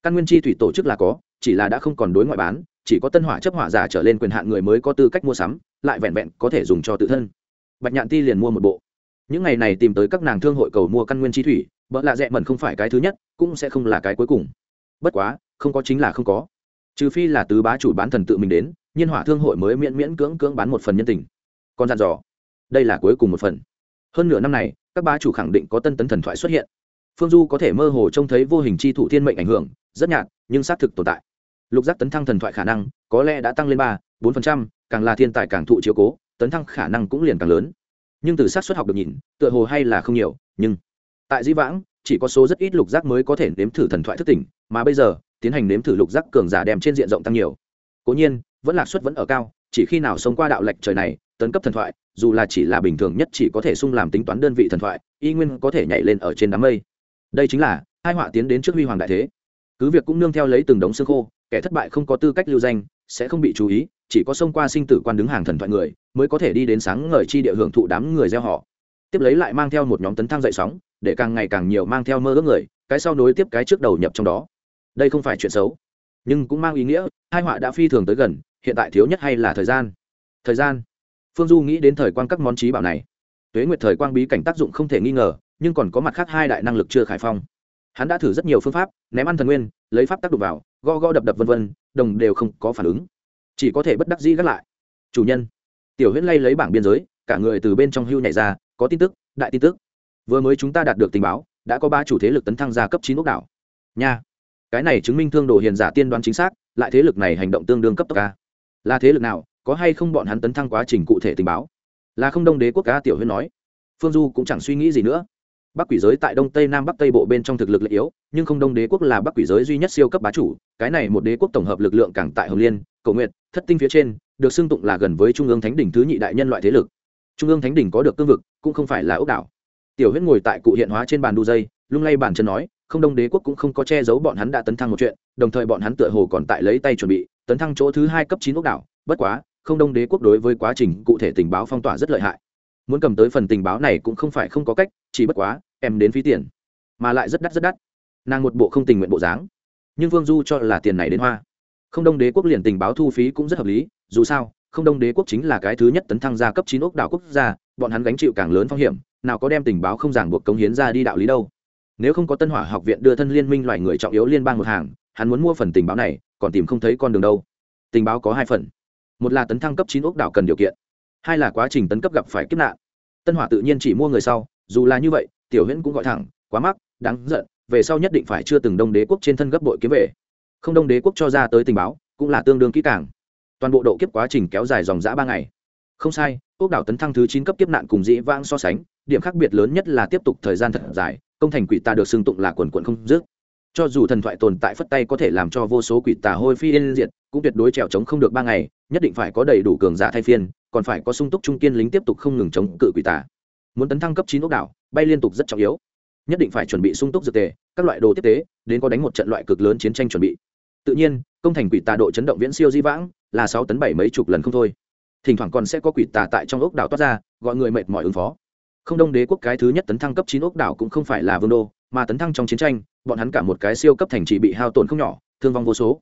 Speaker 1: Căn nguyên chi thủy tổ chức là có, chỉ là đã không còn đối ngoại bán, chỉ có tân hỏa chấp hỏa giả trở lên quyền hạn người mới có tư cách mua sắm, lại vẹn vẹn có thể dùng cho tự thân. Bạch nhạn ti liền mua một bộ. Những ngày này tìm tới các nàng thương hội cầu mua căn nguyên chi thủy, bỡ lạ rẽ mẩn không phải cái thứ nhất, cũng sẽ không là cái cuối cùng. Bất quá, không có chính là không có. Trừ phi là tứ bá chủ bán thần tự mình đến, nhiên hỏa thương hội mới miễn miễn cưỡng cưỡng bán một phần nhân tình. Còn dặn dò, đây là cuối cùng một phần. Hơn nửa năm này các bá chủ khẳng định có tân tấn thần thoại xuất hiện. Phương du có thể mơ hồ trông thấy vô hình chi thủ thiên mệnh ảnh hưởng, rất nhạt, nhưng xác thực tồn tại. Lục giác tấn thăng thần thoại khả năng, có lẽ đã tăng lên ba, bốn phần trăm, càng là thiên tài càng thụ chiếu cố, tấn thăng khả năng cũng liền càng lớn. Nhưng từ sát xuất học được nhìn, tựa hồ hay là không nhiều, nhưng tại di vãng, chỉ có số rất ít lục giác mới có thể nếm thử thần thoại thức tỉnh, mà bây giờ, tiến hành nếm thử lục giác cường giả đem trên diện rộng tăng nhiều. Cố nhiên, vẫn lạc suất vẫn ở cao chỉ khi nào sống qua đạo lệch trời này, tấn cấp thần thoại, dù là chỉ là bình thường nhất chỉ có thể sung làm tính toán đơn vị thần thoại, y nguyên có thể nhảy lên ở trên đám mây. Đây chính là, hai họa tiến đến trước huy hoàng đại thế. Cứ việc cũng nương theo lấy từng đống xương khô, kẻ thất bại không có tư cách lưu danh, sẽ không bị chú ý, chỉ có xông qua sinh tử quan đứng hàng thần thoại người, mới có thể đi đến sáng ngời chi địa hưởng thụ đám người gieo họ. Tiếp lấy lại mang theo một nhóm tấn thang dậy sóng, để càng ngày càng nhiều mang theo mơ ước người, cái sau nối tiếp cái trước đầu nhập trong đó. Đây không phải chuyện xấu, nhưng cũng mang ý nghĩa, hai họa đã phi thường tới gần hiện tại thiếu nhất hay là thời gian? Thời gian. Phương du nghĩ đến thời quan các món trí bảo này. Tuế nguyệt thời quang bí cảnh tác dụng không thể nghi ngờ, nhưng còn có mặt khác hai đại năng lực chưa khải phong. Hắn đã thử rất nhiều phương pháp, ném ăn thần nguyên, lấy pháp tác đục vào go go đập đập vân vân, đồng đều không có phản ứng. Chỉ có thể bất đắc dĩ gác lại. Chủ nhân, tiểu huyễn lay lấy bảng biên giới, cả người từ bên trong hưu nhảy ra, có tin tức, đại tin tức. Vừa mới chúng ta đạt được tình báo, đã có ba chủ thế lực tấn thăng ra cấp chín ốc đảo. Nha. Cái này chứng minh thương đồ hiền giả tiên đoán chính xác, lại thế lực này hành động tương đương cấp tốc ca là thế lực nào, có hay không bọn hắn tấn thăng quá trình cụ thể tình báo? Là không đông đế quốc ca tiểu huyên nói. Phương du cũng chẳng suy nghĩ gì nữa. Bắc quỷ giới tại đông tây nam bắc tây bộ bên trong thực lực lợi yếu, nhưng không đông đế quốc là bắc quỷ giới duy nhất siêu cấp bá chủ, cái này một đế quốc tổng hợp lực lượng càng tại hồng liên, cầu nguyện thất tinh phía trên, được xưng tụng là gần với trung ương thánh đỉnh thứ nhị đại nhân loại thế lực. Trung ương thánh đỉnh có được cương vực, cũng không phải là ốc đảo. Tiểu huyết ngồi tại cụ hiện hóa trên bàn đu dây, lung lay bàn chân nói, không đông đế quốc cũng không có che giấu bọn hắn đã tấn thăng một chuyện, đồng thời bọn hắn tựa hồ còn tại lấy tay chuẩn bị tấn thăng chỗ thứ hai cấp chín ốc đảo, bất quá, không đông đế quốc đối với quá trình cụ thể tình báo phong tỏa rất lợi hại. Muốn cầm tới phần tình báo này cũng không phải không có cách, chỉ bất quá, em đến phí tiền, mà lại rất đắt rất đắt. Nàng một bộ không tình nguyện bộ dáng. Nhưng vương du cho là tiền này đến hoa. Không đông đế quốc liền tình báo thu phí cũng rất hợp lý, dù sao, không đông đế quốc chính là cái thứ nhất tấn thăng gia cấp chín ốc đảo quốc gia, bọn hắn gánh chịu càng lớn phong hiểm, nào có đem tình báo không ràng buộc cống hiến ra đi đạo lý đâu. Nếu không có tân hỏa học viện đưa thân liên minh loài người trọng yếu liên bang một hàng, hắn muốn mua phần tình báo này còn tìm không thấy con đường đâu. Tình báo có hai phần. Một là tấn thăng cấp chín ốc đảo cần điều kiện. Hai là quá trình tấn cấp gặp phải kiếp nạn. Tân hỏa tự nhiên chỉ mua người sau, dù là như vậy, tiểu huyễn cũng gọi thẳng, quá mắc, đáng giận, về sau nhất định phải chưa từng đông đế quốc trên thân gấp bội kiếm về. Không đông đế quốc cho ra tới tình báo, cũng là tương đương kỹ càng. Toàn bộ độ kiếp quá trình kéo dài dòng dã ba ngày. Không sai, ốc đảo tấn thăng thứ chín cấp kiếp nạn cùng dĩ vãng so sánh, điểm khác biệt lớn nhất là tiếp tục thời gian thật dài, công thành quỷ ta được xưng tụng là quần quận không dứt cho dù thần thoại tồn tại phất tay có thể làm cho vô số quỷ tà hôi phi yên diệt, cũng tuyệt đối trèo trống không được ba ngày, nhất định phải có đầy đủ cường giả thay phiên, còn phải có sung túc trung kiên lính tiếp tục không ngừng chống cự quỷ tà. Muốn tấn thăng cấp chín ốc đảo, bay liên tục rất trọng yếu. Nhất định phải chuẩn bị sung túc dược tề, các loại đồ tiếp tế, đến có đánh một trận loại cực lớn chiến tranh chuẩn bị. Tự nhiên, công thành quỷ tà độ chấn động viễn siêu di vãng, là sáu tấn bảy mấy chục lần không thôi. Thỉnh thoảng còn sẽ có quỷ tà tại trong ốc đảo toát ra, gọi người mệt mỏi ứng phó. Không đông đế quốc cái thứ nhất tấn thăng cấp chín ốc đảo cũng không phải là vương đô, mà tấn thăng trong chiến tranh bọn hắn cả một cái siêu cấp thành trì bị hao tổn không nhỏ, thương vong vô số.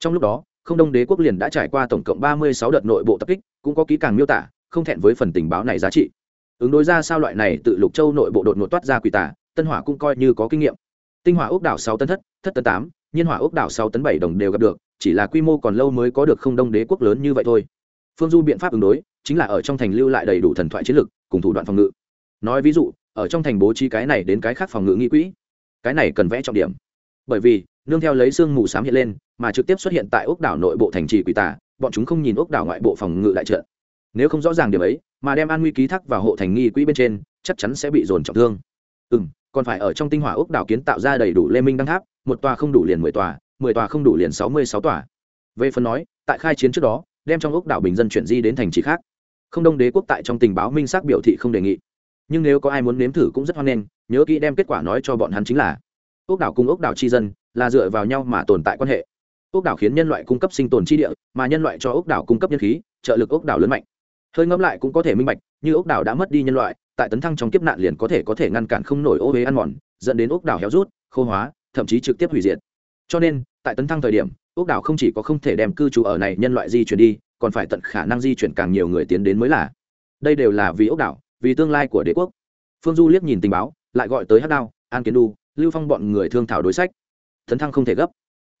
Speaker 1: Trong lúc đó, không đông đế quốc liền đã trải qua tổng cộng ba mươi sáu đợt nội bộ tập kích, cũng có kỹ càng miêu tả, không thẹn với phần tình báo này giá trị. Ứng đối ra sao loại này tự lục châu nội bộ đột ngột toát ra quỷ tả, tân hỏa cũng coi như có kinh nghiệm. Tinh hỏa ốc đảo sáu tấn thất thất tấn tám, nhiên hỏa ốc đảo sáu tấn bảy đồng đều gặp được, chỉ là quy mô còn lâu mới có được không đông đế quốc lớn như vậy thôi. Phương du biện pháp ứng đối, chính là ở trong thành lưu lại đầy đủ thần thoại chiến lực cùng thủ đoạn phòng ngự. Nói ví dụ, ở trong thành bố trí cái này đến cái khác phòng ngự nghi quỹ cái này cần vẽ trọng điểm. Bởi vì, nương theo lấy sương mù xám hiện lên, mà trực tiếp xuất hiện tại ốc đảo nội bộ thành trì quỷ tà, bọn chúng không nhìn ốc đảo ngoại bộ phòng ngự đại trận. Nếu không rõ ràng điểm ấy, mà đem an nguy ký thác vào hộ thành nghi quỹ bên trên, chắc chắn sẽ bị dồn trọng thương. Ừ m còn phải ở trong tinh hỏa ốc đảo kiến tạo ra đầy đủ lê minh đăng tháp, một tòa không đủ liền mười tòa mười tòa không đủ liền sáu mươi sáu tòa. Về phần nói, tại khai chiến trước đó, đem trong ốc đảo bình dân chuyển di đến thành trì khác. Không đông đế quốc tại trong tình báo minh xác biểu thị không đề nghị nhưng nếu có ai muốn nếm thử cũng rất hoan nghênh, nhớ kỹ đem kết quả nói cho bọn hắn chính là, ốc đảo cùng ốc đảo tri dân là dựa vào nhau mà tồn tại quan hệ. Ốc đảo khiến nhân loại cung cấp sinh tồn chi địa, mà nhân loại cho ốc đảo cung cấp nhân khí, trợ lực ốc đảo lớn mạnh. Hơi ngẫm lại cũng có thể minh bạch, như ốc đảo đã mất đi nhân loại, tại tấn thăng trong kiếp nạn liền có thể có thể ngăn cản không nổi ô huế ăn mòn, dẫn đến ốc đảo héo rút, khô hóa, thậm chí trực tiếp hủy diệt. Cho nên, tại tấn thăng thời điểm, ốc đảo không chỉ có không thể đem cư trú ở này nhân loại di chuyển đi, còn phải tận khả năng di chuyển càng nhiều người tiến đến mới là. Đây đều là vì ốc đảo vì tương lai của đế quốc. Phương du liếc nhìn tình báo, lại gọi tới hát đao, an kiến đu lưu phong bọn người thương thảo đối sách. Tấn thăng không thể gấp.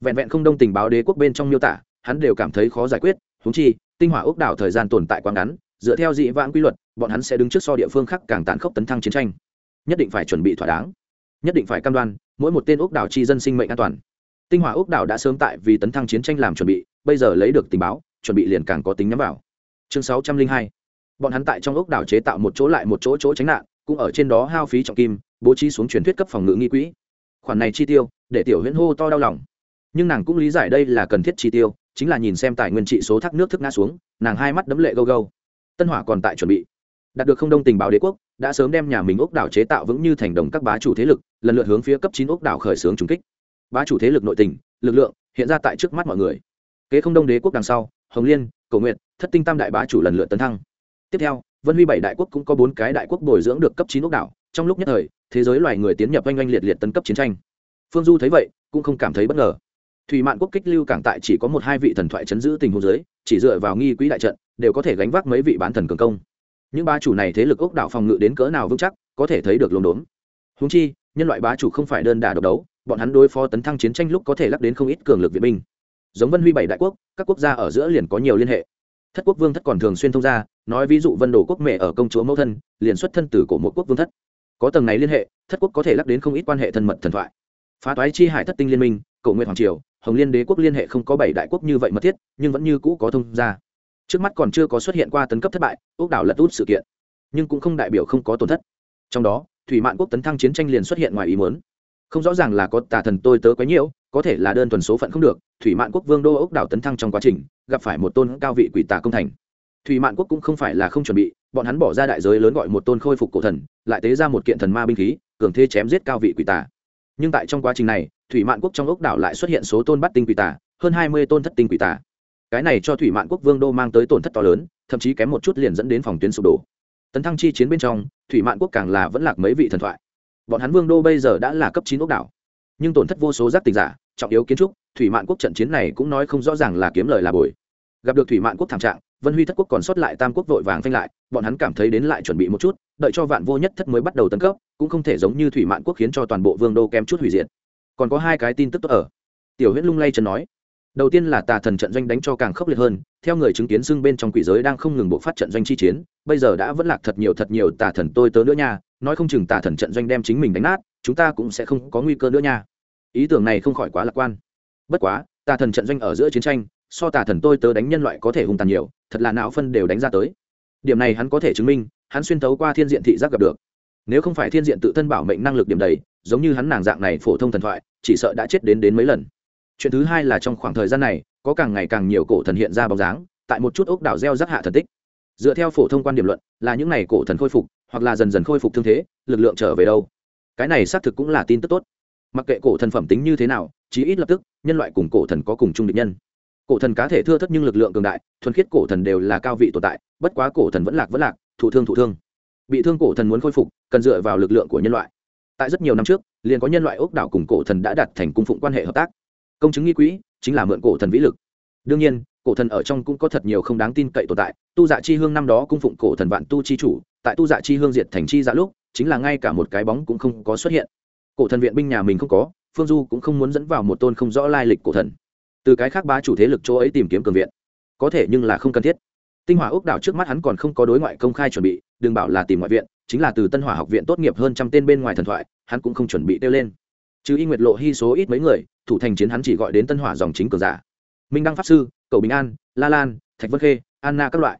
Speaker 1: Vẹn vẹn không đông tình báo đế quốc bên trong miêu tả, hắn đều cảm thấy khó giải quyết húng chi, tinh hỏa ốc đảo thời gian tồn tại quá ngắn, dựa theo dị vãng quy luật, bọn hắn sẽ đứng trước so địa phương khác càng tàn khốc tấn thăng chiến tranh. Nhất định phải chuẩn bị thỏa đáng. Nhất định phải cam đoan, mỗi một tên ốc đảo chi dân sinh mệnh an toàn. Tinh hỏa ốc đảo đã sớm tại vì tấn thăng chiến tranh làm chuẩn bị, bây giờ lấy được tình báo, chuẩn bị liền càng có tính nhắm vào. Chương sáu trăm linh hai bọn hắn tại trong ốc đảo chế tạo một chỗ lại một chỗ chỗ tránh nạn, cũng ở trên đó hao phí trọng kim, bố trí xuống truyền thuyết cấp phòng ngự nghi quỹ. Khoản này chi tiêu, để tiểu huyễn hô to đau lòng. Nhưng nàng cũng lý giải đây là cần thiết chi tiêu, chính là nhìn xem tài nguyên trị số thác nước thức ngã xuống, nàng hai mắt đấm lệ gâu gâu. Tân hỏa còn tại chuẩn bị. Đạt được không đông tình báo đế quốc, đã sớm đem nhà mình ốc đảo chế tạo vững như thành đồng các bá chủ thế lực, lần lượt hướng phía cấp chín ốc đảo khởi xướng trùng kích. Bá chủ thế lực nội tình, lực lượng, hiện ra tại trước mắt mọi người. Kế không đông đế quốc đằng sau, hồng liên cầu nguyện thất tinh tam đại bá chủ lần lượt tấn thăng tiếp theo, vân huy bảy đại quốc cũng có bốn cái đại quốc bồi dưỡng được cấp chín ốc đảo, trong lúc nhất thời, thế giới loài người tiến nhập oanh oanh liệt liệt tấn cấp chiến tranh. Phương du thấy vậy, cũng không cảm thấy bất ngờ. Thủy mạn quốc kích lưu cảng tại chỉ có một hai vị thần thoại chấn giữ tình huống giới chỉ dựa vào nghi quỹ đại trận, đều có thể gánh vác mấy vị bán thần cường công. Những bá chủ này thế lực ốc đảo phòng ngự đến cỡ nào vững chắc, có thể thấy được lồn đốn. Húng chi, nhân loại bá chủ không phải đơn đà độc đấu, bọn hắn đối phó tấn thăng chiến tranh lúc có thể lắc đến không ít cường lực viện binh. Giống vân huy bảy đại quốc, các quốc gia ở giữa liền có nhiều liên hệ. Thất quốc vương thất còn thường xuyên thông gia nói ví dụ vân đồ quốc mẹ ở công chúa mẫu thân, liền xuất thân từ cổ một quốc vương thất. Có tầng này liên hệ, thất quốc có thể lắc đến không ít quan hệ thân mật thần thoại. Phá toái chi hải thất tinh liên minh, cổ nguyện hoàng triều, hồng liên đế quốc liên hệ không có bảy đại quốc như vậy mật thiết, nhưng vẫn như cũ có thông ra trước mắt còn chưa có xuất hiện qua tấn cấp thất bại, ốc đảo lật út sự kiện, nhưng cũng không đại biểu không có tổn thất. Trong đó, thủy mạn quốc tấn thăng chiến tranh liền xuất hiện ngoài ý muốn. Không rõ ràng là có tà thần tôi tớ quấy nhiễu, có thể là đơn thuần số phận không được, thủy mạn quốc vương đô ốc đảo tấn thăng trong quá trình, gặp phải một tôn cao vị quỷ tà công thành thủy mạn quốc cũng không phải là không chuẩn bị, bọn hắn bỏ ra đại giới lớn gọi một tôn khôi phục cổ thần, lại tế ra một kiện thần ma binh khí, cường thê chém giết cao vị quỷ tà. Nhưng tại trong quá trình này, thủy mạn quốc trong ốc đảo lại xuất hiện số tôn bắt tinh quỷ tà, hơn hai mươi tôn thất tinh quỷ tà. Cái này cho thủy mạn quốc vương đô mang tới tổn thất to lớn, thậm chí kém một chút liền dẫn đến phòng tuyến sụp đổ. Tấn thăng chi chiến bên trong, thủy mạn quốc càng là vẫn lạc mấy vị thần thoại. Bọn hắn vương đô bây giờ đã là cấp chín ốc đảo. Nhưng tổn thất vô số giác tình giả, trọng yếu kiến trúc, thủy mạn quốc trận chiến này cũng nói không rõ ràng là kiếm lời là bồi. Gặp được thủy mạn quốc thảm trạng vân huy thất quốc còn sót lại tam quốc vội vàng phanh lại, bọn hắn cảm thấy đến lại chuẩn bị một chút, đợi cho vạn vô nhất thất mới bắt đầu tấn cấp, cũng không thể giống như thủy mạn quốc khiến cho toàn bộ vương đô kém chút hủy diệt. Còn có hai cái tin tức tốt ở. Tiểu huyễn lung lay trần nói, đầu tiên là tà thần trận doanh đánh cho càng khốc liệt hơn, theo người chứng kiến xưng bên trong quỷ giới đang không ngừng bộ phát trận doanh chi chiến, bây giờ đã vẫn lạc thật nhiều thật nhiều tà thần tôi tớ nữa nha, nói không chừng tà thần trận doanh đem chính mình đánh nát, chúng ta cũng sẽ không có nguy cơ nữa nha. Ý tưởng này không khỏi quá lạc quan. Bất quá, tà thần trận doanh ở giữa chiến tranh, so tà thần tôi tớ đánh nhân loại có thể hung tàn nhiều thật là não phân đều đánh ra tới. Điểm này hắn có thể chứng minh, hắn xuyên tấu qua thiên diện thị giác gặp được. Nếu không phải thiên diện tự thân bảo mệnh năng lực điểm đầy, giống như hắn nàng dạng này phổ thông thần thoại, chỉ sợ đã chết đến đến mấy lần. Chuyện thứ hai là trong khoảng thời gian này, có càng ngày càng nhiều cổ thần hiện ra bóng dáng, tại một chút ốc đảo gieo rắc hạ thần tích. Dựa theo phổ thông quan điểm luận, là những n à y cổ thần khôi phục, hoặc là dần dần khôi phục thương thế, lực lượng trở về đâu. Cái này xác thực cũng là tin tức tốt. Mặc kệ cổ thần phẩm tính như thế nào, chí ít lập tức, nhân loại cùng cổ thần có cùng chung định nhân cổ thần cá thể thưa thất nhưng lực lượng cường đại, thuần khiết cổ thần đều là cao vị tồn tại, bất quá cổ thần vẫn lạc vẫn lạc, thụ thương thụ thương. Bị thương cổ thần muốn khôi phục, cần dựa vào lực lượng của nhân loại. Tại rất nhiều năm trước, liền có nhân loại ốc đảo cùng cổ thần đã đặt thành cung phụng quan hệ hợp tác. Công chứng nghi quỹ chính là mượn cổ thần vĩ lực. Đương nhiên, cổ thần ở trong cũng có thật nhiều không đáng tin cậy tồn tại, tu dạ chi hương năm đó cung phụng cổ thần vạn tu chi chủ, tại tu dạ chi hương diệt thành chi dạ lúc, chính là ngay cả một cái bóng cũng không có xuất hiện. Cổ thần viện binh nhà mình không có, phương du cũng không muốn dẫn vào một tôn không rõ lai lịch cổ thần từ cái khác ba chủ thế lực chỗ ấy tìm kiếm cường viện. Có thể nhưng là không cần thiết. Tinh hỏa ốc đảo trước mắt hắn còn không có đối ngoại công khai chuẩn bị, đừng bảo là tìm ngoại viện, chính là từ tân hỏa học viện tốt nghiệp hơn trăm tên bên ngoài thần thoại, hắn cũng không chuẩn bị đeo lên. Chứ y nguyệt lộ hy số ít mấy người, thủ thành chiến hắn chỉ gọi đến tân hỏa dòng chính cường giả. Minh đăng pháp sư, cầu bình an, la lan, thạch vân khê, anna các loại.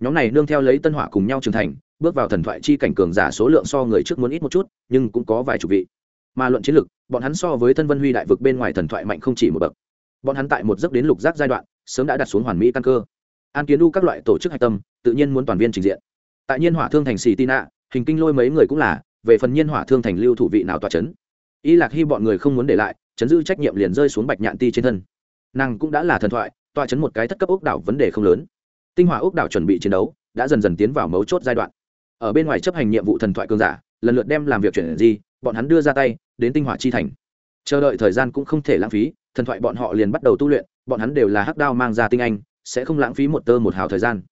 Speaker 1: Nhóm này nương theo lấy tân hỏa cùng nhau trưởng thành, bước vào thần thoại chi cảnh cường giả số lượng so người trước muốn ít một chút, nhưng cũng có vài chục vị. Mà luận chiến lực, bọn hắn so với thân vân huy đại vực bên ngoài thần thoại mạnh không chỉ một bậc bọn hắn tại một giấc đến lục giác giai đoạn, sớm đã đặt xuống hoàn mỹ căn cơ. An kiến đu các loại tổ chức hạch tâm, tự nhiên muốn toàn viên trình diện. Tại nhiên hỏa thương thành xì tina hình kinh lôi mấy người cũng là, về phần nhiên hỏa thương thành lưu thủ vị nào tòa c h ấ n y lạc hy bọn người không muốn để lại, chấn giữ trách nhiệm liền rơi xuống bạch nhạn ti trên thân. Nàng cũng đã là thần thoại tòa chấn một cái thất cấp ốc đảo vấn đề không lớn. Tinh hỏa ốc đảo chuẩn bị chiến đấu, đã dần dần tiến vào mấu chốt giai đoạn. Ở bên ngoài chấp hành nhiệm vụ thần thoại cường giả, lần lượt đem làm việc chuyển gì bọn hắn đưa ra tay, đến tinh hỏa chi thành chờ đợi thời gian cũng không thể lãng phí, thần thoại bọn họ liền bắt đầu tu luyện, bọn hắn đều là hắc đao mang ra tinh anh, sẽ không lãng phí một tơ một hào thời gian.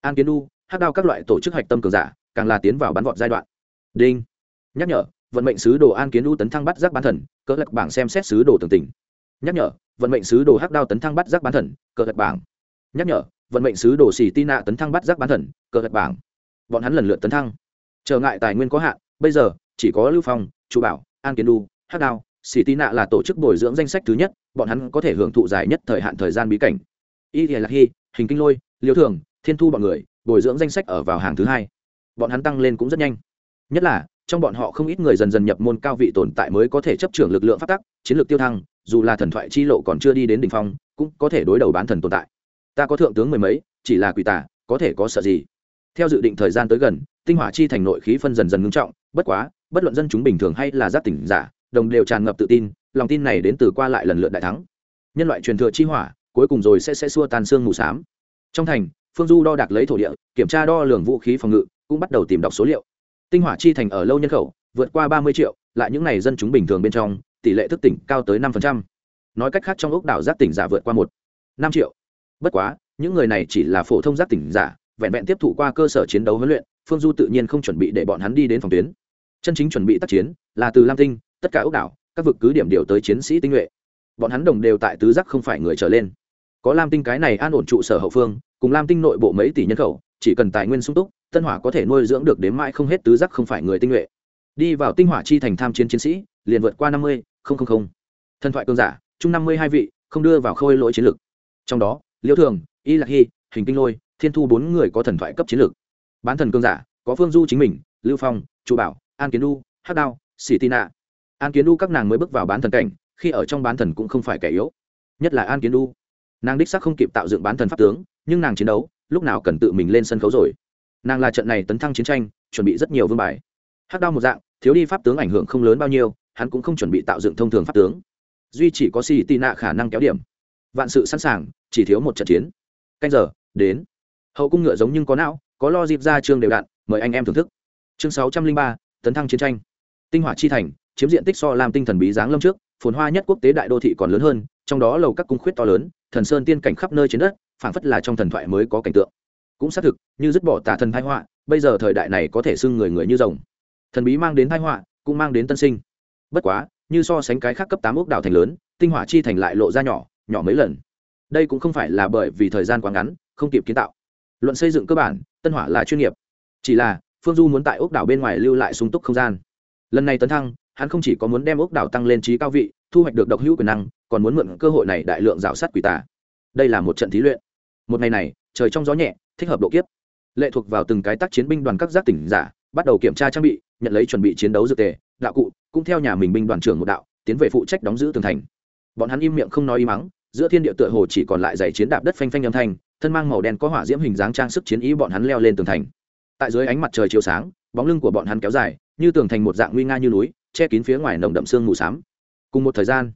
Speaker 1: An kiến đu hắc đao các loại tổ chức hạch tâm cường giả, càng là tiến vào bắn vọt giai đoạn. Đinh. Nhắc nhở, vận mệnh sứ đồ an kiến đu tấn thăng bắt giác bán thần, cỡ lật bảng xem xét sứ đồ tường tình. Nhắc nhở, vận mệnh sứ đồ hắc đao tấn thăng bắt giác bán thần, cỡ lật bảng. Nhắc nhở, vận mệnh sứ đồ xì tin nạ tấn thăng bắt giác bán thần, cỡ lật bảng. Bọn hắn lần lượt tấn thăng. Trở ngại tài nguyên có hạn, bây giờ, chỉ có lưu phong chủ bảo, an kiến đu hắc đao xì tin nạ là tổ chức bồi dưỡng danh sách thứ nhất, bọn hắn có thể hưởng thụ dài nhất thời hạn thời gian bí cảnh. Y thì lạc hy hình kinh lôi, liêu thường, thiên thu bọn người, bồi dưỡng danh sách ở vào hàng thứ hai. Bọn hắn tăng lên cũng rất nhanh. Nhất là, trong bọn họ không ít người dần dần nhập môn cao vị tồn tại mới có thể chấp trưởng lực lượng phát tắc, chiến lược tiêu thăng, dù là thần thoại chi lộ còn chưa đi đến đ ỉ n h phong, cũng có thể đối đầu bán thần tồn tại. Ta có thượng tướng mười mấy, chỉ là quỷ tả có thể có sợ gì? Theo dự định thời gian tới gần, tinh hỏa chi thành nội khí phân dần dần ngưng trọng, bất quá, bất luận dân chúng bình thường hay là giác tỉnh giả đồng đều tràn ngập tự tin, lòng tin này đến từ qua lại lần lượt đại thắng. Nhân loại truyền thừa chi hỏa, cuối cùng rồi sẽ sẽ xua tan xương mù s á m trong thành, phương du đo đạc lấy thổ địa, kiểm tra đo lường vũ khí phòng ngự, cũng bắt đầu tìm đọc số liệu. Tinh hỏa chi thành ở lâu nhân khẩu, vượt qua ba mươi triệu, lại những n à y dân chúng bình thường bên trong, tỷ lệ thức tỉnh cao tới năm nói cách khác trong ốc đảo giác tỉnh giả vượt qua một, năm triệu. Bất quá, những người này chỉ là phổ thông giác tỉnh giả, vẹn vẹn tiếp thụ qua cơ sở chiến đấu huấn luyện, phương du tự nhiên không chuẩn bị để bọn hắn đi đến phòng tuyến. Chân chính chuẩn bị tác chiến là từ lam tinh tất cả ốc đảo các vực cứ điểm điều tới chiến sĩ tinh nhuệ. Bọn hắn đồng đều tại tứ giác không phải người trở lên. Có lam tinh cái này an ổn trụ sở hậu phương cùng lam tinh nội bộ mấy tỷ nhân khẩu chỉ cần tài nguyên sung túc tân hỏa có thể nuôi dưỡng được đến mãi không hết tứ giác không phải người tinh nhuệ. Đi vào tinh hỏa chi thành tham chiến chiến sĩ liền vượt qua năm mươi thần thoại cường giả chung năm mươi hai vị không đưa vào khôi lỗi chiến lược. Trong đó liễu thường y lạc hy hình kinh lôi thiên thu bốn người có thần thoại cấp chiến lược. Bán thần cương giả có phương du chính mình lưu phong trụ bảo an kiến du, hắc đao sĩ tina an kiến U các nàng mới bước vào bán thần cảnh khi ở trong bán thần cũng không phải kẻ yếu. Nhất là an kiến U, nàng đích sắc không kịp tạo dựng bán thần pháp tướng nhưng nàng chiến đấu lúc nào cần tự mình lên sân khấu rồi. Nàng là trận này tấn thăng chiến tranh chuẩn bị rất nhiều vương bài. Hắc đao một dạng thiếu đi pháp tướng ảnh hưởng không lớn bao nhiêu hắn cũng không chuẩn bị tạo dựng thông thường pháp tướng. Duy chỉ có xì tị nạ khả năng kéo điểm. Vạn sự sẵn sàng chỉ thiếu một trận chiến. Canh giờ đến. Hậu cung ngựa giống nhưng có não có lo dịp ra chương đều đặn mời anh em thưởng thức. Chương sáu trăm linh ba tấn thăng chiến tranh. Tinh hỏa chi thành chiếm diện tích so làm tinh thần bí dáng lâm trước, phồn hoa nhất quốc tế đại đô thị còn lớn hơn, trong đó lầu các cung khuyết to lớn, thần sơn tiên cảnh khắp nơi trên đất, phảng phất là trong thần thoại mới có cảnh tượng. Cũng xác thực, như dứt bỏ tà thần thái họa, bây giờ thời đại này có thể xưng người người như rồng. Thần bí mang đến thái họa, cũng mang đến tân sinh. Bất quá, như so sánh cái khác cấp tám ốc đảo thành lớn, tinh hỏa chi thành lại lộ ra nhỏ nhỏ mấy lần. Đây cũng không phải là bởi vì thời gian quá ngắn, không kịp kiến tạo. Luận xây dựng cơ bản, tân hỏa là chuyên nghiệp. Chỉ là, phương du muốn tại ốc đảo bên ngoài lưu lại sung túc không gian. Lần này tấn thăng hắn không chỉ có muốn đem ốc đảo tăng lên trí cao vị, thu hoạch được độc hữu quyền năng, còn muốn mượn cơ hội này đại lượng rào sát quỷ tà. Đây là một trận thí luyện. Một ngày này, trời trong gió nhẹ, thích hợp độ kiếp. Lệ thuộc vào từng cái tác chiến binh đoàn các giác tỉnh giả, bắt đầu kiểm tra trang bị, nhận lấy chuẩn bị chiến đấu dược tề, đạo cụ, cũng theo nhà mình binh đoàn trưởng một đạo, tiến về phụ trách đóng giữ tường thành. Bọn hắn im miệng không nói im mắng, giữa thiên địa tựa hồ chỉ còn lại giày chiến đạp đất phanh phanh âm thanh, thân mang màu đen có hỏa diễm hình dáng trang sức chiến ý bọn hắn leo lên tường thành. Tại dưới ánh mặt trời chiếu sáng, bóng lưng của bọn hắn kéo dài, như tường thành một dạng nguy nga như núi che kín phía ngoài nồng đậm sương mù xám. Cùng một thời gian,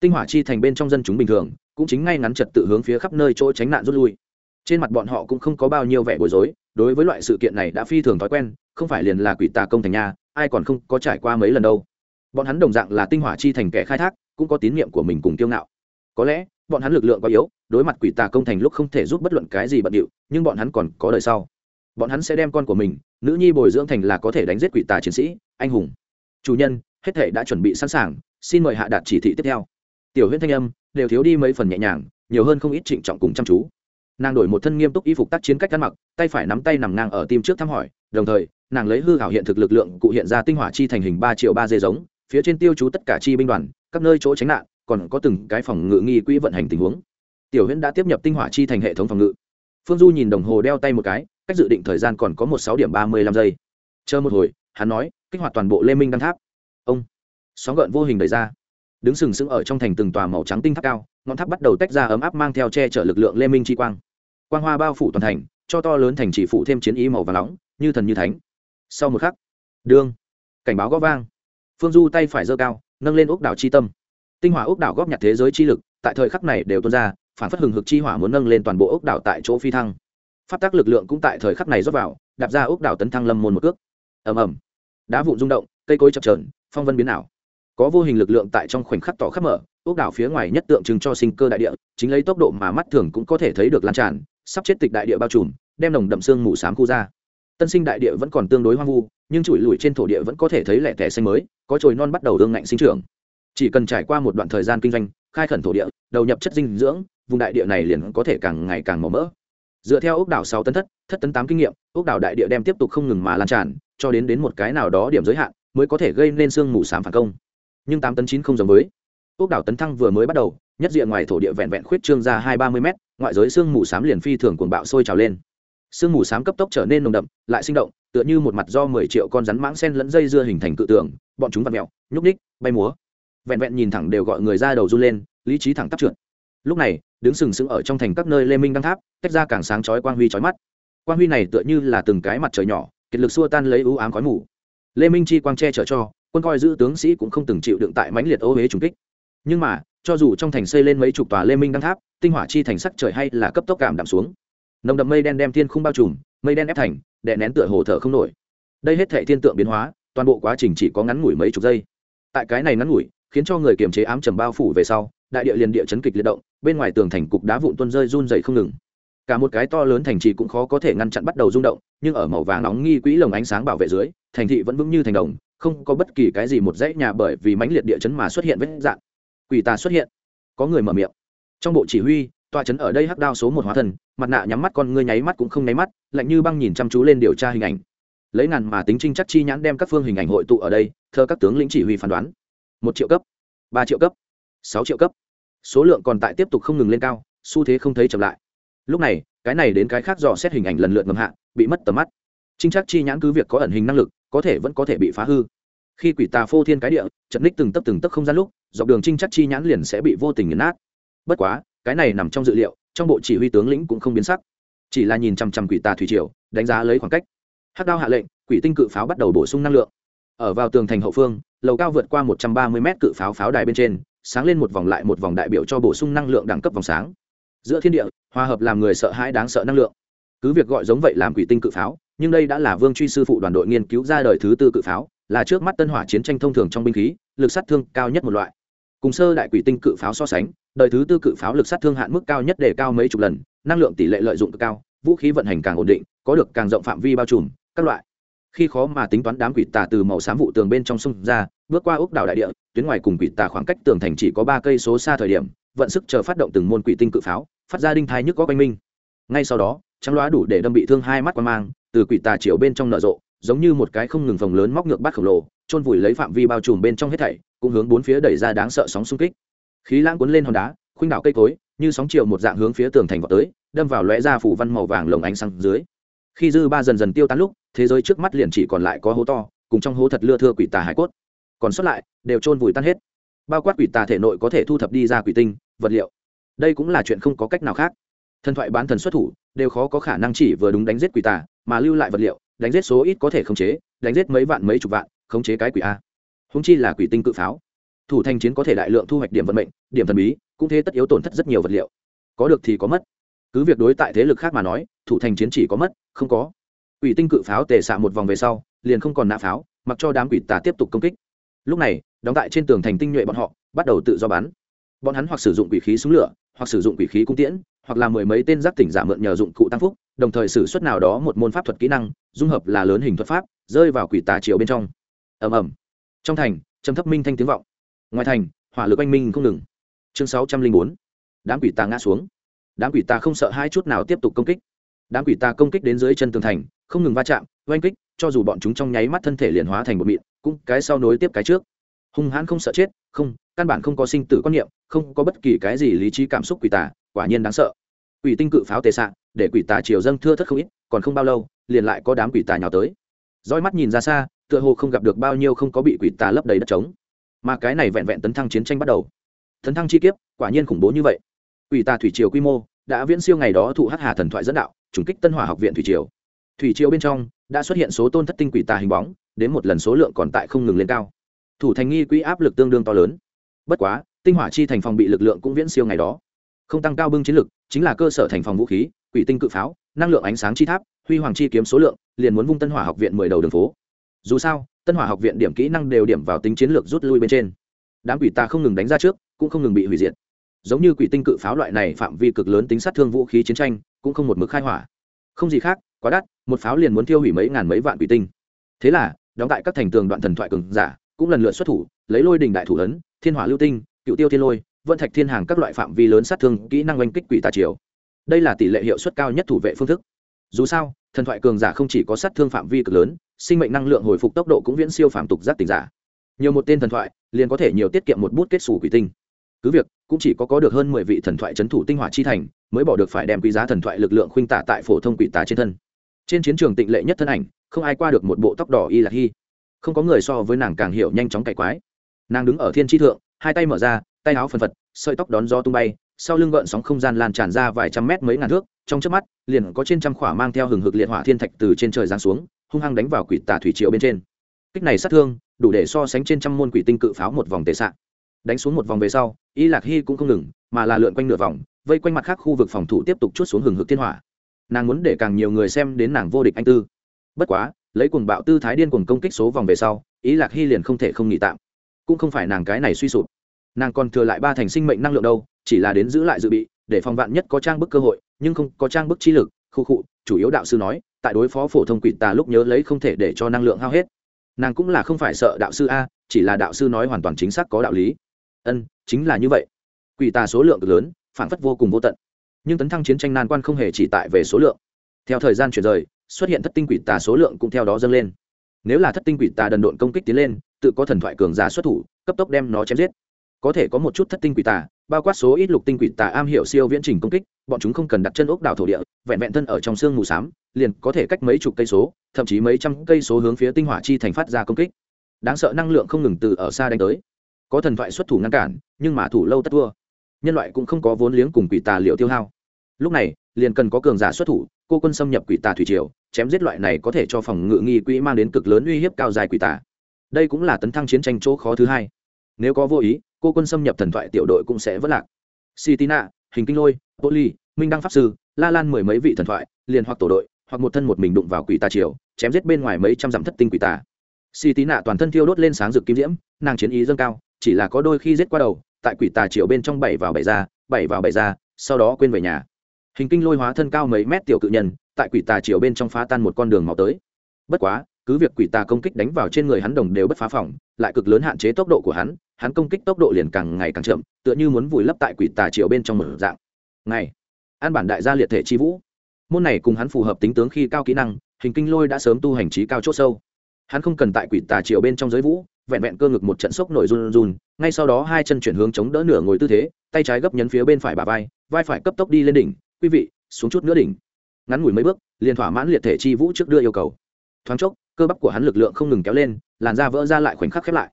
Speaker 1: tinh hỏa chi thành bên trong dân chúng bình thường cũng chính ngay ngắn trật tự hướng phía khắp nơi chỗ tránh nạn rút lui. Trên mặt bọn họ cũng không có bao nhiêu vẻ bối rối, đối với loại sự kiện này đã phi thường thói quen, không phải liền là quỷ tà công thành nhà ai còn không có trải qua mấy lần đâu. Bọn hắn đồng dạng là tinh hỏa chi thành kẻ khai thác, cũng có tín nhiệm của mình cùng kiêu ngạo. Có lẽ, bọn hắn lực lượng quá yếu, đối mặt quỷ tà công thành lúc không thể giúp bất luận cái gì bận điệu, nhưng bọn hắn còn có đời sau. Bọn hắn sẽ đem con của mình, nữ nhi bồi dưỡng thành là có thể đánh giết quỷ tà chiến sĩ, anh hùng chủ nhân, hết thể đã chuẩn bị sẵn sàng, xin mời hạ đạt chỉ thị tiếp theo. Tiểu huyễn thanh âm đều thiếu đi mấy phần nhẹ nhàng, nhiều hơn không ít trịnh trọng cùng chăm chú. Nàng đổi một thân nghiêm túc y phục tác chiến cách ăn mặc, tay phải nắm tay nằm ngang ở tim trước thăm hỏi, đồng thời, nàng lấy hư hảo hiện thực lực lượng cụ hiện ra tinh hỏa chi thành hình ba triệu ba dê giống, phía trên tiêu chú tất cả chi binh đoàn, các nơi chỗ tránh nạn, còn có từng cái phòng ngự nghi quỹ vận hành tình huống. Tiểu huyễn đã tiếp nhập tinh hỏa chi thành hệ thống phòng ngự. Phương du nhìn đồng hồ đeo tay một cái, cách dự định thời gian còn có một sáu điểm ba mươi lăm giây. Chờ một hồi, hắn nói kích hoạt toàn bộ lê minh đăng tháp. Ông, sóng gợn vô hình đẩy ra. Đứng sừng sững ở trong thành từng tòa màu trắng tinh tháp cao, ngọn tháp bắt đầu tách ra ấm áp mang theo che chở lực lượng lê minh chi quang. Quang hoa bao phủ toàn thành, cho to lớn thành chỉ phụ thêm chiến ý màu và nóng, như thần như thánh. Sau một khắc đương cảnh báo góp vang. Phương du tay phải giơ cao, nâng lên ốc đảo chi tâm. Tinh hỏa ốc đảo góp nhặt thế giới chi lực, tại thời khắc này đều tuôn ra, phản phất hừng hực chi hỏa muốn nâng lên toàn bộ ốc đảo tại chỗ phi thăng. Phát tác lực lượng cũng tại thời khắc này rót vào, đạp ra ốc đảo tấn thăng lâm môn một cước. Ầm ầm đá vụn rung động, cây cối chập trờn phong vân biến ảo. Có vô hình lực lượng tại trong khoảnh khắc tỏ khắp mở, ốc đảo phía ngoài nhất tượng trưng cho sinh cơ đại địa, chính lấy tốc độ mà mắt thường cũng có thể thấy được lan tràn, sắp chết tịch đại địa bao trùm, đem nồng đậm xương mù s á m khu ra. Tân sinh đại địa vẫn còn tương đối hoang vu, nhưng chùi lùi trên thổ địa vẫn có thể thấy lẻ tẻ xanh mới, có trồi non bắt đầu đương ngạnh sinh trưởng. Chỉ cần trải qua một đoạn thời gian kinh doanh, khai khẩn thổ địa, đầu nhập chất dinh dưỡng, vùng đại địa này liền có thể càng ngày càng màu mỡ. Dựa theo ốc đảo sáu tấn thất thất tấn tám kinh nghiệm, ốc đảo đại địa đem tiếp tục không ngừng mà lan tràn cho đến đến một cái nào đó điểm giới hạn, mới có thể gây nên sương mù s á m phản công. Nhưng tám tấn chín không giống với. Ốc đảo tấn thăng vừa mới bắt đầu, nhất diện ngoài thổ địa vẹn vẹn khuyết trương ra hai ba mươi m ngoại giới sương mù s á m liền phi thường cuồng bạo sôi trào lên. Sương mù s á m cấp tốc trở nên nồng đậm, lại sinh động, tựa như một mặt do mười triệu con rắn mãng sen lẫn dây dưa hình thành cự tường, bọn chúng vặt mẹo nhúc ních bay múa. Vẹn vẹn nhìn thẳng đều gọi người ra đầu run lên, lý trí thẳng tắp trượt. Lúc này, đứng sừng sững ở trong thành các nơi lê minh đăng tháp, tách ra càng sáng chói quang huy chói mắt. Quang huy này tựa như là từng cái mặt trời nhỏ kiệt lực xua tan lấy ưu ám khói mù. Lê minh chi quang che chở cho, quân coi giữ tướng sĩ cũng không từng chịu đựng tại mãnh liệt ô huế trùng kích. Nhưng mà, cho dù trong thành xây lên mấy chục tòa lê minh đăng tháp, tinh hỏa chi thành sắc trời hay là cấp tốc cảm đạm xuống. Nồng đậm mây đen đem thiên không bao trùm, mây đen ép thành, đè nén tựa hồ thở không nổi. Đây hết thể thiên tượng biến hóa, toàn bộ quá trình chỉ có ngắn ngủi mấy chục giây. Tại cái này ngắn ngủi, khiến cho người kiềm chế ám trầm bao phủ về sau, đại địa liền địa chấn kịch liệt động, bên ngoài tường thành cục đá vụn tuôn rơi run dày không ngừng cả một cái to lớn thành trì cũng khó có thể ngăn chặn bắt đầu rung động, nhưng ở màu vàng nóng nghi quỹ lồng ánh sáng bảo vệ dưới, thành thị vẫn vững như thành đồng, không có bất kỳ cái gì một dãy nhà bởi vì mãnh liệt địa chấn mà xuất hiện vết dạng quỷ tà xuất hiện. Có người mở miệng. Trong bộ chỉ huy, tòa chấn ở đây hắc đao số một hóa thần, mặt nạ nhắm mắt con ngươi nháy mắt cũng không nháy mắt, lạnh như băng nhìn chăm chú lên điều tra hình ảnh. Lấy ngàn mà tính trinh chắc chi nhãn đem các phương hình ảnh hội tụ ở đây thơ các tướng lĩnh chỉ huy phán đoán. Một triệu cấp. Ba triệu cấp. Sáu triệu cấp. Số lượng còn tại tiếp tục không ngừng lên cao, xu thế không thấy chậm lại lúc này, cái này đến cái khác dò xét hình ảnh lần lượt ngầm hạ, bị mất tầm mắt. Trinh chắc chi nhãn cứ việc có ẩn hình năng lực, có thể vẫn có thể bị phá hư. Khi quỷ tà phô thiên cái địa chật ních từng tấp từng tấp không gian lúc, dọc đường trinh chắc chi nhãn liền sẽ bị vô tình nghiền nát. Bất quá, cái này nằm trong dự liệu, trong bộ chỉ huy tướng lĩnh cũng không biến sắc. Chỉ là nhìn chằm chằm quỷ tà thủy triều, đánh giá lấy khoảng cách. Hắc đao hạ lệnh, quỷ tinh cự pháo bắt đầu bổ sung năng lượng. Ở vào tường thành hậu phương, lầu cao vượt qua một trăm ba mươi mét cự pháo pháo đài bên trên, sáng lên một vòng lại một vòng đại biểu cho bổ sung năng lượng đẳng cấp vòng sáng giữa thiên địa, hòa hợp làm người sợ hãi đáng sợ năng lượng. Cứ việc gọi giống vậy làm quỷ tinh cự pháo, nhưng đây đã là vương truy sư phụ đoàn đội nghiên cứu ra đời thứ tư cự pháo, là trước mắt tân hỏa chiến tranh thông thường trong binh khí, lực sát thương cao nhất một loại. Cùng sơ đại quỷ tinh cự pháo so sánh, đời thứ tư cự pháo lực sát thương hạn mức cao nhất để cao mấy chục lần, năng lượng tỷ lệ lợi dụng cực cao, vũ khí vận hành càng ổn định, có được càng rộng phạm vi bao trùm, các loại. Khi khó mà tính toán đám quỷ tà từ màu xám vụ tường bên trong sông ra, bước qua ốc đảo đại địa, tuyến ngoài cùng quỷ tà khoảng cách tường thành chỉ có ba cây số xa thời điểm vận sức chờ phát động từng môn quỷ tinh cự pháo, phát ra đinh thai nhức có quanh minh ngay sau đó, trắng loá đủ để đâm bị thương hai mắt quan mang, từ quỷ tà chiều bên trong nở rộ, giống như một cái không ngừng phồng lớn móc ngược bát khổng lồ trôn vùi lấy phạm vi bao trùm bên trong hết thảy, cũng hướng bốn phía đẩy ra đáng sợ sóng xung kích. Khí lãng cuốn lên hòn đá, khuynh đảo cây cối, như sóng chiều một dạng hướng phía tường thành vào tới, đâm vào lóe ra phủ văn màu vàng lồng ánh sáng dưới. Khi dư ba dần dần tiêu tán lúc, thế giới trước mắt liền chỉ còn lại có hố to, cùng trong hố thật lưa thưa quỷ tà hải cốt. Còn sót lại, đều trôn vùi tan hết bao quát quỷ tà thể nội có thể thu thập đi ra quỷ tinh, vật liệu. Đây cũng là chuyện không có cách nào khác. Thần thoại bán thần xuất thủ, đều khó có khả năng chỉ vừa đúng đánh giết quỷ tà, mà lưu lại vật liệu, đánh giết số ít có thể khống chế, đánh giết mấy vạn mấy chục vạn, khống chế cái quỷ a. Húng chi là quỷ tinh cự pháo. Thủ thành chiến có thể đại lượng thu hoạch điểm vận mệnh, điểm thần bí, cũng thế tất yếu tổn thất rất nhiều vật liệu. Có được thì có mất. Cứ việc đối tại thế lực khác mà nói, thủ thành chiến chỉ có mất, không có. Quỷ tinh cự pháo tề xạ một vòng về sau, liền không còn nã pháo, mặc cho đám quỷ tà tiếp tục công kích lúc này, đóng tại trên tường thành tinh nhuệ bọn họ, bắt đầu tự do bắn bọn hắn hoặc sử dụng quỷ khí súng lửa, hoặc sử dụng quỷ khí cung tiễn, hoặc là mười mấy tên giác tỉnh giả mượn nhờ dụng cụ tăng phúc, đồng thời sử xuất nào đó một môn pháp thuật kỹ năng, dung hợp là lớn hình thuật pháp, rơi vào quỷ tà chiều bên trong. Ầm ầm. Trong thành, trầm thấp minh thanh tiếng vọng. Ngoài thành, hỏa lực anh minh không ngừng. Chương sáu trăm linh bốn. Đám quỷ tà ngã xuống. Đám quỷ tà không sợ hai chút nào tiếp tục công kích đám quỷ tà công kích đến dưới chân tường thành, không ngừng va chạm, oanh kích, cho dù bọn chúng trong nháy mắt thân thể liền hóa thành một mịn, cũng cái sau nối tiếp cái trước. Hung hãn không sợ chết, không, căn bản không có sinh tử quan niệm, không có bất kỳ cái gì lý trí cảm xúc quỷ tà, quả nhiên đáng sợ. Quỷ tinh cự pháo tề xạ, để quỷ tà chiều dâng thưa thất không ít, còn không bao lâu, liền lại có đám quỷ tà nhào tới. Roi mắt nhìn ra xa, tựa hồ không gặp được bao nhiêu không có bị quỷ tà lấp đầy đất trống. Mà cái này vẹn vẹn tấn thăng chiến tranh bắt đầu. Tấn thăng chi kiếp, quả nhiên khủng bố như vậy. Quỷ tà thủy triều quy mô đã viễn siêu ngày đó thụ hắc hà thần thoại dẫn đạo, trùng kích tân hỏa học viện thủy triều. Thủy triều bên trong đã xuất hiện số tôn thất tinh quỷ tà hình bóng, đến một lần số lượng còn tại không ngừng lên cao. Thủ thành nghi quỹ áp lực tương đương to lớn. Bất quá, tinh hỏa chi thành phòng bị lực lượng cũng viễn siêu ngày đó. Không tăng cao bưng chiến lực, chính là cơ sở thành phòng vũ khí, quỷ tinh cự pháo, năng lượng ánh sáng chi tháp, huy hoàng chi kiếm số lượng, liền muốn vung tân hỏa học viện mười đầu đường phố. Dù sao, tân hỏa học viện điểm kỹ năng đều điểm vào tính chiến lược rút lui bên trên. Đám quỷ ta không ngừng đánh ra trước, cũng không ngừng bị hủy diệt giống như quỷ tinh cự pháo loại này phạm vi cực lớn tính sát thương vũ khí chiến tranh, cũng không một mực khai hỏa. Không gì khác, quá đắt, một pháo liền muốn tiêu hủy mấy ngàn mấy vạn quỷ tinh. Thế là, đóng tại các thành tường đoạn thần thoại cường giả, cũng lần lượt xuất thủ, lấy lôi đình đại thủ ấn thiên hỏa lưu tinh, cựu tiêu thiên lôi vận thạch thiên hàng các loại phạm vi lớn sát thương kỹ năng oanh kích quỷ tà triều. Đây là tỷ lệ hiệu suất cao nhất thủ vệ phương thức. Dù sao, thần thoại cường giả không chỉ có sát thương phạm vi cực lớn, sinh mệnh năng lượng hồi phục tốc độ cũng viễn siêu phạm tục giác tỉnh giả. Nhiều một tên thần thoại, liền có thể nhiều tiết kiệm một bút kết xù quỷ tinh cứ việc, cũng chỉ có có được hơn mười vị thần thoại c h ấ n thủ tinh hỏa chi thành, mới bỏ được phải đem quý giá thần thoại lực lượng khuynh tả tại phổ thông quỷ tà trên thân. Trên chiến trường tịnh lệ nhất thân ảnh, không ai qua được một bộ tóc đỏ y lạc hy. Không có người so với nàng càng hiểu nhanh chóng cày quái. Nàng đứng ở thiên tri thượng, hai tay mở ra, tay áo phần phật, sợi tóc đón gió tung bay, sau lưng gợn sóng không gian lan tràn ra vài trăm mét mấy ngàn thước, trong trước mắt, liền có trên trăm khỏa mang theo hừng hực liệt hỏa thiên thạch từ trên trời giáng xuống, hung hăng đánh vào quỷ tà thủy triều bên trên. Kích này sát thương, đủ để so sánh trên trăm môn quỷ tinh cự pháo một vòng tệ sạn đánh xuống một vòng về sau, y lạc hy cũng không ngừng, mà là lượn quanh nửa vòng, vây quanh mặt khác khu vực phòng thủ tiếp tục chút xuống hừng hực thiên hỏa. Nàng muốn để càng nhiều người xem đến nàng vô địch anh tư. Bất quá, lấy cuồng bạo tư thái điên cuồng công kích số vòng về sau ý lạc hy liền không thể không nghỉ tạm. Cũng không phải nàng cái này suy sụp. Nàng còn thừa lại ba thành sinh mệnh năng lượng đâu, chỉ là đến giữ lại dự bị, để phòng vạn nhất có trang bức cơ hội, nhưng không có trang bức chi lực, khu khụ chủ yếu đạo sư nói, tại đối phó phổ thông quỷ tà lúc nhớ lấy không thể để cho năng lượng hao hết. Nàng cũng là không phải sợ đạo sư a, chỉ là đạo sư nói hoàn toàn chính xác có đạo lý ân, chính là như vậy. Quỷ tà số lượng lớn, phản phất vô cùng vô tận. Nhưng tấn thăng chiến tranh nan quan không hề chỉ tại về số lượng. Theo thời gian chuyển rời, xuất hiện thất tinh quỷ tà số lượng cũng theo đó dâng lên. Nếu là thất tinh quỷ tà đần độn công kích tiến lên, tự có thần thoại cường giả xuất thủ, cấp tốc đem nó chém giết. Có thể có một chút thất tinh quỷ tà, bao quát số ít lục tinh quỷ tà am hiểu siêu viễn trình công kích, bọn chúng không cần đặt chân ốc đảo thổ địa, vẹn vẹn thân ở trong sương mù xám, liền có thể cách mấy chục cây số, thậm chí mấy trăm cây số hướng phía tinh hỏa chi thành phát ra công kích. Đáng sợ năng lượng không ngừng từ ở xa đánh tới có thần thoại xuất thủ ngăn cản, nhưng mà thủ lâu tất thua. Nhân loại cũng không có vốn liếng cùng quỷ tà liệu tiêu hao. Lúc này, liền cần có cường giả xuất thủ, cô quân xâm nhập quỷ tà thủy triều, chém giết loại này có thể cho phòng ngự nghi quỹ mang đến cực lớn uy hiếp cao dài quỷ tà. Đây cũng là tấn thăng chiến tranh chỗ khó thứ hai. Nếu có vô ý, cô quân xâm nhập thần thoại tiểu đội cũng sẽ vất lạc. Sitina, hình kinh lôi poly minh đăng pháp sư, la lan mười mấy vị thần thoại, liền hoặc tổ đội, hoặc một thân một mình đụng vào quỷ tà triều, chém giết bên ngoài mấy trăm dặm thất tinh quỷ tà. Sitina toàn thân thiêu đốt lên sáng rực kim diễm, nàng chiến ý dâng cao chỉ là có đôi khi giết qua đầu, tại quỷ tà triều bên trong bảy vào bảy ra, bảy vào bảy ra, sau đó quên về nhà. Hình kinh lôi hóa thân cao mấy mét tiểu cự nhân, tại quỷ tà triều bên trong phá tan một con đường màu tới. Bất quá, cứ việc quỷ tà công kích đánh vào trên người hắn đồng đều bất phá phòng, lại cực lớn hạn chế tốc độ của hắn hắn công kích tốc độ liền càng ngày càng chậm, tựa như muốn vùi lấp tại quỷ tà triều bên trong một dạng. Ngày, an bản đại gia liệt thể chi vũ. Môn này cùng hắn phù hợp tính tướng khi cao kỹ năng, hình kinh lôi đã sớm tu hành trí cao c h ỗ sâu. Hắn không cần tại quỷ tà triều bên trong giới vũ vẹn vẹn cơ ngực một trận sốc nổi run run, ngay sau đó hai chân chuyển hướng chống đỡ nửa ngồi tư thế, tay trái gấp nhấn phía bên phải bà vai vai phải cấp tốc đi lên đỉnh, quý vị, xuống chút nữa đỉnh. Ngắn ngủi mấy bước, liền thỏa mãn liệt thể chi vũ trước đưa yêu cầu. Thoáng chốc, cơ bắp của hắn lực lượng không ngừng kéo lên, làn da vỡ ra lại khoảnh khắc khép lại.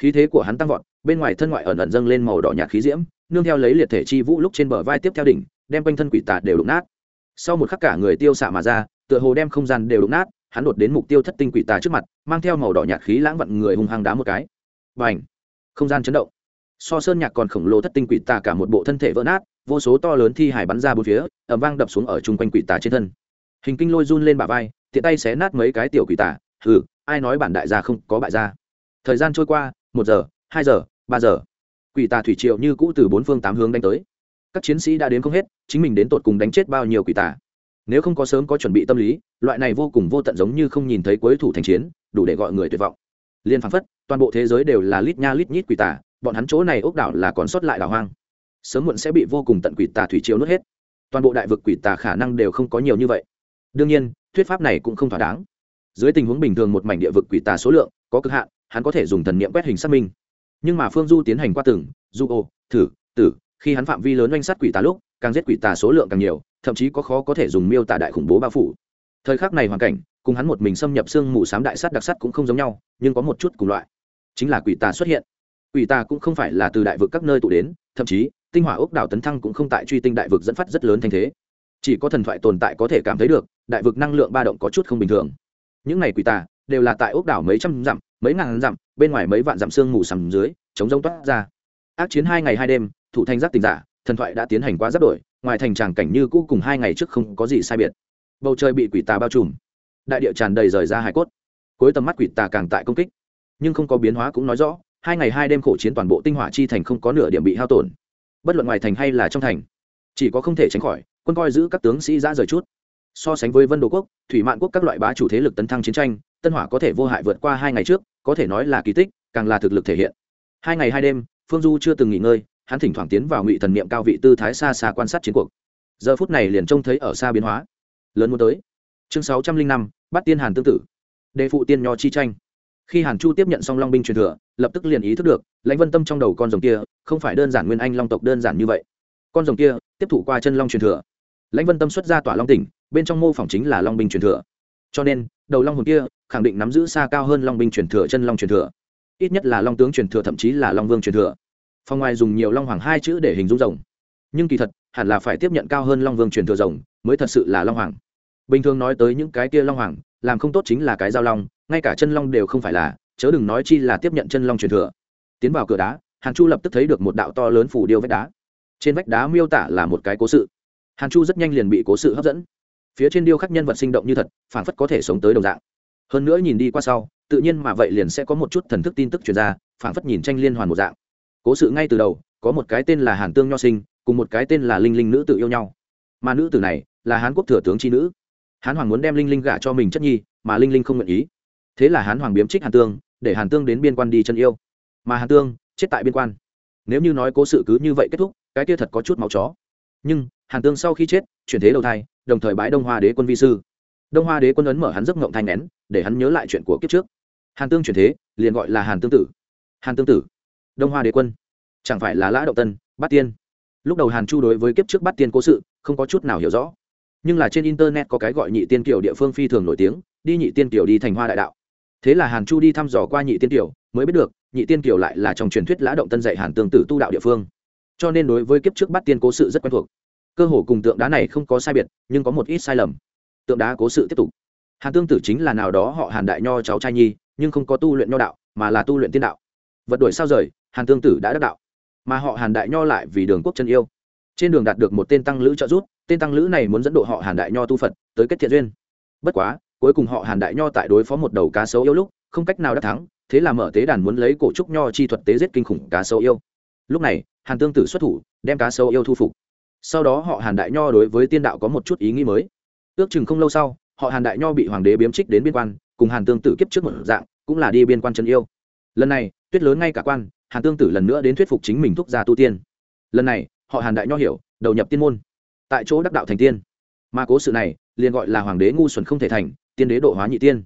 Speaker 1: Khí thế của hắn tăng vọt, bên ngoài thân ngoại ẩn ẩn dâng lên màu đỏ nhạt khí diễm, nương theo lấy liệt thể chi vũ lúc trên bờ vai tiếp theo đỉnh, đem quanh thân quỷ tà đều đụng nát. Sau một khắc cả người tiêu xạ mà ra, tựa hồ đem không gian đều đụng nát hắn đột đến mục tiêu thất tinh quỷ tà trước mặt, mang theo màu đỏ nhạt khí lãng vặn người hung hăng đá một cái. Và ảnh không gian chấn động. So sơn nhạc còn khổng lồ thất tinh quỷ tà cả một bộ thân thể vỡ nát, vô số to lớn thi hải bắn ra bốn phía ẩm vang đập xuống ở chung quanh quỷ tà trên thân. Hình kinh lôi run lên bả vai, tiện tay xé nát mấy cái tiểu quỷ tà. Ừ ai nói bản đại gia không có bại gia? Thời gian trôi qua, một giờ, hai giờ, ba giờ. Quỷ tà thủy triệu như cũ từ bốn phương tám hướng đánh tới. Các chiến sĩ đã đến không hết, chính mình đến tột cùng đánh chết bao nhiêu quỷ tà? Nếu không có sớm có chuẩn bị tâm lý, loại này vô cùng vô tận giống như không nhìn thấy cuối thủ thành chiến, đủ để gọi người tuyệt vọng. Liên phán phất, toàn bộ thế giới đều là lít nha lít nhít quỷ tà, bọn hắn chỗ này ốc đảo là còn sót lại đảo hoang. Sớm muộn sẽ bị vô cùng tận quỷ tà thủy chiếu nuốt hết. Toàn bộ đại vực quỷ tà khả năng đều không có nhiều như vậy. Đương nhiên, thuyết pháp này cũng không thỏa đáng. Dưới tình huống bình thường một mảnh địa vực quỷ tà số lượng có cực hạn, hắn có thể dùng thần niệm quét hình xác minh. Nhưng mà phương du tiến hành qua từng, du ô, thử, tử, khi hắn phạm vi lớn oanh sát quỷ tà lúc, càng giết quỷ tà số lượng càng nhiều thậm chí có khó có thể dùng miêu tả đại khủng bố bao phủ. Thời khắc này hoàn cảnh, cùng hắn một mình xâm nhập sương mù sám đại sắt đặc sắc cũng không giống nhau, nhưng có một chút cùng loại. Chính là quỷ tà xuất hiện. Quỷ tà cũng không phải là từ đại vực các nơi tụ đến, thậm chí, tinh hỏa ốc đảo tấn thăng cũng không tại truy tinh đại vực dẫn phát rất lớn thành thế. Chỉ có thần thoại tồn tại có thể cảm thấy được, đại vực năng lượng ba động có chút không bình thường. Những ngày quỷ tà đều là tại ốc đảo mấy trăm dặm, mấy ngàn dặm, bên ngoài mấy vạn dặm sương mù sầm dưới, chống rông toát ra. Ác chiến hai ngày hai đêm, thủ thanh giác tình giả, thần thoại đã tiến hành quá giáp đổi ngoài thành tràng cảnh như cũ cùng hai ngày trước không có gì sai biệt. Bầu trời bị quỷ tà bao trùm, đại địa tràn đầy rời ra hải cốt. Cuối tầm mắt quỷ tà càng tại công kích, nhưng không có biến hóa cũng nói rõ, hai ngày hai đêm khổ chiến toàn bộ tinh hỏa chi thành không có nửa điểm bị hao tổn. Bất luận ngoài thành hay là trong thành, chỉ có không thể tránh khỏi, quân coi giữ các tướng sĩ ra rời chút. So sánh với vân đồ quốc, thủy mạn quốc các loại bá chủ thế lực tấn thăng chiến tranh, tân hỏa có thể vô hại vượt qua hai ngày trước, có thể nói là kỳ tích, càng là thực lực thể hiện. Hai ngày hai đêm, phương du chưa từng nghỉ ngơi hắn thỉnh thoảng tiến vào ngụy thần niệm cao vị tư thái xa xa quan sát chiến cuộc. Giờ phút này liền trông thấy ở xa biến hóa. Lớn muốn tới. Chương sáu trăm linh năm, bắt tiên hàn tương tự đề phụ tiên nho chi tranh. Khi hàn chu tiếp nhận xong long binh truyền thừa, lập tức liền ý thức được, lãnh vân tâm trong đầu con rồng kia, không phải đơn giản nguyên anh long tộc đơn giản như vậy. Con rồng kia, tiếp thủ qua chân long truyền thừa. Lãnh vân tâm xuất ra tỏa long tỉnh, bên trong mô phỏng chính là long binh truyền thừa. Cho nên, đầu long hồn kia, khẳng định nắm giữ xa cao hơn long binh truyền thừa chân long truyền thừa. Ít nhất là long tướng truyền thừa, thậm chí là long vương truyền thừa phong ngoài dùng nhiều long hoàng hai chữ để hình dung rồng. Nhưng kỳ thật, hẳn là phải tiếp nhận cao hơn long vương truyền thừa rồng, mới thật sự là long hoàng. Bình thường nói tới những cái kia long hoàng, làm không tốt chính là cái giao long, ngay cả chân long đều không phải là, chớ đừng nói chi là tiếp nhận chân long truyền thừa. Tiến vào cửa đá, hàn chu lập tức thấy được một đạo to lớn phủ điêu vách đá. Trên vách đá miêu tả là một cái cố sự. Hàn chu rất nhanh liền bị cố sự hấp dẫn. Phía trên điêu khắc nhân vật sinh động như thật phản phất có thể sống tới đồng dạng. Hơn nữa nhìn đi qua sau, tự nhiên mà vậy liền sẽ có một chút thần thức tin tức truyền ra phản phất nhìn tranh liên hoàn một dạng cố sự ngay từ đầu, có một cái tên là hàn tương nho sinh, cùng một cái tên là linh linh nữ tự yêu nhau. Mà nữ tử này là hán quốc thừa tướng tri nữ. Hán hoàng muốn đem linh linh gả cho mình chất nhi, mà linh linh không nguyện ý. Thế là hán hoàng biếm trích hàn tương, để hàn tương đến biên quan đi chân yêu. Mà hàn tương chết tại biên quan. Nếu như nói cố sự cứ như vậy kết thúc, cái kia thật có chút máu chó. Nhưng, hàn tương sau khi chết, chuyển thế đầu thai, đồng thời bãi đông hoa đế quân vi sư. Đông hoa đế quân ấn mở hắn giấc ngộng thanh nén, để hắn nhớ lại chuyện của kiếp trước. Hàn tương chuyển thế, liền gọi là hàn tương tử. Hàn tương tử đông hoa đế quân chẳng phải là lã động tân bát tiên lúc đầu hàn chu đối với kiếp trước bát tiên cố sự không có chút nào hiểu rõ nhưng là trên internet có cái gọi nhị tiên kiều địa phương phi thường nổi tiếng đi nhị tiên kiều đi thành hoa đại đạo thế là hàn chu đi thăm dò qua nhị tiên kiều mới biết được nhị tiên kiều lại là trong truyền thuyết lã động tân dạy hàn tương tử tu đạo địa phương cho nên đối với kiếp trước bát tiên cố sự rất quen thuộc cơ hồ cùng tượng đá này không có sai biệt nhưng có một ít sai lầm tượng đá cố sự tiếp tục hàn tương tử chính là nào đó họ hàn đại nho cháu trai nhi nhưng không có tu luyện nho đạo mà là tu luyện tiên đạo vật đuổi sao rời hàn tương tử đã đắc đạo. Mà họ hàn đại nho lại vì đường quốc chân yêu. Trên đường đạt được một tên tăng lữ trợ giúp, tên tăng lữ này muốn dẫn độ họ hàn đại nho tu phật tới kết thiện duyên. Bất quá, cuối cùng họ hàn đại nho tại đối phó một đầu cá sấu yêu lúc, không cách nào đắc thắng, thế là mở tế đàn muốn lấy cổ trúc nho chi thuật tế giết kinh khủng cá sấu yêu. Lúc này, hàn tương tử xuất thủ, đem cá sấu yêu thu phục. Sau đó họ hàn đại nho đối với tiên đạo có một chút ý nghĩ mới. Ước chừng không lâu sau, họ hàn đại nho bị hoàng đế biếm trích đến biên quan, cùng hàn tương tử kiếp trước một dạng, cũng là đi biên quan trần yêu. Lần này, tuyết lớn ngay cả quan hàn tương tử lần nữa đến thuyết phục chính mình thúc gia tu tiên. Lần này, họ hàn đại nho hiểu, đầu nhập tiên môn. Tại chỗ đắc đạo thành tiên. Mà cố sự này, liền gọi là hoàng đế ngu xuẩn không thể thành, tiên đế độ hóa nhị tiên.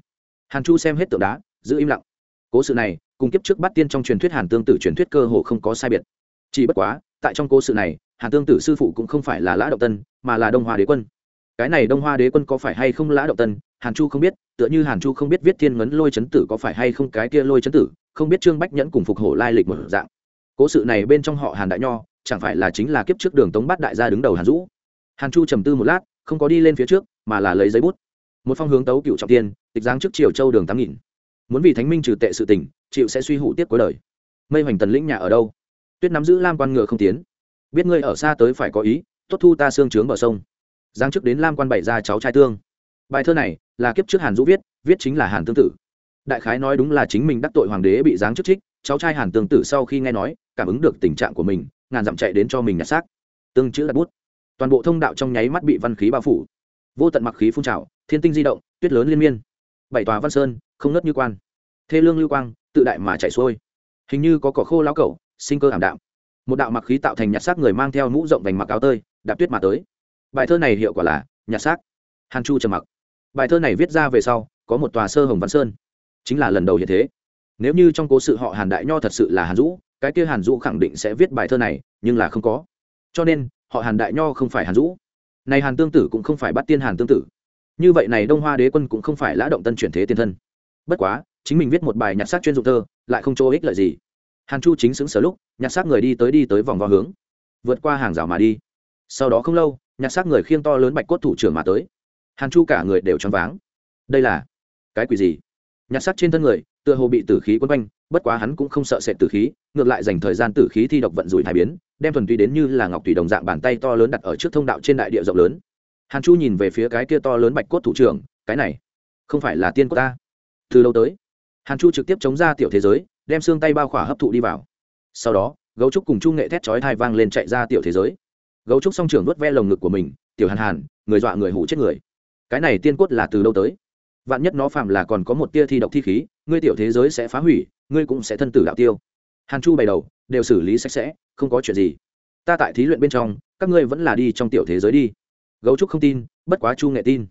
Speaker 1: Hàn chu xem hết tượng đá, giữ im lặng. Cố sự này, cùng kiếp trước bắt tiên trong truyền thuyết hàn tương tử truyền thuyết cơ hồ không có sai biệt. Chỉ bất quá, tại trong cố sự này, hàn tương tử sư phụ cũng không phải là lã động tân, mà là đông hoa đế quân. Cái này đông hoa đế quân có phải hay không lã động tân, hàn chu không biết, tựa như hàn chu không biết viết thiên ngấn lôi chấn tử có phải hay không cái kia lôi chấn tử không biết trương bách nhẫn cùng phục hổ lai lịch một dạng. Cố sự này bên trong họ hàn đại nho, chẳng phải là chính là kiếp trước đường tống bát đại gia đứng đầu hàn dũ. Hàn chu trầm tư một lát, không có đi lên phía trước, mà là lấy giấy bút. Một phong hướng tấu cựu trọng tiên, tịch giáng trước triều châu đường tám nghìn. Muốn vì thánh minh trừ tệ sự tình, chịu sẽ suy hụ tiết cuối đời. Mây hoành tần lĩnh nhà ở đâu? Tuyết nắm giữ lam quan ngựa không tiến. Biết ngươi ở xa tới phải có ý, tốt thu ta xương trướng bờ sông. Giáng trước đến lam quan bảy ra cháu trai tương. Bài thơ này là kiếp trước hàn dũ viết viết chính là hàn tương tử đại khái nói đúng là chính mình đắc tội hoàng đế bị giáng chức trích, cháu trai hàn tương tử sau khi nghe nói, cảm ứng được tình trạng của mình, ngàn dặm chạy đến cho mình nhặt xác. Tương chữ đặt bút. Toàn bộ thông đạo trong nháy mắt bị văn khí bao phủ. Vô tận mặc khí phun trào, thiên tinh di động, tuyết lớn liên miên. Bảy tòa văn sơn, không nớt như quan. Thê lương lưu quang, tự đại mà chạy xuôi. Hình như có cỏ khô lao cẩu, sinh cơ ảm đạm. Một đạo mặc khí tạo thành nhặt xác người mang theo mũ rộng vành mặc áo tơi, đạp tuyết mà tới. Bài thơ này hiệu quả là nhặt xác. Hàn chu trầm mặc. Bài thơ này viết ra về sau, có một tòa sơ hồng văn sơn chính là lần đầu hiện thế. Nếu như trong cố sự họ hàn đại nho thật sự là hàn dũ, cái kia hàn dũ khẳng định sẽ viết bài thơ này, nhưng là không có. Cho nên, họ hàn đại nho không phải hàn dũ. Này hàn tương tử cũng không phải bắt tiên hàn tương tử. Như vậy này đông hoa đế quân cũng không phải lã động tân chuyển thế tiên thân. Bất quá, chính mình viết một bài nhặt xác chuyên dụng thơ, lại không chỗ ích lợi gì. Hàn chu chính xứng sở lúc, nhặt xác người đi tới đi tới vòng vo hướng. Vượt qua hàng rào mà đi. Sau đó không lâu, nhặt xác người khiêng to lớn bạch cốt thủ trưởng mà tới. Hàn chu cả người đều choáng váng. Đây là cái quỷ gì? Nhặt sắc trên thân người, tựa hồ bị tử khí quấn quanh, bất quá hắn cũng không sợ sệt tử khí, ngược lại dành thời gian tử khí thi độc vận rủi thải biến, đem thuần túy đến như là ngọc tùy đồng dạng bàn tay to lớn đặt ở trước thông đạo trên đại địa rộng lớn. Hàn chu nhìn về phía cái kia to lớn bạch cốt thủ trưởng, cái này, không phải là tiên của ta? Từ lâu tới, hàn chu trực tiếp chống ra tiểu thế giới, đem xương tay bao khỏa hấp thụ đi vào. Sau đó, gấu trúc cùng chu nghệ thét chói thai vang lên chạy ra tiểu thế giới. Gấu trúc song trưởng nuốt ve lồng ngực của mình, tiểu hàn hàn, người dọa người hủ chết người. Cái này tiên cốt là từ đâu tới vạn nhất nó phạm là còn có một tia thi độc thi khí, ngươi tiểu thế giới sẽ phá hủy, ngươi cũng sẽ thân tử đạo tiêu. Hàn chu bày đầu, đều xử lý sạch sẽ, không có chuyện gì. Ta tại thí luyện bên trong, các ngươi vẫn là đi trong tiểu thế giới đi. Gấu trúc không tin, bất quá chu nghệ tin.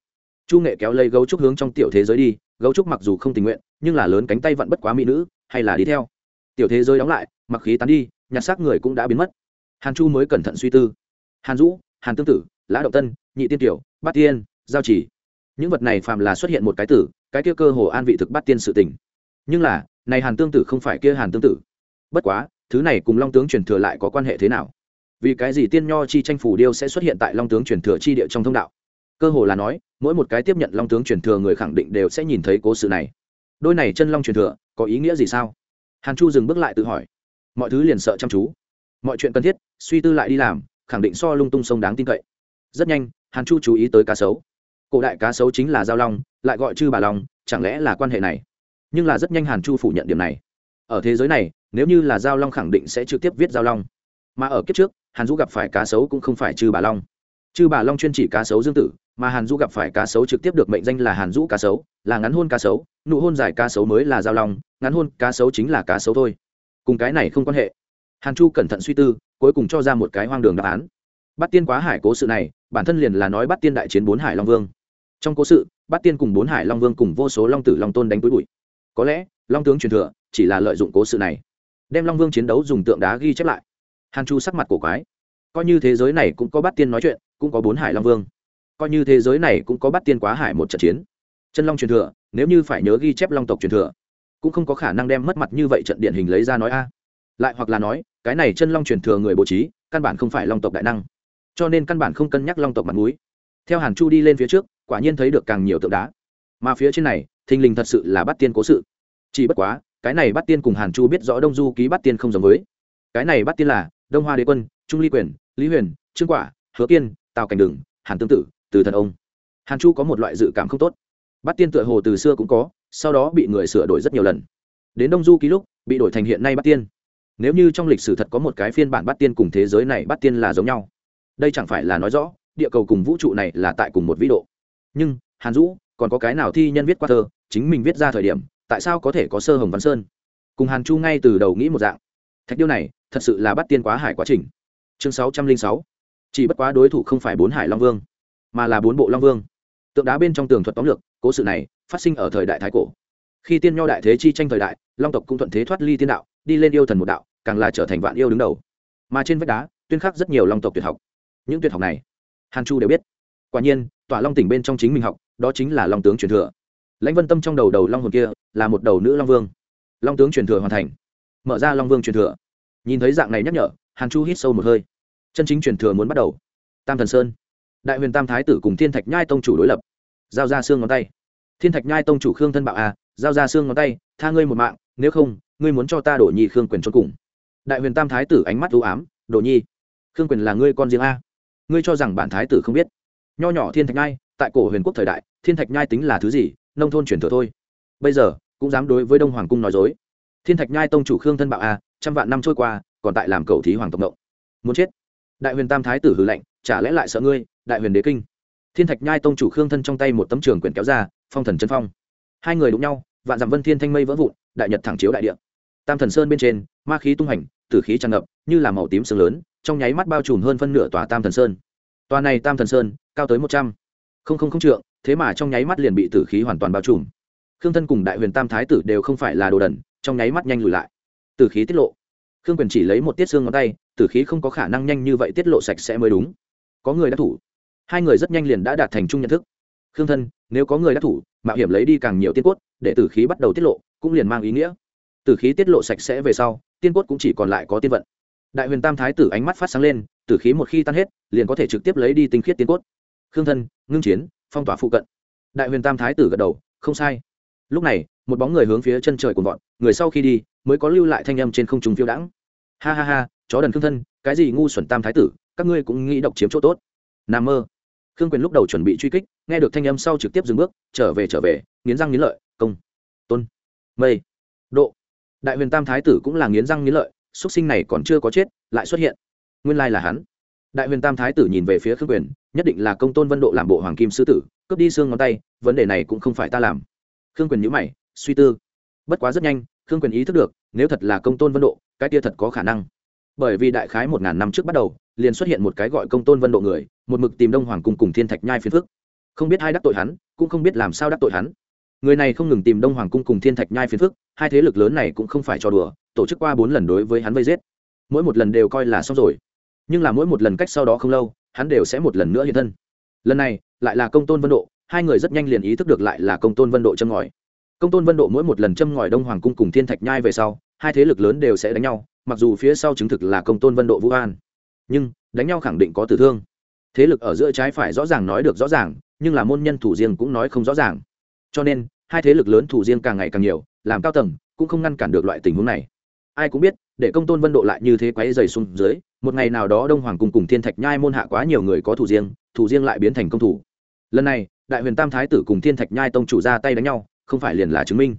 Speaker 1: Chu nghệ kéo lấy gấu trúc hướng trong tiểu thế giới đi, gấu trúc mặc dù không tình nguyện, nhưng là lớn cánh tay vẫn bất quá mỹ nữ, hay là đi theo. Tiểu thế giới đóng lại, mặc khí tán đi, nhặt xác người cũng đã biến mất. Hàn chu mới cẩn thận suy tư. Hàn dũ, hàn tương tử, lã động tân, nhị tiên tiểu, bát tiên, giao chỉ những vật này phàm là xuất hiện một cái tử, cái kia cơ hồ an vị thực bắt tiên sự tình. Nhưng là, này hàn tương tử không phải kia hàn tương tử. Bất quá, thứ này cùng long tướng truyền thừa lại có quan hệ thế nào? Vì cái gì tiên nho chi tranh phủ điêu sẽ xuất hiện tại long tướng truyền thừa chi địa trong thông đạo? Cơ hồ là nói, mỗi một cái tiếp nhận long tướng truyền thừa người khẳng định đều sẽ nhìn thấy cố sự này. Đôi này chân long truyền thừa, có ý nghĩa gì sao? Hàn chu dừng bước lại tự hỏi. Mọi thứ liền sợ chăm chú. Mọi chuyện cần thiết, suy tư lại đi làm, khẳng định so lung tung sông đáng tin cậy. Rất nhanh, hàn chu chú ý tới cá sấu cổ đại cá sấu chính là giao long, lại gọi chư bà long, chẳng lẽ là quan hệ này? Nhưng là rất nhanh hàn chu phủ nhận điểm này. Ở thế giới này, nếu như là giao long khẳng định sẽ trực tiếp viết giao long. Mà ở kiếp trước, hàn du gặp phải cá sấu cũng không phải chư bà long. Chư bà long chuyên chỉ cá sấu dương tử, mà hàn du gặp phải cá sấu trực tiếp được mệnh danh là hàn du cá sấu, là ngắn hôn cá sấu, nụ hôn dài cá sấu mới là giao long, ngắn hôn cá sấu chính là cá sấu thôi. Cùng cái này không quan hệ. Hàn chu cẩn thận suy tư, cuối cùng cho ra một cái hoang đường đáp án. Bắt tiên quá hải cố sự này, bản thân liền là nói bắt tiên đại chiến bốn hải long vương trong cố sự, bát tiên cùng bốn hải long vương cùng vô số long tử long tôn đánh túi bụi. Có lẽ, long tướng truyền thừa chỉ là lợi dụng cố sự này, đem long vương chiến đấu dùng tượng đá ghi chép lại. Hàn chu sắc mặt cổ quái. Coi như thế giới này cũng có bát tiên nói chuyện, cũng có bốn hải long vương. Coi như thế giới này cũng có bát tiên quá hải một trận chiến. Chân long truyền thừa, nếu như phải nhớ ghi chép long tộc truyền thừa, cũng không có khả năng đem mất mặt như vậy trận điển hình lấy ra nói a. À. Lại hoặc là nói, cái này chân long truyền thừa người bố trí, căn bản không phải long tộc đại năng. Cho nên căn bản không cân nhắc long tộc mặt mũi. Theo hàn chu đi lên phía trước quả nhiên thấy được càng nhiều tượng đá. Mà phía trên này, thình lình thật sự là bắt tiên cố sự. Chỉ bất quá, cái này bắt tiên cùng hàn chu biết rõ đông du ký bắt tiên không giống với. Cái này bắt tiên là đông hoa đế quân, trung ly quyền, lý huyền, trương quả, hứa kiên, tào cảnh đường hàn tương tự từ thần ông. Hàn chu có một loại dự cảm không tốt. Bắt tiên tựa hồ từ xưa cũng có, sau đó bị người sửa đổi rất nhiều lần. Đến đông du ký lúc, bị đổi thành hiện nay bắt tiên. Nếu như trong lịch sử thật có một cái phiên bản bắt tiên cùng thế giới này bắt tiên là giống nhau, đây chẳng phải là nói rõ, địa cầu cùng vũ trụ này là tại cùng một vĩ độ nhưng, hàn dũ, còn có cái nào thi nhân viết qua thơ, chính mình viết ra thời điểm, tại sao có thể có sơ hồng văn sơn? Cùng hàn chu ngay từ đầu nghĩ một dạng. Thạch điêu này, thật sự là bắt tiên quá hải quá trình. Chương sáu trăm linh sáu. Chỉ bất quá đối thủ không phải bốn hải long vương, mà là bốn bộ long vương. Tượng đá bên trong tường thuật tóm lược, cố sự này, phát sinh ở thời đại thái cổ. Khi tiên nho đại thế chi tranh thời đại, long tộc cũng thuận thế thoát ly tiên đạo, đi lên yêu thần một đạo, càng là trở thành vạn yêu đứng đầu. Mà trên vách đá, tuyên khắc rất nhiều long tộc tuyệt học. Những tuyệt học này, hàn chu đều biết quả nhiên, tỏa long tỉnh bên trong chính mình học, đó chính là long tướng truyền thừa. Lãnh vân tâm trong đầu đầu long hồn kia là một đầu nữ long vương. Long tướng truyền thừa hoàn thành. Mở ra long vương truyền thừa. Nhìn thấy dạng này nhắc nhở, hàn chu hít sâu một hơi. Chân chính truyền thừa muốn bắt đầu. Tam thần sơn. Đại huyền tam thái tử cùng thiên thạch nhai tông chủ đối lập. Giao ra xương ngón tay. Thiên thạch nhai tông chủ khương thân bạo à giao ra xương ngón tay, tha ngươi một mạng, nếu không, ngươi muốn cho ta đổ nhi khương quyền cho cùng. Đại huyền tam thái tử ánh mắt ưu ám, đổ nhi khương quyền là ngươi con riêng a? Ngươi cho rằng bản thái tử không biết? Nho nhỏ thiên thạch nhai, tại cổ huyền quốc thời đại, thiên thạch nhai tính là thứ gì, nông thôn truyền thừa thôi. Bây giờ, cũng dám đối với đông hoàng cung nói dối. Thiên thạch nhai tông chủ khương thân bạo a, trăm vạn năm trôi qua, còn tại làm cầu thí hoàng tộc động muốn chết. Đại huyền tam thái tử hư lệnh chả lẽ lại sợ ngươi, đại huyền đế kinh? Thiên thạch nhai tông chủ khương thân trong tay một tấm trường quyển kéo ra, phong thần chân phong. Hai người đụng nhau, vạn dặm vân thiên thanh mây vỡ vụn, đại nhật thẳng chiếu đại địa. Tam thần sơn bên trên, ma khí tung hành, tử khí tràn ngập, như là màu tím sương lớn, trong nháy mắt bao trùm hơn phân nửa tòa tam thần sơn tòa này tam thần sơn, cao tới một trăm. Không không không trượng, thế mà trong nháy mắt liền bị tử khí hoàn toàn bao trùm. Khương thân cùng đại huyền tam thái tử đều không phải là đồ đần, trong nháy mắt nhanh lùi lại. Tử khí tiết lộ. Khương quyền chỉ lấy một tiết xương ngón tay, tử khí không có khả năng nhanh như vậy tiết lộ sạch sẽ mới đúng. Có người đã thủ. Hai người rất nhanh liền đã đạt thành chung nhận thức. Khương thân, nếu có người đã thủ, mạo hiểm lấy đi càng nhiều tiên cốt, để tử khí bắt đầu tiết lộ, cũng liền mang ý nghĩa. Tử khí tiết lộ sạch sẽ về sau, tiên cốt cũng chỉ còn lại có tiên vận. Đại huyền tam thái tử ánh mắt phát sáng lên tử khí một khi tan hết, liền có thể trực tiếp lấy đi tinh khiết tiên cốt. Khương thân, ngưng chiến, phong tỏa phụ cận. Đại huyền tam thái tử gật đầu, không sai. Lúc này, một bóng người hướng phía chân trời cuồn vọt, người sau khi đi, mới có lưu lại thanh âm trên không trung phiêu đãng. Ha ha ha, chó đần khương thân, cái gì ngu xuẩn tam thái tử, các ngươi cũng nghĩ độc chiếm chỗ tốt. Nam mơ. Khương quyền lúc đầu chuẩn bị truy kích, nghe được thanh âm sau trực tiếp dừng bước, trở về trở về, nghiến răng nghiến lợi, công, tôn, mây, độ. Đại huyền tam thái tử cũng là nghiến răng nghiến lợi xuất sinh này còn chưa có chết, lại xuất hiện nguyên lai là hắn. Đại huyền tam thái tử nhìn về phía khương quyền, nhất định là công tôn vân độ làm bộ hoàng kim sư tử, cướp đi xương ngón tay, vấn đề này cũng không phải ta làm. Khương quyền nhữ mày, suy tư. Bất quá rất nhanh, khương quyền ý thức được, nếu thật là công tôn vân độ, cái kia thật có khả năng. Bởi vì đại khái một ngàn năm trước bắt đầu, liền xuất hiện một cái gọi công tôn vân độ người, một mực tìm đông hoàng cung cùng thiên thạch nhai phiền phức. Không biết ai đắc tội hắn, cũng không biết làm sao đắc tội hắn. Người này không ngừng tìm đông hoàng cung cùng thiên thạch nhai phiền phức, hai thế lực lớn này cũng không phải cho đùa, tổ chức qua bốn lần đối với hắn vây giết. Mỗi một lần đều coi là xong rồi nhưng là mỗi một lần cách sau đó không lâu, hắn đều sẽ một lần nữa hiện thân. Lần này, lại là công tôn vân độ, hai người rất nhanh liền ý thức được lại là công tôn vân độ châm ngòi. Công tôn vân độ mỗi một lần châm ngòi đông hoàng cung cùng thiên thạch nhai về sau, hai thế lực lớn đều sẽ đánh nhau, mặc dù phía sau chứng thực là công tôn vân độ vũ an. Nhưng, đánh nhau khẳng định có tử thương. Thế lực ở giữa trái phải rõ ràng nói được rõ ràng, nhưng là môn nhân thủ riêng cũng nói không rõ ràng. Cho nên, hai thế lực lớn thủ riêng càng ngày càng nhiều, làm cao tầng, cũng không ngăn cản được loại tình huống này ai cũng biết, để công tôn vân độ lại như thế quấy dày xuống dưới, một ngày nào đó đông hoàng cùng cùng thiên thạch nhai môn hạ quá nhiều người có thủ riêng thủ riêng lại biến thành công thủ. Lần này, đại huyền tam thái tử cùng thiên thạch nhai tông chủ ra tay đánh nhau, không phải liền là chứng minh.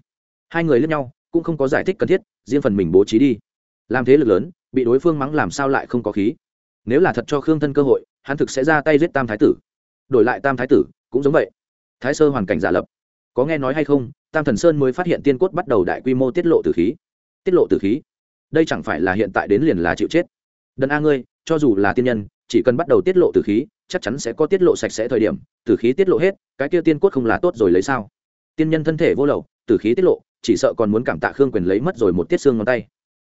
Speaker 1: Hai người lẫn nhau, cũng không có giải thích cần thiết, riêng phần mình bố trí đi. Làm thế lực lớn, bị đối phương mắng làm sao lại không có khí. Nếu là thật cho khương thân cơ hội, hắn thực sẽ ra tay giết tam thái tử. Đổi lại tam thái tử, cũng giống vậy. Thái sơ hoàn cảnh giả lập. Có nghe nói hay không, tam thần sơn mới phát hiện tiên cốt bắt đầu đại quy mô tiết lộ tử khí. Tiết lộ tử khí đây chẳng phải là hiện tại đến liền là chịu chết. Đần a ngươi, cho dù là tiên nhân, chỉ cần bắt đầu tiết lộ từ khí, chắc chắn sẽ có tiết lộ sạch sẽ thời điểm từ khí tiết lộ hết, cái kia tiên cốt không là tốt rồi lấy sao? Tiên nhân thân thể vô lậu từ khí tiết lộ, chỉ sợ còn muốn cảm tạ khương quyền lấy mất rồi một tiết xương ngón tay.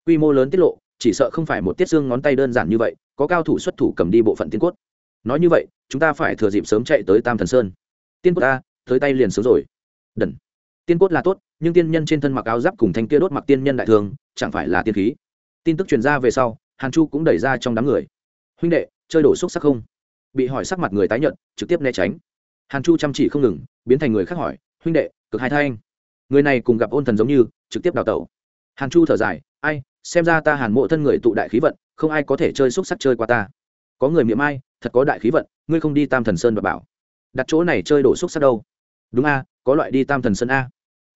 Speaker 1: Quy mô lớn tiết lộ, chỉ sợ không phải một tiết xương ngón tay đơn giản như vậy, có cao thủ xuất thủ cầm đi bộ phận tiên cốt. Nói như vậy, chúng ta phải thừa dịp sớm chạy tới tam thần sơn. Tiên cốt ta tới tay liền sớm rồi. Đần, tiên cốt là tốt, nhưng tiên nhân trên thân mặc áo giáp cùng thanh kia đốt mặc tiên nhân đại thường chẳng phải là tiên khí. Tin tức truyền ra về sau, hàn chu cũng đẩy ra trong đám người. Huynh đệ, chơi đổ xúc sắc không? Bị hỏi sắc mặt người tái nhận trực tiếp né tránh. Hàn chu chăm chỉ không ngừng, biến thành người khác hỏi, huynh đệ, cực hai thanh người này cùng gặp ôn thần giống như, trực tiếp đào tẩu. Hàn chu thở dài, ai, xem ra ta hàn mộ thân người tụ đại khí vận, không ai có thể chơi xúc sắc chơi qua ta. Có người miệng ai, thật có đại khí vận, ngươi không đi tam thần sơn và bảo. Đặt chỗ này chơi đổ xúc sắc đâu? Đúng a, có loại đi tam thần sơn a.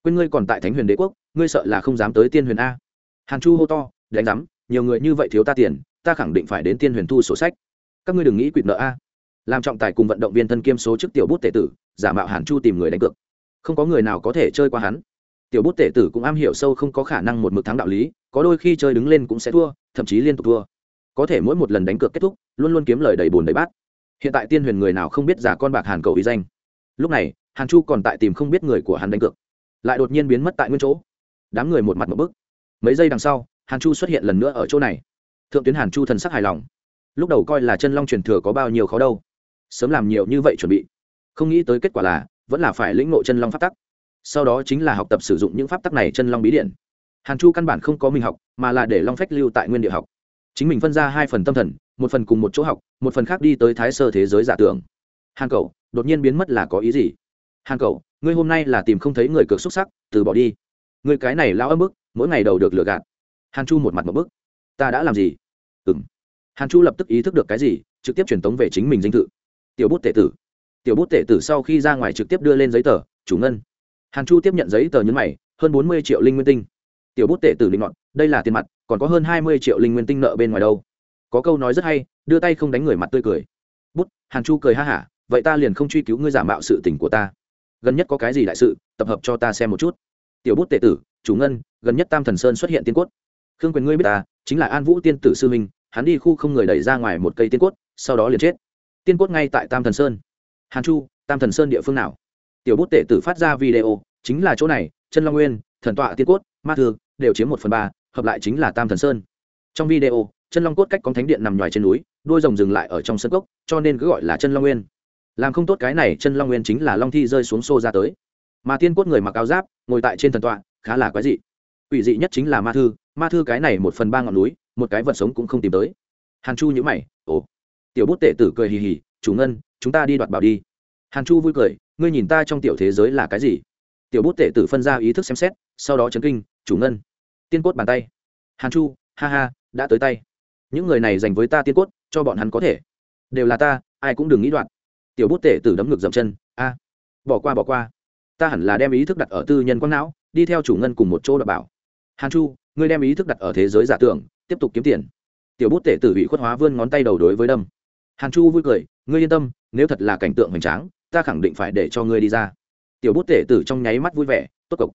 Speaker 1: Quên ngươi còn tại thánh huyền đế quốc, ngươi sợ là không dám tới tiên huyền a hàn chu hô to, đánh rắm nhiều người như vậy thiếu ta tiền, ta khẳng định phải đến tiên huyền thu sổ sách. Các ngươi đừng nghĩ quỵt nợ a. Làm trọng tài cùng vận động viên thân kiêm số chức tiểu bút tể tử, giả mạo hàn chu tìm người đánh cược. Không có người nào có thể chơi qua hắn. Tiểu bút tể tử cũng am hiểu sâu không có khả năng một mực thắng đạo lý, có đôi khi chơi đứng lên cũng sẽ thua, thậm chí liên tục thua. Có thể mỗi một lần đánh cược kết thúc, luôn luôn kiếm lời đầy bùn đầy bát. Hiện tại tiên huyền người nào không biết giả con bạc hàn cầu ý danh. Lúc này, hàn chu còn tại tìm không biết người của hắn đánh cược. Lại đột nhiên biến mất tại nguyên chỗ. Đám người một mặt một bức mấy giây đằng sau, hàn chu xuất hiện lần nữa ở chỗ này. Thượng tuyến hàn chu thần sắc hài lòng. Lúc đầu coi là chân long truyền thừa có bao nhiêu khó đâu. Sớm làm nhiều như vậy chuẩn bị. Không nghĩ tới kết quả là, vẫn là phải lĩnh ngộ chân long pháp tắc. Sau đó chính là học tập sử dụng những pháp tắc này chân long bí điện. Hàn chu căn bản không có mình học, mà là để long phách lưu tại nguyên địa học. Chính mình phân ra hai phần tâm thần, một phần cùng một chỗ học, một phần khác đi tới thái sơ thế giới giả tưởng. Hàn cầu đột nhiên biến mất là có ý gì? Hàn cầu ngươi hôm nay là tìm không thấy người cực xuất sắc, từ bỏ đi. Người cái này lao âm ức mỗi ngày đầu được lừa gạt. Hàn chu một mặt một bức. Ta đã làm gì? Ừ m hàn chu lập tức ý thức được cái gì, trực tiếp truyền tống về chính mình danh tự. Tiểu bút tể tử. Tiểu bút tể tử sau khi ra ngoài trực tiếp đưa lên giấy tờ, chủ ngân. Hàn chu tiếp nhận giấy tờ nhấn mày, hơn bốn mươi triệu linh nguyên tinh. Tiểu bút tể tử linh ngọn đây là tiền mặt, còn có hơn hai mươi triệu linh nguyên tinh nợ bên ngoài đâu. Có câu nói rất hay, đưa tay không đánh người mặt tươi cười. Bút, hàn chu cười ha hả, vậy ta liền không truy cứu ngươi giả mạo sự tình của ta. Gần nhất có cái gì đại sự, tập hợp cho ta xem một chút. Tiểu bút tể tử chủ ngân, gần nhất tam thần sơn xuất hiện tiên cốt. Khương quyền ngươi biết ta chính là an vũ tiên tử sư minh, hắn đi khu không người đẩy ra ngoài một cây tiên cốt, sau đó liền chết. Tiên cốt ngay tại tam thần sơn. Hàn chu, tam thần sơn địa phương nào? Tiểu bút tể tử phát ra video, chính là chỗ này, chân long nguyên, thần tọa tiên cốt, ma thư, đều chiếm một phần ba, hợp lại chính là tam thần sơn. Trong video, chân long cốt cách con thánh điện nằm ngoài trên núi đôi rồng dừng lại ở trong sân cốc, cho nên cứ gọi là chân long nguyên. Làm không tốt cái này, chân long nguyên chính là long thi rơi xuống xô ra tới. Mà tiên cốt người mặc áo giáp, ngồi tại trên thần tọa khá là quái dị. Quỷ dị nhất chính là ma thư ma thư cái này một phần ba ngọn núi, một cái vật sống cũng không tìm tới. Hàn chu nhữ mày, ồ, tiểu bút tệ tử cười hì hì, chủ ngân, chúng ta đi đoạt bảo đi. Hàn chu vui cười, ngươi nhìn ta trong tiểu thế giới là cái gì? Tiểu bút tệ tử phân ra ý thức xem xét, sau đó chấn kinh, chủ ngân, tiên cốt bàn tay. Hàn chu, ha ha, đã tới tay. Những người này dành với ta tiên cốt, cho bọn hắn có thể. Đều là ta, ai cũng đừng nghĩ đoạn tiểu bút tệ tử đấm ngực dậm chân, a, bỏ qua bỏ qua. Ta hẳn là đem ý thức đặt ở tư nhân quang não đi theo chủ ngân cùng một chỗ đảm bảo. Hàn chu, ngươi đem ý thức đặt ở thế giới giả tưởng, tiếp tục kiếm tiền. Tiểu bút Tể tử bị khuất hóa vươn ngón tay đầu đối với đâm. Hàn chu vui cười, ngươi yên tâm, nếu thật là cảnh tượng hoành tráng, ta khẳng định phải để cho ngươi đi ra. Tiểu bút Tể tử trong nháy mắt vui vẻ, tốt cộc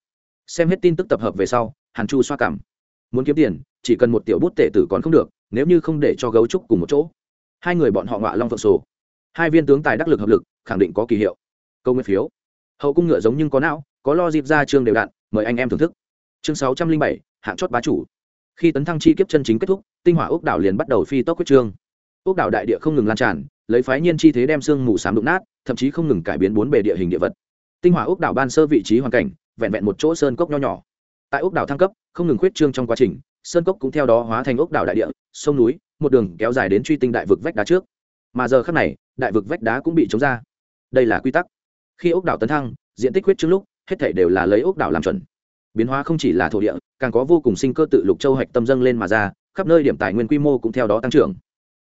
Speaker 1: xem hết tin tức tập hợp về sau, hàn chu xoa cảm. Muốn kiếm tiền, chỉ cần một tiểu bút Tể tử còn không được, nếu như không để cho gấu trúc cùng một chỗ. Hai người bọn họ ngọa long phượng sổ. Hai viên tướng tài đắc lực hợp lực, khẳng định có kỳ hiệu. Câu nguyên phiếu. Hậu cung ngựa giống nhưng có não, có lo dịp ra trường đều đạn mời anh em thưởng thức. Chương sáu trăm linh bảy, hạng chót bá chủ. Khi tấn thăng chi kiếp chân chính kết thúc, tinh hỏa ốc đảo liền bắt đầu phi tốc quyết trương. Ốc đảo đại địa không ngừng lan tràn, lấy phái nhiên chi thế đem xương mù sám đụng nát, thậm chí không ngừng cải biến bốn bề địa hình địa vật. Tinh hỏa ốc đảo ban sơ vị trí hoàn cảnh, vẹn vẹn một chỗ sơn cốc nho nhỏ. Tại ốc đảo thăng cấp, không ngừng khuyết trương trong quá trình, sơn cốc cũng theo đó hóa thành ốc đảo đại địa, sông núi, một đường kéo dài đến truy tinh đại vực vách đá trước. Mà giờ khác này, đại vực vách đá cũng bị chống ra. Đây là quy tắc. Khi ốc đảo tấn thăng, diện tích huyết trước lúc hết thể đều là lấy ốc đảo làm chuẩn. Biến hóa không chỉ là thổ địa, càng có vô cùng sinh cơ tự lục châu hạch tâm dâng lên mà ra, khắp nơi điểm tài nguyên quy mô cũng theo đó tăng trưởng.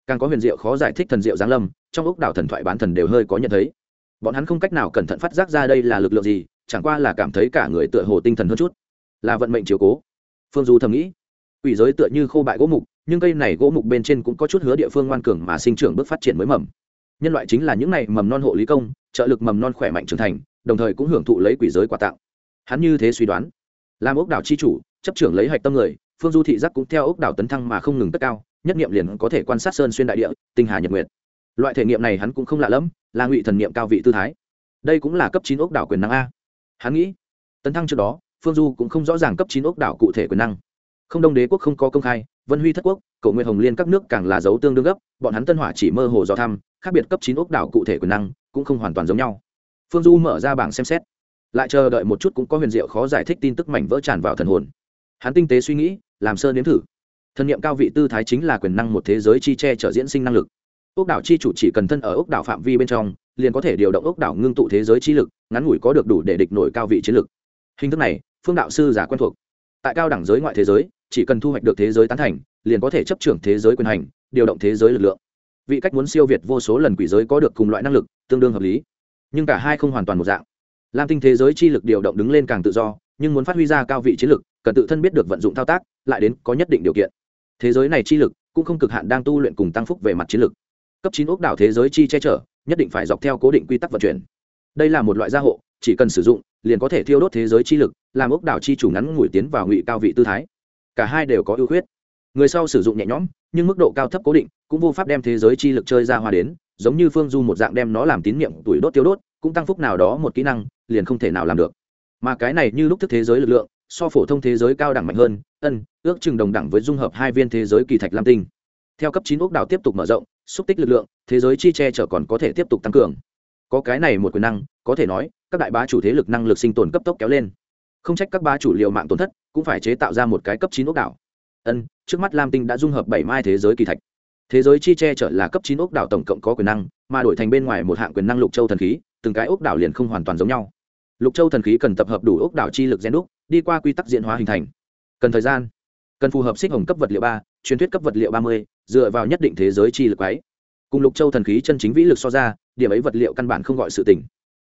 Speaker 1: Càng có huyền diệu khó giải thích thần diệu giáng lâm, trong ốc đảo thần thoại bán thần đều hơi có nhận thấy. Bọn hắn không cách nào cẩn thận phát giác ra đây là lực lượng gì, chẳng qua là cảm thấy cả người tựa hồ tinh thần hơn chút. Là vận mệnh chiếu cố. Phương du thầm nghĩ. Quỷ giới tựa như khô bại gỗ mục, nhưng cây này gỗ mục bên trên cũng có chút hứa địa phương ngoan cường mà sinh trưởng bước phát triển mới mầm. Nhân loại chính là những này mầm non hộ lý công, trợ lực mầm non khỏe mạnh trưởng thành đồng thời cũng hưởng thụ lấy quỷ giới quà tặng. Hắn như thế suy đoán. Làm ốc đảo chi chủ, chấp trưởng lấy hạch tâm người, phương du thị giác cũng theo ốc đảo tấn thăng mà không ngừng tất cao, nhất nghiệm liền có thể quan sát sơn xuyên đại địa, tinh hà nhật nguyệt. Loại thể nghiệm này hắn cũng không lạ lẫm, là ngụy thần nghiệm cao vị tư thái. Đây cũng là cấp chín ốc đảo quyền năng a. Hắn nghĩ, tấn thăng trước đó, phương du cũng không rõ ràng cấp chín ốc đảo cụ thể quyền năng. Không đông đế quốc không có công khai, vân huy thất quốc cậu nguyện hồng liên các nước càng là dấu tương đương gấp, bọn hắn tân hỏa chỉ mơ hồ do thăm, khác biệt cấp chín ốc đảo cụ thể quyền năng, cũng không hoàn toàn giống nhau phương du mở ra bảng xem xét. Lại chờ đợi một chút cũng có huyền diệu khó giải thích tin tức mảnh vỡ tràn vào thần hồn. Hắn tinh tế suy nghĩ, làm sơ nếm thử. Thân nhiệm cao vị tư thái chính là quyền năng một thế giới chi che chở diễn sinh năng lực. Ốc đảo chi chủ chỉ cần thân ở ốc đảo phạm vi bên trong, liền có thể điều động ốc đảo ngưng tụ thế giới chi lực, ngắn ngủi có được đủ để địch nổi cao vị chiến lực. Hình thức này, phương đạo sư giả quen thuộc. Tại cao đẳng giới ngoại thế giới, chỉ cần thu hoạch được thế giới tán thành, liền có thể chấp trưởng thế giới quyền hành, điều động thế giới lực lượng. Vị cách muốn siêu việt vô số lần quỷ giới có được cùng loại năng lực, tương đương hợp lý nhưng cả hai không hoàn toàn một dạng. Lam tinh thế giới chi lực điều động đứng lên càng tự do, nhưng muốn phát huy ra cao vị chiến lực, cần tự thân biết được vận dụng thao tác, lại đến có nhất định điều kiện. Thế giới này chi lực cũng không cực hạn đang tu luyện cùng tăng phúc về mặt chiến lực. Cấp chín ốc đảo thế giới chi che chở, nhất định phải dọc theo cố định quy tắc vận chuyển. Đây là một loại gia hộ, chỉ cần sử dụng, liền có thể thiêu đốt thế giới chi lực, làm ốc đảo chi chủ ngắn ngủi tiến vào ngụy cao vị tư thái. Cả hai đều có ưu khuyết. Người sau sử dụng nhẹ nhõm, nhưng mức độ cao thấp cố định, cũng vô pháp đem thế giới chi lực chơi ra hoa đến, giống như phương du một dạng đem nó làm tín nhiệm tuổi đốt tiêu đốt cũng tăng phúc nào đó một kỹ năng, liền không thể nào làm được. Mà cái này như lúc thức thế giới lực lượng, so phổ thông thế giới cao đẳng mạnh hơn, ân, ước chừng đồng đẳng với dung hợp hai viên thế giới kỳ thạch lam tinh. Theo cấp chín ốc đảo tiếp tục mở rộng, xúc tích lực lượng, thế giới chi che chở còn có thể tiếp tục tăng cường. Có cái này một quyền năng, có thể nói, các đại bá chủ thế lực năng lực sinh tồn cấp tốc kéo lên. Không trách các bá chủ liệu mạng tổn thất, cũng phải chế tạo ra một cái cấp chín ốc đảo. Ân, trước mắt lam tinh đã dung hợp bảy mai thế giới kỳ thạch. Thế giới chi che chở là cấp chín ốc đảo tổng cộng có quyền năng, mà đổi thành bên ngoài một hạng quyền năng lục châu thần khí từng cái ốc đảo liền không hoàn toàn giống nhau. Lục châu thần khí cần tập hợp đủ ốc đảo chi lực gen đúc, đi qua quy tắc diễn hóa hình thành. Cần thời gian. Cần phù hợp xích hồng cấp vật liệu ba, truyền thuyết cấp vật liệu ba mươi, dựa vào nhất định thế giới chi lực ấy. Cùng lục châu thần khí chân chính vĩ lực so ra, điểm ấy vật liệu căn bản không gọi sự tỉnh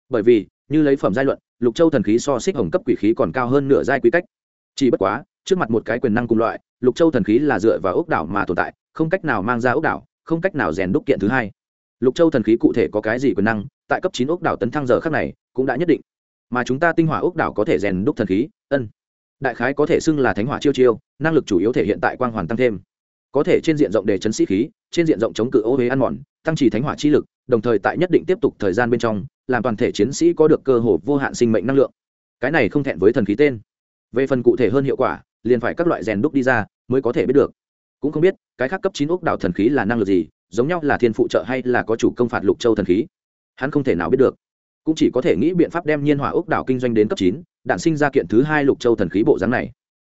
Speaker 1: bởi vì, như lấy phẩm giai luận, lục châu thần khí so xích hồng cấp quỷ khí còn cao hơn nửa giai quy cách. Chỉ bất quá, trước mặt một cái quyền năng cùng loại, lục châu thần khí là dựa vào ốc đảo mà tồn tại, không cách nào mang ra ốc đảo, không cách nào rèn đúc kiện thứ hai lục châu thần khí cụ thể có cái gì quyền năng, tại cấp chín ốc đảo tấn thăng giờ khác này, cũng đã nhất định. Mà chúng ta tinh hỏa ốc đảo có thể rèn đúc thần khí, ân. Đại khái có thể xưng là thánh hỏa chiêu chiêu, năng lực chủ yếu thể hiện tại quang hoàn tăng thêm. Có thể trên diện rộng để chấn sĩ khí, trên diện rộng chống cự ô huế ăn mòn, tăng trì thánh hỏa chi lực, đồng thời tại nhất định tiếp tục thời gian bên trong, làm toàn thể chiến sĩ có được cơ hồ vô hạn sinh mệnh năng lượng. Cái này không thẹn với thần khí tên. Về phần cụ thể hơn hiệu quả, liền phải các loại rèn đúc đi ra, mới có thể biết được. Cũng không biết, cái khác cấp chín ốc đảo thần khí là năng lực gì giống nhau là thiên phụ trợ hay là có chủ công phạt lục châu thần khí, hắn không thể nào biết được. Cũng chỉ có thể nghĩ biện pháp đem nhiên hỏa ốc đảo kinh doanh đến cấp chín, đạn sinh ra kiện thứ hai lục châu thần khí bộ dáng này.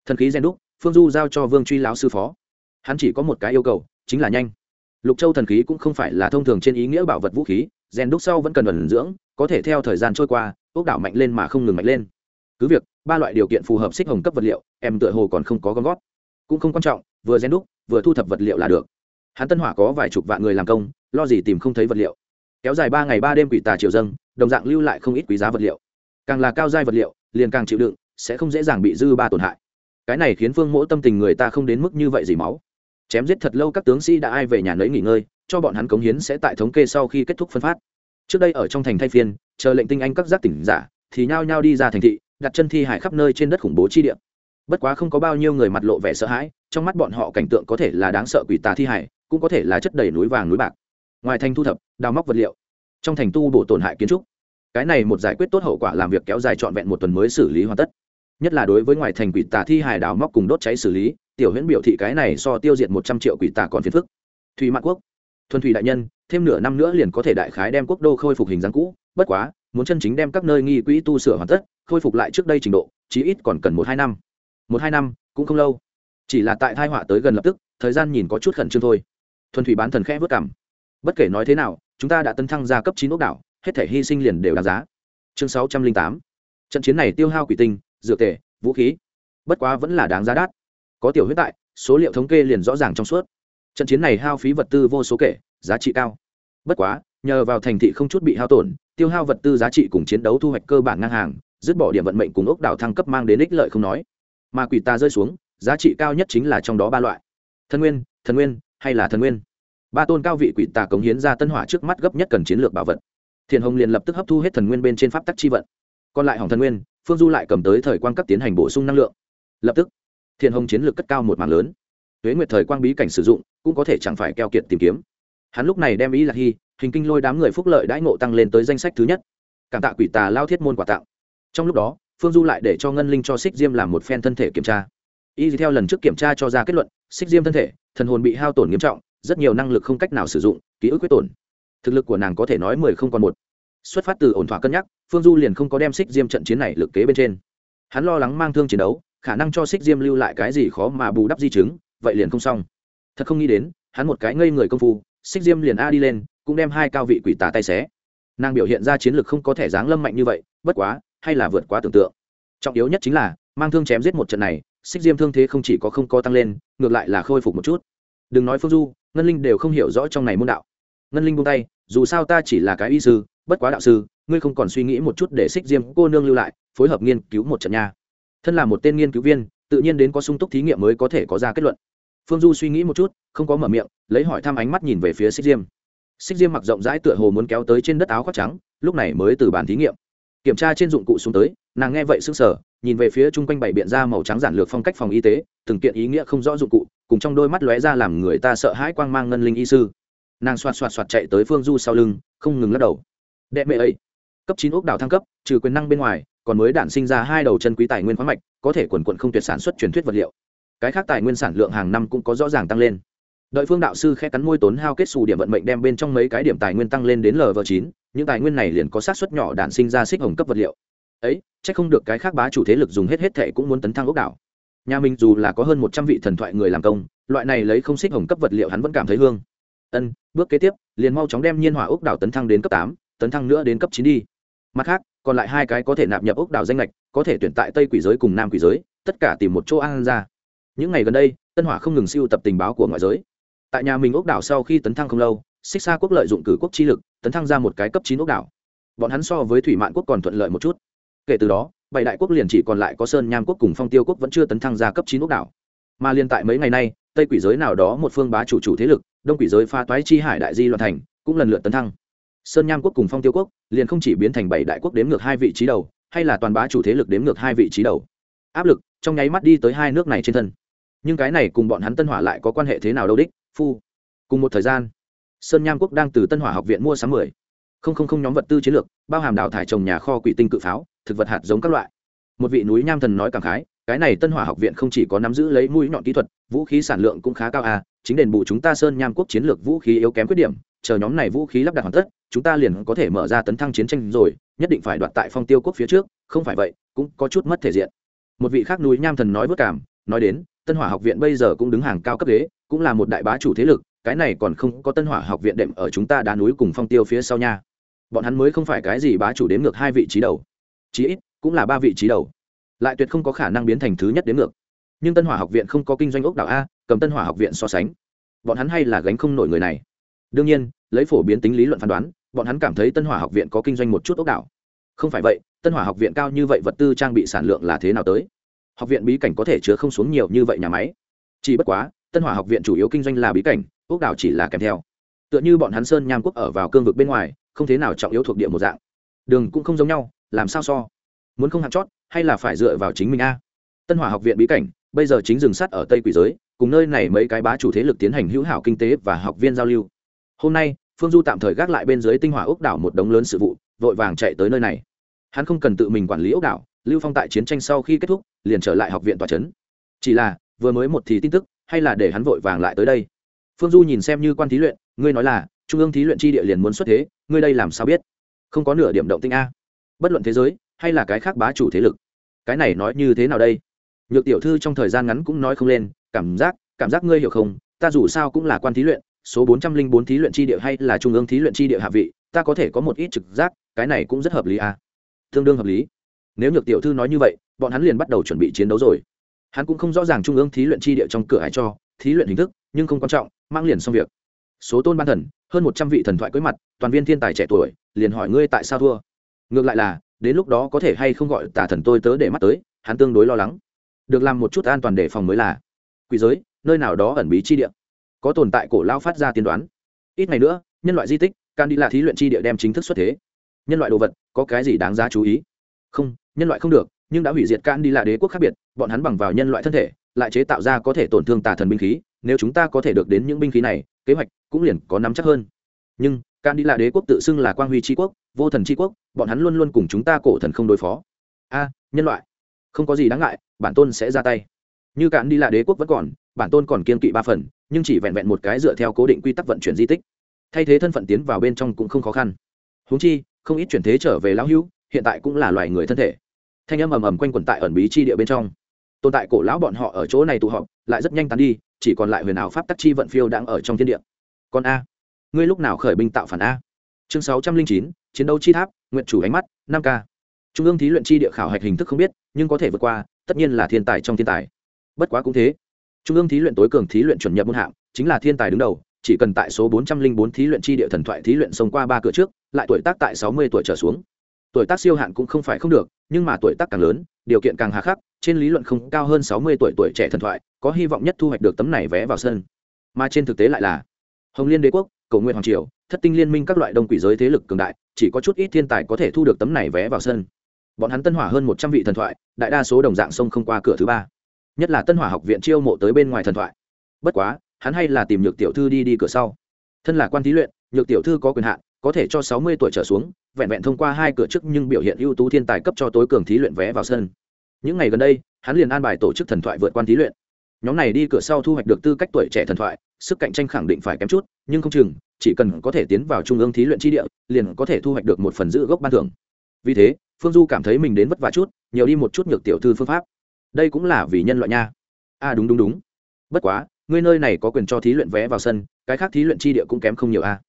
Speaker 1: Thần khí gen đúc, phương du giao cho vương truy lão sư phó. Hắn chỉ có một cái yêu cầu, chính là nhanh. Lục châu thần khí cũng không phải là thông thường trên ý nghĩa bảo vật vũ khí rèn đúc sau vẫn cần ẩn dưỡng, có thể theo thời gian trôi qua ốc đảo mạnh lên mà không ngừng mạnh lên. Cứ việc, ba loại điều kiện phù hợp xích hồng cấp vật liệu, em tựa hồ còn không có gom gót cũng không quan trọng, vừa rèn đúc, vừa thu thập vật liệu là được hắn tân hỏa có vài chục vạn người làm công, lo gì tìm không thấy vật liệu. Kéo dài ba ngày ba đêm quỷ tà triều dâng, đồng dạng lưu lại không ít quý giá vật liệu. Càng là cao giai vật liệu, liền càng chịu đựng, sẽ không dễ dàng bị dư ba tổn hại. Cái này khiến phương mỗi tâm tình người ta không đến mức như vậy gì máu. Chém giết thật lâu các tướng sĩ đã ai về nhà nấy nghỉ ngơi, cho bọn hắn cống hiến sẽ tại thống kê sau khi kết thúc phân phát. Trước đây ở trong thành thay phiên, chờ lệnh tinh anh các giác tỉnh giả, thì nhao nhao đi ra thành thị, đặt chân thi hải khắp nơi trên đất khủng bố chi địa. Bất quá không có bao nhiêu người mặt lộ vẻ sợ hãi, trong mắt bọn họ cảnh tượng có thể là đáng sợ quỷ tà thi hải cũng có thể là chất đầy núi vàng núi bạc. Ngoài thành thu thập, đào móc vật liệu. Trong thành tu bổ tổn hại kiến trúc. Cái này một giải quyết tốt hậu quả làm việc kéo dài trọn vẹn một tuần mới xử lý hoàn tất. Nhất là đối với ngoài thành quỷ tà thi hài đào móc cùng đốt cháy xử lý, tiểu huyễn biểu thị cái này so tiêu diệt một trăm triệu quỷ tà còn phiền phức. Thủy mạn quốc. Thuần thủy đại nhân, thêm nửa năm nữa liền có thể đại khái đem quốc đô khôi phục hình dáng cũ, bất quá, muốn chân chính đem các nơi nghi quỹ tu sửa hoàn tất, khôi phục lại trước đây trình độ, chí ít còn cần một hai năm. Một hai năm, cũng không lâu. Chỉ là tại thai họa tới gần lập tức, thời gian nhìn có chút khẩn trương thôi thuần thủy bán thần khẽ vất cảm. Bất kể nói thế nào, chúng ta đã tấn thăng ra cấp chín ốc đảo, hết thể hy sinh liền đều đáng giá. Chương sáu trăm linh tám. Trận chiến này tiêu hao quỷ tinh, dược tề, vũ khí. Bất quá vẫn là đáng giá đắt. Có tiểu huyết tại, số liệu thống kê liền rõ ràng trong suốt. Trận chiến này hao phí vật tư vô số kể, giá trị cao. Bất quá, nhờ vào thành thị không chút bị hao tổn, tiêu hao vật tư giá trị cùng chiến đấu thu hoạch cơ bản ngang hàng, dứt bỏ điểm vận mệnh cùng ốc đảo thăng cấp mang đến ích lợi không nói. Mà quỷ ta rơi xuống, giá trị cao nhất chính là trong đó ba loại. Thần nguyên thần nguyên hay là thần nguyên? Ba tôn cao vị quỷ tà cống hiến ra tân hỏa trước mắt gấp nhất cần chiến lược bảo vật. Thiền hồng liền lập tức hấp thu hết thần nguyên bên trên pháp tắc chi vận. Còn lại hỏng thần nguyên, phương du lại cầm tới thời quan cấp tiến hành bổ sung năng lượng. Lập tức, thiền hồng chiến lược cất cao một mảng lớn. Huế nguyệt thời quang bí cảnh sử dụng, cũng có thể chẳng phải keo kiệt tìm kiếm. Hắn lúc này đem ý là hy, hình kinh lôi đám người phúc lợi đãi ngộ tăng lên tới danh sách thứ nhất. Cảm tạ quỷ tà lao thiết môn quà tặng. Trong lúc đó, phương du lại để cho ngân linh cho xích diêm làm một phen thân thể kiểm tra. Y theo lần trước kiểm tra cho ra kết luận xích diêm thân thể thần hồn bị hao tổn nghiêm trọng, rất nhiều năng lực không cách nào sử dụng, ký ức quyết tổn. Thực lực của nàng có thể nói mười không còn một. Xuất phát từ ổn thỏa cân nhắc, phương du liền không có đem xích diêm trận chiến này lực kế bên trên. Hắn lo lắng mang thương chiến đấu, khả năng cho xích diêm lưu lại cái gì khó mà bù đắp di chứng, vậy liền không xong. Thật không nghĩ đến, hắn một cái ngây người công phu xích diêm liền a đi lên, cũng đem hai cao vị quỷ tà tay xé. Nàng biểu hiện ra chiến lược không có thể dáng lâm mạnh như vậy, bất quá, hay là vượt quá tưởng tượng. Trọng yếu nhất chính là, mang thương chém giết một trận này xích diêm thương thế không chỉ có không có tăng lên, ngược lại là khôi phục một chút. Đừng nói phương du, ngân linh đều không hiểu rõ trong này môn đạo. Ngân linh buông tay, dù sao ta chỉ là cái y sư, bất quá đạo sư, ngươi không còn suy nghĩ một chút để xích diêm cô nương lưu lại, phối hợp nghiên cứu một trận nha. Thân là một tên nghiên cứu viên, tự nhiên đến có sung túc thí nghiệm mới có thể có ra kết luận. Phương du suy nghĩ một chút, không có mở miệng, lấy hỏi thăm ánh mắt nhìn về phía xích diêm. Xích diêm mặc rộng rãi tựa hồ muốn kéo tới trên đất áo khoác trắng, lúc này mới từ bàn thí nghiệm. Kiểm tra trên dụng cụ xuống tới nàng nghe vậy sững sờ, nhìn về phía chung quanh bảy biện ra màu trắng giản lược phong cách phòng y tế từng kiện ý nghĩa không rõ dụng cụ cùng trong đôi mắt lóe ra làm người ta sợ hãi quang mang ngân linh y sư. Nàng xoạt xoạt xoạt chạy tới phương du sau lưng không ngừng lắc đầu. Đệ mẹ ấy cấp chín ốc đảo thăng cấp trừ quyền năng bên ngoài còn mới đản sinh ra hai đầu chân quý tài nguyên khoáng mạch có thể quần quận không tuyệt sản xuất truyền thuyết vật liệu. Cái khác tài nguyên sản lượng hàng năm cũng có rõ ràng tăng lên. Đợi phương đạo sư khẽ cắn môi tốn hao kết xù điểm vận mệnh đem bên trong mấy cái điểm tài nguyên tăng lên đến lv chín những tài nguyên này liền có sát xuất nhỏ đản sinh ra xích hồng cấp vật liệu ấy c h ắ c không được cái khác bá chủ thế lực dùng hết hết thệ cũng muốn tấn thăng ốc đảo. Nhà mình dù là có hơn một trăm vị thần thoại người làm công, loại này lấy không xích hồng cấp vật liệu hắn vẫn cảm thấy hương. Ân, bước kế tiếp, liền mau chóng đem nhiên hỏa ốc đảo tấn thăng đến cấp tám, tấn thăng nữa đến cấp chín đi. Mặt khác, còn lại hai cái có thể nạp nhập ốc đảo danh lệch có thể tuyển tại tây quỷ giới cùng nam quỷ giới, tất cả tìm một chỗ an ra. Những ngày gần đây, tân hỏa không ngừng siêu tập tình báo của ngoại giới. Tại nhà mình ốc đảo sau khi tấn thăng không lâu, xích xa quốc lợi dụng cử quốc chi lực, tấn thăng ra một cái cấp chín ốc đảo. Bọn hắn so với thủy mạn quốc còn thuận lợi một chút kể từ đó, bảy đại quốc liền chỉ còn lại có sơn nham quốc cùng phong tiêu quốc vẫn chưa tấn thăng ra cấp chín quốc đảo. Mà liên tại mấy ngày nay, tây quỷ giới nào đó một phương bá chủ chủ thế lực, đông quỷ giới pha toái chi hải đại di loạn thành, cũng lần lượt tấn thăng. Sơn nham quốc cùng phong tiêu quốc liền không chỉ biến thành bảy đại quốc đếm ngược hai vị trí đầu, hay là toàn bá chủ thế lực đếm ngược hai vị trí đầu. Áp lực trong nháy mắt đi tới hai nước này trên thân. Nhưng cái này cùng bọn hắn tân hỏa lại có quan hệ thế nào đâu đích? Phu. Cùng một thời gian, sơn nham quốc đang từ tân hỏa học viện mua sắm mười. Không không không nhóm vật tư chiến lược, bao hàm đào thải trồng nhà kho quỷ tinh cự pháo thực vật hạt giống các loại. Một vị núi nham thần nói cảm khái, cái này tân hỏa học viện không chỉ có nắm giữ lấy mũi nhọn kỹ thuật, vũ khí sản lượng cũng khá cao à chính đền bù chúng ta sơn nham quốc chiến lược vũ khí yếu kém khuyết điểm, chờ nhóm này vũ khí lắp đặt hoàn tất, chúng ta liền có thể mở ra tấn thăng chiến tranh rồi, nhất định phải đoạt tại phong tiêu quốc phía trước, không phải vậy, cũng có chút mất thể diện. Một vị khác núi nham thần nói vất cảm, nói đến, tân hỏa học viện bây giờ cũng đứng hàng cao cấp ghế, cũng là một đại bá chủ thế lực, cái này còn không có tân hỏa học viện đệm ở chúng ta đá núi cùng phong tiêu phía sau nha. Bọn hắn mới không phải cái gì bá chủ đến ngược hai vị trí đầu chí ít cũng là ba vị trí đầu. Lại tuyệt không có khả năng biến thành thứ nhất đến ngược. Nhưng tân hỏa học viện không có kinh doanh ốc đảo a, cầm tân hỏa học viện so sánh. Bọn hắn hay là gánh không nổi người này. Đương nhiên, lấy phổ biến tính lý luận phán đoán, bọn hắn cảm thấy tân hỏa học viện có kinh doanh một chút ốc đảo. Không phải vậy, tân hỏa học viện cao như vậy vật tư trang bị sản lượng là thế nào tới? Học viện bí cảnh có thể chứa không xuống nhiều như vậy nhà máy. Chỉ bất quá, tân hỏa học viện chủ yếu kinh doanh là bí cảnh, ốc đảo chỉ là kèm theo. Tựa như bọn hắn sơn nham quốc ở vào cương vực bên ngoài, không thế nào trọng yếu thuộc địa một dạng. Đường cũng không giống nhau làm sao so? Muốn không hạt chót, hay là phải dựa vào chính mình a? Tân hỏa học viện bí cảnh, bây giờ chính dừng sắt ở tây quỷ giới, cùng nơi này mấy cái bá chủ thế lực tiến hành hữu hảo kinh tế và học viên giao lưu. Hôm nay, phương du tạm thời gác lại bên dưới tinh hỏa ốc đảo một đống lớn sự vụ, vội vàng chạy tới nơi này. Hắn không cần tự mình quản lý ốc đảo, lưu phong tại chiến tranh sau khi kết thúc, liền trở lại học viện tòa trấn chỉ là, vừa mới một thì tin tức, hay là để hắn vội vàng lại tới đây? Phương du nhìn xem như quan thí luyện, ngươi nói là, trung ương thí luyện chi địa liền muốn xuất thế, ngươi đây làm sao biết? Không có nửa điểm động tinh a bất luận thế giới hay là cái khác bá chủ thế lực. Cái này nói như thế nào đây? Nhược tiểu thư trong thời gian ngắn cũng nói không lên, cảm giác cảm giác ngươi hiểu không? Ta dù sao cũng là quan thí luyện, số bốn trăm linh bốn thí luyện chi địa hay là trung ương thí luyện chi địa hạ vị, ta có thể có một ít trực giác, cái này cũng rất hợp lý à? Tương đương hợp lý. Nếu nhược tiểu thư nói như vậy, bọn hắn liền bắt đầu chuẩn bị chiến đấu rồi. Hắn cũng không rõ ràng trung ương thí luyện chi địa trong cửa hải cho, thí luyện hình thức, nhưng không quan trọng, mang liền xong việc. Số tôn ban thần, hơn một trăm vị thần thoại cưới mặt, toàn viên thiên tài trẻ tuổi, liền hỏi ngươi tại sao thua ngược lại là, đến lúc đó có thể hay không gọi tả thần tôi tớ để mắt tới, hắn tương đối lo lắng. Được làm một chút an toàn để phòng mới là. Quỷ giới, nơi nào đó ẩn bí chi địa. Có tồn tại cổ lao phát ra tiên đoán. Ít ngày nữa, nhân loại di tích, can đi là thí luyện chi địa đem chính thức xuất thế. Nhân loại đồ vật, có cái gì đáng giá chú ý? Không, nhân loại không được, nhưng đã hủy diệt can đi là đế quốc khác biệt, bọn hắn bằng vào nhân loại thân thể, lại chế tạo ra có thể tổn thương tà thần binh khí, nếu chúng ta có thể được đến những binh khí này, kế hoạch cũng liền có nắm chắc hơn. Nhưng can đi là đế quốc tự xưng là quang huy tri quốc, vô thần tri quốc, bọn hắn luôn luôn cùng chúng ta cổ thần không đối phó. A, nhân loại. Không có gì đáng ngại, bản tôn sẽ ra tay. Như cạn đi là đế quốc vẫn còn, bản tôn còn kiên kỵ ba phần, nhưng chỉ vẹn vẹn một cái dựa theo cố định quy tắc vận chuyển di tích. Thay thế thân phận tiến vào bên trong cũng không khó khăn. Húng chi, không ít chuyển thế trở về lão hữu, hiện tại cũng là loài người thân thể. Thanh âm ầm ầm quanh quẩn tại ẩn bí chi địa bên trong. Tồn tại cổ lão bọn họ ở chỗ này tụ họp, lại rất nhanh tán đi, chỉ còn lại huyền ảo pháp tắc chi vận phiêu đang ở trong thiên địa. Còn a ngươi lúc nào khởi binh tạo phản a? Chương sáu trăm linh chín, chiến đấu chi tháp, nguyện chủ ánh mắt, năm k. Trung ương thí luyện chi địa khảo hạch hình thức không biết, nhưng có thể vượt qua, tất nhiên là thiên tài trong thiên tài. Bất quá cũng thế. Trung ương thí luyện tối cường thí luyện chuẩn nhập môn hạng, chính là thiên tài đứng đầu, chỉ cần tại số bốn trăm linh bốn thí luyện chi địa thần thoại thí luyện xông qua ba cửa trước, lại tuổi tác tại sáu mươi tuổi trở xuống. Tuổi tác siêu hạn cũng không phải không được, nhưng mà tuổi tác càng lớn, điều kiện càng hà khắc, trên lý luận không cao hơn sáu mươi tuổi tuổi trẻ thần thoại, có hy vọng nhất thu hoạch được tấm này vé vào sân. Mà trên thực tế lại là hồng liên đế quốc cầu nguyện hoàng triều, thất tinh liên minh các loại đông quỷ giới thế lực cường đại, chỉ có chút ít thiên tài có thể thu được tấm này vé vào sân. Bọn hắn tân hỏa hơn một trăm vị thần thoại, đại đa số đồng dạng sông không qua cửa thứ ba. Nhất là tân hỏa học viện chiêu mộ tới bên ngoài thần thoại. Bất quá, hắn hay là tìm nhược tiểu thư đi đi cửa sau. Thân là quan thí luyện, nhược tiểu thư có quyền hạn, có thể cho sáu mươi tuổi trở xuống, vẹn vẹn thông qua hai cửa trước nhưng biểu hiện ưu tú thiên tài cấp cho tối cường thí luyện vé vào sân. Những ngày gần đây, hắn liền an bài tổ chức thần thoại vượt quan thí luyện nhóm này đi cửa sau thu hoạch được tư cách tuổi trẻ thần thoại, sức cạnh tranh khẳng định phải kém chút, nhưng không chừng, chỉ cần có thể tiến vào trung ương thí luyện tri địa, liền có thể thu hoạch được một phần giữ gốc ban thưởng. Vì thế, phương du cảm thấy mình đến vất vả chút, nhiều đi một chút nhược tiểu thư phương pháp. Đây cũng là vì nhân loại nha. A đúng đúng đúng. Bất quá, ngươi nơi này có quyền cho thí luyện vé vào sân, cái khác thí luyện tri địa cũng kém không nhiều a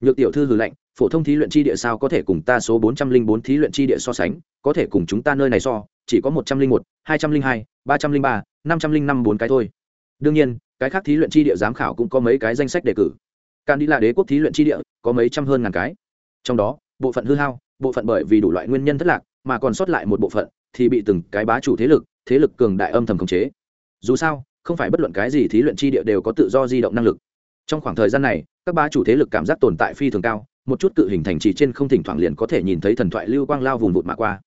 Speaker 1: nhược tiểu thư hừ lạnh, phổ thông thí luyện tri địa sao có thể cùng ta số bốn trăm linh bốn thí luyện tri địa so sánh, có thể cùng chúng ta nơi này so chỉ có một trăm linh một, hai trăm linh hai, ba trăm linh ba, năm trăm linh năm bốn cái thôi. Đương nhiên, cái khác thí luyện tri địa giám khảo cũng có mấy cái danh sách đề cử. Can đi là đế quốc thí luyện tri địa, có mấy trăm hơn ngàn cái. Trong đó, bộ phận hư hao, bộ phận bởi vì đủ loại nguyên nhân thất lạc, mà còn sót lại một bộ phận thì bị từng cái bá chủ thế lực thế lực cường đại âm thầm khống chế. Dù sao, không phải bất luận cái gì thí luyện chi địa đều có tự do di động năng lực. Trong khoảng thời gian này, các bá chủ thế lực cảm giác tồn tại phi thường cao, một chút cự hình thành trì trên không thỉnh thoảng liền có thể nhìn thấy thần thoại lưu quang lao vùng vụt mà qua.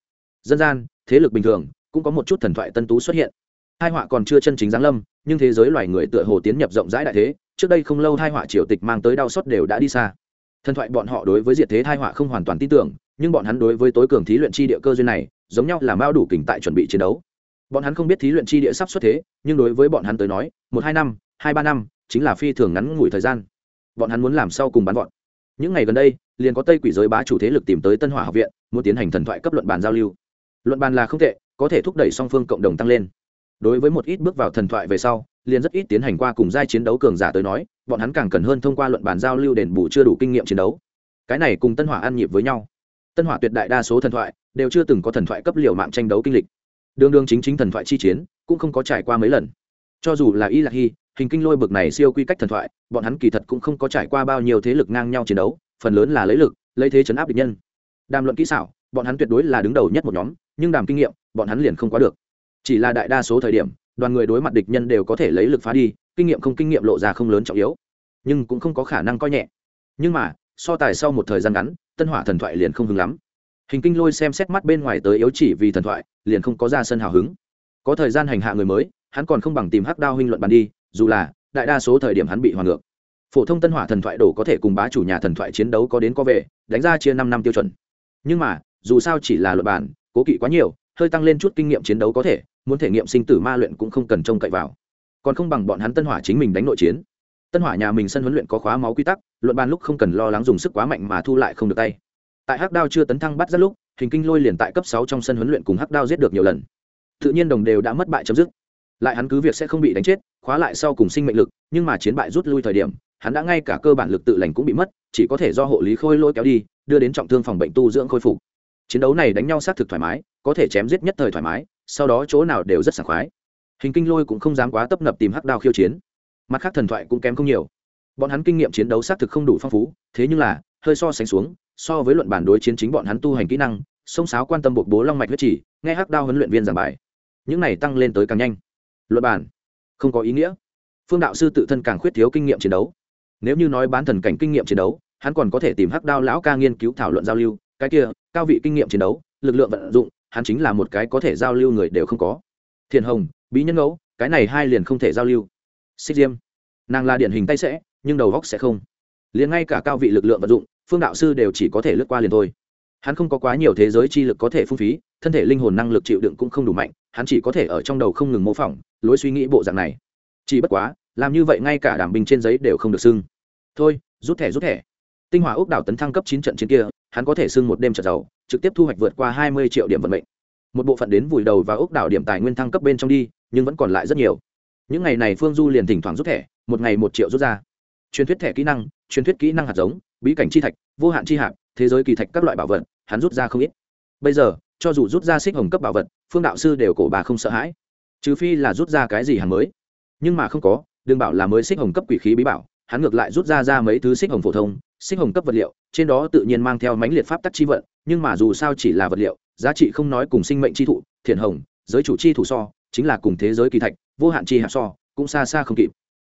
Speaker 1: Dân gian thế lực bình thường, cũng có một chút thần thoại tân tú xuất hiện. Hai họa còn chưa chân chính giáng lâm, nhưng thế giới loài người tựa hồ tiến nhập rộng rãi đại thế, trước đây không lâu hai họa triều tịch mang tới đau xót đều đã đi xa. Thần thoại bọn họ đối với diệt thế hai họa không hoàn toàn tin tưởng, nhưng bọn hắn đối với tối cường thí luyện chi địa cơ duyên này, giống nhau là mao đủ kình tại chuẩn bị chiến đấu. Bọn hắn không biết thí luyện chi địa sắp xuất thế, nhưng đối với bọn hắn tới nói, một, hai năm, hai, ba năm, chính là phi thường ngắn ngủi thời gian. Bọn hắn muốn làm sau cùng bắn bọn những ngày gần đây, liền có tây quỷ giới bá chủ thế lực tìm tới tân hỏa học viện, muốn tiến hành thần thoại cấp luận bàn giao lưu luận bàn là không tệ, có thể thúc đẩy song phương cộng đồng tăng lên. Đối với một ít bước vào thần thoại về sau, liền rất ít tiến hành qua cùng giai chiến đấu cường giả tới nói, bọn hắn càng cần hơn thông qua luận bàn giao lưu đền bù chưa đủ kinh nghiệm chiến đấu. Cái này cùng tân hỏa ăn nhịp với nhau. Tân hỏa tuyệt đại đa số thần thoại đều chưa từng có thần thoại cấp liều mạng tranh đấu kinh lịch. Đường đường chính chính thần thoại chi chiến cũng không có trải qua mấy lần. Cho dù là y lạc hy, hình kinh lôi bực này siêu quy cách thần thoại, bọn hắn kỳ thật cũng không có trải qua bao nhiêu thế lực ngang nhau chiến đấu, phần lớn là lấy lực, lấy thế chấn áp địch nhân. Đàm luận kỹ xảo bọn hắn tuyệt đối là đứng đầu nhất một nhóm, nhưng đàm kinh nghiệm, bọn hắn liền không quá được. Chỉ là đại đa số thời điểm, đoàn người đối mặt địch nhân đều có thể lấy lực phá đi, kinh nghiệm không kinh nghiệm lộ ra không lớn trọng yếu. Nhưng cũng không có khả năng coi nhẹ. Nhưng mà, so tài sau một thời gian ngắn, tân hỏa thần thoại liền không hứng lắm. Hình kinh lôi xem xét mắt bên ngoài tới yếu chỉ vì thần thoại, liền không có ra sân hào hứng. Có thời gian hành hạ người mới, hắn còn không bằng tìm hắc đao huynh luận bàn đi, dù là, đại đa số thời điểm hắn bị hoàn ngược. Phổ thông tân hỏa thần thoại đổ có thể cùng bá chủ nhà thần thoại chiến đấu có đến có về, đánh ra chia năm năm tiêu chuẩn. Nhưng mà dù sao chỉ là luật bản, cố kỵ quá nhiều, hơi tăng lên chút kinh nghiệm chiến đấu có thể, muốn thể nghiệm sinh tử ma luyện cũng không cần trông cậy vào. Còn không bằng bọn hắn tân hỏa chính mình đánh nội chiến. Tân hỏa nhà mình sân huấn luyện có khóa máu quy tắc luận bàn lúc không cần lo lắng dùng sức quá mạnh mà thu lại không được tay. Tại hắc đao chưa tấn thăng bắt rất lúc, hình kinh lôi liền tại cấp sáu trong sân huấn luyện cùng hắc đao giết được nhiều lần. Tự nhiên đồng đều đã mất bại chấm dứt. Lại hắn cứ việc sẽ không bị đánh chết, khóa lại sau cùng sinh mệnh lực, nhưng mà chiến bại rút lui thời điểm, hắn đã ngay cả cơ bản lực tự lành cũng bị mất, chỉ có thể do hộ lý khôi lôi kéo đi, đưa đến trọng thương phòng bệnh tu dưỡng khôi phục chiến đấu này đánh nhau xác thực thoải mái, có thể chém giết nhất thời thoải mái, sau đó chỗ nào đều rất sảng khoái. Hình kinh lôi cũng không dám quá tấp nập tìm hắc đao khiêu chiến. Mặt khác thần thoại cũng kém không nhiều. Bọn hắn kinh nghiệm chiến đấu xác thực không đủ phong phú, thế nhưng là, hơi so sánh xuống, so với luận bản đối chiến chính bọn hắn tu hành kỹ năng, sông sáo quan tâm buộc bố long mạch huyết chỉ, nghe hắc đao huấn luyện viên giảng bài. Những này tăng lên tới càng nhanh. Luận bản, không có ý nghĩa. Phương đạo sư tự thân càng khuyết thiếu kinh nghiệm chiến đấu. Nếu như nói bán thần cảnh kinh nghiệm chiến đấu, hắn còn có thể tìm hắc đao lão ca nghiên cứu thảo luận giao lưu cái kia, cao vị kinh nghiệm chiến đấu, lực lượng vận dụng, hắn chính là một cái có thể giao lưu người đều không có. Thiền hồng, bí nhân ngẫu, cái này hai liền không thể giao lưu. Xích diêm, nàng là điển hình tay sẽ, nhưng đầu góc sẽ không. Liền ngay cả cao vị lực lượng vận dụng, phương đạo sư đều chỉ có thể lướt qua liền thôi. Hắn không có quá nhiều thế giới chi lực có thể phung phí, thân thể linh hồn năng lực chịu đựng cũng không đủ mạnh, hắn chỉ có thể ở trong đầu không ngừng mô phỏng, lối suy nghĩ bộ dạng này. Chỉ bất quá, làm như vậy ngay cả đảm binh trên giấy đều không được xưng. Thôi, rút thẻ rút thẻ. Tinh hỏa ốc đảo tấn thăng cấp chín trận chiến kia hắn có thể xưng một đêm trở giàu, trực tiếp thu hoạch vượt qua hai mươi triệu điểm vận mệnh. Một bộ phận đến vùi đầu và ốc đảo điểm tài nguyên thăng cấp bên trong đi, nhưng vẫn còn lại rất nhiều. Những ngày này phương du liền thỉnh thoảng rút thẻ, một ngày một triệu rút ra. Truyền thuyết thẻ kỹ năng, truyền thuyết kỹ năng hạt giống, bí cảnh chi thạch, vô hạn chi hạt thế giới kỳ thạch các loại bảo vật, hắn rút ra không ít. Bây giờ, cho dù rút ra xích hồng cấp bảo vật, phương đạo sư đều cổ bà không sợ hãi. Trừ phi là rút ra cái gì hàng mới. Nhưng mà không có, đừng bảo là mới xích hồng cấp quỷ khí bí bảo, hắn ngược lại rút ra ra mấy thứ xích hồng phổ thông Sinh hồng cấp vật liệu, trên đó tự nhiên mang theo mánh liệt pháp tắc chi vận, nhưng mà dù sao chỉ là vật liệu, giá trị không nói cùng sinh mệnh chi thụ, thiện hồng, giới chủ chi thủ so, chính là cùng thế giới kỳ thạch, vô hạn chi hạ so, cũng xa xa không kịp.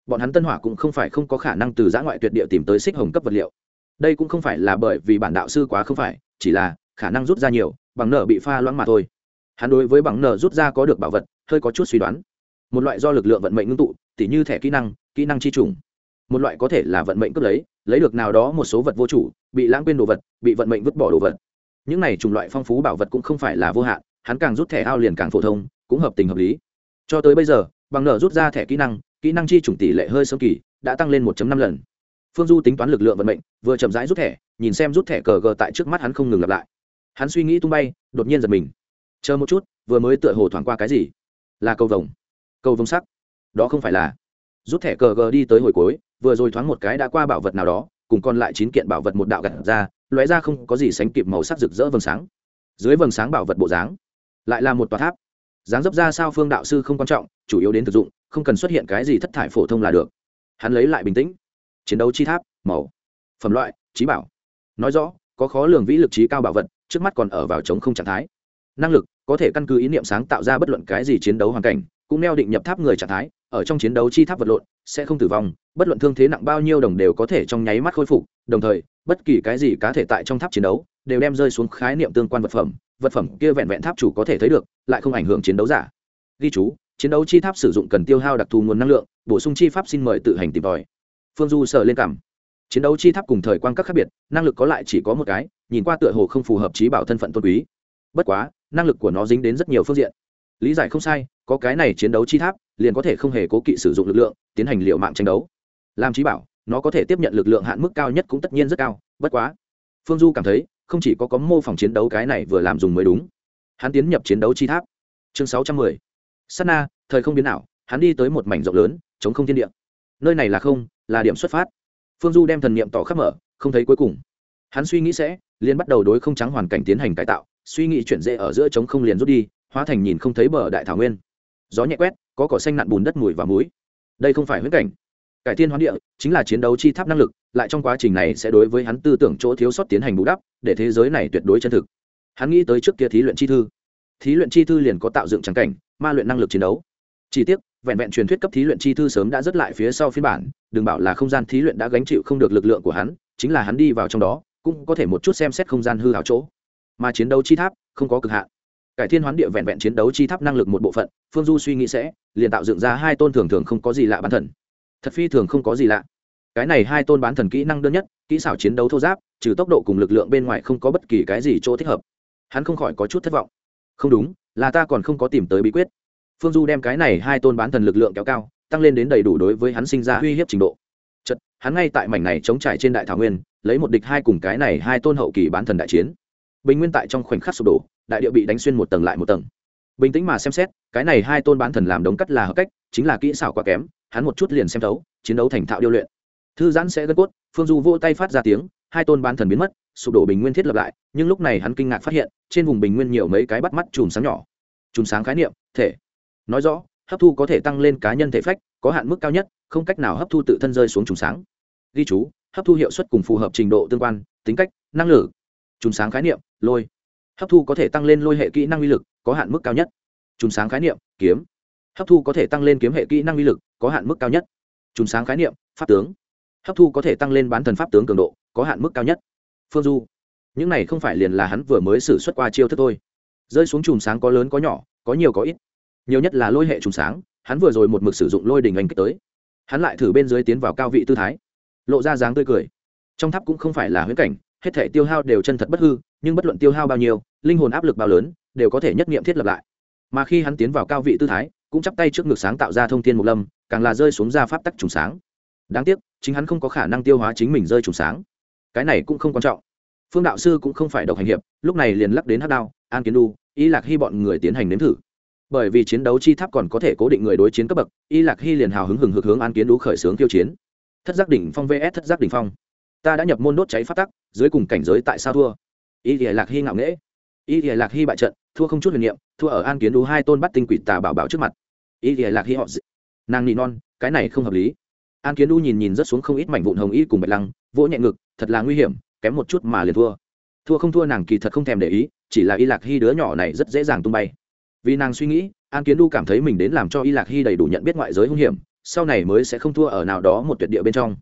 Speaker 1: Bọn hắn tân hỏa cũng không phải không có khả năng từ giã ngoại tuyệt địa tìm tới xích hồng cấp vật liệu. Đây cũng không phải là bởi vì bản đạo sư quá không phải, chỉ là khả năng rút ra nhiều, bằng nợ bị pha loãng mà thôi. Hắn đối với bằng nợ rút ra có được bảo vật, hơi có chút suy đoán. Một loại do lực lượng vận mệnh ngưng tụ, tỉ như thẻ kỹ năng kỹ năng chi trùng một loại có thể là vận mệnh cướp lấy lấy được nào đó một số vật vô chủ, bị lãng quên đồ vật, bị vận mệnh vứt bỏ đồ vật. Những này chủng loại phong phú bảo vật cũng không phải là vô hạn, hắn càng rút thẻ ao liền càng phổ thông, cũng hợp tình hợp lý. Cho tới bây giờ, bằng nợ rút ra thẻ kỹ năng kỹ năng chi chủng tỷ lệ hơi sớm kỳ, đã tăng lên 1 năm lần. Phương du tính toán lực lượng vận mệnh, vừa chậm rãi rút thẻ, nhìn xem rút thẻ cờ gờ tại trước mắt hắn không ngừng lặp lại. Hắn suy nghĩ tung bay, đột nhiên giật mình. Chờ một chút, vừa mới tựa hồ thoáng qua cái gì? Là cầu vồng. Cầu vồng sắc. Đó không phải là. Rút thẻ cờ gờ đi tới hồi cuối vừa rồi thoáng một cái đã qua bảo vật nào đó, cùng còn lại chín kiện bảo vật một đạo gặt ra, lóe ra không có gì sánh kịp màu sắc rực rỡ vầng sáng. Dưới vầng sáng bảo vật bộ dáng, lại là một tòa tháp. Dáng dấp ra sao phương đạo sư không quan trọng, chủ yếu đến thực dụng, không cần xuất hiện cái gì thất thải phổ thông là được. Hắn lấy lại bình tĩnh. Chiến đấu chi tháp, màu, phẩm loại, trí bảo. Nói rõ, có khó lường vĩ lực trí cao bảo vật, trước mắt còn ở vào chống không trạng thái. Năng lực, có thể căn cứ ý niệm sáng tạo ra bất luận cái gì chiến đấu hoàn cảnh, cũng neo định nhập tháp người trạng thái ở trong chiến đấu chi tháp vật lộn, sẽ không tử vong, bất luận thương thế nặng bao nhiêu đồng đều có thể trong nháy mắt khôi phục, đồng thời, bất kỳ cái gì cá thể tại trong tháp chiến đấu, đều đem rơi xuống khái niệm tương quan vật phẩm vật phẩm kia vẹn vẹn tháp chủ có thể thấy được, lại không ảnh hưởng chiến đấu giả. Ghi chú, chiến đấu chi tháp sử dụng cần tiêu hao đặc thù nguồn năng lượng, bổ sung chi pháp xin mời tự hành tìm tòi. Phương du sợ lên cảm. Chiến đấu chi tháp cùng thời quan các khác biệt, năng lực có lại chỉ có một cái, nhìn qua tựa hồ không phù hợp trí bảo thân phận tôn quý. Bất quá, năng lực của nó dính đến rất nhiều phương diện. Lý giải không sai, có cái này chiến đấu chi tháp liền có thể không hề cố kỵ sử dụng lực lượng, tiến hành liệu mạng tranh đấu. Làm trí bảo, nó có thể tiếp nhận lực lượng hạn mức cao nhất cũng tất nhiên rất cao, bất quá. Phương du cảm thấy, không chỉ có có mô phỏng chiến đấu cái này vừa làm dùng mới đúng. Hắn tiến nhập chiến đấu chi tháp. Chương sáu trăm mười. Na, thời không biến nào hắn đi tới một mảnh rộng lớn, chống không thiên địa. Nơi này là không, là điểm xuất phát. Phương du đem thần niệm tỏ khắp mở, không thấy cuối cùng. Hắn suy nghĩ sẽ, liền bắt đầu đối không trắng hoàn cảnh tiến hành cải tạo, suy nghĩ chuyển dễ ở giữa chống không liền rút đi, hóa thành nhìn không thấy bờ đại thảo nguyên gió nhẹ quét, có cỏ xanh nặn bùn đất mùi và muối. Đây không phải huyễn cảnh. Cải thiên hoán địa chính là chiến đấu chi tháp năng lực, lại trong quá trình này sẽ đối với hắn tư tưởng chỗ thiếu sót tiến hành bù đắp, để thế giới này tuyệt đối chân thực. Hắn nghĩ tới trước kia thí luyện chi thư. Thí luyện chi thư liền có tạo dựng trắng cảnh, ma luyện năng lực chiến đấu. Chi tiết vẹn vẹn truyền thuyết cấp thí luyện chi thư sớm đã rất lại phía sau phiên bản, đừng bảo là không gian thí luyện đã gánh chịu không được lực lượng của hắn, chính là hắn đi vào trong đó, cũng có thể một chút xem xét không gian hư hảo chỗ. Mà chiến đấu chi tháp không có cực hạn cải thiên hoán địa vẹn vẹn chiến đấu chi tháp năng lực một bộ phận, phương du suy nghĩ sẽ, liền tạo dựng ra hai tôn thường thường không có gì lạ bán thần. Thật phi thường không có gì lạ. Cái này hai tôn bán thần kỹ năng đơn nhất, kỹ xảo chiến đấu thô giáp, trừ tốc độ cùng lực lượng bên ngoài không có bất kỳ cái gì chỗ thích hợp. Hắn không khỏi có chút thất vọng. Không đúng, là ta còn không có tìm tới bí quyết. Phương du đem cái này hai tôn bán thần lực lượng kéo cao, tăng lên đến đầy đủ đối với hắn sinh ra uy hiếp trình độ. Chật hắn ngay tại mảnh này chống trải trên đại thảo nguyên, lấy một địch hai cùng cái này hai tôn hậu kỳ bán thần đại chiến. Bình nguyên tại trong khoảnh khắc sụp đổ đại địa bị đánh xuyên một tầng lại một tầng. Bình tĩnh mà xem xét, cái này hai tôn bán thần làm đống cắt là hợp cách, chính là kỹ xảo quá kém, hắn một chút liền xem thấu, chiến đấu thành thạo điêu luyện. Thư giãn sẽ gân cốt, phương du vô tay phát ra tiếng, hai tôn bán thần biến mất, sụp đổ bình nguyên thiết lập lại, nhưng lúc này hắn kinh ngạc phát hiện, trên vùng bình nguyên nhiều mấy cái bắt mắt chùm sáng nhỏ. Chùm sáng khái niệm, thể. Nói rõ, hấp thu có thể tăng lên cá nhân thể phách, có hạn mức cao nhất, không cách nào hấp thu tự thân rơi xuống chùm sáng. Ghi chú, hấp thu hiệu suất cùng phù hợp trình độ tương quan, tính cách, năng lực. Chùm sáng khái niệm, lôi hấp thu có thể tăng lên lôi hệ kỹ năng uy lực, có hạn mức cao nhất. Chùm sáng khái niệm, kiếm. Hấp thu có thể tăng lên kiếm hệ kỹ năng uy lực, có hạn mức cao nhất. Chùm sáng khái niệm, pháp tướng. Hấp thu có thể tăng lên bán thần pháp tướng cường độ, có hạn mức cao nhất. Phương du. Những này không phải liền là hắn vừa mới xử xuất qua chiêu thức thôi. Rơi xuống chùm sáng có lớn có nhỏ, có nhiều có ít. Nhiều nhất là lôi hệ chùm sáng, hắn vừa rồi một mực sử dụng lôi đình anh kích tới. Hắn lại thử bên dưới tiến vào cao vị tư thái. Lộ ra dáng tươi cười. Trong tháp cũng không phải là huyễn cảnh hết thể tiêu hao đều chân thật bất hư, nhưng bất luận tiêu hao bao nhiêu, linh hồn áp lực bao lớn, đều có thể nhất nghiệm thiết lập lại. Mà khi hắn tiến vào cao vị tư thái, cũng chắp tay trước ngực sáng tạo ra thông thiên một lâm, càng là rơi xuống ra pháp tắc trùng sáng. Đáng tiếc, chính hắn không có khả năng tiêu hóa chính mình rơi trùng sáng. Cái này cũng không quan trọng. Phương đạo sư cũng không phải độc hành hiệp, lúc này liền lắc đến hát đao, an kiến đu, y lạc hy bọn người tiến hành nếm thử. Bởi vì chiến đấu chi tháp còn có thể cố định người đối chiến cấp bậc, y lạc hy liền hào hứng hừng hực hướng an kiến đu khởi xướng tiêu chiến. Thất giác đỉnh phong vs thất giác đỉnh phong ta đã nhập môn đốt cháy phát tắc, dưới cùng cảnh giới tại sao thua? Y thì lạc hy ngạo nghễ. Y thì lạc hy bại trận, thua không chút huyền niệm, thua ở an kiến đu hai tôn bắt tinh quỷ tà bảo bảo trước mặt. Y thì lạc hy họ nàng nị non, cái này không hợp lý. An kiến đu nhìn nhìn rất xuống không ít mảnh vụn hồng y cùng bạch lăng, vỗ nhẹ ngực, thật là nguy hiểm, kém một chút mà liền thua. Thua không thua nàng kỳ thật không thèm để ý, chỉ là y lạc hy đứa nhỏ này rất dễ dàng tung bay. Vì nàng suy nghĩ, an kiến đu cảm thấy mình đến làm cho y lạc hy đầy đủ nhận biết ngoại giới hung hiểm, sau này mới sẽ không thua ở nào đó một tuyệt địa bên trong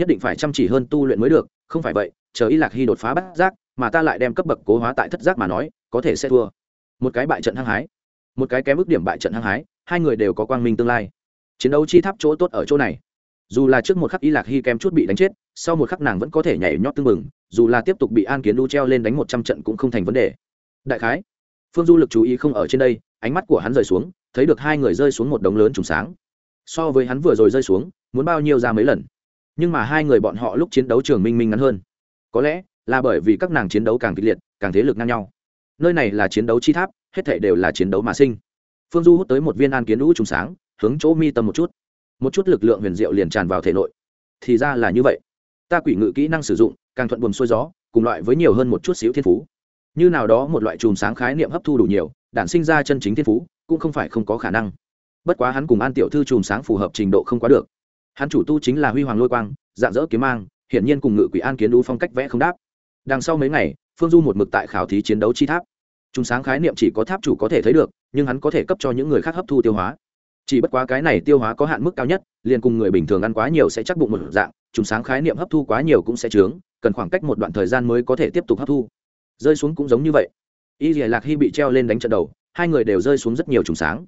Speaker 1: nhất định phải chăm chỉ hơn tu luyện mới được, không phải vậy, chờ y lạc hy đột phá bắt giác, mà ta lại đem cấp bậc cố hóa tại thất giác mà nói, có thể sẽ thua. Một cái bại trận hăng hái, một cái kém ước điểm bại trận hăng hái, hai người đều có quang minh tương lai. Chiến đấu chi tháp chỗ tốt ở chỗ này. Dù là trước một khắc y lạc hy kém chút bị đánh chết, sau một khắc nàng vẫn có thể nhảy nhót tưng bừng, dù là tiếp tục bị an kiến đu treo lên đánh một trăm trận cũng không thành vấn đề. Đại khái, phương du lực chú ý không ở trên đây, ánh mắt của hắn rời xuống, thấy được hai người rơi xuống một đống lớn trùng sáng. So với hắn vừa rồi rơi xuống, muốn bao nhiêu ra mấy lần? Nhưng mà hai người bọn họ lúc chiến đấu trường minh minh ngắn hơn. Có lẽ là bởi vì các nàng chiến đấu càng kịch liệt, càng thế lực ngang nhau. Nơi này là chiến đấu chi tháp, hết thể đều là chiến đấu mà sinh. Phương du hút tới một viên an kiến lũ trùng sáng, hướng chỗ mi tâm một chút. Một chút lực lượng huyền diệu liền tràn vào thể nội. Thì ra là như vậy. Ta quỷ ngự kỹ năng sử dụng, càng thuận buồm xuôi gió, cùng loại với nhiều hơn một chút xíu thiên phú. Như nào đó một loại chùm sáng khái niệm hấp thu đủ nhiều, đản sinh ra chân chính thiên phú, cũng không phải không có khả năng. Bất quá hắn cùng an tiểu thư chùm sáng phù hợp trình độ không quá được hắn chủ tu chính là huy hoàng lôi quang, dạng dỡ kiếm mang, hiển nhiên cùng ngự quỷ an kiến đu phong cách vẽ không đáp. Đằng sau mấy ngày, phương du một mực tại khảo thí chiến đấu chi tháp. Chúng sáng khái niệm chỉ có tháp chủ có thể thấy được, nhưng hắn có thể cấp cho những người khác hấp thu tiêu hóa. Chỉ bất quá cái này tiêu hóa có hạn mức cao nhất, liền cùng người bình thường ăn quá nhiều sẽ chắc bụng một dạng, chúng sáng khái niệm hấp thu quá nhiều cũng sẽ trướng cần khoảng cách một đoạn thời gian mới có thể tiếp tục hấp thu. Rơi xuống cũng giống như vậy. Y dìa lạc hy bị treo lên đánh trận đầu, hai người đều rơi xuống rất nhiều trùng sáng.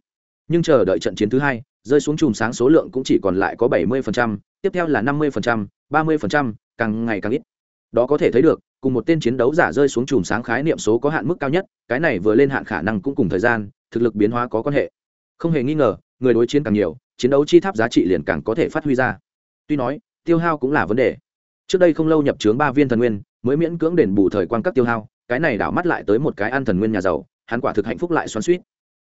Speaker 1: Nhưng chờ đợi trận chiến thứ hai rơi xuống chùm sáng số lượng cũng chỉ còn lại có bảy mươi tiếp theo là năm mươi ba mươi càng ngày càng ít. Đó có thể thấy được, cùng một tên chiến đấu giả rơi xuống chùm sáng khái niệm số có hạn mức cao nhất, cái này vừa lên hạn khả năng cũng cùng thời gian, thực lực biến hóa có quan hệ. Không hề nghi ngờ, người đối chiến càng nhiều, chiến đấu chi tháp giá trị liền càng có thể phát huy ra. Tuy nói, tiêu hao cũng là vấn đề. Trước đây không lâu nhập chướng ba viên thần nguyên, mới miễn cưỡng đền bù thời quan các tiêu hao, cái này đảo mắt lại tới một cái ăn thần nguyên nhà giàu, hắn quả thực hạnh phúc lại xoắn xuýt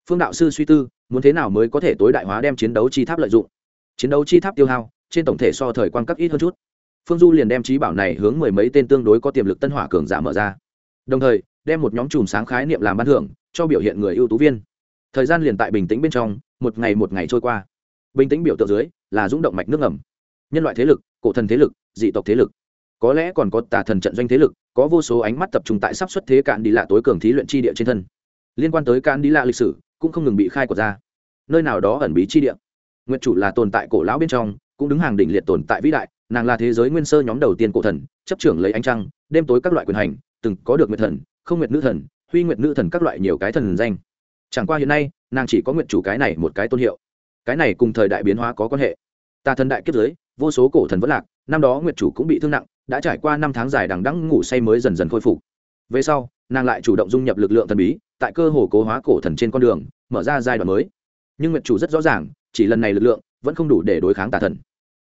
Speaker 1: phương đạo sư suy tư, muốn thế nào mới có thể tối đại hóa đem chiến đấu chi tháp lợi dụng? Chiến đấu chi tháp tiêu hao, trên tổng thể so thời quan cấp ít hơn chút. Phương du liền đem trí bảo này hướng mười mấy tên tương đối có tiềm lực tân hỏa cường giả mở ra. Đồng thời, đem một nhóm chùm sáng khái niệm làm ban thưởng, cho biểu hiện người ưu tú viên. Thời gian liền tại bình tĩnh bên trong, một ngày một ngày trôi qua. Bình tĩnh biểu tượng dưới, là rung động mạch nước ngầm. Nhân loại thế lực, cổ thần thế lực, dị tộc thế lực. Có lẽ còn có tà thần trận doanh thế lực, có vô số ánh mắt tập trung tại sắp xuất thế cạn đi lạ tối cường thí luyện chi địa trên thân. Liên quan tới cạn đi lạ lịch sử cũng không ngừng bị khai quật ra. Nơi nào đó ẩn bí chi địa. Nguyệt chủ là tồn tại cổ lão bên trong, cũng đứng hàng đỉnh liệt tồn tại vĩ đại, nàng là thế giới nguyên sơ nhóm đầu tiên cổ thần, chấp trưởng lấy ánh trăng, đêm tối các loại quyền hành, từng có được nguyệt thần, không nguyệt nữ thần, huy nguyệt nữ thần các loại nhiều cái thần danh. Chẳng qua hiện nay, nàng chỉ có nguyệt chủ cái này một cái tôn hiệu. Cái này cùng thời đại biến hóa có quan hệ. Ta thần đại kiếp giới vô số cổ thần vẫn lạc, năm đó nguyệt chủ cũng bị thương nặng, đã trải qua năm tháng dài đằng đẵng ngủ say mới dần dần khôi phục. Về sau, nàng lại chủ động dung nhập lực lượng thần bí tại cơ hồ cố hóa cổ thần trên con đường, mở ra giai đoạn mới. Nhưng nguyệt chủ rất rõ ràng, chỉ lần này lực lượng vẫn không đủ để đối kháng tà thần.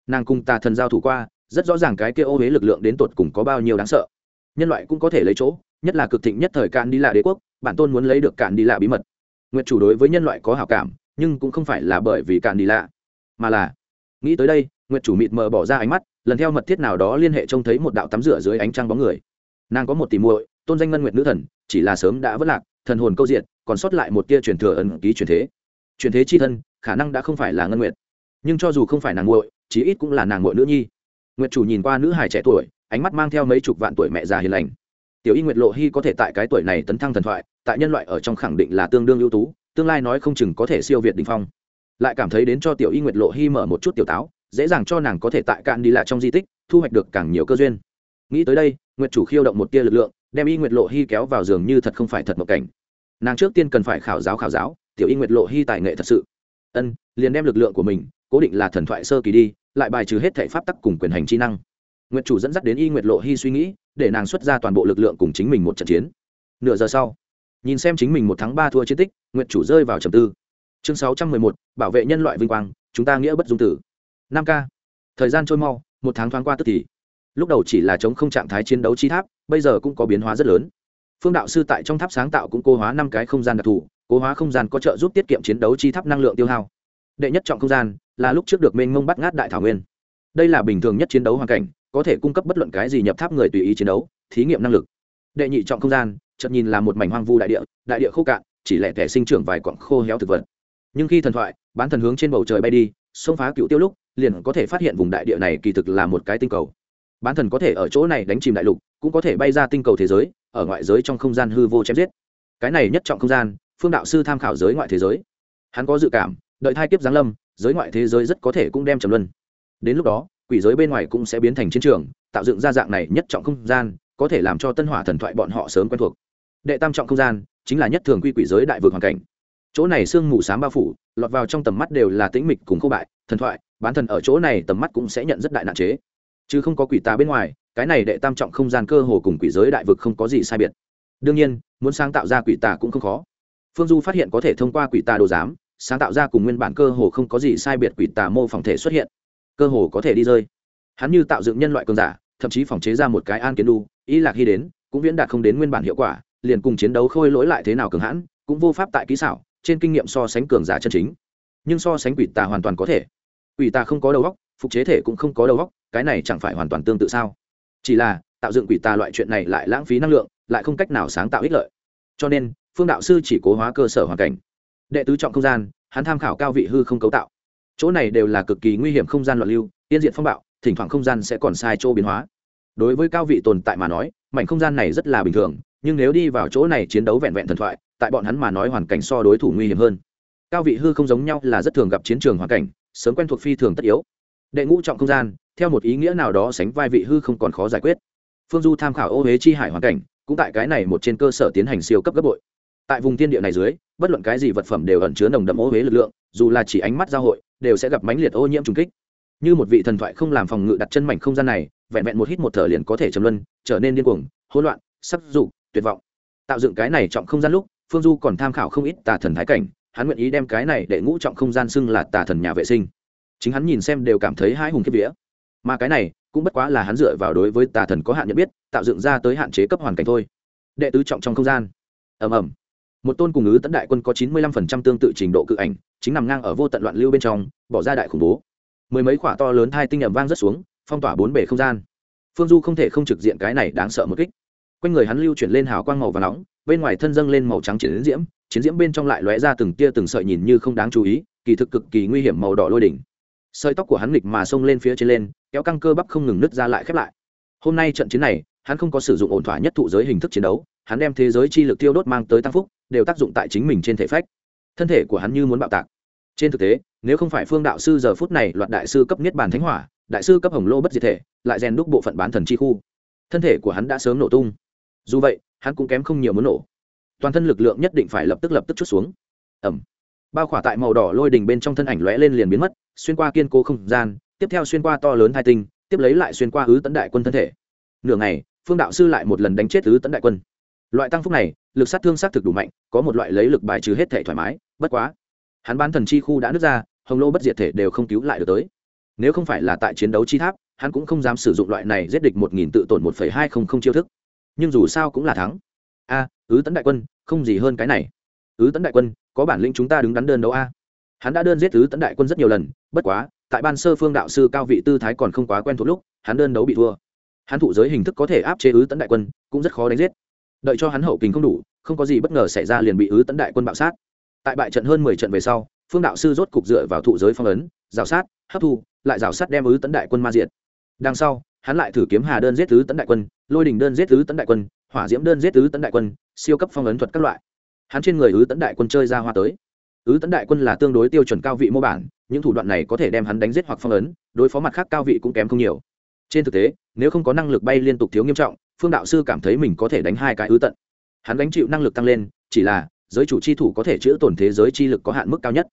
Speaker 1: Nàng cùng tà thần giao thủ qua, rất rõ ràng cái kia ô huế lực lượng đến tột cùng có bao nhiêu đáng sợ. Nhân loại cũng có thể lấy chỗ, nhất là cực thịnh nhất thời cạn đi lạ đế quốc, bản tôn muốn lấy được cạn đi lạ bí mật. Nguyệt chủ đối với nhân loại có hảo cảm, nhưng cũng không phải là bởi vì cạn đi lạ, mà là nghĩ tới đây, nguyệt chủ mịt mờ bỏ ra ánh mắt, lần theo mật thiết nào đó liên hệ trông thấy một đạo tắm rửa dưới ánh trăng bóng người. Nàng có một tỷ muội, tôn danh ngân nguyệt nữ thần, chỉ là sớm đã vất lạc thần hồn câu diện còn sót lại một tia truyền thừa ẩn ký truyền thế. Truyền thế chi thân, khả năng đã không phải là ngân nguyệt. Nhưng cho dù không phải nàng muội, chí ít cũng là nàng muội nữ nhi. Nguyệt chủ nhìn qua nữ hài trẻ tuổi, ánh mắt mang theo mấy chục vạn tuổi mẹ già hiền lành. Tiểu y nguyệt lộ hy có thể tại cái tuổi này tấn thăng thần thoại, tại nhân loại ở trong khẳng định là tương đương ưu tú, tương lai nói không chừng có thể siêu việt đình phong. Lại cảm thấy đến cho tiểu y nguyệt lộ hy mở một chút tiểu táo, dễ dàng cho nàng có thể tại cạn đi lại trong di tích, thu hoạch được càng nhiều cơ duyên. Nghĩ tới đây, nguyệt chủ khiêu động một tia lực lượng đem y nguyệt lộ hy kéo vào giường như thật không phải thật một cảnh. Nàng trước tiên cần phải khảo giáo khảo giáo, tiểu y nguyệt lộ hy tài nghệ thật sự. Ân, liền đem lực lượng của mình, cố định là thần thoại sơ kỳ đi, lại bài trừ hết thể pháp tắc cùng quyền hành chi năng. Nguyệt chủ dẫn dắt đến y nguyệt lộ hy suy nghĩ, để nàng xuất ra toàn bộ lực lượng cùng chính mình một trận chiến. Nửa giờ sau, nhìn xem chính mình một tháng ba thua chiến tích, nguyệt chủ rơi vào trầm tư. Chương sáu trăm mười một, bảo vệ nhân loại vinh quang, chúng ta nghĩa bất dung tử. Năm k thời gian trôi mau, một tháng thoáng qua tức thì. Lúc đầu chỉ là chống không trạng thái chiến đấu chi tháp bây giờ cũng có biến hóa rất lớn. Phương đạo sư tại trong tháp sáng tạo cũng cố hóa năm cái không gian đặc thù, cố hóa không gian có trợ giúp tiết kiệm chiến đấu chi tháp năng lượng tiêu hao. Đệ nhất trọng không gian là lúc trước được mênh mông bắt ngát đại thảo nguyên. Đây là bình thường nhất chiến đấu hoàn cảnh, có thể cung cấp bất luận cái gì nhập tháp người tùy ý chiến đấu, thí nghiệm năng lực. Đệ nhị trọng không gian, chợt nhìn là một mảnh hoang vu đại địa đại địa khô cạn, chỉ lẻ tẻ sinh trưởng vài quặng khô héo thực vật. Nhưng khi thần thoại, bán thần hướng trên bầu trời bay đi, xông phá cựu tiêu lúc, liền có thể phát hiện vùng đại địa này kỳ thực là một cái tinh cầu bán thần có thể ở chỗ này đánh chìm đại lục, cũng có thể bay ra tinh cầu thế giới, ở ngoại giới trong không gian hư vô chém giết. Cái này nhất trọng không gian, phương đạo sư tham khảo giới ngoại thế giới. Hắn có dự cảm, đợi thai kiếp giáng lâm, giới ngoại thế giới rất có thể cũng đem trầm luân. Đến lúc đó, quỷ giới bên ngoài cũng sẽ biến thành chiến trường, tạo dựng ra dạng này nhất trọng không gian, có thể làm cho tân hỏa thần thoại bọn họ sớm quen thuộc. Đệ tam trọng không gian, chính là nhất thường quy quỷ giới đại vực hoàn cảnh. Chỗ này sương mù s á m bao phủ, lọt vào trong tầm mắt đều là tĩnh mịch cùng khô bại, thần thoại, bán thần ở chỗ này tầm mắt cũng sẽ nhận rất đại nạn chế chứ không có quỷ tà bên ngoài, cái này đệ tam trọng không gian cơ hồ cùng quỷ giới đại vực không có gì sai biệt. Đương nhiên, muốn sáng tạo ra quỷ tà cũng không khó. Phương du phát hiện có thể thông qua quỷ tà đồ giám, sáng tạo ra cùng nguyên bản cơ hồ không có gì sai biệt quỷ tà mô phỏng thể xuất hiện. Cơ hồ có thể đi rơi. Hắn như tạo dựng nhân loại cường giả, thậm chí phòng chế ra một cái an kiến đu, ý lạc hy đến, cũng viễn đạt không đến nguyên bản hiệu quả, liền cùng chiến đấu khôi lỗi lại thế nào cường hãn, cũng vô pháp tại kỹ xảo, trên kinh nghiệm so sánh cường giả chân chính. Nhưng so sánh quỷ tà hoàn toàn có thể. Quỷ tà không có đầu óc phục chế thể cũng không có đầu óc, cái này chẳng phải hoàn toàn tương tự sao? Chỉ là, tạo dựng quỷ tà loại chuyện này lại lãng phí năng lượng, lại không cách nào sáng tạo ích lợi. Cho nên, phương đạo sư chỉ cố hóa cơ sở hoàn cảnh. Đệ tứ trọng không gian, hắn tham khảo cao vị hư không cấu tạo. Chỗ này đều là cực kỳ nguy hiểm không gian loạn lưu, tiên diện phong bạo, thỉnh thoảng không gian sẽ còn sai chỗ biến hóa. Đối với cao vị tồn tại mà nói, mảnh không gian này rất là bình thường, nhưng nếu đi vào chỗ này chiến đấu vẹn vẹn thần thoại, tại bọn hắn mà nói hoàn cảnh so đối thủ nguy hiểm hơn. Cao vị hư không giống nhau là rất thường gặp chiến trường hoàn cảnh, sớm quen thuộc phi thường tất yếu đệ ngũ trọng không gian, theo một ý nghĩa nào đó sánh vai vị hư không còn khó giải quyết. Phương du tham khảo ô huế chi hải hoàn cảnh, cũng tại cái này một trên cơ sở tiến hành siêu cấp gấp bội. Tại vùng thiên địa này dưới, bất luận cái gì vật phẩm đều ẩn chứa nồng đậm ô huế lực lượng, dù là chỉ ánh mắt giao hội, đều sẽ gặp mãnh liệt ô nhiễm trùng kích. Như một vị thần thoại không làm phòng ngự đặt chân mảnh không gian này, vẹn vẹn một hít một thở liền có thể chấm luân, trở nên điên cuồng, hỗn loạn sắc dục tuyệt vọng. Tạo dựng cái này trọng không gian lúc, phương du còn tham khảo không ít tà thần thái cảnh, hắn nguyện ý đem cái này để ngũ trọng không gian xưng là tà thần nhà vệ sinh chính hắn nhìn xem đều cảm thấy hai hùng kiếp vía. Mà cái này, cũng bất quá là hắn dựa vào đối với tà thần có hạn nhận biết, tạo dựng ra tới hạn chế cấp hoàn cảnh thôi. Đệ tứ trọng trong không gian. Ầm ầm. Một tôn cùng ứ tấn đại quân có chín mươi lăm phần trăm tương tự trình độ cự ảnh, chính nằm ngang ở vô tận loạn lưu bên trong, bỏ ra đại khủng bố. Mười mấy quả to lớn thai tinh ẩm vang rất xuống, phong tỏa bốn bể không gian. Phương du không thể không trực diện cái này đáng sợ một kích. Quanh người hắn lưu chuyển lên hào quang màu và nóng, bên ngoài thân dâng lên màu trắng chiến diễm chiến diễm bên trong lại lóe ra từng tia từng sợi nhìn như không đáng chú ý, kỳ thực cực kỳ nguy hiểm màu đỏ lôi đỉnh sợi tóc của hắn nghịch mà xông lên phía trên lên, kéo căng cơ bắp không ngừng nứt ra lại khép lại. Hôm nay trận chiến này, hắn không có sử dụng ổn thỏa nhất thụ giới hình thức chiến đấu, hắn đem thế giới chi lực tiêu đốt mang tới tăng phúc, đều tác dụng tại chính mình trên thể phách. Thân thể của hắn như muốn bạo tạc. Trên thực tế, nếu không phải phương đạo sư giờ phút này loạt đại sư cấp niết bàn thánh hỏa, đại sư cấp hồng lô bất diệt thể, lại rèn đúc bộ phận bán thần chi khu, thân thể của hắn đã sớm nổ tung. Dù vậy, hắn cũng kém không nhiều muốn nổ. Toàn thân lực lượng nhất định phải lập tức lập tức chút xuống. Ẩm bao khỏa tại màu đỏ lôi đỉnh bên trong thân ảnh lóe lên liền biến mất, xuyên qua kiên cố không gian, tiếp theo xuyên qua to lớn hai tinh, tiếp lấy lại xuyên qua ứ tấn đại quân thân thể. Nửa ngày, phương đạo sư lại một lần đánh chết ứ tấn đại quân. Loại tăng phúc này, lực sát thương sát thực đủ mạnh, có một loại lấy lực bài trừ hết thể thoải mái, bất quá, hắn bán thần chi khu đã nứt ra, hồng lô bất diệt thể đều không cứu lại được tới. Nếu không phải là tại chiến đấu chi tháp, hắn cũng không dám sử dụng loại này giết địch một nghìn tự tổn một phẩy hai không không chiêu thức. Nhưng dù sao cũng là thắng. A, ứ tấn đại quân, không gì hơn cái này. Ứ tấn đại quân có bản lĩnh chúng ta đứng đắn đơn đấu a. Hắn đã đơn giết tứ tấn đại quân rất nhiều lần, bất quá, tại ban sơ phương đạo sư cao vị tư thái còn không quá quen thuộc lúc, hắn đơn đấu bị thua. Hắn thụ giới hình thức có thể áp chế ứ tấn đại quân, cũng rất khó đánh giết. Đợi cho hắn hậu kình không đủ, không có gì bất ngờ xảy ra liền bị ứ tấn đại quân bạo sát. Tại bại trận hơn mười trận về sau, phương đạo sư rốt cục dựa vào thụ giới phong ấn, rào sát, hấp thu, lại rào sát đem ứ tấn đại quân ma diệt. Đằng sau, hắn lại thử kiếm hà đơn giết ứ tấn đại quân, lôi đình đơn giết ứ tấn đại quân, hỏa diễm đơn giết ứ tấn đại quân, siêu cấp phong ấn thuật các loại hắn trên người ứ tấn đại quân chơi ra hoa tới. Ứ tấn đại quân là tương đối tiêu chuẩn cao vị mô bản, những thủ đoạn này có thể đem hắn đánh giết hoặc phong ấn, đối phó mặt khác cao vị cũng kém không nhiều. Trên thực tế, nếu không có năng lực bay liên tục thiếu nghiêm trọng, phương đạo sư cảm thấy mình có thể đánh hai cái ứ tận. Hắn gánh chịu năng lực tăng lên, chỉ là, giới chủ chi thủ có thể chữa tổn thế giới chi lực có hạn mức cao nhất.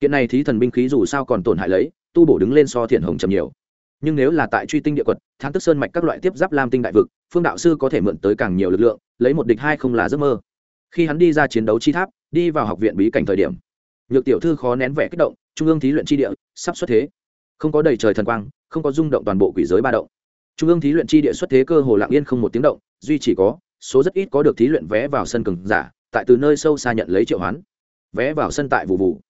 Speaker 1: Kiện này thí thần binh khí dù sao còn tổn hại lấy, tu bổ đứng lên so thiện hồng trầm nhiều. Nhưng nếu là tại truy tinh địa quật thang tức sơn mạch các loại tiếp giáp lam tinh đại vực, phương đạo sư có thể mượn tới càng nhiều lực lượng, lấy một địch hai không là giấc mơ khi hắn đi ra chiến đấu chi tháp, đi vào học viện bí cảnh thời điểm, nhược tiểu thư khó nén vẻ kích động, trung ương thí luyện chi địa, sắp xuất thế. Không có đầy trời thần quang, không có rung động toàn bộ quỷ giới ba động. Trung ương thí luyện chi địa xuất thế cơ hồ lặng yên không một tiếng động, duy chỉ có, số rất ít có được thí luyện vé vào sân cường giả, tại từ nơi sâu xa nhận lấy triệu hoán. Vé vào sân tại vụ vụ.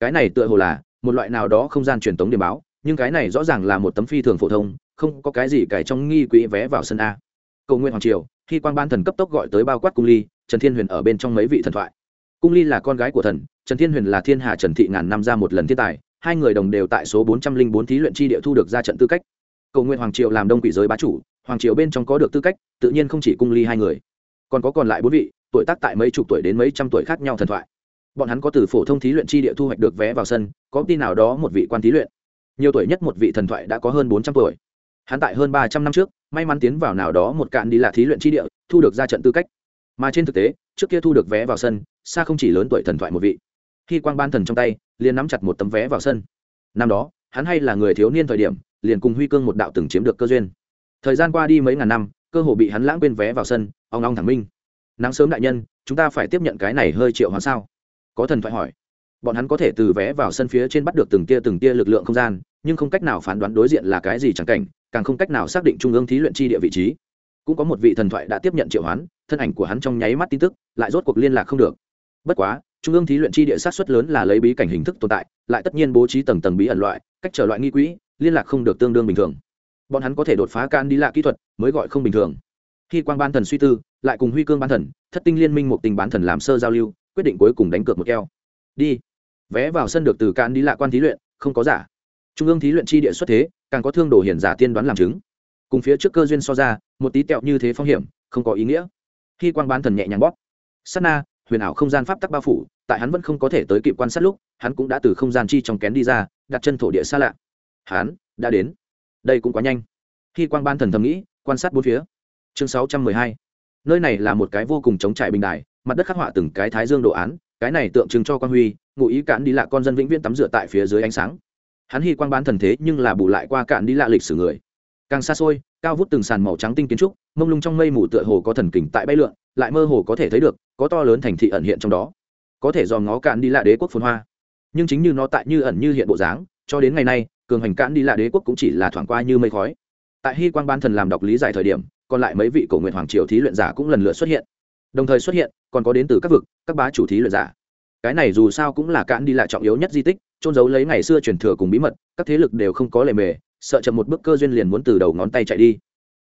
Speaker 1: Cái này tựa hồ là, một loại nào đó không gian truyền thống điểm báo, nhưng cái này rõ ràng là một tấm phi thường phổ thông, không có cái gì cải trong nghi quỹ vé vào sân a. Cầu nguyện hoàng triều khi quan ban thần cấp tốc gọi tới bao quát cung ly, trần thiên huyền ở bên trong mấy vị thần thoại. Cung ly là con gái của thần, trần thiên huyền là thiên hà trần thị ngàn năm ra một lần thiên tài, hai người đồng đều tại số bốn trăm linh bốn thí luyện chi địa thu được ra trận tư cách. Cầu nguyện hoàng triều làm đông quỷ giới bá chủ, hoàng triều bên trong có được tư cách, tự nhiên không chỉ cung ly hai người. Còn có còn lại bốn vị, tuổi tác tại mấy chục tuổi đến mấy trăm tuổi khác nhau thần thoại. Bọn hắn có từ phổ thông thí luyện chi địa thu hoạch được vé vào sân, có tin nào đó một vị quan thí luyện. Nhiều tuổi nhất một vị thần thoại đã có hơn bốn trăm tuổi hắn tại hơn ba trăm năm trước, may mắn tiến vào nào đó một cạn đi là thí luyện chi địa, thu được ra trận tư cách. Mà trên thực tế, trước kia thu được vé vào sân, xa không chỉ lớn tuổi thần thoại một vị. Khi quang ban thần trong tay, liền nắm chặt một tấm vé vào sân. Năm đó, hắn hay là người thiếu niên thời điểm, liền cùng huy cương một đạo từng chiếm được cơ duyên. Thời gian qua đi mấy ngàn năm, cơ hồ bị hắn lãng quên vé vào sân, ong ong thẳng minh. Nắng sớm đại nhân, chúng ta phải tiếp nhận cái này hơi triệu hóa sao? Có thần thoại hỏi. Bọn hắn có thể từ vé vào sân phía trên bắt được từng tia từng tia lực lượng không gian, nhưng không cách nào phán đoán đối diện là cái gì chẳng cảnh càng không cách nào xác định trung ương thí luyện chi địa vị trí. Cũng có một vị thần thoại đã tiếp nhận triệu hoán, thân ảnh của hắn trong nháy mắt tin tức, lại rốt cuộc liên lạc không được. Bất quá, trung ương thí luyện chi địa sát xuất lớn là lấy bí cảnh hình thức tồn tại, lại tất nhiên bố trí tầng tầng bí ẩn loại, cách trở loại nghi quỹ, liên lạc không được tương đương bình thường. Bọn hắn có thể đột phá can đi lạ kỹ thuật, mới gọi không bình thường. Khi quang ban thần suy tư, lại cùng huy cương ban thần, thất tinh liên minh một tình bán thần làm sơ giao lưu, quyết định cuối cùng đánh cược một keo. Đi. Vé vào sân được từ can đi lạ quan thí luyện, không có giả trung ương thí luyện chi địa xuất thế, càng có thương đồ hiển giả tiên đoán làm chứng. Cùng phía trước cơ duyên so ra, một tí tẹo như thế phong hiểm, không có ý nghĩa. Khi quang bán thần nhẹ nhàng bóp sana huyền ảo không gian pháp tắc bao phủ, tại hắn vẫn không có thể tới kịp quan sát lúc, hắn cũng đã từ không gian chi trong kén đi ra, đặt chân thổ địa xa lạ. Hắn đã đến. Đây cũng quá nhanh. Khi quang ban thần thầm nghĩ, quan sát bốn phía. Chương sáu trăm mười hai. Nơi này là một cái vô cùng chống trải bình đài, mặt đất khắc họa từng cái thái dương đồ án, cái này tượng trưng cho quan huy, ngụ ý cản đi lạ con dân vĩnh viễn tắm rửa tại phía dưới ánh sáng hắn hy quang bán thần thế nhưng là bù lại qua cạn đi lạ lịch sử người. Càng xa xôi, cao vút từng sàn màu trắng tinh kiến trúc, mông lung trong mây mù tựa hồ có thần kình tại bay lượn, lại mơ hồ có thể thấy được, có to lớn thành thị ẩn hiện trong đó. Có thể do ngó cạn đi lạ đế quốc phồn hoa. Nhưng chính như nó tại như ẩn như hiện bộ dáng, cho đến ngày nay, cường hành cạn đi lạ đế quốc cũng chỉ là thoảng qua như mây khói. Tại hy quang ban thần làm đọc lý giải thời điểm, còn lại mấy vị cổ nguyện hoàng triều thí luyện giả cũng lần lượt xuất hiện. Đồng thời xuất hiện, còn có đến từ các vực, các bá chủ thí luyện giả. Cái này dù sao cũng là cạn đi lại trọng yếu nhất di tích trôn giấu lấy ngày xưa truyền thừa cùng bí mật, các thế lực đều không có lề mề, sợ chậm một bước cơ duyên liền muốn từ đầu ngón tay chạy đi.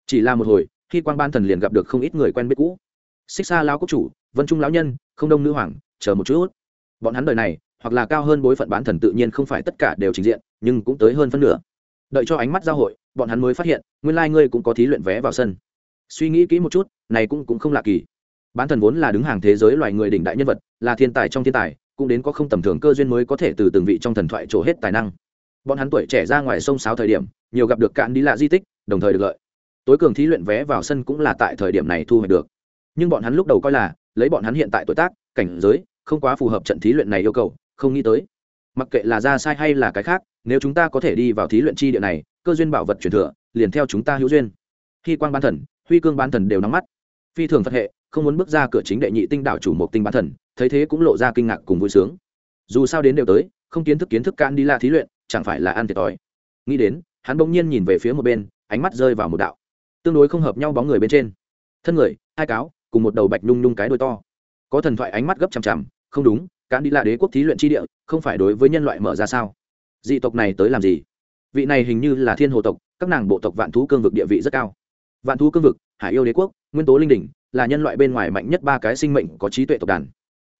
Speaker 1: Chỉ là một hồi, khi quan ban thần liền gặp được không ít người quen biết cũ. Xích xa lao quốc chủ, vân trung lão nhân, không đông nữ hoàng, chờ một chút. Bọn hắn đời này, hoặc là cao hơn bối phận bán thần tự nhiên không phải tất cả đều trình diện, nhưng cũng tới hơn phân nửa. Đợi cho ánh mắt giao hội, bọn hắn mới phát hiện, nguyên lai、like、ngươi cũng có thí luyện vé vào sân. Suy nghĩ kỹ một chút, này cũng cũng không lạ kỳ bán thần vốn là đứng hàng thế giới loài người đỉnh đại nhân vật, là thiên tài trong thiên tài, cũng đến có không tầm thường cơ duyên mới có thể từ từng vị trong thần thoại trổ hết tài năng. Bọn hắn tuổi trẻ ra ngoài sông sáo thời điểm, nhiều gặp được cạn đi lạ di tích, đồng thời được lợi. Tối cường thí luyện vé vào sân cũng là tại thời điểm này thu hoạch được. Nhưng bọn hắn lúc đầu coi là, lấy bọn hắn hiện tại tuổi tác, cảnh giới, không quá phù hợp trận thí luyện này yêu cầu, không nghĩ tới. Mặc kệ là ra sai hay là cái khác, nếu chúng ta có thể đi vào thí luyện chi địa này, cơ duyên bảo vật truyền thừa, liền theo chúng ta hữu duyên. Khi quan ban thần, huy cương ban thần đều nắm mắt. Phi thường phật hệ không muốn bước ra cửa chính đệ nhị tinh đảo chủ một tinh bán thần, thấy thế cũng lộ ra kinh ngạc cùng vui sướng. Dù sao đến đều tới, không kiến thức kiến thức can đi la thí luyện, chẳng phải là ăn thiệt thòi. Nghĩ đến, hắn bỗng nhiên nhìn về phía một bên, ánh mắt rơi vào một đạo. Tương đối không hợp nhau bóng người bên trên. Thân người, hai cáo, cùng một đầu bạch nhung nhung cái đôi to. Có thần thoại ánh mắt gấp chằm chằm, không đúng cán đi là đế quốc thí luyện tri địa, không phải đối với nhân loại mở ra sao? Dị tộc này tới làm gì? Vị này hình như là thiên hồ tộc, các nàng bộ tộc vạn thú cương vực địa vị rất cao. Vạn thú cương vực, hải yêu đế quốc, nguyên tố linh đỉnh là nhân loại bên ngoài mạnh nhất ba cái sinh mệnh có trí tuệ tộc đàn.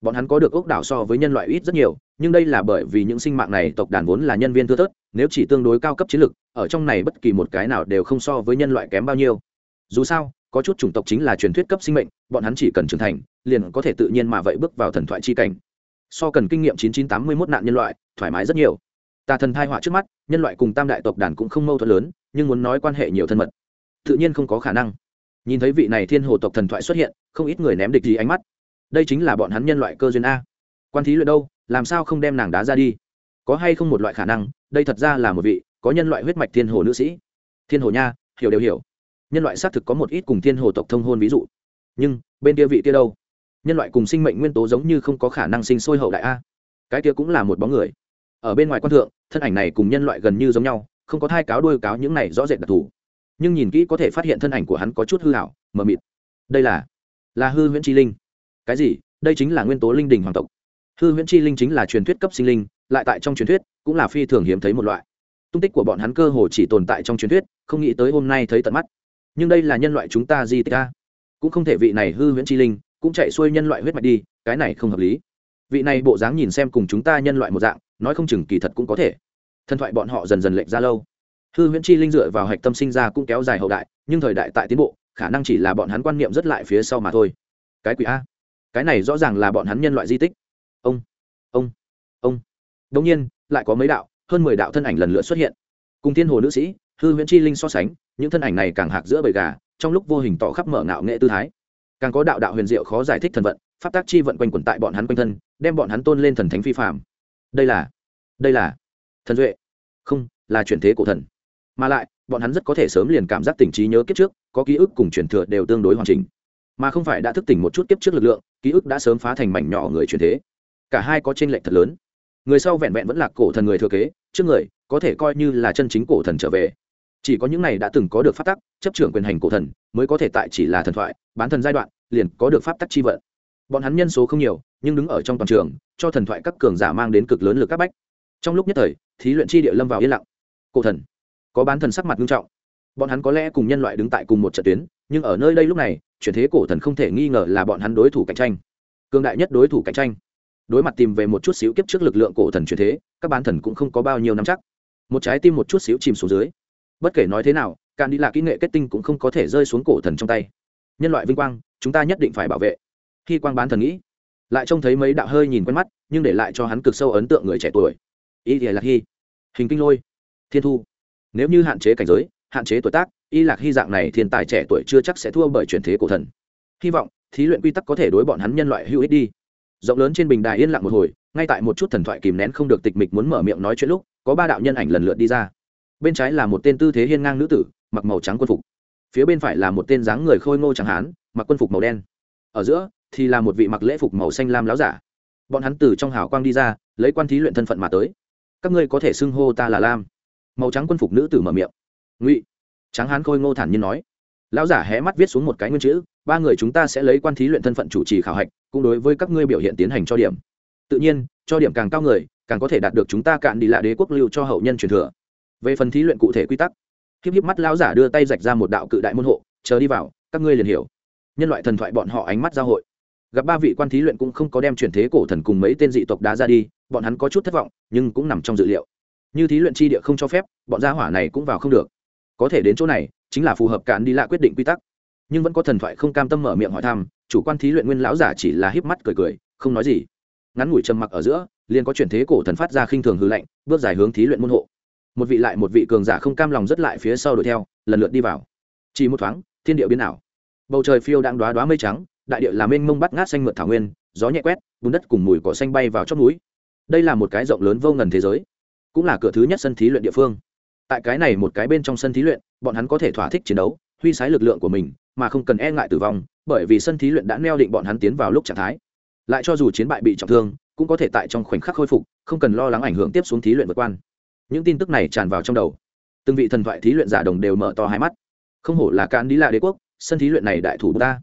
Speaker 1: Bọn hắn có được ốc đảo so với nhân loại ít rất nhiều, nhưng đây là bởi vì những sinh mạng này tộc đàn vốn là nhân viên thưa thớt, nếu chỉ tương đối cao cấp chiến lược ở trong này bất kỳ một cái nào đều không so với nhân loại kém bao nhiêu. Dù sao, có chút chủng tộc chính là truyền thuyết cấp sinh mệnh, bọn hắn chỉ cần trưởng thành, liền có thể tự nhiên mà vậy bước vào thần thoại chi cảnh. So cần kinh nghiệm 9981 nạn nhân loại, thoải mái rất nhiều. Tà thần thai họa trước mắt, nhân loại cùng tam đại tộc đàn cũng không mâu thuẫn lớn, nhưng muốn nói quan hệ nhiều thân mật, tự nhiên không có khả năng nhìn thấy vị này thiên hồ tộc thần thoại xuất hiện, không ít người ném địch gì ánh mắt. Đây chính là bọn hắn nhân loại cơ duyên a. Quan thí luyện đâu, làm sao không đem nàng đá ra đi? Có hay không một loại khả năng, đây thật ra là một vị có nhân loại huyết mạch thiên hồ nữ sĩ. Thiên hồ nha, hiểu đều hiểu. Nhân loại xác thực có một ít cùng thiên hồ tộc thông hôn ví dụ. Nhưng, bên kia vị kia đâu? Nhân loại cùng sinh mệnh nguyên tố giống như không có khả năng sinh sôi hậu đại a. Cái kia cũng là một bóng người. Ở bên ngoài quan thượng, thân ảnh này cùng nhân loại gần như giống nhau, không có thai cáo đuôi cáo những này rõ rệt đặc thù nhưng nhìn kỹ có thể phát hiện thân ảnh của hắn có chút hư hảo, mờ mịt. Đây là là hư huyễn chi linh. Cái gì? Đây chính là nguyên tố linh đình hoàng tộc. Hư huyễn chi linh chính là truyền thuyết cấp sinh linh, lại tại trong truyền thuyết cũng là phi thường hiếm thấy một loại. Tung tích của bọn hắn cơ hồ chỉ tồn tại trong truyền thuyết, không nghĩ tới hôm nay thấy tận mắt. Nhưng đây là nhân loại chúng ta di tích ta cũng không thể vị này hư huyễn chi linh cũng chạy xuôi nhân loại huyết mạch đi, cái này không hợp lý. Vị này bộ dáng nhìn xem cùng chúng ta nhân loại một dạng, nói không chừng kỳ thật cũng có thể. Thần thoại bọn họ dần dần lệnh ra lâu hư huyễn chi linh dựa vào hạch tâm sinh ra cũng kéo dài hậu đại, nhưng thời đại tại tiến bộ, khả năng chỉ là bọn hắn quan niệm rất lại phía sau mà thôi. Cái quỷ a. Cái này rõ ràng là bọn hắn nhân loại di tích. Ông ông ông. Đông nhiên, lại có mấy đạo, hơn mười đạo thân ảnh lần lượt xuất hiện. Cùng thiên hồ nữ sĩ, hư huyễn chi linh so sánh, những thân ảnh này càng hạc giữa bầy gà, trong lúc vô hình tỏ khắp mở ngạo nghệ tư thái. Càng có đạo đạo huyền diệu khó giải thích thần vận, pháp tác chi vận quanh quẩn tại bọn hắn quanh thân, đem bọn hắn tôn lên thần thánh phi phạm đây là đây là, thần duệ. Không, là chuyển thế cổ thần mà lại, bọn hắn rất có thể sớm liền cảm giác tỉnh trí nhớ kiếp trước, có ký ức cùng truyền thừa đều tương đối hoàn chỉnh. Mà không phải đã thức tỉnh một chút kiếp trước lực lượng, ký ức đã sớm phá thành mảnh nhỏ người truyền thế. Cả hai có tranh lệch thật lớn. Người sau vẹn vẹn vẫn là cổ thần người thừa kế, trước người, có thể coi như là chân chính cổ thần trở về. Chỉ có những này đã từng có được pháp tắc, chấp trưởng quyền hành cổ thần, mới có thể tại chỉ là thần thoại, bán thần giai đoạn, liền có được pháp tắc chi vận. Bọn hắn nhân số không nhiều, nhưng đứng ở trong toàn trường, cho thần thoại các cường giả mang đến cực lớn lực các bách. Trong lúc nhất thời, thí luyện chi địa lâm vào yên lặng. Cổ thần có bán thần sắc mặt nghiêm trọng. Bọn hắn có lẽ cùng nhân loại đứng tại cùng một trận tuyến, nhưng ở nơi đây lúc này, chuyển thế cổ thần không thể nghi ngờ là bọn hắn đối thủ cạnh tranh. Cường đại nhất đối thủ cạnh tranh. Đối mặt tìm về một chút xíu kiếp trước lực lượng cổ thần chuyển thế, các bán thần cũng không có bao nhiêu nắm chắc. Một trái tim một chút xíu chìm xuống dưới. Bất kể nói thế nào càng đi là kỹ nghệ kết tinh cũng không có thể rơi xuống cổ thần trong tay. Nhân loại vinh quang, chúng ta nhất định phải bảo vệ. Khi quang bán thần nghĩ, lại trông thấy mấy đạo hơi nhìn quen mắt, nhưng để lại cho hắn cực sâu ấn tượng người trẻ tuổi. Y thì là hy hình kinh lôi. Thiên thu nếu như hạn chế cảnh giới, hạn chế tuổi tác, y lạc hy dạng này thiên tài trẻ tuổi chưa chắc sẽ thua bởi truyền thế cổ thần. Hy vọng, thí luyện quy tắc có thể đối bọn hắn nhân loại hữu ích đi. Rộng lớn trên bình đài yên lặng một hồi, ngay tại một chút thần thoại kìm nén không được tịch mịch muốn mở miệng nói chuyện lúc, có ba đạo nhân ảnh lần lượt đi ra. Bên trái là một tên tư thế hiên ngang nữ tử, mặc màu trắng quân phục. Phía bên phải là một tên dáng người khôi ngô chẳng hán, mặc quân phục màu đen. Ở giữa, thì là một vị mặc lễ phục màu xanh lam láo giả. Bọn hắn từ trong hào quang đi ra, lấy quan thí luyện thân phận mà tới. Các ngươi có thể xưng hô ta là lam màu trắng quân phục nữ tử mở miệng. Ngụy trắng hán khôi ngô thản nhiên nói. Lão giả hé mắt viết xuống một cái nguyên chữ, ba người chúng ta sẽ lấy quan thí luyện thân phận chủ trì khảo hạch, cũng đối với các ngươi biểu hiện tiến hành cho điểm. Tự nhiên, cho điểm càng cao người, càng có thể đạt được chúng ta cạn đi lạ đế quốc lưu cho hậu nhân truyền thừa. Về phần thí luyện cụ thể quy tắc, híp híp mắt lão giả đưa tay rạch ra một đạo cự đại môn hộ, chờ đi vào, các ngươi liền hiểu. Nhân loại thần thoại bọn họ ánh mắt giao hội. Gặp ba vị quan thí luyện cũng không có đem chuyển thế cổ thần cùng mấy tên dị tộc đá ra đi, bọn hắn có chút thất vọng, nhưng cũng nằm trong dự liệu như thí luyện chi địa không cho phép, bọn gia hỏa này cũng vào không được. Có thể đến chỗ này, chính là phù hợp cạn đi lạ quyết định quy tắc. Nhưng vẫn có thần thoại không cam tâm mở miệng hỏi thăm, chủ quan thí luyện nguyên lão giả chỉ là híp mắt cười cười, không nói gì. Ngắn ngủi trầm mặc ở giữa, liền có chuyển thế cổ thần phát ra khinh thường hư lạnh bước dài hướng thí luyện môn hộ. Một vị lại một vị cường giả không cam lòng rất lại phía sau đuổi theo, lần lượt đi vào. Chỉ một thoáng, thiên địa biến ảo. Bầu trời phiêu đang đoá đoá mây trắng, đại địa làm mênh mông bắt ngát xanh mượt thảo nguyên, gió nhẹ quét, bùn đất cùng mùi cỏ xanh bay vào chót núi. Đây là một cái rộng lớn vô ngần thế giới cũng là cửa thứ nhất sân thí luyện địa phương. Tại cái này một cái bên trong sân thí luyện, bọn hắn có thể thỏa thích chiến đấu, huy sái lực lượng của mình, mà không cần e ngại tử vong, bởi vì sân thí luyện đã neo định bọn hắn tiến vào lúc trạng thái. Lại cho dù chiến bại bị trọng thương, cũng có thể tại trong khoảnh khắc khôi phục, không cần lo lắng ảnh hưởng tiếp xuống thí luyện vượt quan những tin tức này tràn vào trong đầu. Từng vị thần thoại thí luyện giả đồng đều mở to hai mắt. Không hổ là cán đi lạ đế quốc, sân thí luyện này đại thủ ta.